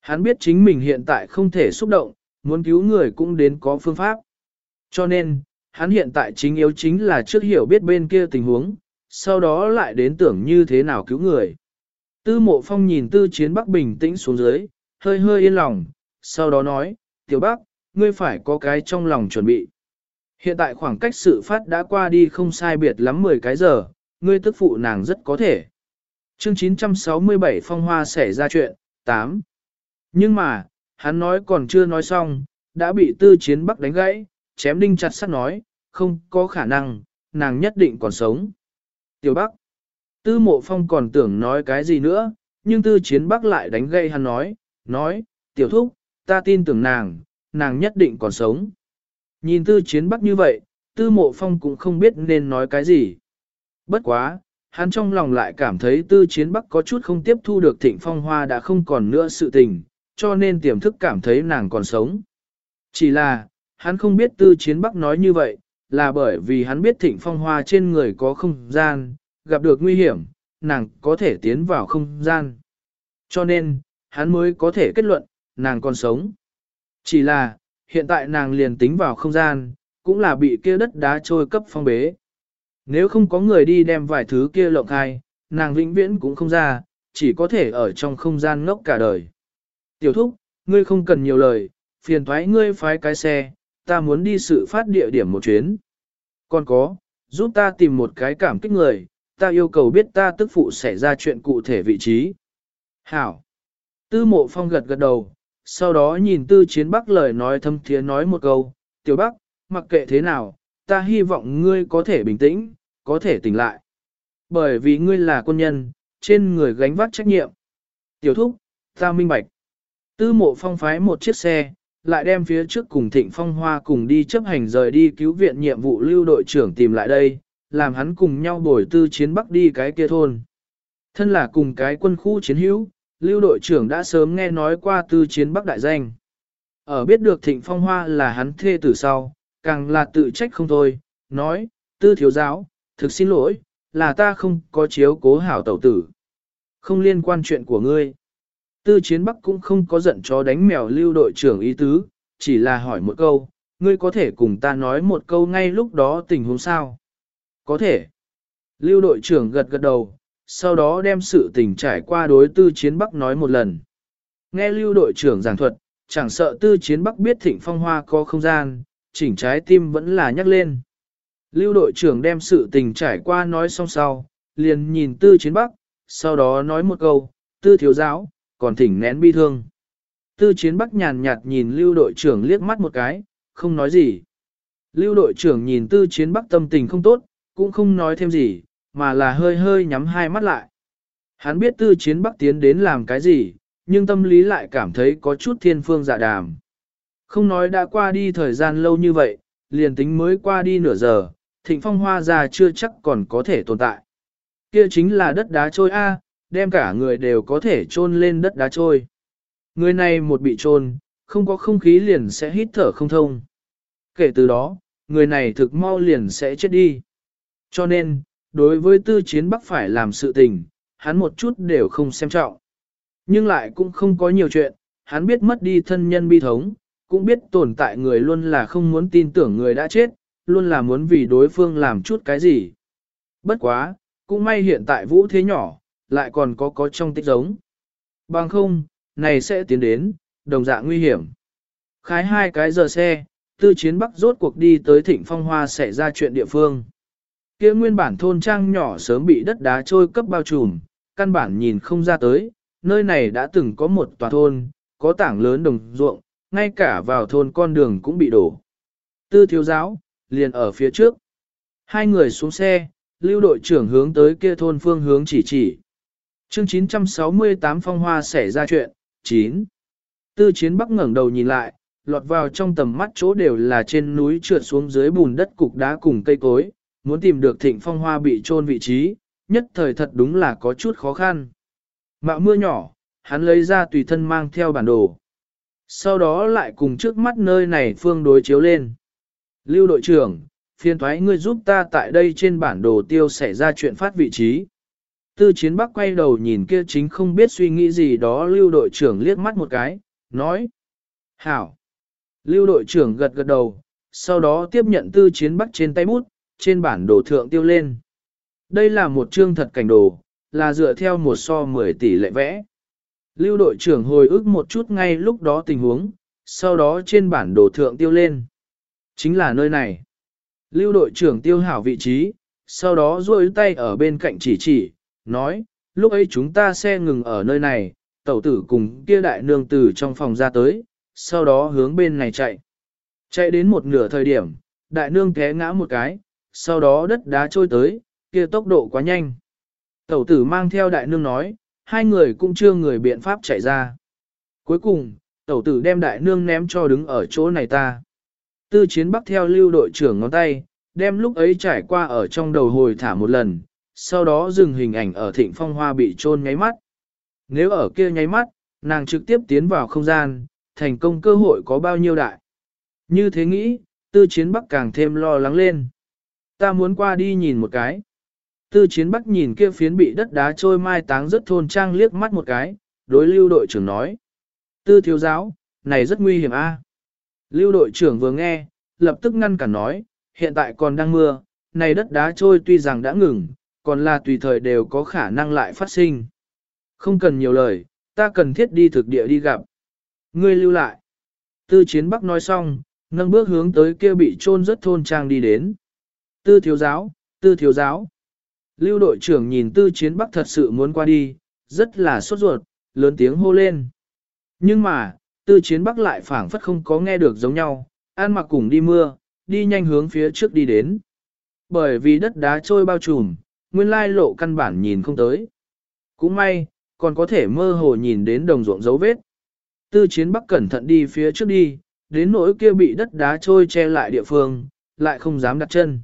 Hắn biết chính mình hiện tại không thể xúc động, muốn cứu người cũng đến có phương pháp. Cho nên, hắn hiện tại chính yếu chính là trước hiểu biết bên kia tình huống, sau đó lại đến tưởng như thế nào cứu người. Tư mộ phong nhìn tư chiến bắc bình tĩnh xuống dưới, hơi hơi yên lòng, sau đó nói, tiểu bắc, ngươi phải có cái trong lòng chuẩn bị. Hiện tại khoảng cách sự phát đã qua đi không sai biệt lắm 10 cái giờ, ngươi tức phụ nàng rất có thể. Chương 967 phong hoa xảy ra chuyện, 8. Nhưng mà, hắn nói còn chưa nói xong, đã bị tư chiến bắc đánh gãy, chém đinh chặt sắt nói, không có khả năng, nàng nhất định còn sống. Tiểu Bắc, tư mộ phong còn tưởng nói cái gì nữa, nhưng tư chiến Bắc lại đánh gây hắn nói, nói, tiểu thúc, ta tin tưởng nàng, nàng nhất định còn sống. Nhìn tư chiến Bắc như vậy, tư mộ phong cũng không biết nên nói cái gì. Bất quá, hắn trong lòng lại cảm thấy tư chiến Bắc có chút không tiếp thu được thịnh phong hoa đã không còn nữa sự tình, cho nên tiềm thức cảm thấy nàng còn sống. Chỉ là, hắn không biết tư chiến bắc nói như vậy, là bởi vì hắn biết thịnh phong hoa trên người có không gian, gặp được nguy hiểm, nàng có thể tiến vào không gian. Cho nên, hắn mới có thể kết luận, nàng còn sống. Chỉ là, hiện tại nàng liền tính vào không gian, cũng là bị kia đất đá trôi cấp phong bế. Nếu không có người đi đem vài thứ kia lộng khai, nàng vĩnh viễn cũng không ra, chỉ có thể ở trong không gian ngốc cả đời. Tiểu thúc, ngươi không cần nhiều lời, phiền thoái ngươi phái cái xe, ta muốn đi sự phát địa điểm một chuyến. Còn có, giúp ta tìm một cái cảm kích người, ta yêu cầu biết ta tức phụ xảy ra chuyện cụ thể vị trí. Hảo. Tư mộ phong gật gật đầu, sau đó nhìn tư chiến bắc lời nói thâm thiế nói một câu, tiểu bắc, mặc kệ thế nào, ta hy vọng ngươi có thể bình tĩnh, có thể tỉnh lại. Bởi vì ngươi là quân nhân, trên người gánh vác trách nhiệm. Tiểu thúc, ta minh bạch. Tư mộ phong phái một chiếc xe, lại đem phía trước cùng Thịnh Phong Hoa cùng đi chấp hành rời đi cứu viện nhiệm vụ lưu đội trưởng tìm lại đây, làm hắn cùng nhau bồi tư chiến bắc đi cái kia thôn. Thân là cùng cái quân khu chiến hữu, lưu đội trưởng đã sớm nghe nói qua tư chiến bắc đại danh. Ở biết được thịnh phong hoa là hắn thê từ sau, càng là tự trách không thôi, nói, tư thiếu giáo, thực xin lỗi, là ta không có chiếu cố hảo tẩu tử. Không liên quan chuyện của ngươi. Tư chiến bắc cũng không có giận chó đánh mèo lưu đội trưởng ý tứ, chỉ là hỏi một câu, ngươi có thể cùng ta nói một câu ngay lúc đó tình huống sao? Có thể. Lưu đội trưởng gật gật đầu, sau đó đem sự tình trải qua đối tư chiến bắc nói một lần. Nghe lưu đội trưởng giảng thuật, chẳng sợ tư chiến bắc biết thịnh phong hoa có không gian, chỉnh trái tim vẫn là nhắc lên. Lưu đội trưởng đem sự tình trải qua nói xong sau, liền nhìn tư chiến bắc, sau đó nói một câu, tư thiếu giáo, còn thỉnh nén bi thương. Tư chiến bắc nhàn nhạt nhìn lưu đội trưởng liếc mắt một cái, không nói gì. Lưu đội trưởng nhìn tư chiến bắc tâm tình không tốt, cũng không nói thêm gì, mà là hơi hơi nhắm hai mắt lại. Hắn biết tư chiến bắc tiến đến làm cái gì, nhưng tâm lý lại cảm thấy có chút thiên phương dạ đàm. Không nói đã qua đi thời gian lâu như vậy, liền tính mới qua đi nửa giờ, thịnh phong hoa già chưa chắc còn có thể tồn tại. Kia chính là đất đá trôi A, đem cả người đều có thể trôn lên đất đá trôi. Người này một bị trôn, không có không khí liền sẽ hít thở không thông. Kể từ đó, người này thực mau liền sẽ chết đi. Cho nên, đối với tư chiến bắc phải làm sự tình, hắn một chút đều không xem trọng. Nhưng lại cũng không có nhiều chuyện, hắn biết mất đi thân nhân bi thống, cũng biết tồn tại người luôn là không muốn tin tưởng người đã chết, luôn là muốn vì đối phương làm chút cái gì. Bất quá, cũng may hiện tại vũ thế nhỏ, lại còn có có trong tích giống. Bằng không, này sẽ tiến đến, đồng dạng nguy hiểm. Khái hai cái giờ xe, tư chiến bắc rốt cuộc đi tới thịnh phong hoa xảy ra chuyện địa phương kia nguyên bản thôn trang nhỏ sớm bị đất đá trôi cấp bao trùm, căn bản nhìn không ra tới, nơi này đã từng có một tòa thôn, có tảng lớn đồng ruộng, ngay cả vào thôn con đường cũng bị đổ. Tư thiếu giáo, liền ở phía trước. Hai người xuống xe, lưu đội trưởng hướng tới kia thôn phương hướng chỉ chỉ. Chương 968 phong hoa xảy ra chuyện, 9. Tư chiến bắc ngẩng đầu nhìn lại, lọt vào trong tầm mắt chỗ đều là trên núi trượt xuống dưới bùn đất cục đá cùng cây cối, muốn tìm được thịnh phong hoa bị trôn vị trí, nhất thời thật đúng là có chút khó khăn. Mạo mưa nhỏ, hắn lấy ra tùy thân mang theo bản đồ. Sau đó lại cùng trước mắt nơi này phương đối chiếu lên. Lưu đội trưởng, phiền thoái ngươi giúp ta tại đây trên bản đồ tiêu xảy ra chuyện phát vị trí. Tư chiến bắc quay đầu nhìn kia chính không biết suy nghĩ gì đó lưu đội trưởng liếc mắt một cái, nói. Hảo. Lưu đội trưởng gật gật đầu, sau đó tiếp nhận tư chiến bắc trên tay bút, trên bản đồ thượng tiêu lên. Đây là một chương thật cảnh đồ, là dựa theo một so 10 tỷ lệ vẽ. Lưu đội trưởng hồi ức một chút ngay lúc đó tình huống, sau đó trên bản đồ thượng tiêu lên. Chính là nơi này. Lưu đội trưởng tiêu hảo vị trí, sau đó duỗi tay ở bên cạnh chỉ chỉ, nói, lúc ấy chúng ta xe ngừng ở nơi này, tẩu tử cùng kia đại nương tử trong phòng ra tới, sau đó hướng bên này chạy. Chạy đến một nửa thời điểm, đại nương té ngã một cái, sau đó đất đá trôi tới, kia tốc độ quá nhanh. Tẩu tử mang theo đại nương nói, hai người cũng chưa người biện pháp chạy ra. Cuối cùng, tẩu tử đem đại nương ném cho đứng ở chỗ này ta. Tư chiến bắc theo lưu đội trưởng ngón tay, đem lúc ấy trải qua ở trong đầu hồi thả một lần, sau đó dừng hình ảnh ở thịnh phong hoa bị trôn nháy mắt. Nếu ở kia nháy mắt, nàng trực tiếp tiến vào không gian, thành công cơ hội có bao nhiêu đại. Như thế nghĩ, tư chiến bắc càng thêm lo lắng lên. Ta muốn qua đi nhìn một cái. Tư chiến bắc nhìn kia phiến bị đất đá trôi mai táng rất thôn trang liếc mắt một cái, đối lưu đội trưởng nói. Tư thiếu giáo, này rất nguy hiểm a. Lưu đội trưởng vừa nghe, lập tức ngăn cản nói, hiện tại còn đang mưa, này đất đá trôi tuy rằng đã ngừng, còn là tùy thời đều có khả năng lại phát sinh. Không cần nhiều lời, ta cần thiết đi thực địa đi gặp. Ngươi lưu lại. Tư chiến bắc nói xong, nâng bước hướng tới kia bị trôn rất thôn trang đi đến. Tư thiếu giáo, tư thiếu giáo. Lưu đội trưởng nhìn tư chiến bắc thật sự muốn qua đi, rất là sốt ruột, lớn tiếng hô lên. Nhưng mà, tư chiến bắc lại phảng phất không có nghe được giống nhau, an mặc cùng đi mưa, đi nhanh hướng phía trước đi đến. Bởi vì đất đá trôi bao trùm, nguyên lai lộ căn bản nhìn không tới. Cũng may, còn có thể mơ hồ nhìn đến đồng ruộng dấu vết. Tư chiến bắc cẩn thận đi phía trước đi, đến nỗi kia bị đất đá trôi che lại địa phương, lại không dám đặt chân.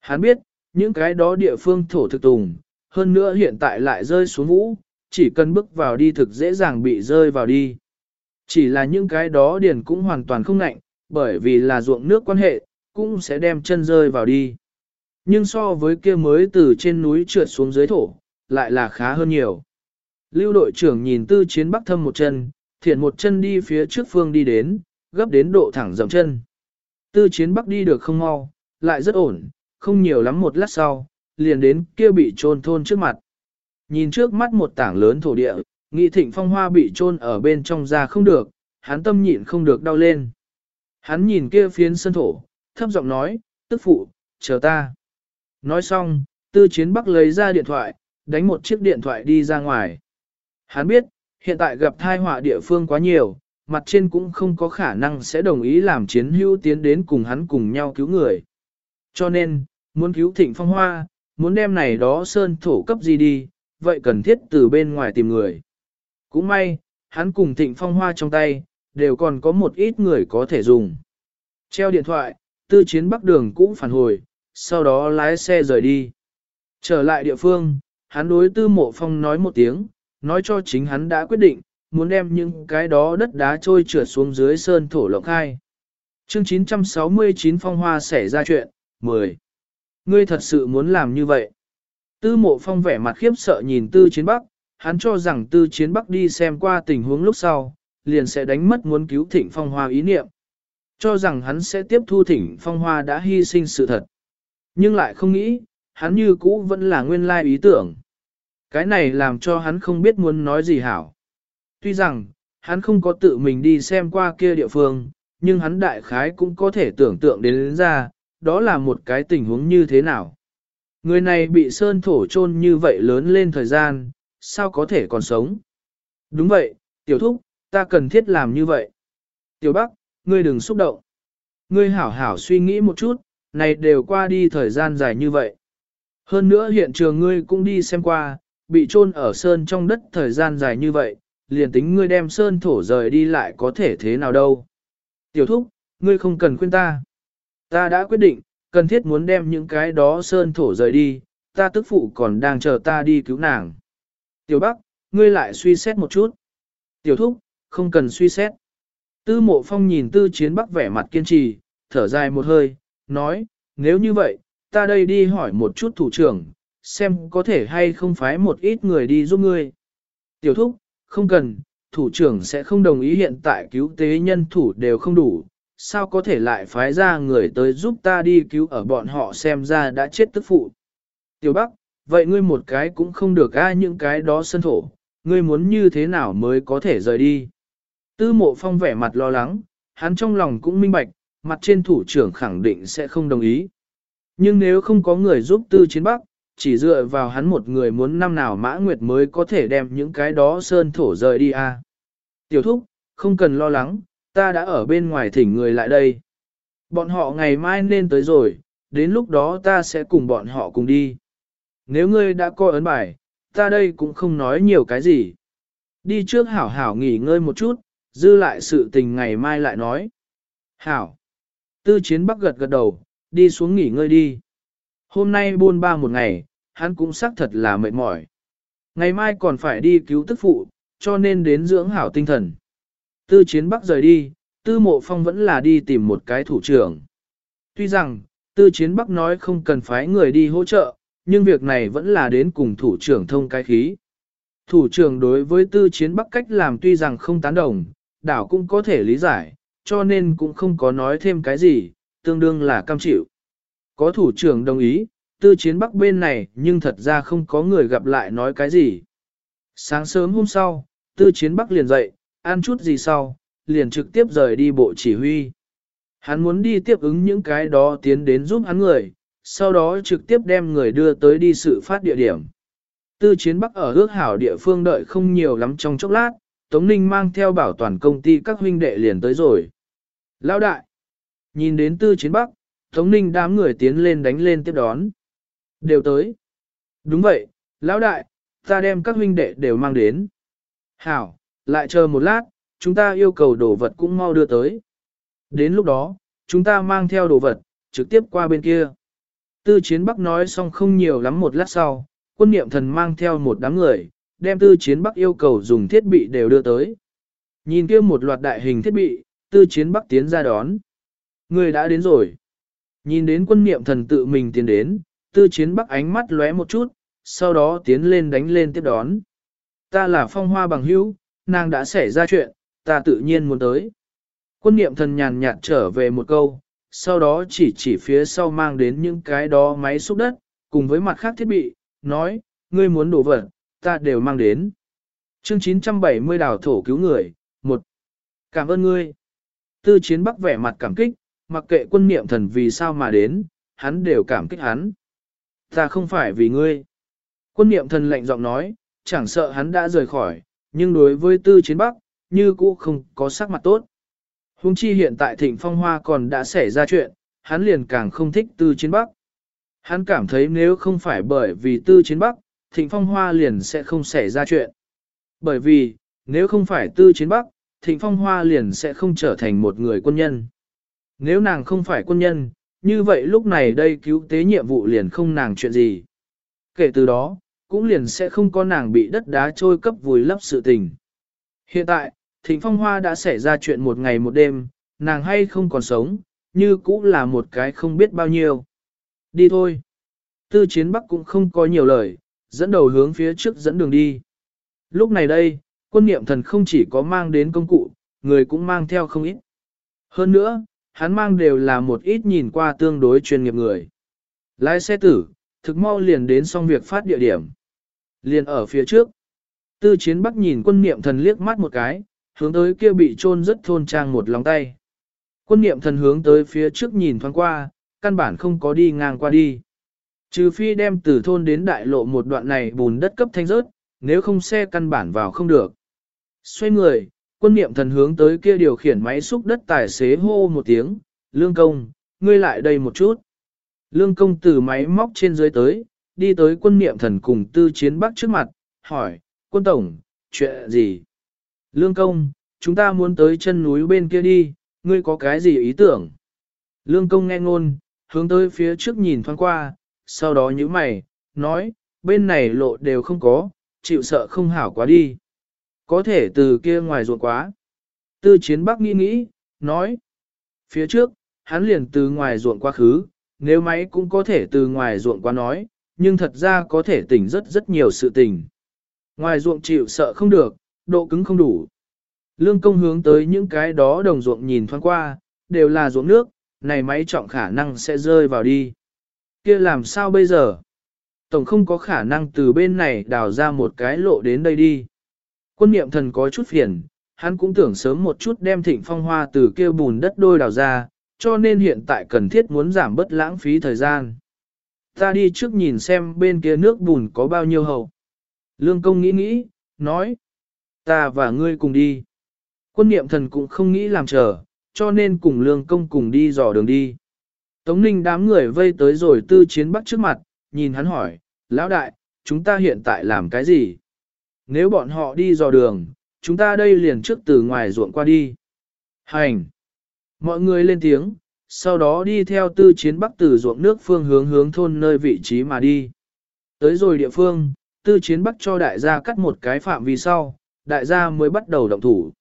Hắn biết, những cái đó địa phương thổ thực tùng, hơn nữa hiện tại lại rơi xuống vũ, chỉ cần bước vào đi thực dễ dàng bị rơi vào đi. Chỉ là những cái đó điền cũng hoàn toàn không ngạnh, bởi vì là ruộng nước quan hệ, cũng sẽ đem chân rơi vào đi. Nhưng so với kia mới từ trên núi trượt xuống dưới thổ, lại là khá hơn nhiều. Lưu đội trưởng nhìn tư chiến bắc thâm một chân, thiện một chân đi phía trước phương đi đến, gấp đến độ thẳng dầm chân. Tư chiến bắc đi được không mau, lại rất ổn, không nhiều lắm một lát sau, liền đến kia bị trôn thôn trước mặt. Nhìn trước mắt một tảng lớn thổ địa, nghị thịnh phong hoa bị trôn ở bên trong ra không được, hắn tâm nhịn không được đau lên. Hắn nhìn kia phiến sân thổ, thấp giọng nói, tức phụ, chờ ta. Nói xong, tư chiến bắc lấy ra điện thoại, đánh một chiếc điện thoại đi ra ngoài. Hắn biết, hiện tại gặp thai họa địa phương quá nhiều, mặt trên cũng không có khả năng sẽ đồng ý làm chiến hữu tiến đến cùng hắn cùng nhau cứu người. Cho nên, muốn cứu thịnh phong hoa, muốn đem này đó sơn thổ cấp gì đi, vậy cần thiết từ bên ngoài tìm người. Cũng may, hắn cùng thịnh phong hoa trong tay, đều còn có một ít người có thể dùng. Treo điện thoại, tư chiến bắc đường cũng phản hồi, sau đó lái xe rời đi. Trở lại địa phương, hắn đối tư mộ phong nói một tiếng, nói cho chính hắn đã quyết định, muốn đem những cái đó đất đá trôi trượt xuống dưới sơn thổ lộng khai. Chương 969 phong hoa xảy ra chuyện, 10. Ngươi thật sự muốn làm như vậy. Tư mộ phong vẻ mặt khiếp sợ nhìn tư chiến bắc, hắn cho rằng tư chiến bắc đi xem qua tình huống lúc sau, liền sẽ đánh mất muốn cứu thịnh phong hoa ý niệm. Cho rằng hắn sẽ tiếp thu thịnh phong hoa đã hy sinh sự thật. Nhưng lại không nghĩ, hắn như cũ vẫn là nguyên lai ý tưởng. Cái này làm cho hắn không biết muốn nói gì hảo. Tuy rằng, hắn không có tự mình đi xem qua kia địa phương, nhưng hắn đại khái cũng có thể tưởng tượng đến, đến ra, đó là một cái tình huống như thế nào. Người này bị sơn thổ chôn như vậy lớn lên thời gian, sao có thể còn sống? Đúng vậy, tiểu thúc, ta cần thiết làm như vậy. Tiểu Bắc, ngươi đừng xúc động. Ngươi hảo hảo suy nghĩ một chút, này đều qua đi thời gian dài như vậy. Hơn nữa hiện trường ngươi cũng đi xem qua, bị chôn ở sơn trong đất thời gian dài như vậy, liền tính ngươi đem sơn thổ rời đi lại có thể thế nào đâu. Tiểu thúc, ngươi không cần khuyên ta. Ta đã quyết định, cần thiết muốn đem những cái đó sơn thổ rời đi, ta tức phụ còn đang chờ ta đi cứu nàng. Tiểu Bắc, ngươi lại suy xét một chút. Tiểu Thúc, không cần suy xét. Tư mộ phong nhìn tư chiến Bắc vẻ mặt kiên trì, thở dài một hơi, nói, nếu như vậy, ta đây đi hỏi một chút thủ trưởng, xem có thể hay không phái một ít người đi giúp ngươi. Tiểu Thúc, không cần, thủ trưởng sẽ không đồng ý hiện tại cứu tế nhân thủ đều không đủ, sao có thể lại phái ra người tới giúp ta đi cứu ở bọn họ xem ra đã chết tức phụ. Tiểu Bắc, vậy ngươi một cái cũng không được ai những cái đó sân thổ, ngươi muốn như thế nào mới có thể rời đi. Tư mộ phong vẻ mặt lo lắng, hắn trong lòng cũng minh bạch, mặt trên thủ trưởng khẳng định sẽ không đồng ý. Nhưng nếu không có người giúp tư chiến bắc, chỉ dựa vào hắn một người muốn năm nào mã nguyệt mới có thể đem những cái đó sơn thổ rời đi à. Tiểu thúc, không cần lo lắng, ta đã ở bên ngoài thỉnh người lại đây. Bọn họ ngày mai nên tới rồi, đến lúc đó ta sẽ cùng bọn họ cùng đi. Nếu ngươi đã coi ấn bài, ta đây cũng không nói nhiều cái gì. Đi trước hảo hảo nghỉ ngơi một chút, dư lại sự tình ngày mai lại nói. Hảo. Tư chiến bắc gật gật đầu, đi xuống nghỉ ngơi đi. Hôm nay buôn ba một ngày, hắn cũng xác thật là mệt mỏi. Ngày mai còn phải đi cứu tức phụ, cho nên đến dưỡng hảo tinh thần. Tư chiến bắc rời đi, tư mộ phong vẫn là đi tìm một cái thủ trưởng. Tuy rằng, tư chiến bắc nói không cần phái người đi hỗ trợ, nhưng việc này vẫn là đến cùng thủ trưởng thông cái khí. Thủ trưởng đối với tư chiến bắc cách làm tuy rằng không tán đồng, đảo cũng có thể lý giải, cho nên cũng không có nói thêm cái gì, tương đương là cam chịu. Có thủ trưởng đồng ý, tư chiến bắc bên này nhưng thật ra không có người gặp lại nói cái gì. Sáng sớm hôm sau, tư chiến bắc liền dậy, ăn chút gì sau, liền trực tiếp rời đi bộ chỉ huy. Hắn muốn đi tiếp ứng những cái đó tiến đến giúp hắn người, sau đó trực tiếp đem người đưa tới đi sự phát địa điểm. Tư chiến bắc ở ước hảo địa phương đợi không nhiều lắm trong chốc lát, Tống Ninh mang theo bảo toàn công ty các huynh đệ liền tới rồi. Lão đại! Nhìn đến tư chiến bắc, Tống Ninh đám người tiến lên đánh lên tiếp đón. Đều tới. Đúng vậy, lão đại, ta đem các huynh đệ đều mang đến. Hảo, lại chờ một lát, chúng ta yêu cầu đồ vật cũng mau đưa tới. Đến lúc đó, chúng ta mang theo đồ vật, trực tiếp qua bên kia. Tư chiến bắc nói xong không nhiều lắm một lát sau, quân niệm thần mang theo một đám người, đem tư chiến bắc yêu cầu dùng thiết bị đều đưa tới. Nhìn kia một loạt đại hình thiết bị, tư chiến bắc tiến ra đón. Người đã đến rồi. Nhìn đến quân niệm thần tự mình tiến đến, tư chiến bắc ánh mắt lóe một chút, sau đó tiến lên đánh lên tiếp đón. Ta là phong hoa bằng hữu, nàng đã xảy ra chuyện, ta tự nhiên muốn tới. Quân niệm thần nhàn nhạt trở về một câu, sau đó chỉ chỉ phía sau mang đến những cái đó máy xúc đất, cùng với mặt khác thiết bị, nói, ngươi muốn đổ vật, ta đều mang đến. Chương 970 đào thổ cứu người, một Cảm ơn ngươi. Tư chiến bắc vẻ mặt cảm kích, mặc kệ quân niệm thần vì sao mà đến, hắn đều cảm kích hắn. Ta không phải vì ngươi. Quân niệm thần lạnh giọng nói, chẳng sợ hắn đã rời khỏi, nhưng đối với tư chiến bắc, như cũ không có sắc mặt tốt. Hùng chi hiện tại thịnh phong hoa còn đã xảy ra chuyện, hắn liền càng không thích tư chiến bắc. Hắn cảm thấy nếu không phải bởi vì tư chiến bắc, thịnh phong hoa liền sẽ không xảy ra chuyện. Bởi vì, nếu không phải tư chiến bắc, thịnh phong hoa liền sẽ không trở thành một người quân nhân. Nếu nàng không phải quân nhân, như vậy lúc này đây cứu tế nhiệm vụ liền không nàng chuyện gì. Kể từ đó, cũng liền sẽ không có nàng bị đất đá trôi cấp vùi lấp sự tình. Hiện tại, Thịnh Phong Hoa đã xảy ra chuyện một ngày một đêm, nàng hay không còn sống, như cũng là một cái không biết bao nhiêu. Đi thôi. Tư chiến Bắc cũng không có nhiều lời, dẫn đầu hướng phía trước dẫn đường đi. Lúc này đây, quân niệm thần không chỉ có mang đến công cụ, người cũng mang theo không ít. Hơn nữa, hắn mang đều là một ít nhìn qua tương đối chuyên nghiệp người. Lái xe tử, thực mau liền đến xong việc phát địa điểm. Liền ở phía trước. Tư chiến bắc nhìn quân niệm thần liếc mắt một cái, hướng tới kia bị trôn rất thôn trang một lòng tay. Quân niệm thần hướng tới phía trước nhìn thoáng qua, căn bản không có đi ngang qua đi. Trừ phi đem từ thôn đến đại lộ một đoạn này bùn đất cấp thanh rớt, nếu không xe căn bản vào không được. Xoay người, quân niệm thần hướng tới kia điều khiển máy xúc đất tài xế hô một tiếng, lương công, ngươi lại đây một chút. Lương công từ máy móc trên dưới tới, đi tới quân niệm thần cùng tư chiến bắc trước mặt, hỏi, quân tổng, chuyện gì? Lương công, chúng ta muốn tới chân núi bên kia đi, ngươi có cái gì ý tưởng? Lương công nghe ngôn, hướng tới phía trước nhìn thoáng qua, sau đó nhíu mày, nói, bên này lộ đều không có, chịu sợ không hảo quá đi. Có thể từ kia ngoài ruộng quá. Tư chiến bắc nghĩ nghĩ, nói, phía trước, hắn liền từ ngoài ruộng quá khứ, nếu máy cũng có thể từ ngoài ruộng qua nói, nhưng thật ra có thể tỉnh rất rất nhiều sự tình. Ngoài ruộng chịu sợ không được, độ cứng không đủ. Lương công hướng tới những cái đó đồng ruộng nhìn thoáng qua, đều là ruộng nước, này máy trọng khả năng sẽ rơi vào đi. kia làm sao bây giờ? Tổng không có khả năng từ bên này đào ra một cái lộ đến đây đi. Quân niệm thần có chút phiền, hắn cũng tưởng sớm một chút đem thịnh phong hoa từ kia bùn đất đôi đào ra, cho nên hiện tại cần thiết muốn giảm bớt lãng phí thời gian. Ta đi trước nhìn xem bên kia nước bùn có bao nhiêu hậu. Lương công nghĩ nghĩ, nói. Ta và ngươi cùng đi. Quân niệm thần cũng không nghĩ làm chờ, cho nên cùng lương công cùng đi dò đường đi. Tống ninh đám người vây tới rồi tư chiến bắc trước mặt, nhìn hắn hỏi, lão đại, chúng ta hiện tại làm cái gì? Nếu bọn họ đi dò đường, chúng ta đây liền trước từ ngoài ruộng qua đi. Hành! Mọi người lên tiếng, sau đó đi theo tư chiến bắc từ ruộng nước phương hướng hướng thôn nơi vị trí mà đi. Tới rồi địa phương, tư chiến bắc cho đại gia cắt một cái phạm vi sau, đại gia mới bắt đầu động thủ.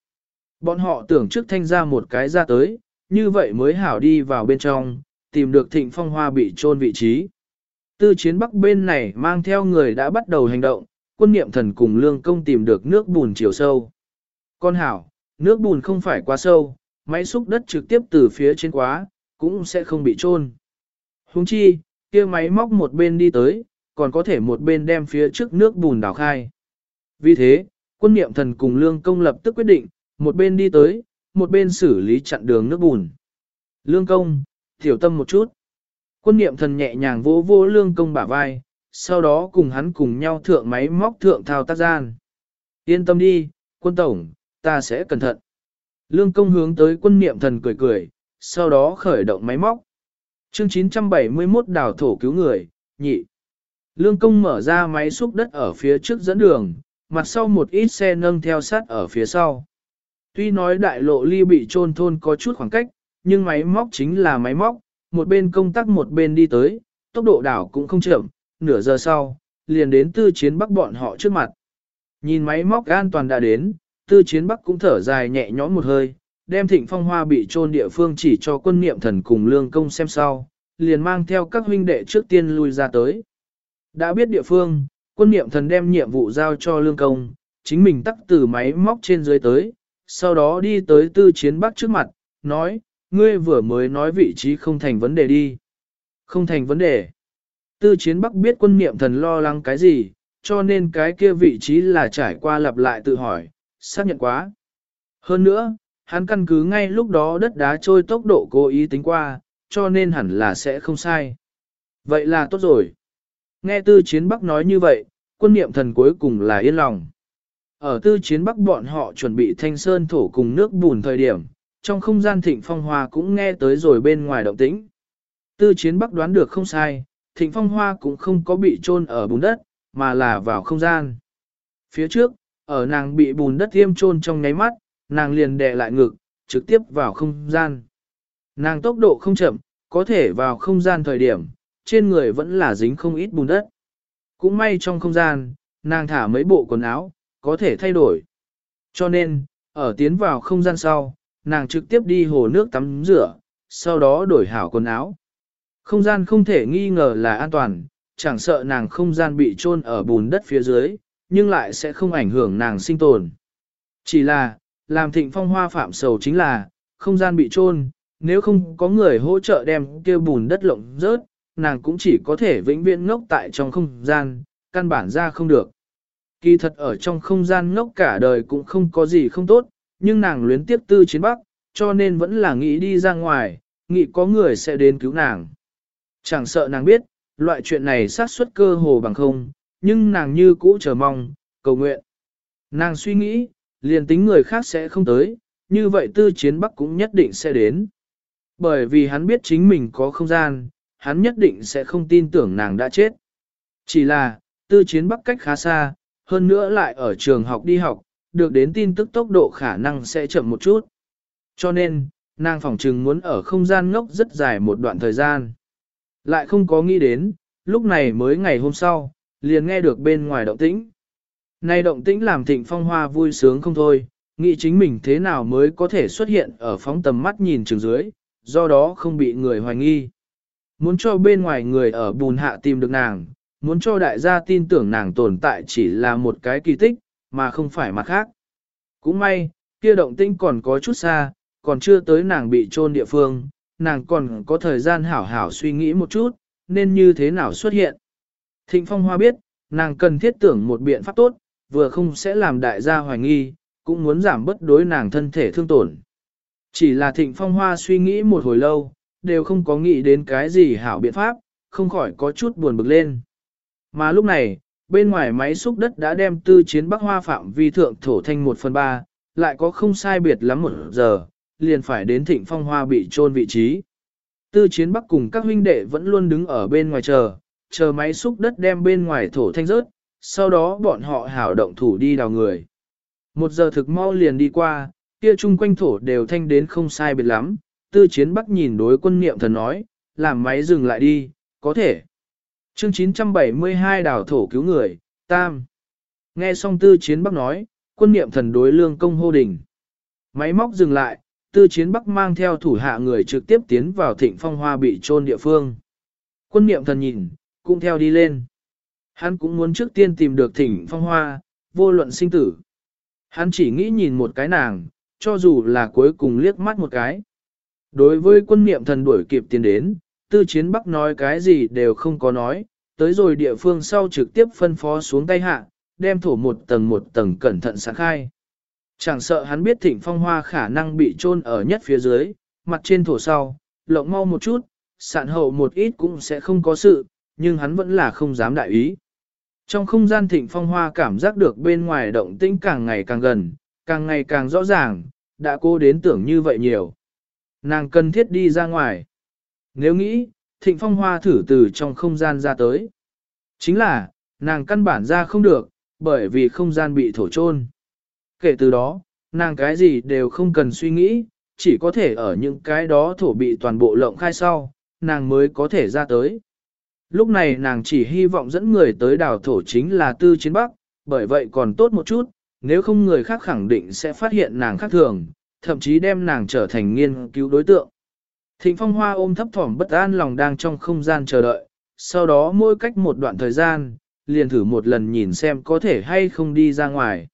Bọn họ tưởng trước thanh ra một cái ra tới, như vậy mới hảo đi vào bên trong, tìm được thịnh phong hoa bị trôn vị trí. Tư chiến bắc bên này mang theo người đã bắt đầu hành động, quân niệm thần cùng lương công tìm được nước bùn chiều sâu. Con hảo, nước bùn không phải quá sâu, máy xúc đất trực tiếp từ phía trên quá, cũng sẽ không bị trôn. Húng chi, kia máy móc một bên đi tới, còn có thể một bên đem phía trước nước bùn đào khai. Vì thế, quân niệm thần cùng lương công lập tức quyết định, một bên đi tới, một bên xử lý chặn đường nước bùn. Lương công, tiểu tâm một chút. Quân niệm thần nhẹ nhàng vỗ vỗ lương công bả vai, sau đó cùng hắn cùng nhau thượng máy móc thượng thao tác gian. Yên tâm đi, quân tổng, ta sẽ cẩn thận. Lương công hướng tới quân niệm thần cười cười, sau đó khởi động máy móc. Chương 971 đào thổ cứu người, nhị. Lương công mở ra máy xúc đất ở phía trước dẫn đường, mặt sau một ít xe nâng theo sát ở phía sau. Tuy nói đại lộ ly bị trôn thôn có chút khoảng cách, nhưng máy móc chính là máy móc, một bên công tác một bên đi tới, tốc độ đảo cũng không chậm, nửa giờ sau, liền đến tư chiến bắc bọn họ trước mặt. Nhìn máy móc an toàn đã đến, tư chiến bắc cũng thở dài nhẹ nhõm một hơi, đem thịnh phong hoa bị trôn địa phương chỉ cho quân niệm thần cùng lương công xem sau, liền mang theo các huynh đệ trước tiên lui ra tới. Đã biết địa phương, quân niệm thần đem nhiệm vụ giao cho lương công, chính mình tắt từ máy móc trên dưới tới, sau đó đi tới tư chiến bắc trước mặt, nói, ngươi vừa mới nói vị trí không thành vấn đề đi. Không thành vấn đề. Tư chiến bắc biết quân niệm thần lo lắng cái gì, cho nên cái kia vị trí là trải qua lặp lại tự hỏi, xác nhận quá. Hơn nữa, hắn căn cứ ngay lúc đó đất đá trôi tốc độ cố ý tính qua, cho nên hẳn là sẽ không sai. Vậy là tốt rồi. Nghe tư chiến bắc nói như vậy, quân niệm thần cuối cùng là yên lòng. Ở tư chiến bắc bọn họ chuẩn bị thanh sơn thổ cùng nước bùn thời điểm, trong không gian thịnh phong hoa cũng nghe tới rồi bên ngoài động tĩnh. Tư chiến bắc đoán được không sai, thịnh phong hoa cũng không có bị chôn ở bùn đất, mà là vào không gian. Phía trước, ở nàng bị bùn đất tiêm chôn trong nháy mắt, nàng liền đè lại ngực, trực tiếp vào không gian. Nàng tốc độ không chậm, có thể vào không gian thời điểm, trên người vẫn là dính không ít bùn đất. Cũng may trong không gian, nàng thả mấy bộ quần áo, có thể thay đổi. Cho nên, ở tiến vào không gian sau, nàng trực tiếp đi hồ nước tắm rửa, sau đó đổi hảo quần áo. Không gian không thể nghi ngờ là an toàn, chẳng sợ nàng không gian bị chôn ở bùn đất phía dưới, nhưng lại sẽ không ảnh hưởng nàng sinh tồn. Chỉ là, làm thịnh phong hoa phạm sầu chính là, không gian bị chôn, nếu không có người hỗ trợ đem kêu bùn đất lộng rớt, nàng cũng chỉ có thể vĩnh viễn ngốc tại trong không gian, căn bản ra không được. Kỳ thật ở trong không gian ngốc cả đời cũng không có gì không tốt, nhưng nàng luyến tiếp tư chiến bắc, cho nên vẫn là nghĩ đi ra ngoài, nghĩ có người sẽ đến cứu nàng. Chẳng sợ nàng biết, loại chuyện này sát suất cơ hồ bằng không, nhưng nàng như cũ chờ mong, cầu nguyện. Nàng suy nghĩ, liền tính người khác sẽ không tới, như vậy tư chiến bắc cũng nhất định sẽ đến. Bởi vì hắn biết chính mình có không gian, hắn nhất định sẽ không tin tưởng nàng đã chết. Chỉ là, tư chiến bắc cách khá xa, hơn nữa lại ở trường học đi học, được đến tin tức tốc độ khả năng sẽ chậm một chút. Cho nên, nàng phỏng trừng muốn ở không gian ngốc rất dài một đoạn thời gian. Lại không có nghĩ đến, lúc này mới ngày hôm sau, liền nghe được bên ngoài động tĩnh nay động tĩnh làm thịnh phong hoa vui sướng không thôi, nghĩ chính mình thế nào mới có thể xuất hiện ở phóng tầm mắt nhìn trường dưới, do đó không bị người hoài nghi. Muốn cho bên ngoài người ở bùn hạ tìm được nàng, muốn cho đại gia tin tưởng nàng tồn tại chỉ là một cái kỳ tích, mà không phải mặt khác. Cũng may, kia động tĩnh còn có chút xa, còn chưa tới nàng bị trôn địa phương, nàng còn có thời gian hảo hảo suy nghĩ một chút, nên như thế nào xuất hiện. Thịnh Phong Hoa biết, nàng cần thiết tưởng một biện pháp tốt, vừa không sẽ làm đại gia hoài nghi, cũng muốn giảm bất đối nàng thân thể thương tổn. Chỉ là Thịnh Phong Hoa suy nghĩ một hồi lâu, đều không có nghĩ đến cái gì hảo biện pháp, không khỏi có chút buồn bực lên. Mà lúc này, bên ngoài máy xúc đất đã đem tư chiến bắc hoa phạm vi thượng thổ thanh một phần ba, lại có không sai biệt lắm một giờ, liền phải đến thịnh phong hoa bị trôn vị trí. Tư chiến bắc cùng các huynh đệ vẫn luôn đứng ở bên ngoài chờ, chờ máy xúc đất đem bên ngoài thổ thanh rớt, sau đó bọn họ hảo động thủ đi đào người. Một giờ thực mau liền đi qua, kia chung quanh thổ đều thanh đến không sai biệt lắm, tư chiến bắc nhìn đối quân niệm thần nói, làm máy dừng lại đi, có thể. Chương 972 đào thổ cứu người, tam. Nghe xong tư chiến bắc nói, quân niệm thần đối lương công hô đình. Máy móc dừng lại, tư chiến bắc mang theo thủ hạ người trực tiếp tiến vào thịnh phong hoa bị trôn địa phương. Quân niệm thần nhìn, cũng theo đi lên. Hắn cũng muốn trước tiên tìm được thịnh phong hoa, vô luận sinh tử. Hắn chỉ nghĩ nhìn một cái nàng, cho dù là cuối cùng liếc mắt một cái. Đối với quân niệm thần đuổi kịp tiến đến, tư chiến bắc nói cái gì đều không có nói, tới rồi địa phương sau trực tiếp phân phó xuống tay hạ, đem thổ một tầng một tầng cẩn thận sáng khai. Chẳng sợ hắn biết thịnh phong hoa khả năng bị chôn ở nhất phía dưới, mặt trên thổ sau, lộng mau một chút, sạn hậu một ít cũng sẽ không có sự, nhưng hắn vẫn là không dám đại ý. Trong không gian thịnh phong hoa cảm giác được bên ngoài động tĩnh càng ngày càng gần, càng ngày càng rõ ràng, đã cố đến tưởng như vậy nhiều. Nàng cần thiết đi ra ngoài. Nếu nghĩ, thịnh phong hoa thử từ trong không gian ra tới. Chính là, nàng căn bản ra không được, bởi vì không gian bị thổ chôn. Kể từ đó, nàng cái gì đều không cần suy nghĩ, chỉ có thể ở những cái đó thổ bị toàn bộ lộng khai sau, nàng mới có thể ra tới. Lúc này nàng chỉ hy vọng dẫn người tới đảo thổ chính là tư chiến bắc, Bởi vậy còn tốt một chút, nếu không người khác khẳng định sẽ phát hiện nàng khác thường, thậm chí đem nàng trở thành nghiên cứu đối tượng. Thịnh phong hoa ôm thấp thỏm bất an lòng đang trong không gian chờ đợi, sau đó mỗi cách một đoạn thời gian, liền thử một lần nhìn xem có thể hay không đi ra ngoài.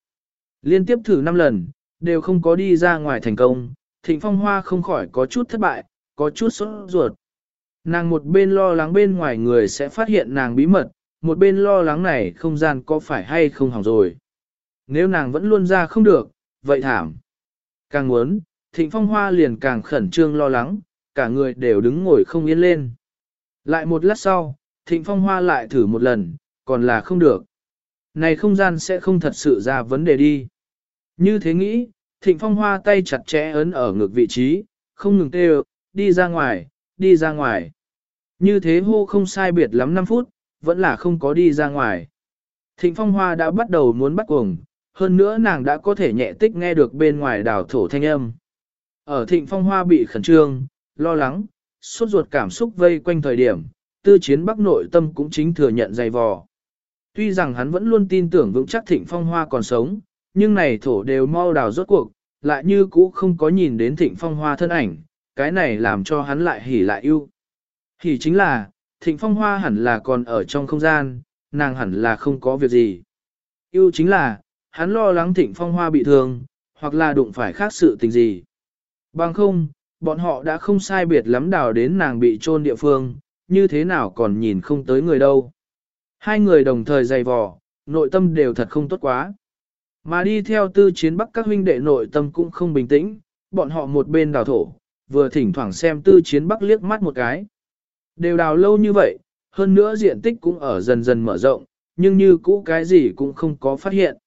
Liên tiếp thử 5 lần, đều không có đi ra ngoài thành công, thịnh phong hoa không khỏi có chút thất bại, có chút sốt ruột. Nàng một bên lo lắng bên ngoài người sẽ phát hiện nàng bí mật, một bên lo lắng này không gian có phải hay không hỏng rồi. Nếu nàng vẫn luôn ra không được, vậy thảm. Càng muốn, thịnh phong hoa liền càng khẩn trương lo lắng, cả người đều đứng ngồi không yên lên. Lại một lát sau, thịnh phong hoa lại thử một lần, còn là không được. Này không gian sẽ không thật sự ra vấn đề đi. Như thế nghĩ, thịnh phong hoa tay chặt chẽ ấn ở ngực vị trí, không ngừng tê đi ra ngoài, đi ra ngoài. Như thế hô không sai biệt lắm 5 phút, vẫn là không có đi ra ngoài. Thịnh phong hoa đã bắt đầu muốn bắt cuồng, hơn nữa nàng đã có thể nhẹ tích nghe được bên ngoài đảo thổ thanh âm. Ở thịnh phong hoa bị khẩn trương, lo lắng, suốt ruột cảm xúc vây quanh thời điểm, tư chiến bắc nội tâm cũng chính thừa nhận dày vò. Tuy rằng hắn vẫn luôn tin tưởng vững chắc thịnh phong hoa còn sống, nhưng này thổ đều mau đào rốt cuộc, lại như cũ không có nhìn đến thịnh phong hoa thân ảnh, cái này làm cho hắn lại hỉ lại yêu. Hỉ chính là, thịnh phong hoa hẳn là còn ở trong không gian, nàng hẳn là không có việc gì. Yêu chính là, hắn lo lắng thịnh phong hoa bị thương, hoặc là đụng phải khác sự tình gì. Bằng không, bọn họ đã không sai biệt lắm đào đến nàng bị trôn địa phương, như thế nào còn nhìn không tới người đâu. Hai người đồng thời dày vò, nội tâm đều thật không tốt quá. Mà đi theo tư chiến bắc các huynh đệ nội tâm cũng không bình tĩnh, bọn họ một bên đào thổ, vừa thỉnh thoảng xem tư chiến bắc liếc mắt một cái. Đều đào lâu như vậy, hơn nữa diện tích cũng ở dần dần mở rộng, nhưng như cũ cái gì cũng không có phát hiện.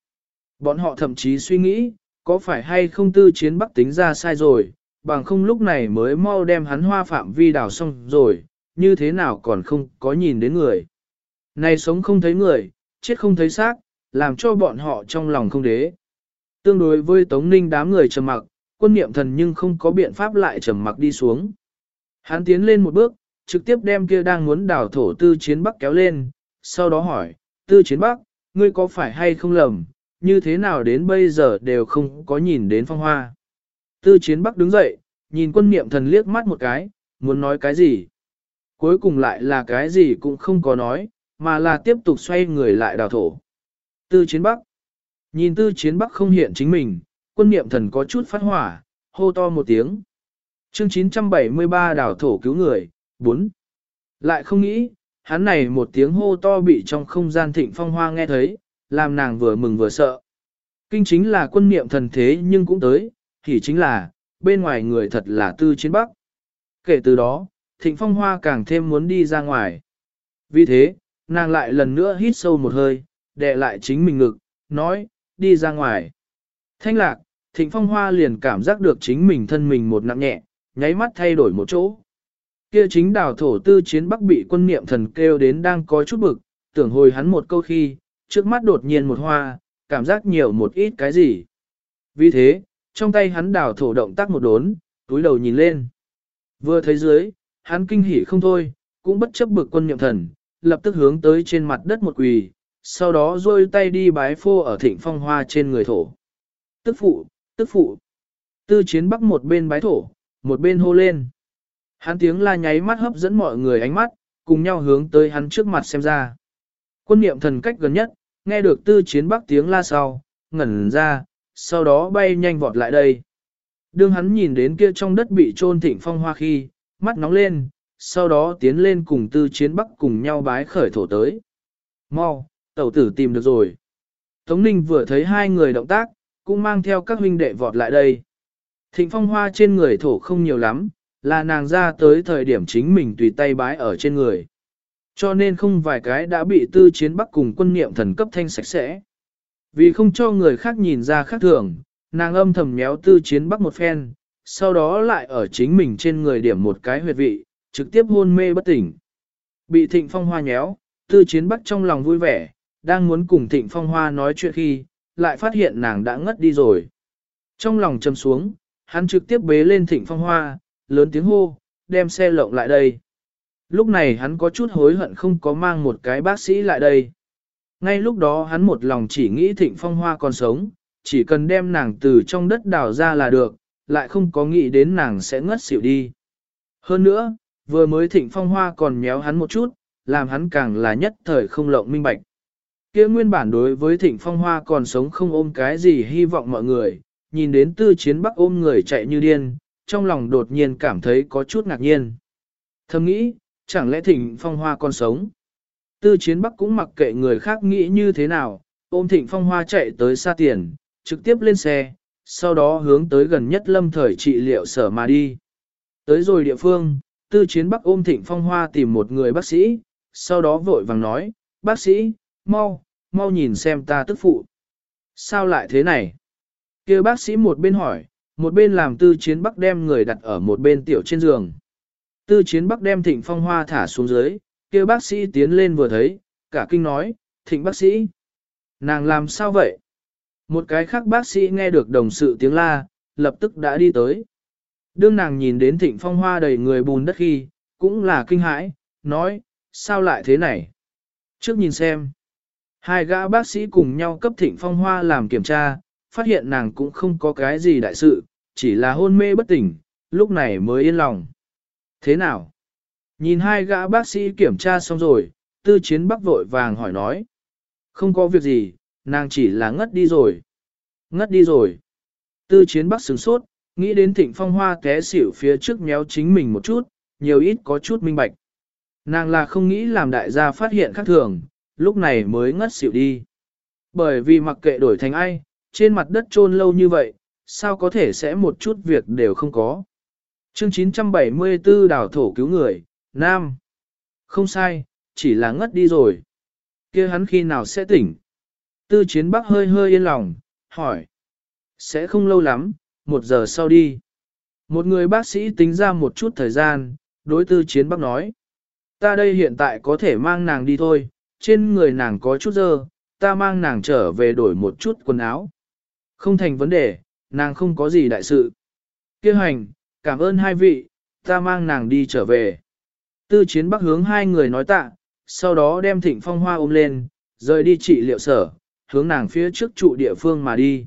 Bọn họ thậm chí suy nghĩ, có phải hay không tư chiến bắc tính ra sai rồi, bằng không lúc này mới mau đem hắn hoa phạm vi đào xong rồi, như thế nào còn không có nhìn đến người. Này sống không thấy người, chết không thấy xác, làm cho bọn họ trong lòng không đế. Tương đối với Tống Ninh đám người trầm mặc, quân niệm thần nhưng không có biện pháp lại trầm mặc đi xuống. Hắn tiến lên một bước, trực tiếp đem kia đang muốn đảo thổ tư chiến bắc kéo lên, sau đó hỏi, tư chiến bắc, ngươi có phải hay không lầm, như thế nào đến bây giờ đều không có nhìn đến phong hoa. Tư chiến bắc đứng dậy, nhìn quân niệm thần liếc mắt một cái, muốn nói cái gì. Cuối cùng lại là cái gì cũng không có nói, mà là tiếp tục xoay người lại đào thổ. Tư chiến bắc. Nhìn tư chiến bắc không hiện chính mình, quân niệm thần có chút phát hỏa, hô to một tiếng. Chương 973 đảo thổ cứu người, 4. Lại không nghĩ, hắn này một tiếng hô to bị trong không gian thịnh phong hoa nghe thấy, làm nàng vừa mừng vừa sợ. Kinh chính là quân niệm thần thế nhưng cũng tới, thì chính là, bên ngoài người thật là tư chiến bắc. Kể từ đó, thịnh phong hoa càng thêm muốn đi ra ngoài. Vì thế, nàng lại lần nữa hít sâu một hơi, đè lại chính mình ngực, nói, đi ra ngoài. Thanh lạc, thịnh phong hoa liền cảm giác được chính mình thân mình một nặng nhẹ, nháy mắt thay đổi một chỗ. Kia chính đào thổ tư chiến bắc bị quân niệm thần kêu đến đang có chút bực, tưởng hồi hắn một câu khi, trước mắt đột nhiên một hoa, cảm giác nhiều một ít cái gì. Vì thế, trong tay hắn đào thổ động tác một đốn, túi đầu nhìn lên. Vừa thấy dưới, hắn kinh hỉ không thôi, cũng bất chấp bực quân niệm thần, lập tức hướng tới trên mặt đất một quỳ, sau đó rôi tay đi bái phô ở thịnh phong hoa trên người thổ. Tức phụ, tức phụ. Tư chiến bắc một bên bái thổ, một bên hô lên. Hắn tiếng la nháy mắt hấp dẫn mọi người ánh mắt, cùng nhau hướng tới hắn trước mặt xem ra. Quân niệm thần cách gần nhất, nghe được tư chiến bắc tiếng la sau, ngẩn ra, sau đó bay nhanh vọt lại đây. Đương hắn nhìn đến kia trong đất bị trôn thịnh phong hoa khi, mắt nóng lên, sau đó tiến lên cùng tư chiến bắc cùng nhau bái khởi thổ tới. Mau, tẩu tử tìm được rồi. Tống Ninh vừa thấy hai người động tác, cũng mang theo các huynh đệ vọt lại đây. Thịnh phong hoa trên người thổ không nhiều lắm, là nàng ra tới thời điểm chính mình tùy tay bái ở trên người. Cho nên không vài cái đã bị tư chiến bắc cùng quân niệm thần cấp thanh sạch sẽ. Vì không cho người khác nhìn ra khác thường, nàng âm thầm méo tư chiến bắc một phen, sau đó lại ở chính mình trên người điểm một cái huyệt vị, trực tiếp hôn mê bất tỉnh. Bị thịnh phong hoa nhéo, tư chiến bắc trong lòng vui vẻ, đang muốn cùng thịnh phong hoa nói chuyện khi, lại phát hiện nàng đã ngất đi rồi. Trong lòng châm xuống, hắn trực tiếp bế lên thịnh phong hoa, lớn tiếng hô, đem xe lộng lại đây. Lúc này hắn có chút hối hận không có mang một cái bác sĩ lại đây. Ngay lúc đó hắn một lòng chỉ nghĩ thịnh phong hoa còn sống, chỉ cần đem nàng từ trong đất đào ra là được, lại không có nghĩ đến nàng sẽ ngất xỉu đi. Hơn nữa, vừa mới thịnh phong hoa còn méo hắn một chút, làm hắn càng là nhất thời không lộng minh bạch kia nguyên bản đối với thịnh phong hoa còn sống không ôm cái gì hy vọng mọi người, nhìn đến tư chiến bắc ôm người chạy như điên, trong lòng đột nhiên cảm thấy có chút ngạc nhiên. Thầm nghĩ, chẳng lẽ thịnh phong hoa còn sống? Tư chiến bắc cũng mặc kệ người khác nghĩ như thế nào, ôm thịnh phong hoa chạy tới xa tiền, trực tiếp lên xe, sau đó hướng tới gần nhất lâm thời trị liệu sở mà đi. Tới rồi địa phương, tư chiến bắc ôm thịnh phong hoa tìm một người bác sĩ, sau đó vội vàng nói, bác sĩ, mau, mau nhìn xem ta tức phụ. Sao lại thế này? kia bác sĩ một bên hỏi, một bên làm tư chiến bắc đem người đặt ở một bên tiểu trên giường. Tư chiến bắc đem thịnh phong hoa thả xuống dưới, kia bác sĩ tiến lên vừa thấy, cả kinh nói, thịnh bác sĩ. Nàng làm sao vậy? Một cái khác bác sĩ nghe được đồng sự tiếng la, lập tức đã đi tới. Đương nàng nhìn đến thịnh phong hoa đầy người bùn đất khi, cũng là kinh hãi, nói, sao lại thế này? Trước nhìn xem. Hai gã bác sĩ cùng nhau cấp thịnh phong hoa làm kiểm tra, phát hiện nàng cũng không có cái gì đại sự, chỉ là hôn mê bất tỉnh, lúc này mới yên lòng. Thế nào? Nhìn hai gã bác sĩ kiểm tra xong rồi, tư chiến bắc vội vàng hỏi nói. Không có việc gì, nàng chỉ là ngất đi rồi. Ngất đi rồi. Tư chiến bắc sửng sốt, nghĩ đến thịnh phong hoa té xỉu phía trước méo chính mình một chút, nhiều ít có chút minh bạch. Nàng là không nghĩ làm đại gia phát hiện khác thường, lúc này mới ngất xỉu đi. Bởi vì mặc kệ đổi thành ai, trên mặt đất trôn lâu như vậy, sao có thể sẽ một chút việc đều không có. Chương 974 đảo thổ cứu người, Nam. Không sai, chỉ là ngất đi rồi. kia hắn khi nào sẽ tỉnh? Tư chiến bắc hơi hơi yên lòng, hỏi. Sẽ không lâu lắm, một giờ sau đi. Một người bác sĩ tính ra một chút thời gian, đối tư chiến bắc nói. Ta đây hiện tại có thể mang nàng đi thôi, trên người nàng có chút dơ, ta mang nàng trở về đổi một chút quần áo. Không thành vấn đề, nàng không có gì đại sự. Kêu hành, cảm ơn hai vị, ta mang nàng đi trở về. Tư chiến bắc hướng hai người nói tạ, sau đó đem thịnh phong hoa ôm lên, rời đi trị liệu sở, hướng nàng phía trước trụ địa phương mà đi.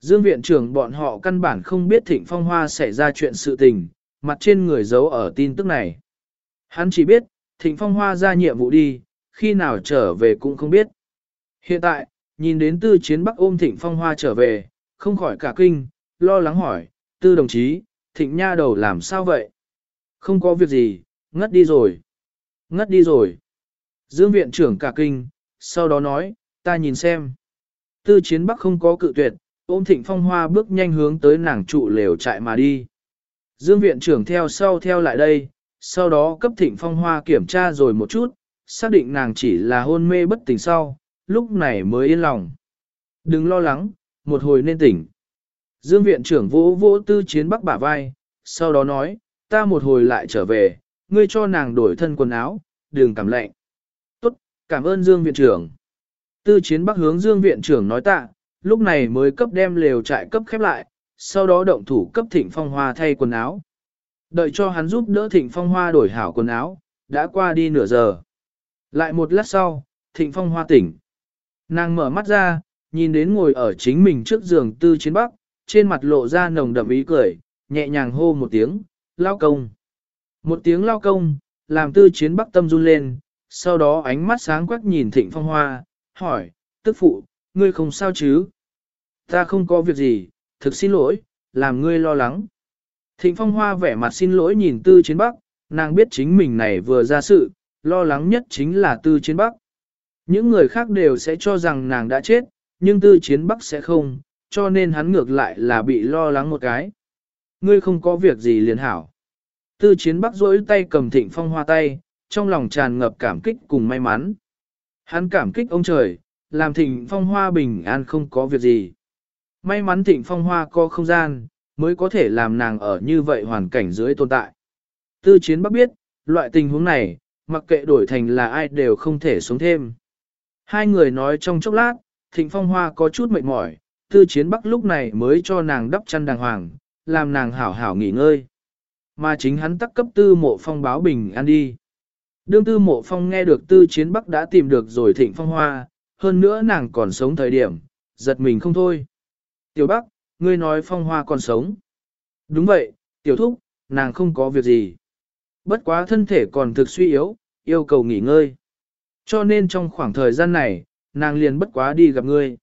Dương viện trưởng bọn họ căn bản không biết thịnh phong hoa xảy ra chuyện sự tình, mặt trên người giấu ở tin tức này. Hắn chỉ biết, thịnh phong hoa ra nhiệm vụ đi, khi nào trở về cũng không biết. Hiện tại, nhìn đến tư chiến bắc ôm thịnh phong hoa trở về, không khỏi cả kinh, lo lắng hỏi, tư đồng chí, thịnh nha đầu làm sao vậy? Không có việc gì, ngất đi rồi. Ngất đi rồi. Dương viện trưởng cả kinh, sau đó nói, ta nhìn xem. Tư chiến bắc không có cự tuyệt, ôm thịnh phong hoa bước nhanh hướng tới nàng trụ lều trại mà đi. Dương viện trưởng theo sau theo lại đây, sau đó cấp thịnh phong hoa kiểm tra rồi một chút, xác định nàng chỉ là hôn mê bất tỉnh sau, lúc này mới yên lòng. Đừng lo lắng, một hồi nên tỉnh. Dương viện trưởng vỗ vỗ tư chiến bắc bả vai, sau đó nói, ta một hồi lại trở về, ngươi cho nàng đổi thân quần áo, đừng cảm lạnh. Tốt, cảm ơn Dương viện trưởng. Tư chiến bắc hướng Dương viện trưởng nói tạ, lúc này mới cấp đem lều trại cấp khép lại, sau đó động thủ cấp thịnh phong hoa thay quần áo. Đợi cho hắn giúp đỡ thịnh phong hoa đổi hảo quần áo, đã qua đi nửa giờ. Lại một lát sau, thịnh phong hoa tỉnh. Nàng mở mắt ra, nhìn đến ngồi ở chính mình trước giường tư chiến bắc, trên mặt lộ ra nồng đậm ý cười, nhẹ nhàng hô một tiếng, lao công. Một tiếng lao công, làm tư chiến bắc tâm run lên, sau đó ánh mắt sáng quắc nhìn thịnh phong hoa, hỏi, tức phụ, ngươi không sao chứ? Ta không có việc gì, thực xin lỗi, làm ngươi lo lắng. Thịnh phong hoa vẻ mặt xin lỗi nhìn tư chiến bắc, nàng biết chính mình này vừa ra sự, lo lắng nhất chính là tư chiến bắc. Những người khác đều sẽ cho rằng nàng đã chết, nhưng tư chiến bắc sẽ không, cho nên hắn ngược lại là bị lo lắng một cái. Ngươi không có việc gì liền hảo. Tư chiến bắc rỗi tay cầm thịnh phong hoa tay, trong lòng tràn ngập cảm kích cùng may mắn. Hắn cảm kích ông trời, làm thịnh phong hoa bình an không có việc gì. May mắn thịnh phong hoa có không gian, mới có thể làm nàng ở như vậy hoàn cảnh dưới tồn tại. Tư chiến bắc biết, loại tình huống này, mặc kệ đổi thành là ai đều không thể sống thêm. Hai người nói trong chốc lát, thịnh phong hoa có chút mệt mỏi, tư chiến bắc lúc này mới cho nàng đắp chăn đàng hoàng, làm nàng hảo hảo nghỉ ngơi. Mà chính hắn tắc cấp tư mộ phong báo bình an đi. Đương tư mộ phong nghe được tư chiến bắc đã tìm được rồi thịnh phong hoa, hơn nữa nàng còn sống thời điểm, giật mình không thôi. Tiểu Bắc, ngươi nói phong hoa còn sống. Đúng vậy, tiểu thúc, nàng không có việc gì. Bất quá thân thể còn thực suy yếu, yêu cầu nghỉ ngơi. Cho nên trong khoảng thời gian này, nàng liền bất quá đi gặp ngươi.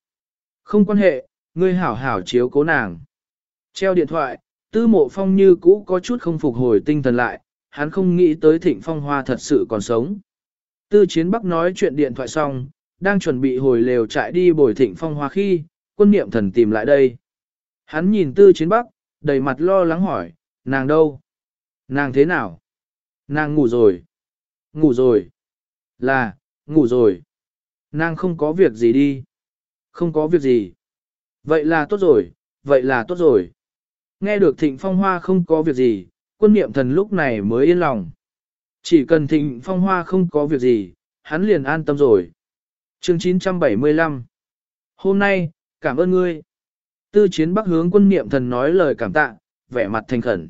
Không quan hệ, ngươi hảo hảo chiếu cố nàng. Treo điện thoại, tư mộ phong như cũ có chút không phục hồi tinh thần lại, hắn không nghĩ tới thịnh phong hoa thật sự còn sống. Tư chiến bắc nói chuyện điện thoại xong, đang chuẩn bị hồi lều chạy đi bồi thịnh phong hoa khi, quân niệm thần tìm lại đây. Hắn nhìn tư chiến bắc, đầy mặt lo lắng hỏi, nàng đâu? Nàng thế nào? Nàng ngủ rồi. Ngủ rồi. Là, ngủ rồi. Nàng không có việc gì đi. Không có việc gì. Vậy là tốt rồi, vậy là tốt rồi. Nghe được thịnh phong hoa không có việc gì, quân niệm thần lúc này mới yên lòng. Chỉ cần thịnh phong hoa không có việc gì, hắn liền an tâm rồi. Chương 975 Hôm nay, cảm ơn ngươi. Tư chiến bắc hướng quân niệm thần nói lời cảm tạ, vẻ mặt thành khẩn.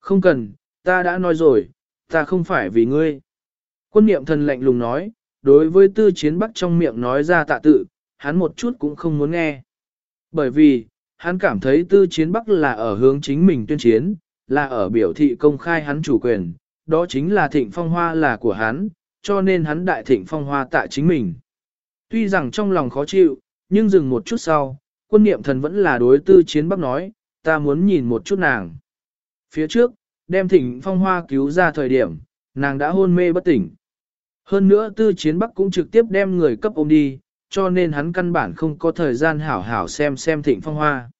Không cần, ta đã nói rồi, ta không phải vì ngươi. Quân niệm thần lạnh lùng nói, đối với tư chiến bắc trong miệng nói ra tạ tự, hắn một chút cũng không muốn nghe. Bởi vì, hắn cảm thấy tư chiến bắc là ở hướng chính mình tuyên chiến, là ở biểu thị công khai hắn chủ quyền, đó chính là thịnh phong hoa là của hắn, cho nên hắn đại thịnh phong hoa tạ chính mình. Tuy rằng trong lòng khó chịu, nhưng dừng một chút sau, quân niệm thần vẫn là đối tư chiến bắc nói, ta muốn nhìn một chút nàng. Phía trước, đem thịnh phong hoa cứu ra thời điểm, nàng đã hôn mê bất tỉnh. Hơn nữa tư chiến bắc cũng trực tiếp đem người cấp ôm đi, cho nên hắn căn bản không có thời gian hảo hảo xem xem thịnh phong hoa.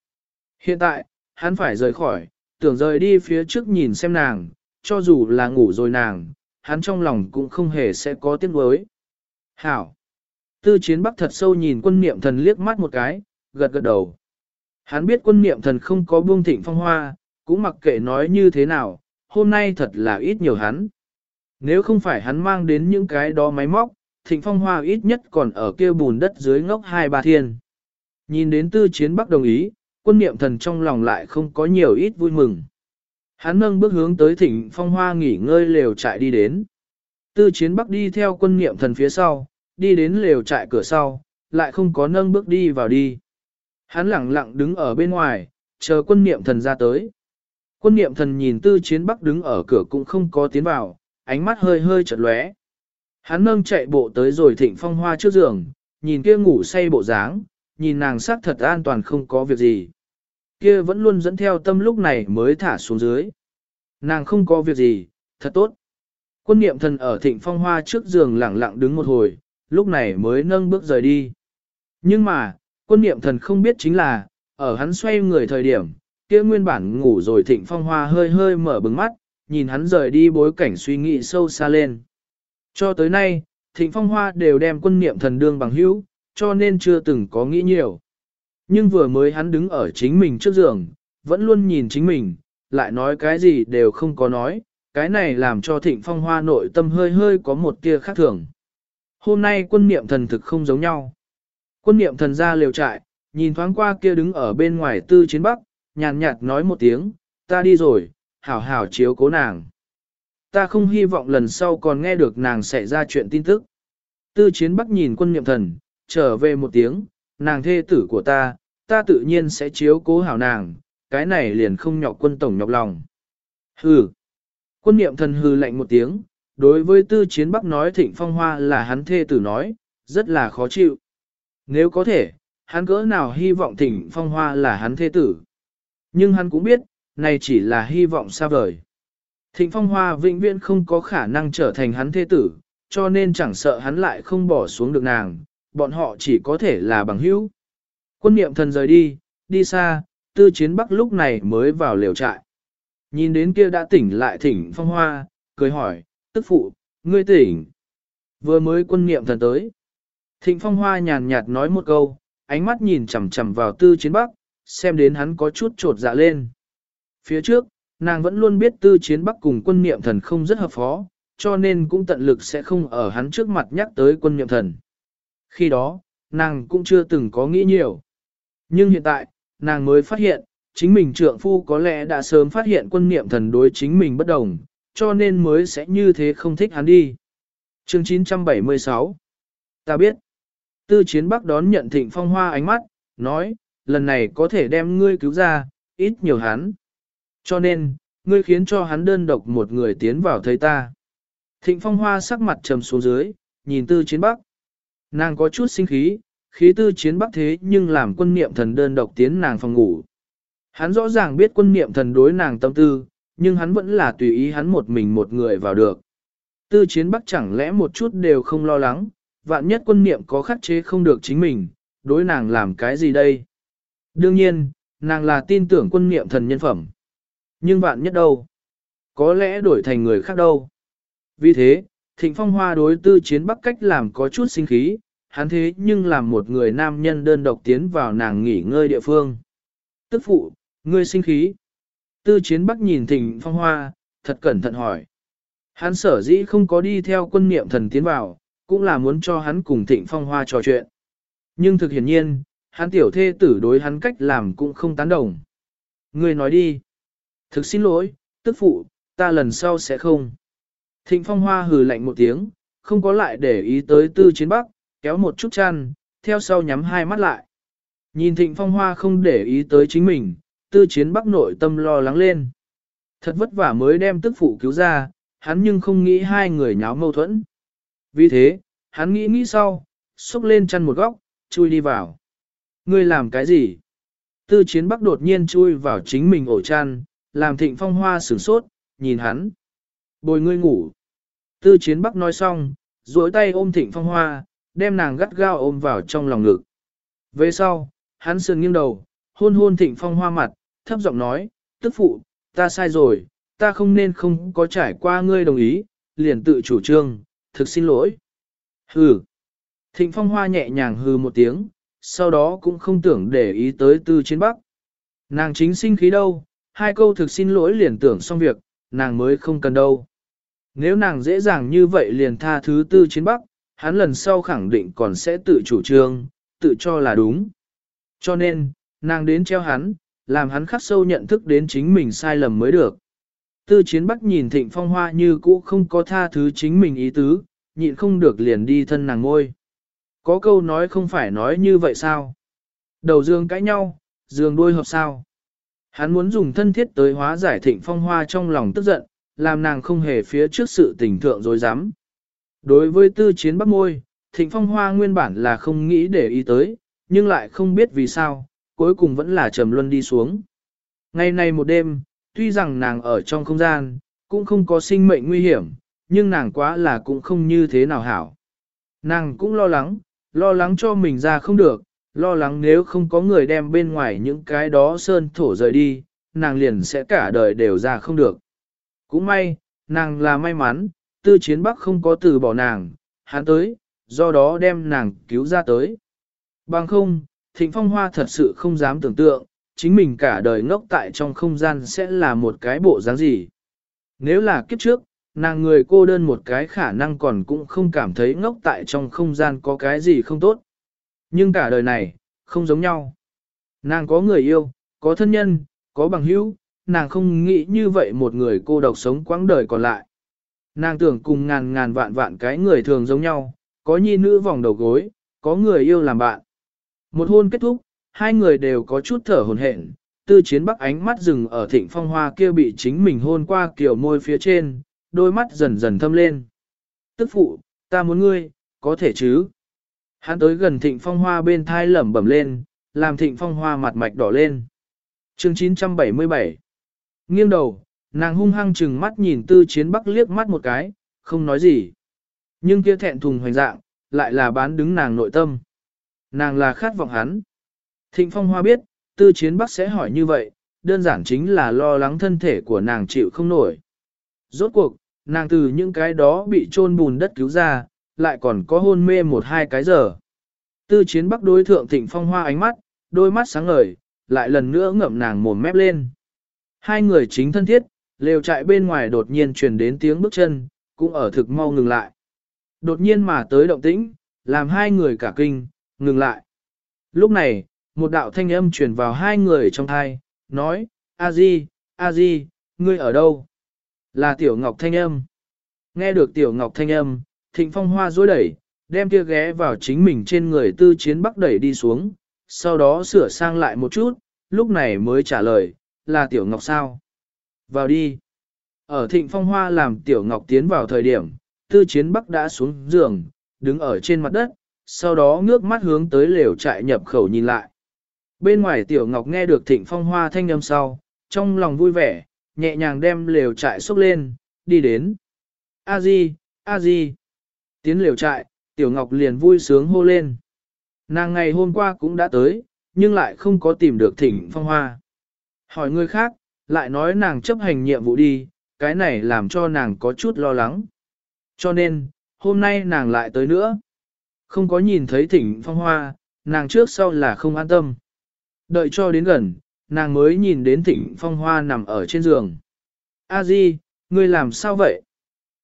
Hiện tại, hắn phải rời khỏi, tưởng rời đi phía trước nhìn xem nàng, cho dù là ngủ rồi nàng, hắn trong lòng cũng không hề sẽ có tiếc nuối. Hảo! Tư chiến bắc thật sâu nhìn quân niệm thần liếc mắt một cái, gật gật đầu. Hắn biết quân niệm thần không có buông thịnh phong hoa, cũng mặc kệ nói như thế nào, hôm nay thật là ít nhiều hắn. Nếu không phải hắn mang đến những cái đó máy móc, thịnh phong hoa ít nhất còn ở kia bùn đất dưới ngốc hai ba thiên. Nhìn đến tư chiến bắc đồng ý, quân niệm thần trong lòng lại không có nhiều ít vui mừng. Hắn nâng bước hướng tới thịnh phong hoa nghỉ ngơi lều trại đi đến. Tư chiến bắc đi theo quân niệm thần phía sau, đi đến lều trại cửa sau, lại không có nâng bước đi vào đi. Hắn lặng lặng đứng ở bên ngoài, chờ quân niệm thần ra tới. Quân niệm thần nhìn tư chiến bắc đứng ở cửa cũng không có tiến vào, ánh mắt hơi hơi chật lóe. Hắn nâng chạy bộ tới rồi thịnh phong hoa trước giường, nhìn kia ngủ say bộ dáng, nhìn nàng sắc thật an toàn không có việc gì. Kia vẫn luôn dẫn theo tâm lúc này mới thả xuống dưới. Nàng không có việc gì, thật tốt. Quân niệm thần ở thịnh phong hoa trước giường lặng lặng đứng một hồi, lúc này mới nâng bước rời đi. Nhưng mà, quân niệm thần không biết chính là, ở hắn xoay người thời điểm, kia nguyên bản ngủ rồi thịnh phong hoa hơi hơi mở bừng mắt, nhìn hắn rời đi bối cảnh suy nghĩ sâu xa lên. Cho tới nay, thịnh phong hoa đều đem quân niệm thần đương bằng hữu, cho nên chưa từng có nghĩ nhiều. Nhưng vừa mới hắn đứng ở chính mình trước giường, vẫn luôn nhìn chính mình, lại nói cái gì đều không có nói, cái này làm cho thịnh phong hoa nội tâm hơi hơi có một tia khác thường. Hôm nay quân niệm thần thực không giống nhau. Quân niệm thần ra liều trại, nhìn thoáng qua kia đứng ở bên ngoài tư chiến bắc, nhàn nhạt nói một tiếng, ta đi rồi, hảo hảo chiếu cố nàng. Ta không hy vọng lần sau còn nghe được nàng xảy ra chuyện tin tức. Tư chiến bắc nhìn quân niệm thần, trở về một tiếng, nàng thê tử của ta, ta tự nhiên sẽ chiếu cố hảo nàng, cái này liền không nhọc quân tổng nhọc lòng. Hừ. Quân niệm thần hừ lạnh một tiếng, đối với tư chiến bắc nói thịnh phong hoa là hắn thê tử nói, rất là khó chịu. Nếu có thể, hắn cỡ nào hy vọng thịnh phong hoa là hắn thê tử. Nhưng hắn cũng biết, này chỉ là hy vọng xa vời. Thịnh phong hoa vĩnh viễn không có khả năng trở thành hắn thế tử, cho nên chẳng sợ hắn lại không bỏ xuống được nàng, bọn họ chỉ có thể là bằng hữu. Quân niệm thần rời đi, đi xa, tư chiến bắc lúc này mới vào liều trại. Nhìn đến kia đã tỉnh lại thỉnh phong hoa, cười hỏi, tức phụ, ngươi tỉnh. Vừa mới quân niệm thần tới. Thịnh phong hoa nhàn nhạt nói một câu, ánh mắt nhìn chằm chằm vào tư chiến bắc, xem đến hắn có chút trột dạ lên. Phía trước, nàng vẫn luôn biết tư chiến bắc cùng quân niệm thần không rất hợp phó, cho nên cũng tận lực sẽ không ở hắn trước mặt nhắc tới quân niệm thần. Khi đó, nàng cũng chưa từng có nghĩ nhiều. Nhưng hiện tại, nàng mới phát hiện, chính mình trượng phu có lẽ đã sớm phát hiện quân niệm thần đối chính mình bất đồng, cho nên mới sẽ như thế không thích hắn đi. Chương 976 Ta biết. Tư chiến bắc đón nhận thịnh phong hoa ánh mắt, nói, lần này có thể đem ngươi cứu ra, ít nhiều hắn. Cho nên, ngươi khiến cho hắn đơn độc một người tiến vào thấy ta. Thịnh phong hoa sắc mặt trầm xuống dưới, nhìn tư chiến bắc. Nàng có chút sinh khí, khí tư chiến bắc thế nhưng làm quân niệm thần đơn độc tiến nàng phòng ngủ. Hắn rõ ràng biết quân niệm thần đối nàng tâm tư, nhưng hắn vẫn là tùy ý hắn một mình một người vào được. Tư chiến bắc chẳng lẽ một chút đều không lo lắng, vạn nhất quân niệm có khắc chế không được chính mình, đối nàng làm cái gì đây? Đương nhiên, nàng là tin tưởng quân niệm thần nhân phẩm. Nhưng vạn nhất đâu? Có lẽ đổi thành người khác đâu? Vì thế, thịnh phong hoa đối tư chiến bắc cách làm có chút sinh khí, hắn thế nhưng làm một người nam nhân đơn độc tiến vào nàng nghỉ ngơi địa phương. Tức phụ, ngươi sinh khí. Tư chiến bắc nhìn thịnh phong hoa, thật cẩn thận hỏi. Hắn sở dĩ không có đi theo quân niệm thần tiến vào, cũng là muốn cho hắn cùng thịnh phong hoa trò chuyện. Nhưng thực hiển nhiên, hắn tiểu thê tử đối hắn cách làm cũng không tán đồng. Ngươi nói đi. Thực xin lỗi, tức phụ, ta lần sau sẽ không. Thịnh phong hoa hừ lạnh một tiếng, không có lại để ý tới tư chiến bắc, kéo một chút chăn, theo sau nhắm hai mắt lại. Nhìn thịnh phong hoa không để ý tới chính mình, tư chiến bắc nội tâm lo lắng lên. Thật vất vả mới đem tức phụ cứu ra, hắn nhưng không nghĩ hai người nháo mâu thuẫn. Vì thế, hắn nghĩ nghĩ sau, xúc lên chăn một góc, chui đi vào. Ngươi làm cái gì? Tư chiến bắc đột nhiên chui vào chính mình ổ chăn, làm thịnh phong hoa sửng sốt, nhìn hắn. Bồi ngươi ngủ. Tư chiến bắc nói xong, duỗi tay ôm thịnh phong hoa, đem nàng gắt gao ôm vào trong lòng ngực. Về sau, hắn sườn nghiêng đầu, hôn hôn thịnh phong hoa mặt, thấp giọng nói, tức phụ, ta sai rồi, ta không nên không có trải qua ngươi đồng ý, liền tự chủ trương, thực xin lỗi. Hừ. Thịnh phong hoa nhẹ nhàng hừ một tiếng, sau đó cũng không tưởng để ý tới tư chiến bắc. Nàng chính sinh khí đâu, hai câu thực xin lỗi liền tưởng xong việc, nàng mới không cần đâu. Nếu nàng dễ dàng như vậy liền tha thứ tư chiến bắc, hắn lần sau khẳng định còn sẽ tự chủ trương, tự cho là đúng. Cho nên, nàng đến treo hắn, làm hắn khắc sâu nhận thức đến chính mình sai lầm mới được. Tư chiến bắc nhìn thịnh phong hoa như cũ không có tha thứ chính mình ý tứ, nhịn không được liền đi thân nàng ngôi. Có câu nói không phải nói như vậy sao? Đầu dương cãi nhau, dương đuôi hợp sao? Hắn muốn dùng thân thiết tới hóa giải thịnh phong hoa trong lòng tức giận, làm nàng không hề phía trước sự tình thượng dối dám. Đối với tư chiến bắc môi, thịnh phong hoa nguyên bản là không nghĩ để ý tới, nhưng lại không biết vì sao, cuối cùng vẫn là trầm luân đi xuống. Ngày nay một đêm, tuy rằng nàng ở trong không gian, cũng không có sinh mệnh nguy hiểm, nhưng nàng quá là cũng không như thế nào hảo. Nàng cũng lo lắng, lo lắng cho mình ra không được, lo lắng nếu không có người đem bên ngoài những cái đó sơn thổ rời đi, nàng liền sẽ cả đời đều ra không được. Cũng may, nàng là may mắn, tư chiến bắc không có từ bỏ nàng, hắn tới, do đó đem nàng cứu ra tới. Bằng không, thịnh phong hoa thật sự không dám tưởng tượng, chính mình cả đời ngốc tại trong không gian sẽ là một cái bộ dáng gì. Nếu là kiếp trước, nàng người cô đơn một cái khả năng còn cũng không cảm thấy ngốc tại trong không gian có cái gì không tốt. Nhưng cả đời này, không giống nhau. Nàng có người yêu, có thân nhân, có bằng hữu, nàng không nghĩ như vậy một người cô độc sống quãng đời còn lại. Nàng tưởng cùng ngàn ngàn vạn vạn cái người thường giống nhau, có nhi nữ vòng đầu gối, có người yêu làm bạn. Một hôn kết thúc, hai người đều có chút thở hồn hển. Tư chiến bắc ánh mắt dừng ở thịnh phong hoa kia bị chính mình hôn qua kiểu môi phía trên, đôi mắt dần dần thâm lên. Tức phụ, ta muốn ngươi, có thể chứ? Hắn tới gần thịnh phong hoa bên thai lẩm bẩm lên, làm thịnh phong hoa mặt mạch đỏ lên. chương 977 Nghiêng đầu, nàng hung hăng chừng mắt nhìn tư chiến bắc liếc mắt một cái, không nói gì. Nhưng kia thẹn thùng hoành dạng, lại là bán đứng nàng nội tâm. Nàng là khát vọng hắn. Thịnh phong hoa biết, tư chiến bắc sẽ hỏi như vậy, đơn giản chính là lo lắng thân thể của nàng chịu không nổi. Rốt cuộc, nàng từ những cái đó bị chôn bùn đất cứu ra, lại còn có hôn mê một hai cái giờ. Tư chiến bắc đối thượng thịnh phong hoa ánh mắt, đôi mắt sáng ngời, lại lần nữa ngậm nàng mồm mép lên. Hai người chính thân thiết, lều trại bên ngoài đột nhiên truyền đến tiếng bước chân, cũng ở thực mau ngừng lại. Đột nhiên mà tới động tĩnh, làm hai người cả kinh, ngừng lại. Lúc này, một đạo thanh âm truyền vào hai người trong thai, nói, A Di, A Di, ngươi ở đâu? Là Tiểu Ngọc thanh âm. Nghe được Tiểu Ngọc thanh âm, Thịnh Phong Hoa dối đẩy, đem kia ghé vào chính mình trên người tư chiến bắc đẩy đi xuống, sau đó sửa sang lại một chút, lúc này mới trả lời, là Tiểu Ngọc sao? Vào đi. Ở thịnh phong hoa làm Tiểu Ngọc tiến vào thời điểm, tư chiến bắc đã xuống giường, đứng ở trên mặt đất, sau đó ngước mắt hướng tới lều trại nhập khẩu nhìn lại. Bên ngoài Tiểu Ngọc nghe được thịnh phong hoa thanh âm sau, trong lòng vui vẻ, nhẹ nhàng đem lều trại xốc lên, đi đến. A Di, A Di. Tiến lều trại, Tiểu Ngọc liền vui sướng hô lên. Nàng ngày hôm qua cũng đã tới, nhưng lại không có tìm được Thỉnh phong hoa. Hỏi người khác, lại nói nàng chấp hành nhiệm vụ đi, cái này làm cho nàng có chút lo lắng. Cho nên, hôm nay nàng lại tới nữa. Không có nhìn thấy Thỉnh phong hoa, nàng trước sau là không an tâm. Đợi cho đến gần, nàng mới nhìn đến thịnh phong hoa nằm ở trên giường. A Di, ngươi làm sao vậy?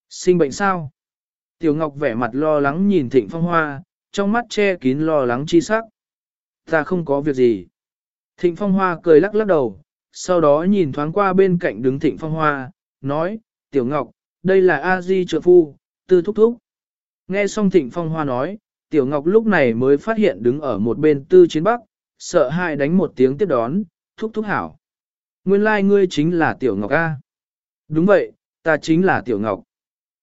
Sinh bệnh sao? Tiểu Ngọc vẻ mặt lo lắng nhìn thịnh phong hoa, trong mắt che kín lo lắng chi sắc. Ta không có việc gì. Thịnh phong hoa cười lắc lắc đầu, sau đó nhìn thoáng qua bên cạnh đứng thịnh phong hoa, nói, Tiểu Ngọc, đây là A Di trợ phu, tư thúc thúc. Nghe xong thịnh phong hoa nói, Tiểu Ngọc lúc này mới phát hiện đứng ở một bên tư chiến bắc, sợ hãi đánh một tiếng tiếp đón, thúc thúc hảo. Nguyên lai like ngươi chính là Tiểu Ngọc A. Đúng vậy, ta chính là Tiểu Ngọc.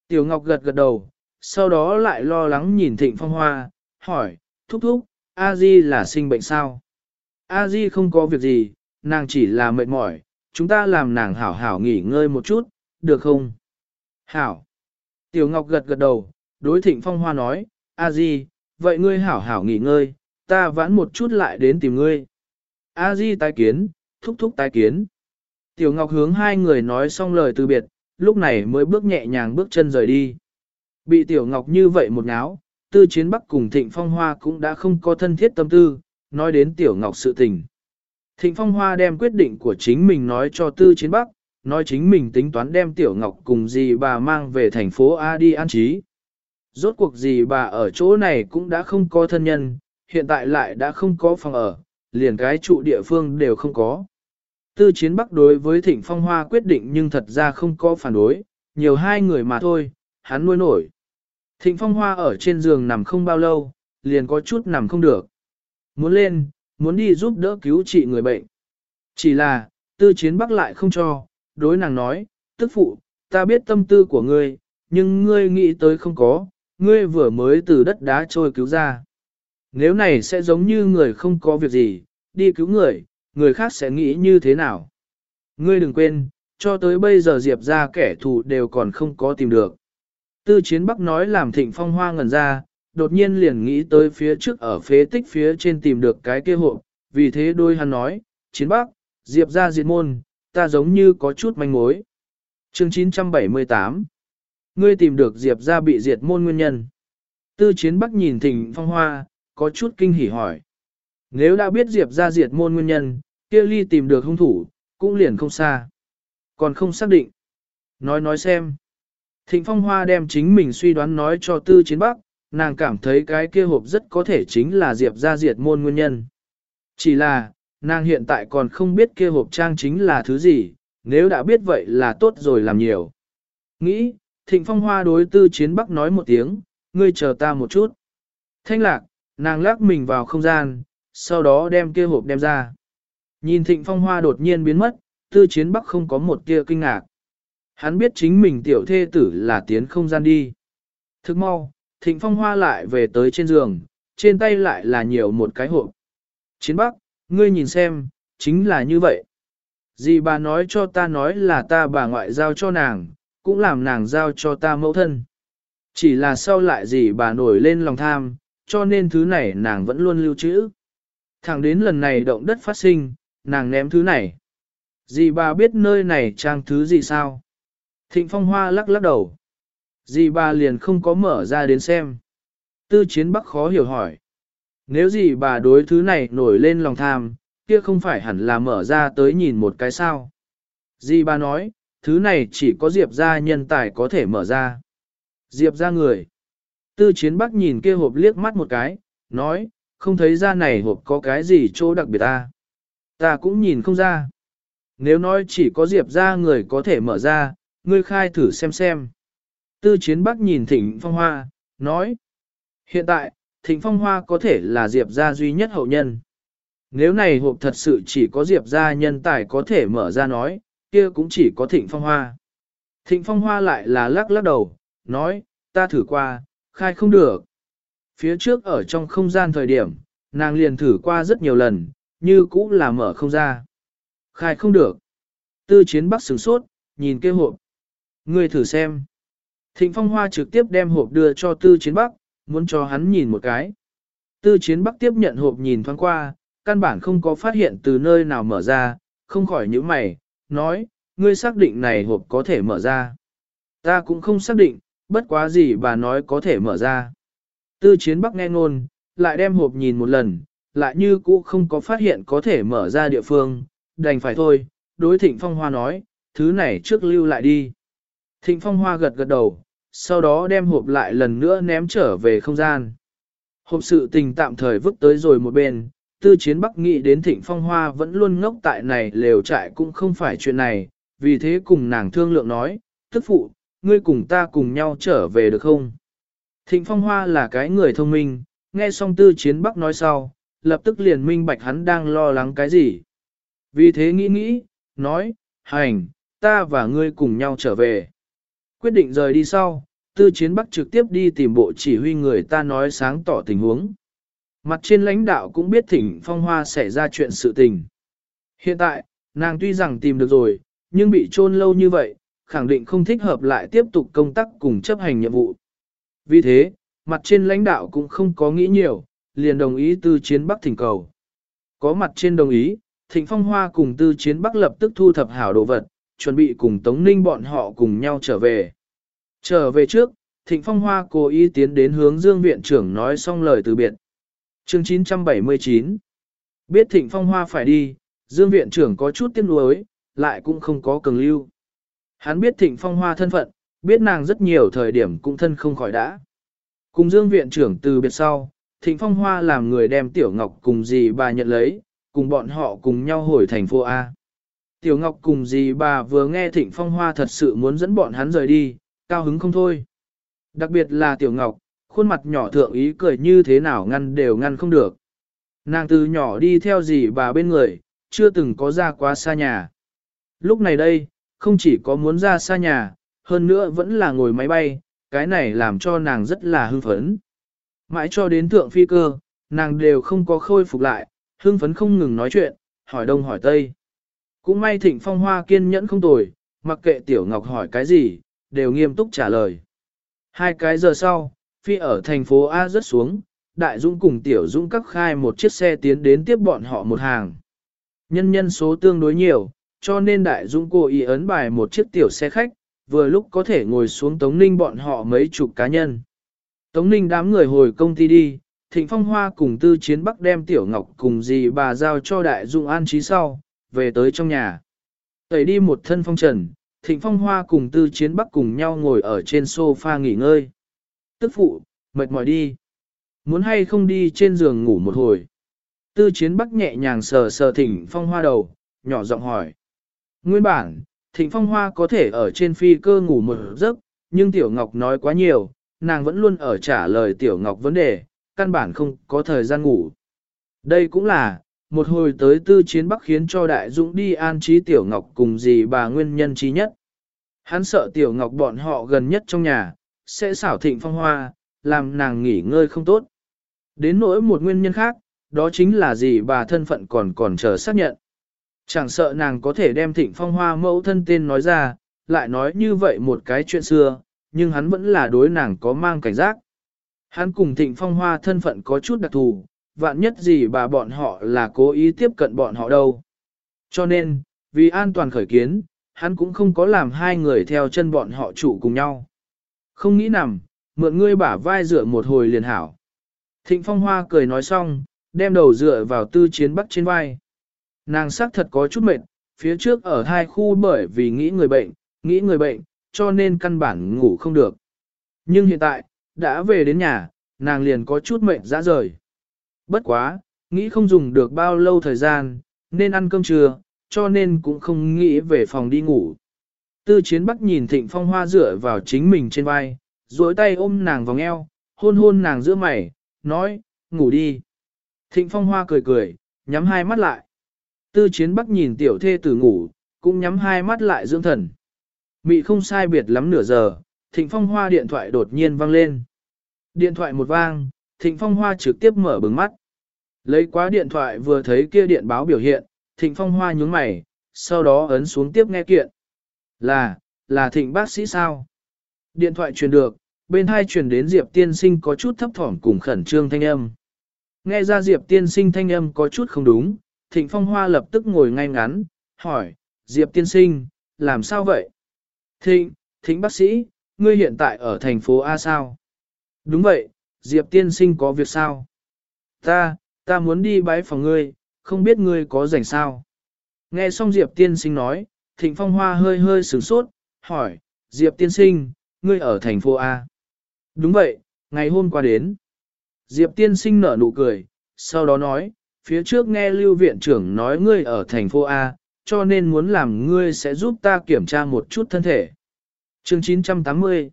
Tiểu Ngọc gật gật đầu, sau đó lại lo lắng nhìn Thịnh Phong Hoa, hỏi, thúc thúc, A Di là sinh bệnh sao? A Di không có việc gì, nàng chỉ là mệt mỏi, chúng ta làm nàng hảo hảo nghỉ ngơi một chút, được không? Hảo. Tiểu Ngọc gật gật đầu, đối Thịnh Phong Hoa nói, A Di, vậy ngươi hảo hảo nghỉ ngơi, ta vãn một chút lại đến tìm ngươi. A Di tái kiến, thúc thúc tái kiến. Tiểu Ngọc hướng hai người nói xong lời từ biệt, lúc này mới bước nhẹ nhàng bước chân rời đi. Bị Tiểu Ngọc như vậy một ngáo, tư chiến bắc cùng Thịnh Phong Hoa cũng đã không có thân thiết tâm tư, nói đến Tiểu Ngọc sự tình. Thịnh Phong Hoa đem quyết định của chính mình nói cho tư chiến bắc, nói chính mình tính toán đem Tiểu Ngọc cùng dì bà mang về thành phố A đi an trí. Rốt cuộc dì bà ở chỗ này cũng đã không có thân nhân, hiện tại lại đã không có phòng ở, liền cái trụ địa phương đều không có. Tư chiến bắc đối với thịnh phong hoa quyết định nhưng thật ra không có phản đối, nhiều hai người mà thôi, hắn nuôi nổi. Thịnh phong hoa ở trên giường nằm không bao lâu, liền có chút nằm không được. Muốn lên, muốn đi giúp đỡ cứu trị người bệnh. Chỉ là, tư chiến bắc lại không cho, đối nàng nói, tức phụ, ta biết tâm tư của ngươi, nhưng ngươi nghĩ tới không có, ngươi vừa mới từ đất đá trôi cứu ra. Nếu này sẽ giống như người không có việc gì, đi cứu người, người khác sẽ nghĩ như thế nào. Ngươi đừng quên, cho tới bây giờ Diệp ra kẻ thù đều còn không có tìm được. Tư chiến bắc nói làm thịnh phong hoa ngẩn ra, đột nhiên liền nghĩ tới phía trước ở phế tích phía trên tìm được cái kia hộ, vì thế đôi hắn nói, chiến bắc, Diệp ra diệt môn, ta giống như có chút manh mối. Chương 978 Ngươi tìm được Diệp ra bị diệt môn nguyên nhân. Tư chiến bắc nhìn thịnh phong hoa, có chút kinh hỉ hỏi. Nếu đã biết Diệp ra diệt môn nguyên nhân, kia ly tìm được hung thủ, cũng liền không xa. Còn không xác định. Nói nói xem. Thịnh Phong Hoa đem chính mình suy đoán nói cho Tư Chiến Bắc, nàng cảm thấy cái kia hộp rất có thể chính là Diệp ra diệt môn nguyên nhân. Chỉ là, nàng hiện tại còn không biết kia hộp trang chính là thứ gì, nếu đã biết vậy là tốt rồi làm nhiều. Nghĩ, Thịnh Phong Hoa đối Tư Chiến Bắc nói một tiếng, ngươi chờ ta một chút. Thanh lạc, nàng lắc mình vào không gian, sau đó đem kia hộp đem ra. Nhìn thịnh phong hoa đột nhiên biến mất, tư chiến bắc không có một kia kinh ngạc. Hắn biết chính mình tiểu thê tử là tiến không gian đi. Thức mau, thịnh phong hoa lại về tới trên giường, trên tay lại là nhiều một cái hộp. Chiến bắc, ngươi nhìn xem, chính là như vậy. Dì bà nói cho ta nói là ta bà ngoại giao cho nàng, cũng làm nàng giao cho ta mẫu thân. Chỉ là sau lại dì bà nổi lên lòng tham, cho nên thứ này nàng vẫn luôn lưu trữ. Thẳng đến lần này động đất phát sinh, nàng ném thứ này. Dì bà biết nơi này trang thứ gì sao? Thịnh phong hoa lắc lắc đầu. Dì bà liền không có mở ra đến xem. Tư chiến bắc khó hiểu hỏi. Nếu dì bà đối thứ này nổi lên lòng tham, kia không phải hẳn là mở ra tới nhìn một cái sao. Dì bà nói, thứ này chỉ có Diệp ra nhân tài có thể mở ra. Diệp ra người. Tư chiến bắc nhìn kia hộp liếc mắt một cái, nói, không thấy ra này hộp có cái gì chỗ đặc biệt ta. Ta cũng nhìn không ra. Nếu nói chỉ có Diệp ra người có thể mở ra, ngươi khai thử xem xem. Tư chiến bắc nhìn Thịnh phong hoa, nói. Hiện tại, Thịnh Phong Hoa có thể là Diệp gia duy nhất hậu nhân. Nếu này hộp thật sự chỉ có Diệp gia nhân tài có thể mở ra nói, kia cũng chỉ có Thịnh Phong Hoa. Thịnh Phong Hoa lại là lắc lắc đầu, nói, ta thử qua, khai không được. Phía trước ở trong không gian thời điểm, nàng liền thử qua rất nhiều lần, như cũ là mở không ra. Khai không được. Tư chiến bắc sửng sốt, nhìn cái hộp. Ngươi thử xem. Thịnh Phong Hoa trực tiếp đem hộp đưa cho tư chiến bắc, muốn cho hắn nhìn một cái. Tư chiến bắc tiếp nhận hộp nhìn thoáng qua, căn bản không có phát hiện từ nơi nào mở ra, không khỏi những mày, nói, ngươi xác định này hộp có thể mở ra. Ta cũng không xác định, bất quá gì bà nói có thể mở ra. Tư chiến bắc nghe ngôn, lại đem hộp nhìn một lần, lại như cũ không có phát hiện có thể mở ra địa phương, đành phải thôi, đối thịnh phong hoa nói, thứ này trước lưu lại đi. Thịnh phong hoa gật gật đầu, sau đó đem hộp lại lần nữa ném trở về không gian. Hộp sự tình tạm thời vứt tới rồi một bên, tư chiến bắc nghĩ đến thịnh phong hoa vẫn luôn ngốc tại này lều trại cũng không phải chuyện này, vì thế cùng nàng thương lượng nói, tức phụ, ngươi cùng ta cùng nhau trở về được không? Thịnh phong hoa là cái người thông minh, nghe xong tư chiến bắc nói sau, lập tức liền minh bạch hắn đang lo lắng cái gì. Vì thế nghĩ nghĩ, nói, hành, ta và ngươi cùng nhau trở về. Quyết định rời đi sau, tư chiến bắc trực tiếp đi tìm bộ chỉ huy người ta nói sáng tỏ tình huống. Mặt trên lãnh đạo cũng biết thỉnh phong hoa xảy ra chuyện sự tình. Hiện tại, nàng tuy rằng tìm được rồi, nhưng bị trôn lâu như vậy, khẳng định không thích hợp lại tiếp tục công tác cùng chấp hành nhiệm vụ. Vì thế, mặt trên lãnh đạo cũng không có nghĩ nhiều, liền đồng ý tư chiến bắc thỉnh cầu. Có mặt trên đồng ý, thịnh phong hoa cùng tư chiến bắc lập tức thu thập hảo đồ vật, chuẩn bị cùng Tống Ninh bọn họ cùng nhau trở về. Trở về trước, thịnh phong hoa cố ý tiến đến hướng dương viện trưởng nói xong lời từ biệt. Chương 979 Biết thịnh phong hoa phải đi, dương viện trưởng có chút tiếc nuối, lại cũng không có cường lưu. Hắn biết thịnh phong hoa thân phận, biết nàng rất nhiều thời điểm cũng thân không khỏi đã. Cùng dương viện trưởng từ biệt sau, thịnh phong hoa làm người đem tiểu ngọc cùng dì bà nhận lấy, cùng bọn họ cùng nhau hồi thành phố A. Tiểu ngọc cùng dì bà vừa nghe thịnh phong hoa thật sự muốn dẫn bọn hắn rời đi, cao hứng không thôi. Đặc biệt là tiểu ngọc, khuôn mặt nhỏ thượng ý cười như thế nào ngăn đều ngăn không được. Nàng từ nhỏ đi theo dì bà bên người, chưa từng có ra quá xa nhà. Lúc này đây, không chỉ có muốn ra xa nhà, hơn nữa vẫn là ngồi máy bay, cái này làm cho nàng rất là hưng phấn. Mãi cho đến thượng phi cơ, nàng đều không có khôi phục lại, hưng phấn không ngừng nói chuyện, hỏi đông hỏi tây. Cũng may thịnh phong hoa kiên nhẫn không tồi, mặc kệ tiểu ngọc hỏi cái gì, đều nghiêm túc trả lời. Hai cái giờ sau, phi ở thành phố A rớt xuống, đại dũng cùng tiểu dũng cắt khai một chiếc xe tiến đến tiếp bọn họ một hàng. Nhân nhân số tương đối nhiều, cho nên đại dũng cô ý ấn bài một chiếc tiểu xe khách, vừa lúc có thể ngồi xuống Tống Ninh bọn họ mấy chục cá nhân. Tống Ninh đám người hồi công ty đi, Thịnh Phong Hoa cùng Tư Chiến Bắc đem Tiểu Ngọc cùng dì bà giao cho Đại Dung an trí sau, về tới trong nhà. Tẩy đi một thân phong trần, Thịnh Phong Hoa cùng Tư Chiến Bắc cùng nhau ngồi ở trên sofa nghỉ ngơi. Tức phụ, mệt mỏi đi. Muốn hay không đi trên giường ngủ một hồi. Tư Chiến Bắc nhẹ nhàng sờ sờ Thịnh Phong Hoa đầu, nhỏ giọng hỏi. Nguyên bản, Thịnh Phong Hoa có thể ở trên phi cơ ngủ một giấc, nhưng Tiểu Ngọc nói quá nhiều, nàng vẫn luôn ở trả lời Tiểu Ngọc vấn đề, căn bản không có thời gian ngủ. Đây cũng là, một hồi tới tư chiến bắc khiến cho Đại Dũng đi an trí Tiểu Ngọc cùng dì bà nguyên nhân trí nhất. Hắn sợ Tiểu Ngọc bọn họ gần nhất trong nhà, sẽ xảo thịnh phong hoa, làm nàng nghỉ ngơi không tốt. Đến nỗi một nguyên nhân khác, đó chính là dì bà thân phận còn còn chờ xác nhận. Chẳng sợ nàng có thể đem thịnh phong hoa mẫu thân tên nói ra, lại nói như vậy một cái chuyện xưa, nhưng hắn vẫn là đối nàng có mang cảnh giác. Hắn cùng thịnh phong hoa thân phận có chút đặc thù, vạn nhất gì bà bọn họ là cố ý tiếp cận bọn họ đâu. Cho nên, vì an toàn khởi kiến, hắn cũng không có làm hai người theo chân bọn họ trụ cùng nhau. Không nghĩ nằm, mượn ngươi bả vai dựa một hồi liền hảo. Thịnh phong hoa cười nói xong, đem đầu dựa vào tư chiến bắc trên vai. Nàng xác thật có chút mệt, phía trước ở hai khu bởi vì nghĩ người bệnh, nghĩ người bệnh, cho nên căn bản ngủ không được. Nhưng hiện tại, đã về đến nhà, nàng liền có chút mệt dã rời. Bất quá, nghĩ không dùng được bao lâu thời gian, nên ăn cơm trưa, cho nên cũng không nghĩ về phòng đi ngủ. Tư chiến bắc nhìn thịnh phong hoa dựa vào chính mình trên vai, duỗi tay ôm nàng vòng eo, hôn hôn nàng giữa mày, nói, ngủ đi. Thịnh Phong Hoa cười cười, nhắm hai mắt lại. Tư chiến bắc nhìn tiểu thê tử ngủ, cũng nhắm hai mắt lại dưỡng thần. Mị không sai biệt lắm nửa giờ, Thịnh Phong Hoa điện thoại đột nhiên vang lên. Điện thoại một vang, Thịnh Phong Hoa trực tiếp mở bừng mắt. Lấy quá điện thoại vừa thấy kia điện báo biểu hiện, Thịnh Phong Hoa nhướng mày, sau đó ấn xuống tiếp nghe kiện. Là, là Thịnh bác sĩ sao? Điện thoại truyền được, bên hai truyền đến Diệp tiên sinh có chút thấp thỏm cùng khẩn trương thanh âm. Nghe ra Diệp tiên sinh thanh âm có chút không đúng, Thịnh Phong Hoa lập tức ngồi ngay ngắn, hỏi, Diệp tiên sinh, làm sao vậy? Thịnh, Thịnh bác sĩ, ngươi hiện tại ở thành phố A sao? Đúng vậy, Diệp tiên sinh có việc sao? Ta, ta muốn đi bái phòng ngươi, không biết ngươi có rảnh sao? Nghe xong Diệp tiên sinh nói, Thịnh Phong Hoa hơi hơi sửng sốt, hỏi, Diệp tiên sinh, ngươi ở thành phố A. Đúng vậy, ngày hôm qua đến. Diệp tiên sinh nở nụ cười, sau đó nói, phía trước nghe lưu viện trưởng nói ngươi ở thành phố A, cho nên muốn làm ngươi sẽ giúp ta kiểm tra một chút thân thể. Chương 980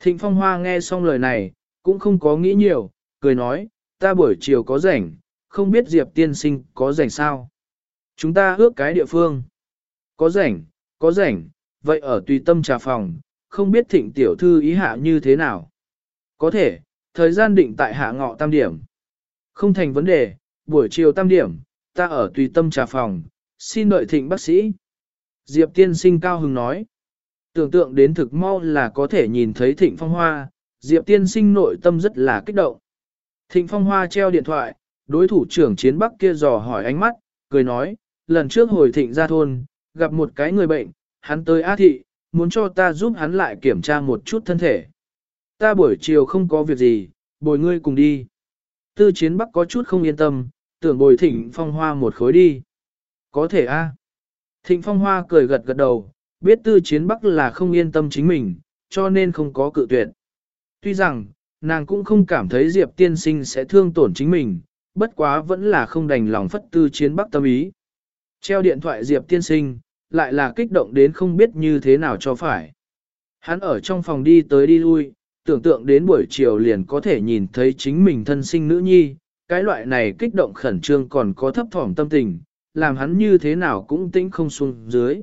Thịnh Phong Hoa nghe xong lời này, cũng không có nghĩ nhiều, cười nói, ta buổi chiều có rảnh, không biết Diệp tiên sinh có rảnh sao. Chúng ta ước cái địa phương. Có rảnh, có rảnh, vậy ở tùy tâm trà phòng, không biết thịnh tiểu thư ý hạ như thế nào. Có thể, thời gian định tại hạ ngọ tam điểm. Không thành vấn đề, buổi chiều tam điểm, ta ở tùy tâm trà phòng, xin đợi thịnh bác sĩ. Diệp tiên sinh cao hứng nói. Tưởng tượng đến thực mau là có thể nhìn thấy thịnh phong hoa, Diệp tiên sinh nội tâm rất là kích động. Thịnh phong hoa treo điện thoại, đối thủ trưởng chiến bắc kia dò hỏi ánh mắt, cười nói, lần trước hồi thịnh ra thôn, gặp một cái người bệnh, hắn tới á thị, muốn cho ta giúp hắn lại kiểm tra một chút thân thể. Ta buổi chiều không có việc gì, bồi ngươi cùng đi. Tư chiến bắc có chút không yên tâm, tưởng bồi thịnh phong hoa một khối đi. Có thể a. Thịnh phong hoa cười gật gật đầu, biết tư chiến bắc là không yên tâm chính mình, cho nên không có cự tuyệt. Tuy rằng, nàng cũng không cảm thấy Diệp tiên sinh sẽ thương tổn chính mình, bất quá vẫn là không đành lòng phất tư chiến bắc tâm ý. Treo điện thoại Diệp tiên sinh, lại là kích động đến không biết như thế nào cho phải. Hắn ở trong phòng đi tới đi lui, tưởng tượng đến buổi chiều liền có thể nhìn thấy chính mình thân sinh nữ nhi, cái loại này kích động khẩn trương còn có thấp thỏm tâm tình, làm hắn như thế nào cũng tĩnh không xuống dưới.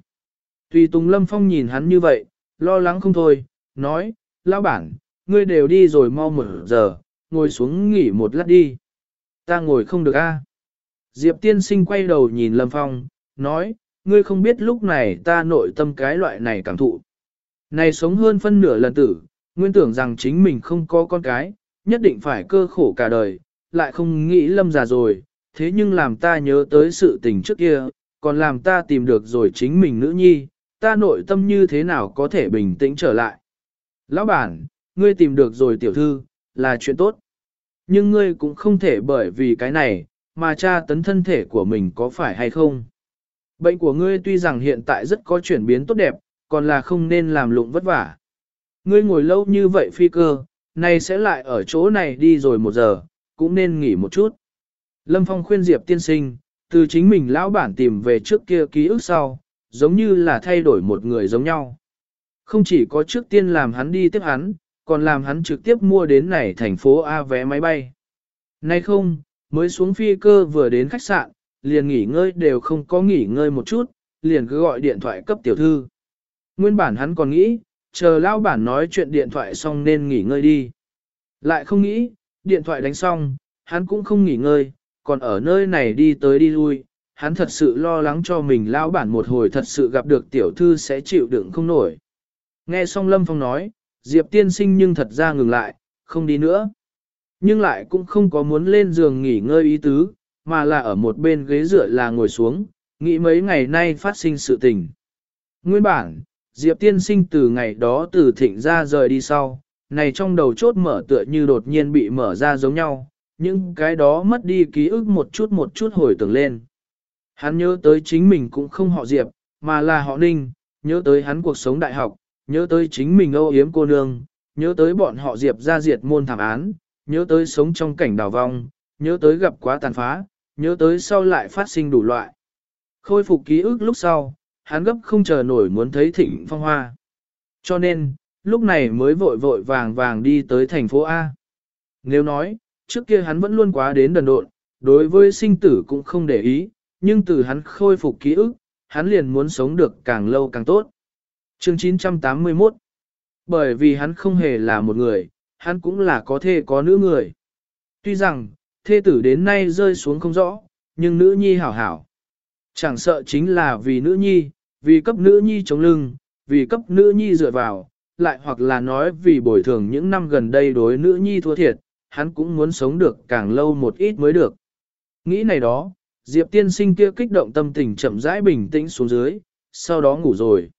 Tùy Tùng Lâm Phong nhìn hắn như vậy, lo lắng không thôi, nói, lão bản, ngươi đều đi rồi mau một giờ, ngồi xuống nghỉ một lát đi. Ta ngồi không được a. Diệp tiên sinh quay đầu nhìn Lâm Phong, nói, ngươi không biết lúc này ta nội tâm cái loại này cảm thụ. Này sống hơn phân nửa lần tử, nguyên tưởng rằng chính mình không có con cái, nhất định phải cơ khổ cả đời, lại không nghĩ lâm già rồi, thế nhưng làm ta nhớ tới sự tình trước kia, còn làm ta tìm được rồi chính mình nữ nhi, ta nội tâm như thế nào có thể bình tĩnh trở lại. Lão bản, ngươi tìm được rồi tiểu thư, là chuyện tốt. Nhưng ngươi cũng không thể bởi vì cái này, mà tra tấn thân thể của mình có phải hay không. Bệnh của ngươi tuy rằng hiện tại rất có chuyển biến tốt đẹp, còn là không nên làm lụng vất vả. Ngươi ngồi lâu như vậy phi cơ, nay sẽ lại ở chỗ này đi rồi một giờ, cũng nên nghỉ một chút. Lâm Phong khuyên Diệp tiên sinh, từ chính mình lão bản tìm về trước kia ký ức sau, giống như là thay đổi một người giống nhau. Không chỉ có trước tiên làm hắn đi tiếp hắn, còn làm hắn trực tiếp mua đến này thành phố A vé máy bay. Nay không, mới xuống phi cơ vừa đến khách sạn, liền nghỉ ngơi đều không có nghỉ ngơi một chút, liền cứ gọi điện thoại cấp tiểu thư. Nguyên bản hắn còn nghĩ, chờ lão bản nói chuyện điện thoại xong nên nghỉ ngơi đi. Lại không nghĩ, điện thoại đánh xong, hắn cũng không nghỉ ngơi, còn ở nơi này đi tới đi lui, hắn thật sự lo lắng cho mình lão bản một hồi thật sự gặp được tiểu thư sẽ chịu đựng không nổi. Nghe xong Lâm Phong nói, Diệp tiên sinh nhưng thật ra ngừng lại, không đi nữa. Nhưng lại cũng không có muốn lên giường nghỉ ngơi ý tứ, mà là ở một bên ghế dựa là ngồi xuống, nghĩ mấy ngày nay phát sinh sự tình. Nguyên bản, Diệp tiên sinh từ ngày đó từ thịnh ra rời đi sau, này trong đầu chốt mở tựa như đột nhiên bị mở ra giống nhau, những cái đó mất đi ký ức một chút một chút hồi tưởng lên. Hắn nhớ tới chính mình cũng không họ Diệp, mà là họ Ninh, nhớ tới hắn cuộc sống đại học, nhớ tới chính mình âu yếm cô nương, nhớ tới bọn họ Diệp ra diệt môn thảm án, nhớ tới sống trong cảnh đào vong, nhớ tới gặp quá tàn phá, nhớ tới sau lại phát sinh đủ loại. Khôi phục ký ức lúc sau, hắn gấp không chờ nổi muốn thấy thịnh phong hoa. Cho nên, lúc này mới vội vội vàng vàng đi tới thành phố A. Nếu nói, trước kia hắn vẫn luôn quá đến đần độn, đối với sinh tử cũng không để ý, nhưng từ hắn khôi phục ký ức, hắn liền muốn sống được càng lâu càng tốt. Chương 981 Bởi vì hắn không hề là một người, hắn cũng là có thê có nữ người. Tuy rằng, thê tử đến nay rơi xuống không rõ, nhưng nữ nhi hảo hảo. Chẳng sợ chính là vì nữ nhi, vì cấp nữ nhi chống lưng, vì cấp nữ nhi dựa vào, lại hoặc là nói vì bồi thường những năm gần đây đối nữ nhi thua thiệt, hắn cũng muốn sống được càng lâu một ít mới được. Nghĩ này đó, Diệp tiên sinh kia kích động tâm tình chậm rãi bình tĩnh xuống dưới, sau đó ngủ rồi.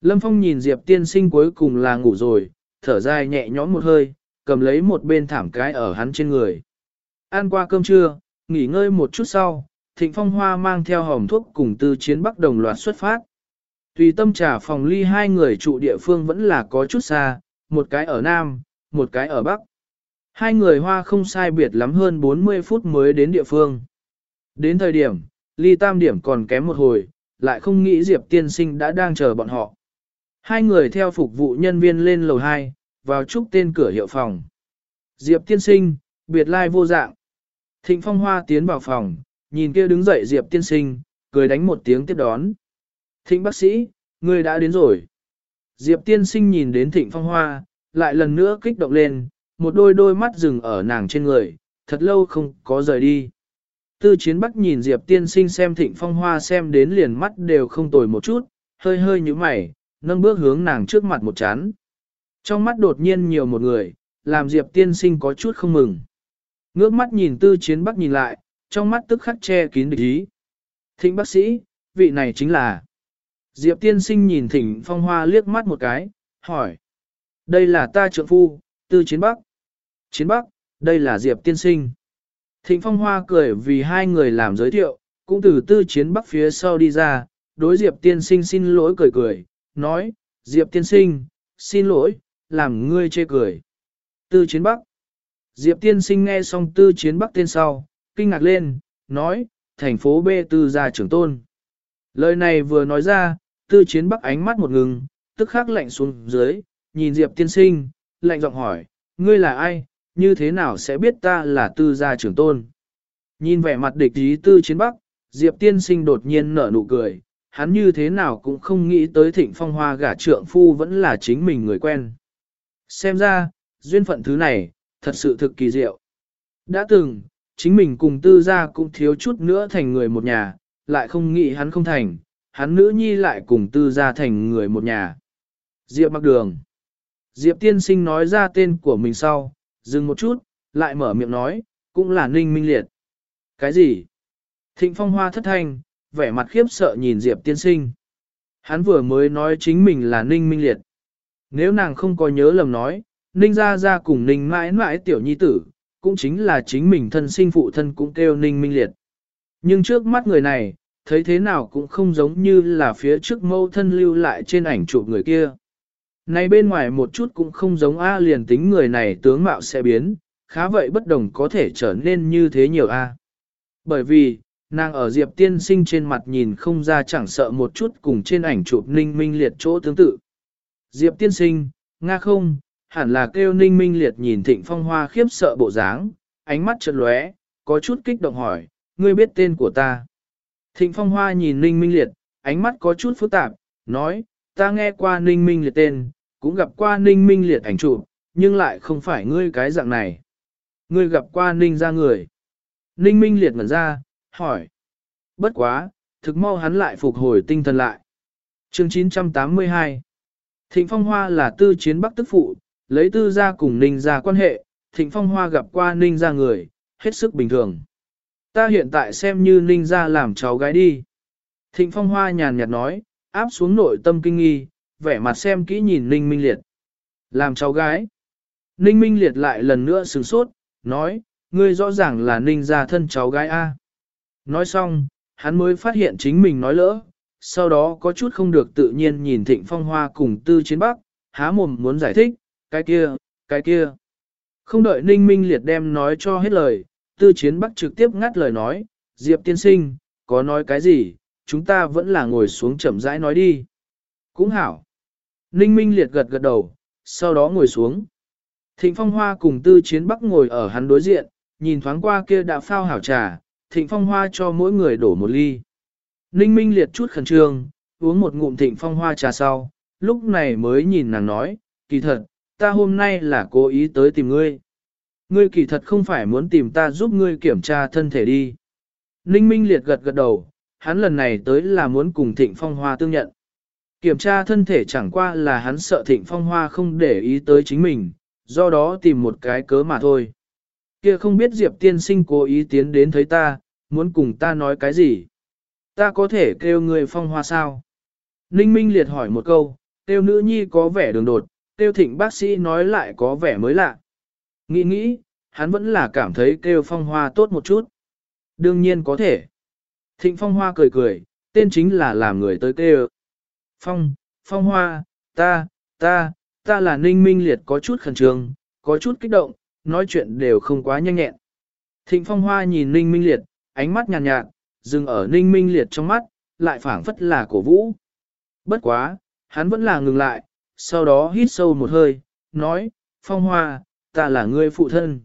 Lâm Phong nhìn Diệp tiên sinh cuối cùng là ngủ rồi, thở dài nhẹ nhõm một hơi, cầm lấy một bên thảm cái ở hắn trên người. Ăn qua cơm trưa, nghỉ ngơi một chút sau, Thịnh Phong Hoa mang theo hòm thuốc cùng tư chiến bắc đồng loạt xuất phát. Tùy tâm trả phòng ly hai người trụ địa phương vẫn là có chút xa, một cái ở Nam, một cái ở Bắc. Hai người hoa không sai biệt lắm hơn 40 phút mới đến địa phương. Đến thời điểm, ly tam điểm còn kém một hồi, lại không nghĩ Diệp tiên sinh đã đang chờ bọn họ. Hai người theo phục vụ nhân viên lên lầu 2, vào trúc tên cửa hiệu phòng. Diệp tiên sinh, biệt lai vô dạng. Thịnh phong hoa tiến vào phòng, nhìn kia đứng dậy Diệp tiên sinh, cười đánh một tiếng tiếp đón. Thịnh bác sĩ, người đã đến rồi. Diệp tiên sinh nhìn đến thịnh phong hoa, lại lần nữa kích động lên, một đôi đôi mắt dừng ở nàng trên người, thật lâu không có rời đi. Tư chiến bắc nhìn Diệp tiên sinh xem thịnh phong hoa xem đến liền mắt đều không tồi một chút, hơi hơi như mày, nâng bước hướng nàng trước mặt một chán. Trong mắt đột nhiên nhiều một người, làm Diệp tiên sinh có chút không mừng. Ngước mắt nhìn tư chiến bắc nhìn lại, trong mắt tức khắc che kín địch ý. Thịnh bác sĩ, vị này chính là... Diệp tiên sinh nhìn thịnh phong hoa liếc mắt một cái, hỏi. Đây là ta trượng phu, tư chiến bắc. Chiến bắc, đây là Diệp tiên sinh. Thịnh phong hoa cười vì hai người làm giới thiệu, cũng từ tư chiến bắc phía sau đi ra, đối Diệp tiên sinh xin lỗi cười cười, nói, Diệp tiên sinh, xin lỗi, làm ngươi chê cười. Tư chiến bắc. Diệp tiên sinh nghe xong tư chiến bắc tên sau, kinh ngạc lên, nói, thành phố B tư gia trưởng tôn. Lời này vừa nói ra, tư chiến bắc ánh mắt một ngừng, tức khắc lạnh xuống dưới, nhìn Diệp tiên sinh, lạnh giọng hỏi, ngươi là ai, như thế nào sẽ biết ta là tư gia trưởng tôn? Nhìn vẻ mặt địch ý tư chiến bắc, Diệp tiên sinh đột nhiên nở nụ cười, hắn như thế nào cũng không nghĩ tới thịnh phong hoa gả trượng phu vẫn là chính mình người quen. Xem ra, duyên phận thứ này, thật sự thực kỳ diệu. Đã từng, chính mình cùng tư gia cũng thiếu chút nữa thành người một nhà, lại không nghĩ hắn không thành, hắn nữ nhi lại cùng tư gia thành người một nhà. Diệp mặc đường. Diệp tiên sinh nói ra tên của mình sau, dừng một chút, lại mở miệng nói, cũng là ninh minh liệt. Cái gì? Thịnh phong hoa thất thanh, vẻ mặt khiếp sợ nhìn Diệp tiên sinh. Hắn vừa mới nói chính mình là ninh minh liệt. Nếu nàng không có nhớ lầm nói, ninh ra ra cùng ninh mãi mãi tiểu nhi tử, cũng chính là chính mình thân sinh phụ thân cũng kêu ninh minh liệt. Nhưng trước mắt người này, thấy thế nào cũng không giống như là phía trước mâu thân lưu lại trên ảnh chụp người kia. Này bên ngoài một chút cũng không giống A liền tính người này tướng mạo sẽ biến, khá vậy bất đồng có thể trở nên như thế nhiều A. Bởi vì, nàng ở Diệp tiên sinh trên mặt nhìn không ra chẳng sợ một chút cùng trên ảnh chụp ninh minh liệt chỗ tương tự. Diệp tiên sinh, Nga không, hẳn là kêu ninh minh liệt nhìn thịnh phong hoa khiếp sợ bộ dáng, ánh mắt chợt lóe, có chút kích động hỏi, ngươi biết tên của ta. Thịnh phong hoa nhìn ninh minh liệt, ánh mắt có chút phức tạp, nói, ta nghe qua ninh minh liệt tên, cũng gặp qua ninh minh liệt ảnh chụp, nhưng lại không phải ngươi cái dạng này. Ngươi gặp qua ninh ra người. Ninh minh liệt ngẩn ra, hỏi. Bất quá, thực mau hắn lại phục hồi tinh thần lại. chương 982 Thịnh Phong Hoa là tư chiến bắc tức phụ, lấy tư ra cùng ninh ra quan hệ, Thịnh Phong Hoa gặp qua ninh ra người, hết sức bình thường. Ta hiện tại xem như ninh ra làm cháu gái đi. Thịnh Phong Hoa nhàn nhạt nói, áp xuống nội tâm kinh nghi, vẻ mặt xem kỹ nhìn ninh minh liệt. Làm cháu gái. Ninh minh liệt lại lần nữa sửng sốt, nói, ngươi rõ ràng là ninh ra thân cháu gái A. Nói xong, hắn mới phát hiện chính mình nói lỡ, sau đó có chút không được tự nhiên nhìn thịnh phong hoa cùng tư chiến bắc, há mồm muốn giải thích, cái kia, cái kia. Không đợi ninh minh liệt đem nói cho hết lời, tư chiến bắc trực tiếp ngắt lời nói, Diệp tiên sinh, có nói cái gì, chúng ta vẫn là ngồi xuống chậm rãi nói đi. Cũng hảo. Ninh minh liệt gật gật đầu, sau đó ngồi xuống. Thịnh Phong Hoa cùng Tư Chiến Bắc ngồi ở hắn đối diện, nhìn thoáng qua kia đã phao hảo trà, Thịnh Phong Hoa cho mỗi người đổ một ly. Ninh Minh liệt chút khẩn trương, uống một ngụm Thịnh Phong Hoa trà sau, lúc này mới nhìn nàng nói, kỳ thật, ta hôm nay là cố ý tới tìm ngươi. Ngươi kỳ thật không phải muốn tìm ta giúp ngươi kiểm tra thân thể đi. Ninh Minh liệt gật gật đầu, hắn lần này tới là muốn cùng Thịnh Phong Hoa tương nhận. Kiểm tra thân thể chẳng qua là hắn sợ Thịnh Phong Hoa không để ý tới chính mình, do đó tìm một cái cớ mà thôi. Kia không biết Diệp tiên sinh cố ý tiến đến thấy ta, muốn cùng ta nói cái gì? Ta có thể kêu người Phong Hoa sao? Ninh Minh liệt hỏi một câu, kêu nữ nhi có vẻ đường đột, kêu thịnh bác sĩ nói lại có vẻ mới lạ. Nghĩ nghĩ, hắn vẫn là cảm thấy kêu Phong Hoa tốt một chút. Đương nhiên có thể. Thịnh Phong Hoa cười cười, tên chính là làm người tới kêu. Phong, Phong Hoa, ta, ta, ta là Ninh Minh Liệt có chút khẩn trương, có chút kích động, nói chuyện đều không quá nhanh nhẹn. Thịnh Phong Hoa nhìn Ninh Minh Liệt, ánh mắt nhàn nhạt, nhạt, dừng ở Ninh Minh Liệt trong mắt, lại phảng phất là cổ vũ. Bất quá, hắn vẫn là ngừng lại, sau đó hít sâu một hơi, nói, Phong Hoa, ta là người phụ thân.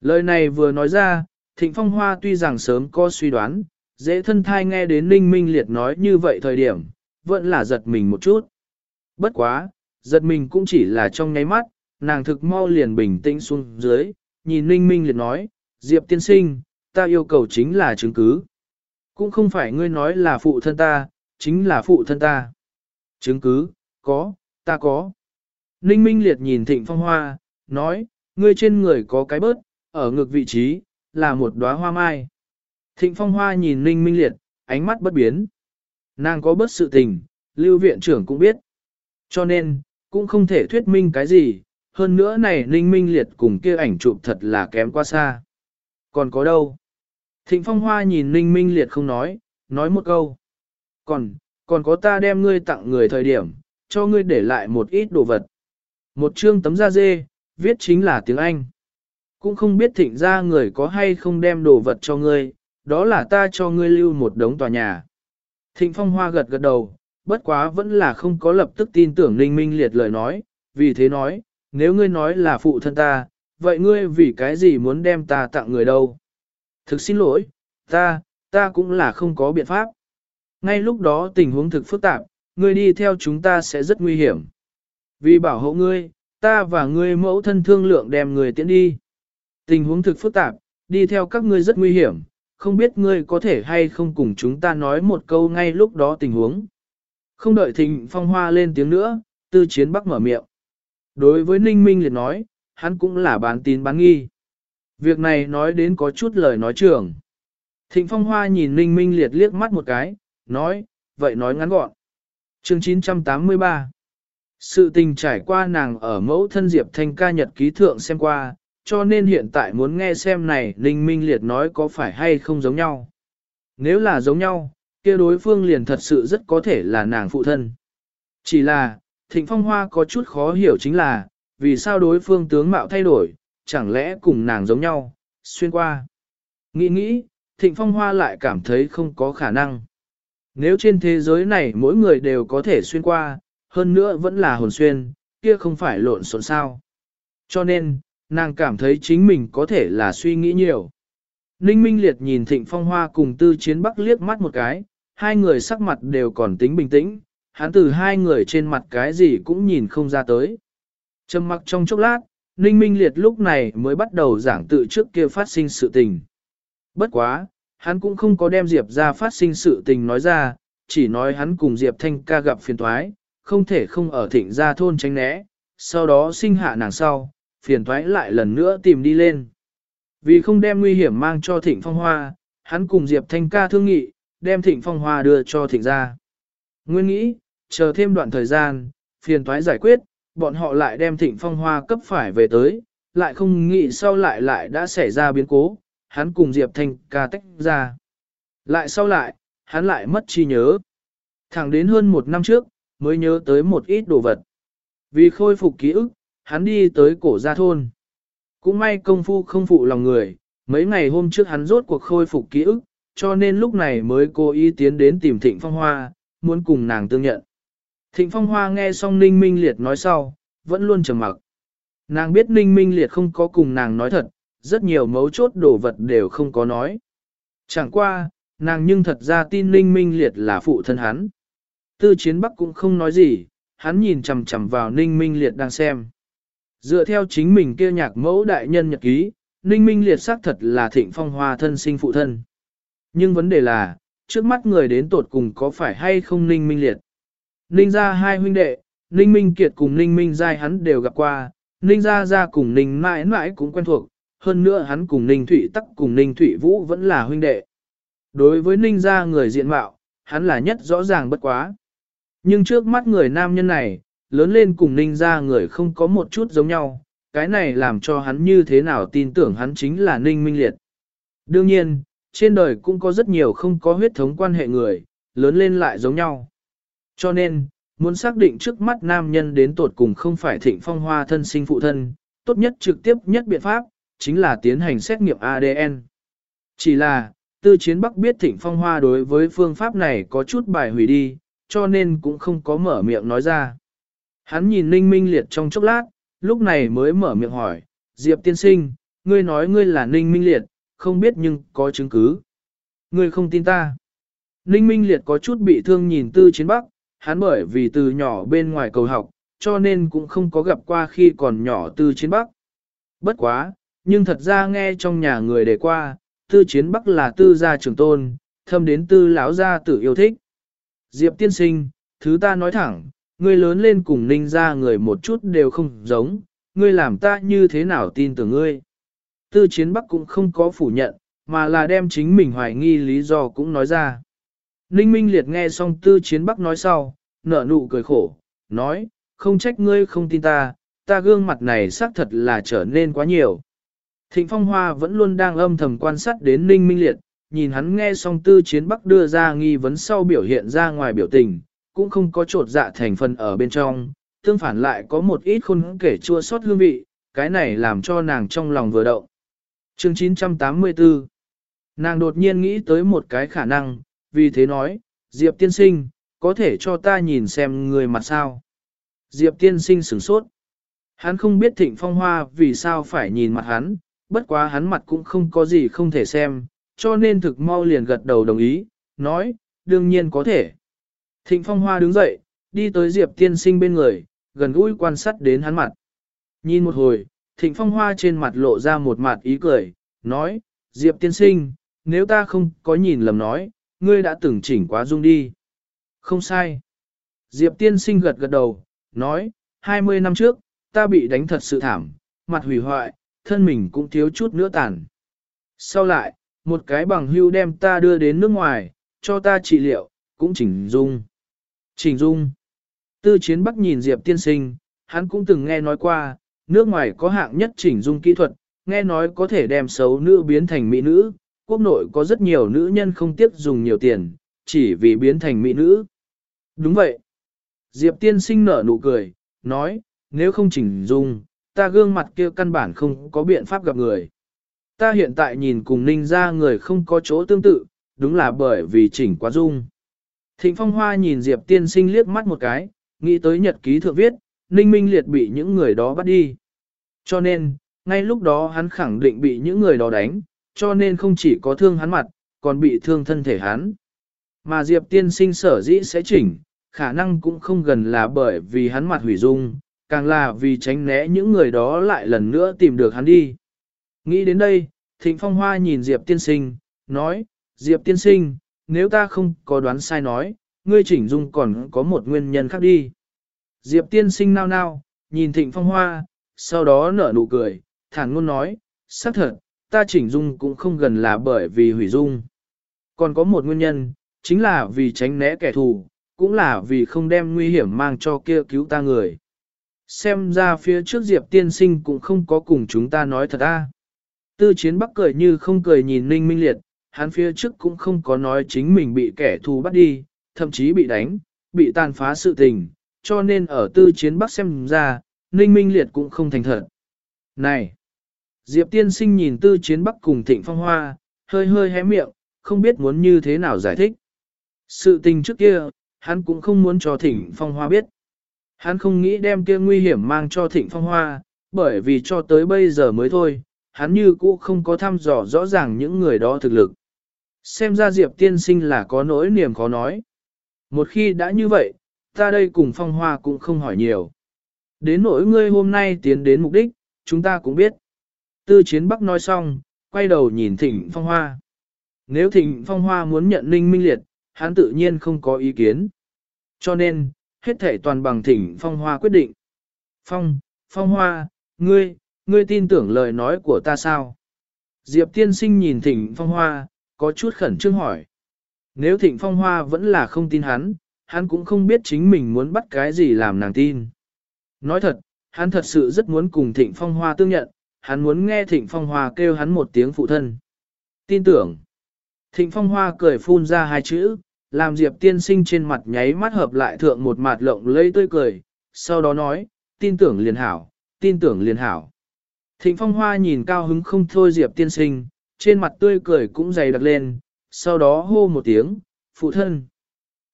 Lời này vừa nói ra, Thịnh Phong Hoa tuy rằng sớm có suy đoán, dễ thân thai nghe đến Ninh Minh Liệt nói như vậy thời điểm, vẫn là giật mình một chút. Bất quá, giật mình cũng chỉ là trong nháy mắt, nàng thực mau liền bình tĩnh xuống dưới, nhìn Ninh Minh Liệt nói, Diệp tiên sinh, ta yêu cầu chính là chứng cứ. Cũng không phải ngươi nói là phụ thân ta, chính là phụ thân ta. Chứng cứ, có, ta có. Ninh Minh Liệt nhìn Thịnh Phong Hoa, nói, ngươi trên người có cái bớt, ở ngực vị trí, là một đóa hoa mai. Thịnh Phong Hoa nhìn Ninh Minh Liệt, ánh mắt bất biến. Nàng có bớt sự tình, lưu viện trưởng cũng biết. Cho nên, cũng không thể thuyết minh cái gì, hơn nữa này Ninh Minh Liệt cùng kia ảnh chụp thật là kém quá xa. Còn có đâu? Thịnh Phong Hoa nhìn Ninh Minh Liệt không nói, nói một câu. Còn, còn có ta đem ngươi tặng người thời điểm, cho ngươi để lại một ít đồ vật. Một chương tấm da dê, viết chính là tiếng Anh. Cũng không biết thịnh ra người có hay không đem đồ vật cho ngươi, đó là ta cho ngươi lưu một đống tòa nhà. Thịnh Phong Hoa gật gật đầu, bất quá vẫn là không có lập tức tin tưởng Ninh Minh Liệt lời nói, vì thế nói, nếu ngươi nói là phụ thân ta, vậy ngươi vì cái gì muốn đem ta tặng người đâu? Thực xin lỗi, ta, ta cũng là không có biện pháp. Ngay lúc đó tình huống thực phức tạp, ngươi đi theo chúng ta sẽ rất nguy hiểm. Vì bảo hộ ngươi, ta và ngươi mẫu thân thương lượng đem người tiễn đi. Tình huống thực phức tạp, đi theo các ngươi rất nguy hiểm, không biết ngươi có thể hay không cùng chúng ta nói một câu ngay lúc đó tình huống. Không đợi thịnh phong hoa lên tiếng nữa, tư chiến bắc mở miệng. Đối với Ninh Minh Liệt nói, hắn cũng là bán tín bán nghi. Việc này nói đến có chút lời nói trường. Thịnh phong hoa nhìn Ninh Minh Liệt liếc mắt một cái, nói, vậy nói ngắn gọn. chương 983 sự tình trải qua nàng ở mẫu thân Diệp Thanh ca nhật ký thượng xem qua, cho nên hiện tại muốn nghe xem này Ninh Minh Liệt nói có phải hay không giống nhau. Nếu là giống nhau, kia đối phương liền thật sự rất có thể là nàng phụ thân. Chỉ là, Thịnh Phong Hoa có chút khó hiểu chính là, vì sao đối phương tướng mạo thay đổi, chẳng lẽ cùng nàng giống nhau, xuyên qua. Nghĩ nghĩ, Thịnh Phong Hoa lại cảm thấy không có khả năng. Nếu trên thế giới này mỗi người đều có thể xuyên qua, hơn nữa vẫn là hồn xuyên, kia không phải lộn xộn sao. Cho nên, nàng cảm thấy chính mình có thể là suy nghĩ nhiều. Ninh Minh Liệt nhìn Thịnh Phong Hoa cùng Tư Chiến Bắc liếc mắt một cái, hai người sắc mặt đều còn tính bình tĩnh, hắn từ hai người trên mặt cái gì cũng nhìn không ra tới. Trầm mặc trong chốc lát, Ninh Minh Liệt lúc này mới bắt đầu giảng tự trước kia phát sinh sự tình. Bất quá, hắn cũng không có đem Diệp ra phát sinh sự tình nói ra, chỉ nói hắn cùng Diệp Thanh ca gặp phiền thoái, không thể không ở thịnh gia thôn tránh né, sau đó sinh hạ nàng sau, phiền thoái lại lần nữa tìm đi lên. Vì không đem nguy hiểm mang cho thịnh phong hoa, hắn cùng Diệp Thanh ca thương nghị, đem thịnh phong hoa đưa cho thịnh gia. Nguyên nghĩ, chờ thêm đoạn thời gian, phiền thoái giải quyết, bọn họ lại đem thịnh phong hoa cấp phải về tới, lại không nghĩ sau lại lại đã xảy ra biến cố, hắn cùng Diệp Thanh ca tách ra. Lại sau lại, hắn lại mất chi nhớ. Thẳng đến hơn một năm trước, mới nhớ tới một ít đồ vật. Vì khôi phục ký ức, hắn đi tới cổ gia thôn. Cũng may công phu không phụ lòng người, mấy ngày hôm trước hắn rốt cuộc khôi phục ký ức, cho nên lúc này mới cố ý tiến đến tìm Thịnh Phong Hoa, muốn cùng nàng tương nhận. Thịnh Phong Hoa nghe xong Ninh Minh Liệt nói sau, vẫn luôn trầm mặc. Nàng biết ninh minh liệt không có cùng nàng nói thật, rất nhiều mấu chốt đồ vật đều không có nói. Chẳng qua, nàng nhưng thật ra tin ninh minh liệt là phụ thân hắn. Tư chiến bắc cũng không nói gì, hắn nhìn chằm chằm vào ninh minh liệt đang xem. Dựa theo chính mình kia nhạc mẫu đại nhân nhật ký, ninh minh liệt xác thật là thịnh phong hoa thân sinh phụ thân. Nhưng vấn đề là, trước mắt người đến tột cùng có phải hay không ninh minh liệt. Ninh ra hai huynh đệ, ninh minh kiệt cùng ninh minh giai hắn đều gặp qua, ninh ra ra cùng ninh mãi mãi cũng quen thuộc, hơn nữa hắn cùng ninh thụy tắc cùng ninh thụy vũ vẫn là huynh đệ. Đối với ninh ra người diện mạo, hắn là nhất rõ ràng bất quá. Nhưng trước mắt người nam nhân này, lớn lên cùng ninh ra người không có một chút giống nhau, cái này làm cho hắn như thế nào tin tưởng hắn chính là ninh minh liệt. Đương nhiên, trên đời cũng có rất nhiều không có huyết thống quan hệ người, lớn lên lại giống nhau. Cho nên, muốn xác định trước mắt nam nhân đến tột cùng không phải thịnh phong hoa thân sinh phụ thân, tốt nhất trực tiếp nhất biện pháp, chính là tiến hành xét nghiệm ADN. Chỉ là, tư chiến bắc biết thịnh phong hoa đối với phương pháp này có chút bài hủy đi, cho nên cũng không có mở miệng nói ra. Hắn nhìn ninh minh liệt trong chốc lát, lúc này mới mở miệng hỏi, Diệp tiên sinh, ngươi nói ngươi là ninh minh liệt, không biết nhưng có chứng cứ. Ngươi không tin ta. Ninh minh liệt có chút bị thương nhìn tư chiến bắc, hắn bởi vì từ nhỏ bên ngoài cầu học, cho nên cũng không có gặp qua khi còn nhỏ tư chiến bắc. Bất quá, nhưng thật ra nghe trong nhà người đề qua, tư chiến bắc là tư gia trưởng tôn, thâm đến tư lão gia tử yêu thích. Diệp tiên sinh, thứ ta nói thẳng, ngươi lớn lên cùng ninh ra người một chút đều không giống, ngươi làm ta như thế nào tin tưởng ngươi. Tư chiến bắc cũng không có phủ nhận, mà là đem chính mình hoài nghi lý do cũng nói ra. Ninh Minh Liệt nghe xong tư chiến bắc nói sau, nở nụ cười khổ, nói, không trách ngươi không tin ta, ta gương mặt này xác thật là trở nên quá nhiều. Thịnh Phong Hoa vẫn luôn đang âm thầm quan sát đến Ninh Minh Liệt, nhìn hắn nghe xong tư chiến bắc đưa ra nghi vấn sau biểu hiện ra ngoài biểu tình, cũng không có trột dạ thành phần ở bên trong, tương phản lại có một ít khôn kể chua sót hương vị, cái này làm cho nàng trong lòng vừa động. Chương 984 Nàng đột nhiên nghĩ tới một cái khả năng, vì thế nói, Diệp tiên sinh, có thể cho ta nhìn xem người mặt sao. Diệp tiên sinh sửng sốt. Hắn không biết thịnh phong hoa vì sao phải nhìn mặt hắn, bất quá hắn mặt cũng không có gì không thể xem, cho nên thực mau liền gật đầu đồng ý, nói, đương nhiên có thể. Thịnh phong hoa đứng dậy, đi tới Diệp tiên sinh bên người, gần gũi quan sát đến hắn mặt. Nhìn một hồi, thịnh phong hoa trên mặt lộ ra một mặt ý cười, nói, Diệp tiên sinh, nếu ta không có nhìn lầm nói, ngươi đã từng chỉnh quá dung đi. Không sai. Diệp tiên sinh gật gật đầu, nói, 20 năm trước, ta bị đánh thật sự thảm, mặt hủy hoại, thân mình cũng thiếu chút nữa tàn. Sau lại, một cái bằng hưu đem ta đưa đến nước ngoài, cho ta trị liệu, cũng chỉnh dung. Chỉnh dung. Tư chiến bắc nhìn Diệp tiên sinh, hắn cũng từng nghe nói qua, nước ngoài có hạng nhất chỉnh dung kỹ thuật, nghe nói có thể đem xấu nữ biến thành mỹ nữ, quốc nội có rất nhiều nữ nhân không tiếc dùng nhiều tiền, chỉ vì biến thành mỹ nữ. Đúng vậy. Diệp tiên sinh nở nụ cười, nói, nếu không chỉnh dung, ta gương mặt kia căn bản không có biện pháp gặp người. Ta hiện tại nhìn cùng ninh ra người không có chỗ tương tự, đúng là bởi vì chỉnh quá dung. Thịnh Phong Hoa nhìn Diệp tiên sinh liếc mắt một cái, nghĩ tới nhật ký thượng viết, ninh minh liệt bị những người đó bắt đi. Cho nên, ngay lúc đó hắn khẳng định bị những người đó đánh, cho nên không chỉ có thương hắn mặt, còn bị thương thân thể hắn. Mà Diệp tiên sinh sở dĩ sẽ chỉnh, khả năng cũng không gần là bởi vì hắn mặt hủy dung, càng là vì tránh né những người đó lại lần nữa tìm được hắn đi. Nghĩ đến đây, Thịnh Phong Hoa nhìn Diệp tiên sinh, nói, Diệp tiên sinh, nếu ta không có đoán sai nói, ngươi chỉnh dung còn có một nguyên nhân khác đi. Diệp tiên sinh nao nao, nhìn Thịnh Phong Hoa, sau đó nở nụ cười, thản ngôn nói, xác thật, ta chỉnh dung cũng không gần là bởi vì hủy dung. Còn có một nguyên nhân, chính là vì tránh né kẻ thù, cũng là vì không đem nguy hiểm mang cho kia cứu ta người. Xem ra phía trước Diệp tiên sinh cũng không có cùng chúng ta nói thật a. Tư chiến bắc cười như không cười nhìn Ninh Minh Liệt, hắn phía trước cũng không có nói chính mình bị kẻ thù bắt đi, thậm chí bị đánh, bị tàn phá sự tình, cho nên ở tư chiến bắc xem ra, Ninh Minh Liệt cũng không thành thật. Này! Diệp tiên sinh nhìn tư chiến bắc cùng thịnh phong hoa, hơi hơi hé miệng, không biết muốn như thế nào giải thích. Sự tình trước kia, hắn cũng không muốn cho thịnh phong hoa biết. Hắn không nghĩ đem kia nguy hiểm mang cho thịnh phong hoa, bởi vì cho tới bây giờ mới thôi, hắn như cũ không có thăm dò rõ ràng những người đó thực lực. Xem ra Diệp tiên sinh là có nỗi niềm khó nói. Một khi đã như vậy, ta đây cùng phong hoa cũng không hỏi nhiều. Đến nỗi ngươi hôm nay tiến đến mục đích, chúng ta cũng biết. Tư chiến bắc nói xong, quay đầu nhìn thịnh phong hoa. Nếu thịnh phong hoa muốn nhận ninh minh liệt, hắn tự nhiên không có ý kiến. Cho nên, hết thể toàn bằng thịnh phong hoa quyết định. Phong, phong hoa, ngươi, ngươi tin tưởng lời nói của ta sao? Diệp tiên sinh nhìn thịnh phong hoa, có chút khẩn trương hỏi. Nếu thịnh phong hoa vẫn là không tin hắn, hắn cũng không biết chính mình muốn bắt cái gì làm nàng tin. Nói thật, hắn thật sự rất muốn cùng thịnh phong hoa tương nhận, hắn muốn nghe thịnh phong hoa kêu hắn một tiếng phụ thân. Tin tưởng. Thịnh phong hoa cười phun ra hai chữ, làm diệp tiên sinh trên mặt nháy mắt hợp lại thượng một mặt lộng lây tươi cười, sau đó nói, tin tưởng liền hảo, tin tưởng liền hảo. Thịnh phong hoa nhìn cao hứng không thôi diệp tiên sinh, trên mặt tươi cười cũng dày đặc lên, sau đó hô một tiếng, phụ thân.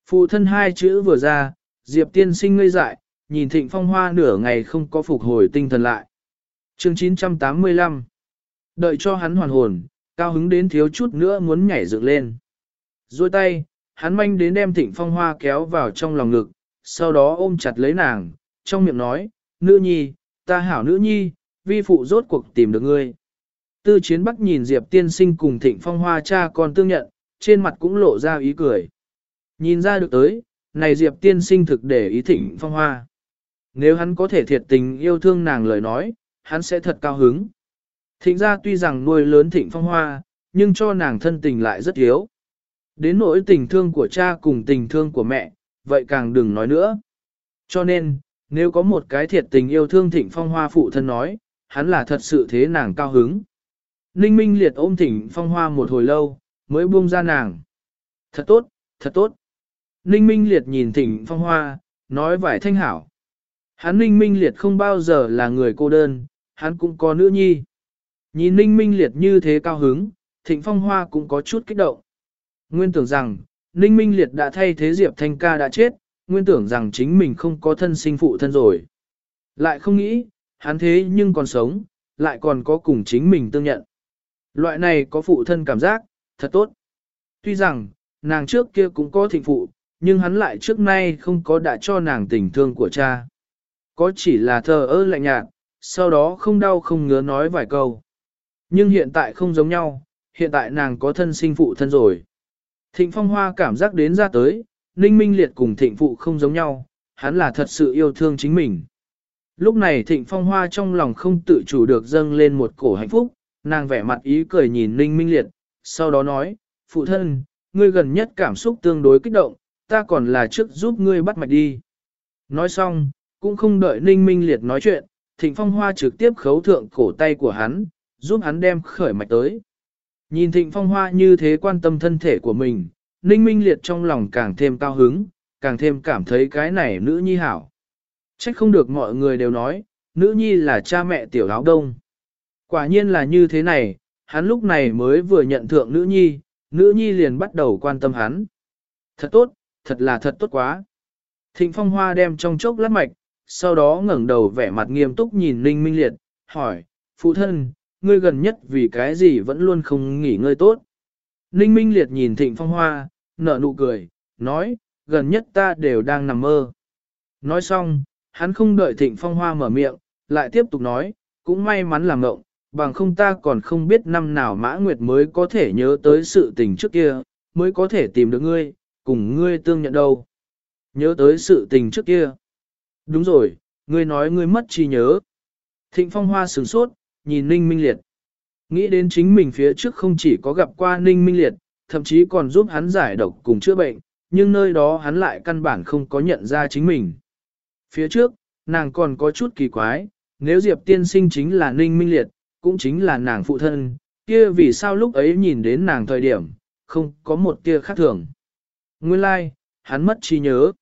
Phụ thân hai chữ vừa ra, diệp tiên sinh ngây dại, nhìn thịnh phong hoa nửa ngày không có phục hồi tinh thần lại. Chương 985 Đợi cho hắn hoàn hồn, cao hứng đến thiếu chút nữa muốn nhảy dựng lên. Rồi tay, hắn manh đến đem thịnh phong hoa kéo vào trong lòng ngực, sau đó ôm chặt lấy nàng, trong miệng nói, nữ nhi, ta hảo nữ nhi, vi phụ rốt cuộc tìm được ngươi. Tư chiến bắc nhìn Diệp tiên sinh cùng thịnh phong hoa cha con tương nhận, trên mặt cũng lộ ra ý cười. Nhìn ra được tới, này Diệp tiên sinh thực để ý thịnh phong hoa. Nếu hắn có thể thiệt tình yêu thương nàng lời nói, hắn sẽ thật cao hứng. Thịnh ra tuy rằng nuôi lớn thịnh phong hoa, nhưng cho nàng thân tình lại rất yếu. Đến nỗi tình thương của cha cùng tình thương của mẹ, vậy càng đừng nói nữa. Cho nên, nếu có một cái thiệt tình yêu thương thịnh phong hoa phụ thân nói, hắn là thật sự thế nàng cao hứng. Ninh Minh liệt ôm thỉnh phong hoa một hồi lâu, mới buông ra nàng. Thật tốt, thật tốt. Ninh Minh liệt nhìn thỉnh phong hoa, nói vải thanh hảo. Hắn Ninh Minh liệt không bao giờ là người cô đơn, hắn cũng có nữ nhi. Nhìn Ninh Minh liệt như thế cao hứng, thịnh phong hoa cũng có chút kích động. Nguyên tưởng rằng, Ninh Minh liệt đã thay thế Diệp Thanh ca đã chết, nguyên tưởng rằng chính mình không có thân sinh phụ thân rồi. Lại không nghĩ, hắn thế nhưng còn sống, lại còn có cùng chính mình tương nhận. Loại này có phụ thân cảm giác, thật tốt. Tuy rằng, nàng trước kia cũng có thịnh phụ, nhưng hắn lại trước nay không có đã cho nàng tình thương của cha. Có chỉ là thờ ơ lạnh nhạt, sau đó không đau không ngứa nói vài câu. Nhưng hiện tại không giống nhau, hiện tại nàng có thân sinh phụ thân rồi. Thịnh phong hoa cảm giác đến ra tới, ninh minh liệt cùng thịnh phụ không giống nhau, hắn là thật sự yêu thương chính mình. Lúc này thịnh phong hoa trong lòng không tự chủ được dâng lên một cổ hạnh phúc, nàng vẻ mặt ý cười nhìn ninh minh liệt, sau đó nói, phụ thân, ngươi gần nhất cảm xúc tương đối kích động, ta còn là trước giúp ngươi bắt mạch đi. Nói xong, cũng không đợi ninh minh liệt nói chuyện, thịnh phong hoa trực tiếp khấu thượng cổ tay của hắn, giúp hắn đem khởi mạch tới. Nhìn thịnh phong hoa như thế quan tâm thân thể của mình, ninh minh liệt trong lòng càng thêm cao hứng, càng thêm cảm thấy cái này nữ nhi hảo. Trách không được mọi người đều nói, nữ nhi là cha mẹ tiểu áo đông. Quả nhiên là như thế này, hắn lúc này mới vừa nhận thượng nữ nhi, nữ nhi liền bắt đầu quan tâm hắn. Thật tốt, thật là thật tốt quá. Thịnh phong hoa đem trong chốc lát mạch, sau đó ngẩng đầu vẻ mặt nghiêm túc nhìn Ninh Minh Liệt, hỏi, phụ thân, ngươi gần nhất vì cái gì vẫn luôn không nghỉ ngơi tốt. Ninh Minh Liệt nhìn Thịnh Phong Hoa, nở nụ cười, nói, gần nhất ta đều đang nằm mơ. Nói xong, hắn không đợi Thịnh Phong Hoa mở miệng, lại tiếp tục nói, cũng may mắn làm ngộng, bằng không ta còn không biết năm nào Mã Nguyệt mới có thể nhớ tới sự tình trước kia, mới có thể tìm được ngươi, cùng ngươi tương nhận đâu. Nhớ tới sự tình trước kia. Đúng rồi, ngươi nói ngươi mất trí nhớ. Thịnh Phong Hoa sửng sốt, nhìn Ninh Minh Liệt. Nghĩ đến chính mình phía trước không chỉ có gặp qua Ninh Minh Liệt, thậm chí còn giúp hắn giải độc cùng chữa bệnh, nhưng nơi đó hắn lại căn bản không có nhận ra chính mình. Phía trước, nàng còn có chút kỳ quái, nếu Diệp tiên sinh chính là Ninh Minh Liệt, cũng chính là nàng phụ thân, kia vì sao lúc ấy nhìn đến nàng thời điểm, không có một tia khác thường. Nguyên lai, like, hắn mất trí nhớ.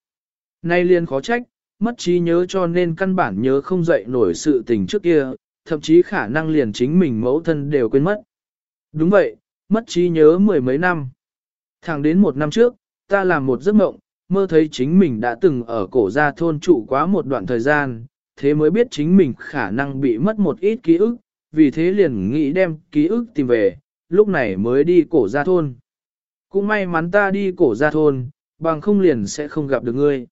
Nay liền khó trách, mất trí nhớ cho nên căn bản nhớ không dậy nổi sự tình trước kia, thậm chí khả năng liền chính mình mẫu thân đều quên mất. Đúng vậy, mất trí nhớ mười mấy năm. Thẳng đến một năm trước, ta làm một giấc mộng, mơ thấy chính mình đã từng ở cổ gia thôn trụ quá một đoạn thời gian, thế mới biết chính mình khả năng bị mất một ít ký ức, vì thế liền nghĩ đem ký ức tìm về, lúc này mới đi cổ gia thôn. Cũng may mắn ta đi cổ gia thôn, bằng không liền sẽ không gặp được ngươi.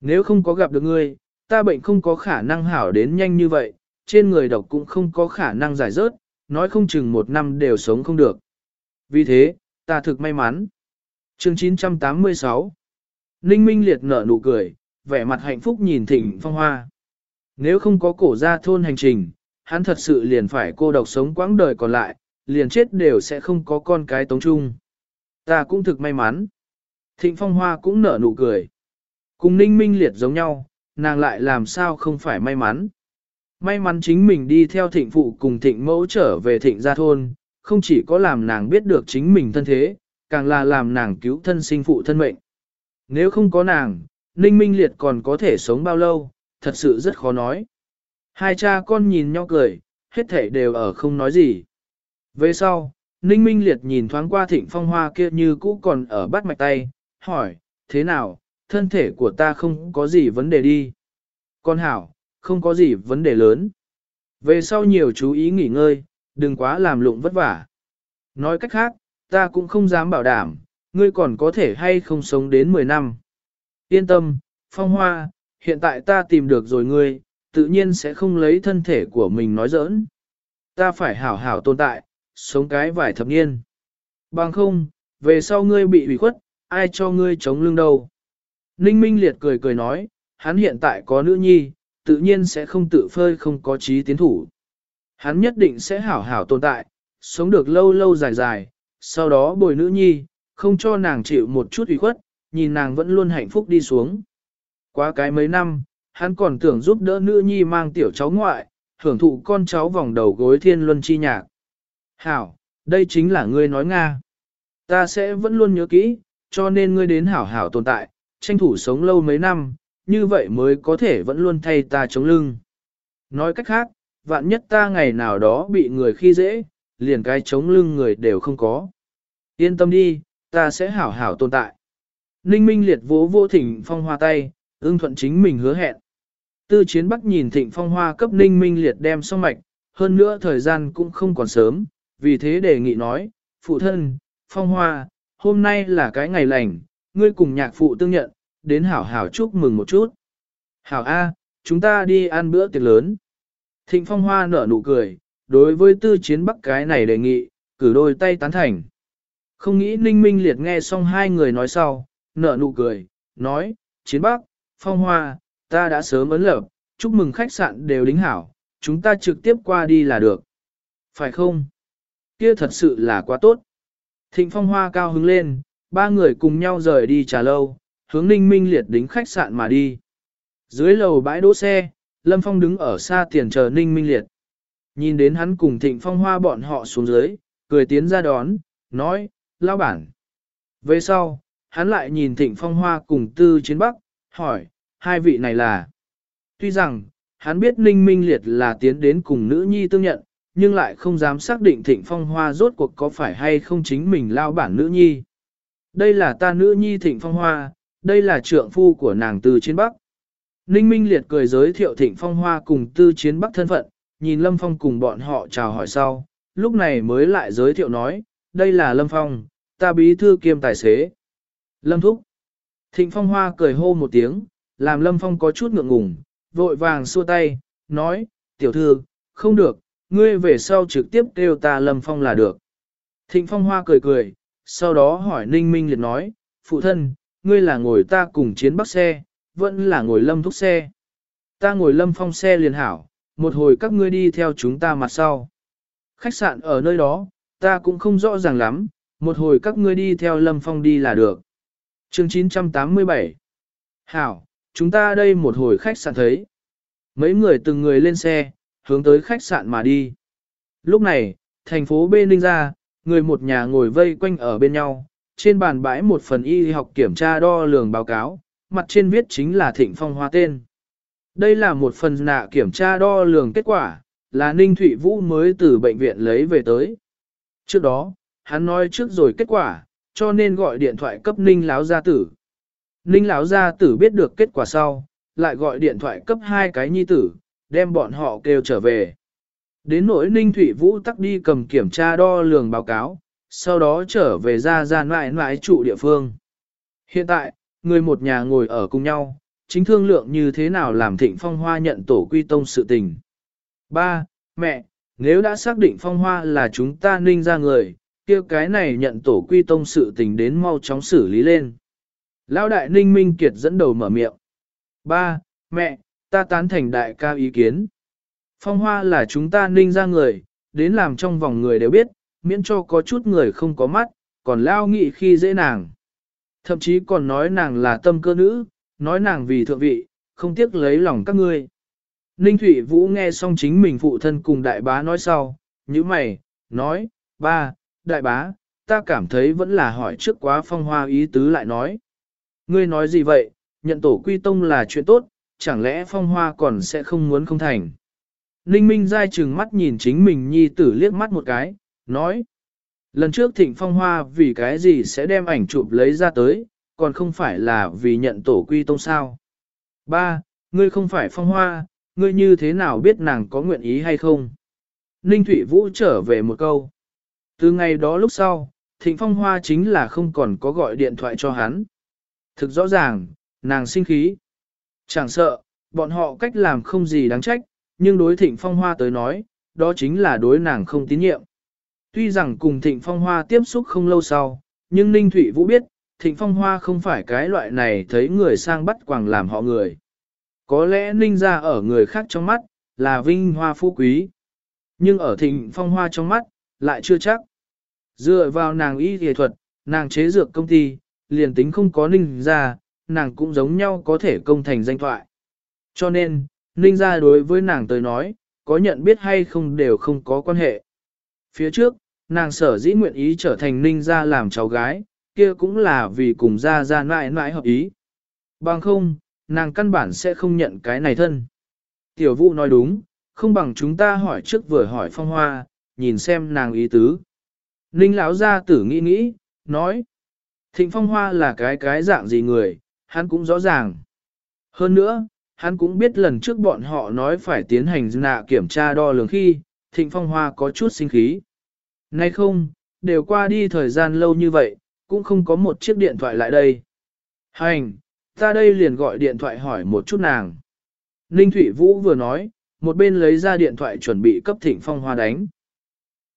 Nếu không có gặp được ngươi, ta bệnh không có khả năng hảo đến nhanh như vậy, trên người độc cũng không có khả năng giải rớt, nói không chừng một năm đều sống không được. Vì thế, ta thực may mắn. Chương 986 Ninh Minh liệt nở nụ cười, vẻ mặt hạnh phúc nhìn thịnh phong hoa. Nếu không có cổ gia thôn hành trình, hắn thật sự liền phải cô độc sống quãng đời còn lại, liền chết đều sẽ không có con cái tống chung. Ta cũng thực may mắn. Thịnh phong hoa cũng nở nụ cười. Cùng ninh minh liệt giống nhau, nàng lại làm sao không phải may mắn. May mắn chính mình đi theo thịnh phụ cùng thịnh mẫu trở về thịnh gia thôn, không chỉ có làm nàng biết được chính mình thân thế, càng là làm nàng cứu thân sinh phụ thân mệnh. Nếu không có nàng, Ninh Minh Liệt còn có thể sống bao lâu, thật sự rất khó nói. Hai cha con nhìn nhau cười, hết thể đều ở không nói gì. Về sau, Ninh Minh Liệt nhìn thoáng qua thịnh phong hoa kia như cũ còn ở bắt mạch tay, hỏi, thế nào, thân thể của ta không có gì vấn đề đi. Con hảo, không có gì vấn đề lớn. Về sau nhiều chú ý nghỉ ngơi, đừng quá làm lụng vất vả. Nói cách khác, ta cũng không dám bảo đảm, ngươi còn có thể hay không sống đến 10 năm. Yên tâm, phong hoa, hiện tại ta tìm được rồi ngươi, tự nhiên sẽ không lấy thân thể của mình nói giỡn. Ta phải hảo hảo tồn tại, sống cái vài thập niên. Bằng không, về sau ngươi bị ủy khuất, ai cho ngươi chống lưng đâu. Ninh Minh Liệt cười cười nói, hắn hiện tại có nữ nhi, tự nhiên sẽ không tự phơi không có trí tiến thủ. Hắn nhất định sẽ hảo hảo tồn tại, sống được lâu lâu dài dài, sau đó bồi nữ nhi, không cho nàng chịu một chút ủy khuất, nhìn nàng vẫn luôn hạnh phúc đi xuống. Qua cái mấy năm, hắn còn tưởng giúp đỡ nữ nhi mang tiểu cháu ngoại, hưởng thụ con cháu vòng đầu gối thiên luân chi nhạc. Hảo, đây chính là ngươi nói Nga. Ta sẽ vẫn luôn nhớ kỹ, cho nên ngươi đến hảo hảo tồn tại, tranh thủ sống lâu mấy năm, như vậy mới có thể vẫn luôn thay ta chống lưng. Nói cách khác, vạn nhất ta ngày nào đó bị người khi dễ, liền cái chống lưng người đều không có. Yên tâm đi, ta sẽ hảo hảo tồn tại. Ninh Minh liệt vỗ vô thịnh phong hoa tay, ưng thuận chính mình hứa hẹn. Tư chiến bắc nhìn thịnh phong hoa cấp Ninh Minh liệt đem xong mạch, hơn nữa thời gian cũng không còn sớm, vì thế đề nghị nói, phụ thân, phong hoa, hôm nay là cái ngày lành, ngươi cùng nhạc phụ tương nhận, đến hảo hảo chúc mừng một chút. Hảo A, chúng ta đi ăn bữa tiệc lớn. Thịnh phong hoa nở nụ cười, đối với tư chiến bắc cái này đề nghị, cử đôi tay tán thành. Không nghĩ ninh minh liệt nghe xong hai người nói sau, nở nụ cười, nói, chiến bắc, phong hoa, ta đã sớm ấn lập, chúc mừng khách sạn đều đính hảo, chúng ta trực tiếp qua đi là được. Phải không? Kia thật sự là quá tốt. Thịnh phong hoa cao hứng lên, ba người cùng nhau rời đi trà lâu, hướng ninh minh liệt đính khách sạn mà đi. Dưới lầu bãi đỗ xe, Lâm Phong đứng ở xa tiền chờ ninh minh liệt. Nhìn đến hắn cùng thịnh phong hoa bọn họ xuống dưới, cười tiến ra đón, nói, lao bản. Về sau, hắn lại nhìn thịnh phong hoa cùng tư chiến bắc, hỏi, hai vị này là. Tuy rằng, hắn biết ninh minh liệt là tiến đến cùng nữ nhi tương nhận, nhưng lại không dám xác định thịnh phong hoa rốt cuộc có phải hay không chính mình lao bản nữ nhi. Đây là ta nữ nhi thịnh phong hoa, đây là trượng phu của nàng tư chiến bắc. Ninh Minh Liệt cười giới thiệu thịnh phong hoa cùng tư chiến bắc thân phận, nhìn Lâm Phong cùng bọn họ chào hỏi sau, lúc này mới lại giới thiệu nói, đây là Lâm Phong, ta bí thư kiêm tài xế. Lâm Thúc. Thịnh Phong Hoa cười hô một tiếng, làm Lâm Phong có chút ngượng ngùng, vội vàng xua tay, nói, tiểu thư, không được, ngươi về sau trực tiếp kêu ta Lâm Phong là được. Thịnh Phong Hoa cười cười, sau đó hỏi Ninh Minh Liệt nói, phụ thân, ngươi là ngồi ta cùng chiến bắc xe, vẫn là ngồi Lâm Thúc xe. Ta ngồi Lâm Phong xe liền hảo, một hồi các ngươi đi theo chúng ta mặt sau. Khách sạn ở nơi đó, ta cũng không rõ ràng lắm, một hồi các ngươi đi theo Lâm Phong đi là được. Chương 987 Hảo, chúng ta đây một hồi khách sạn thấy. Mấy người từng người lên xe, hướng tới khách sạn mà đi. Lúc này, thành phố B Ninh ra, người một nhà ngồi vây quanh ở bên nhau, trên bàn bãi một phần y học kiểm tra đo lường báo cáo, mặt trên viết chính là Thịnh Phong Hoa tên. Đây là một phần nạ kiểm tra đo lường kết quả, là Ninh Thụy Vũ mới từ bệnh viện lấy về tới. Trước đó, hắn nói trước rồi kết quả, cho nên gọi điện thoại cấp Ninh Láo Gia Tử. Ninh Láo Gia Tử biết được kết quả sau, lại gọi điện thoại cấp hai cái nhi tử, đem bọn họ kêu trở về. Đến nỗi Ninh Thủy Vũ tắc đi cầm kiểm tra đo lường báo cáo, sau đó trở về ra ra mãi mãi trụ địa phương. Hiện tại, người một nhà ngồi ở cùng nhau, chính thương lượng như thế nào làm thịnh phong hoa nhận tổ quy tông sự tình. Ba, mẹ, nếu đã xác định phong hoa là chúng ta ninh ra người, kia cái này nhận tổ quy tông sự tình đến mau chóng xử lý lên. Lão đại ninh minh kiệt dẫn đầu mở miệng. Ba, mẹ, ta tán thành đại ca ý kiến. Phong hoa là chúng ta ninh ra người, đến làm trong vòng người đều biết, miễn cho có chút người không có mắt, còn lao nghị khi dễ nàng. Thậm chí còn nói nàng là tâm cơ nữ, nói nàng vì thượng vị, không tiếc lấy lòng các ngươi. Ninh Thụy Vũ nghe xong chính mình phụ thân cùng đại bá nói sau, như mày, nói, ba, đại bá, ta cảm thấy vẫn là hỏi trước quá phong hoa ý tứ lại nói. Ngươi nói gì vậy, nhận tổ quy tông là chuyện tốt, chẳng lẽ phong hoa còn sẽ không muốn không thành. Ninh Minh dai chừng mắt nhìn chính mình nhi tử liếc mắt một cái, nói. Lần trước thịnh phong hoa vì cái gì sẽ đem ảnh chụp lấy ra tới, còn không phải là vì nhận tổ quy tông sao. Ba, ngươi không phải phong hoa, ngươi như thế nào biết nàng có nguyện ý hay không? Ninh Thụy Vũ trở về một câu. Từ ngày đó lúc sau, thịnh phong hoa chính là không còn có gọi điện thoại cho hắn. Thực rõ ràng, nàng sinh khí. Chẳng sợ, bọn họ cách làm không gì đáng trách, nhưng đối thịnh phong hoa tới nói, đó chính là đối nàng không tín nhiệm. Tuy rằng cùng thịnh phong hoa tiếp xúc không lâu sau, nhưng Ninh Thụy Vũ biết, thịnh phong hoa không phải cái loại này thấy người sang bắt quàng làm họ người. Có lẽ Ninh ra ở người khác trong mắt, là vinh hoa phú quý. Nhưng ở thịnh phong hoa trong mắt, lại chưa chắc. Dựa vào nàng y nghệ thuật, nàng chế dược công ty, liền tính không có Ninh ra, nàng cũng giống nhau có thể công thành danh thoại. Cho nên, Ninh ra đối với nàng tới nói, có nhận biết hay không đều không có quan hệ. Phía trước, nàng sở dĩ nguyện ý trở thành Ninh ra làm cháu gái, kia cũng là vì cùng ra ra mãi mãi hợp ý. Bằng không, nàng căn bản sẽ không nhận cái này thân. Tiểu vũ nói đúng, không bằng chúng ta hỏi trước vừa hỏi phong hoa, nhìn xem nàng ý tứ. Ninh lão gia tử nghĩ nghĩ, nói. Thịnh phong hoa là cái cái dạng gì người, hắn cũng rõ ràng. Hơn nữa, hắn cũng biết lần trước bọn họ nói phải tiến hành nạ kiểm tra đo lường khi, thịnh phong hoa có chút sinh khí. Nay không, đều qua đi thời gian lâu như vậy, cũng không có một chiếc điện thoại lại đây. Hành, ta đây liền gọi điện thoại hỏi một chút nàng. Ninh Thụy Vũ vừa nói, một bên lấy ra điện thoại chuẩn bị cấp thịnh phong hoa đánh.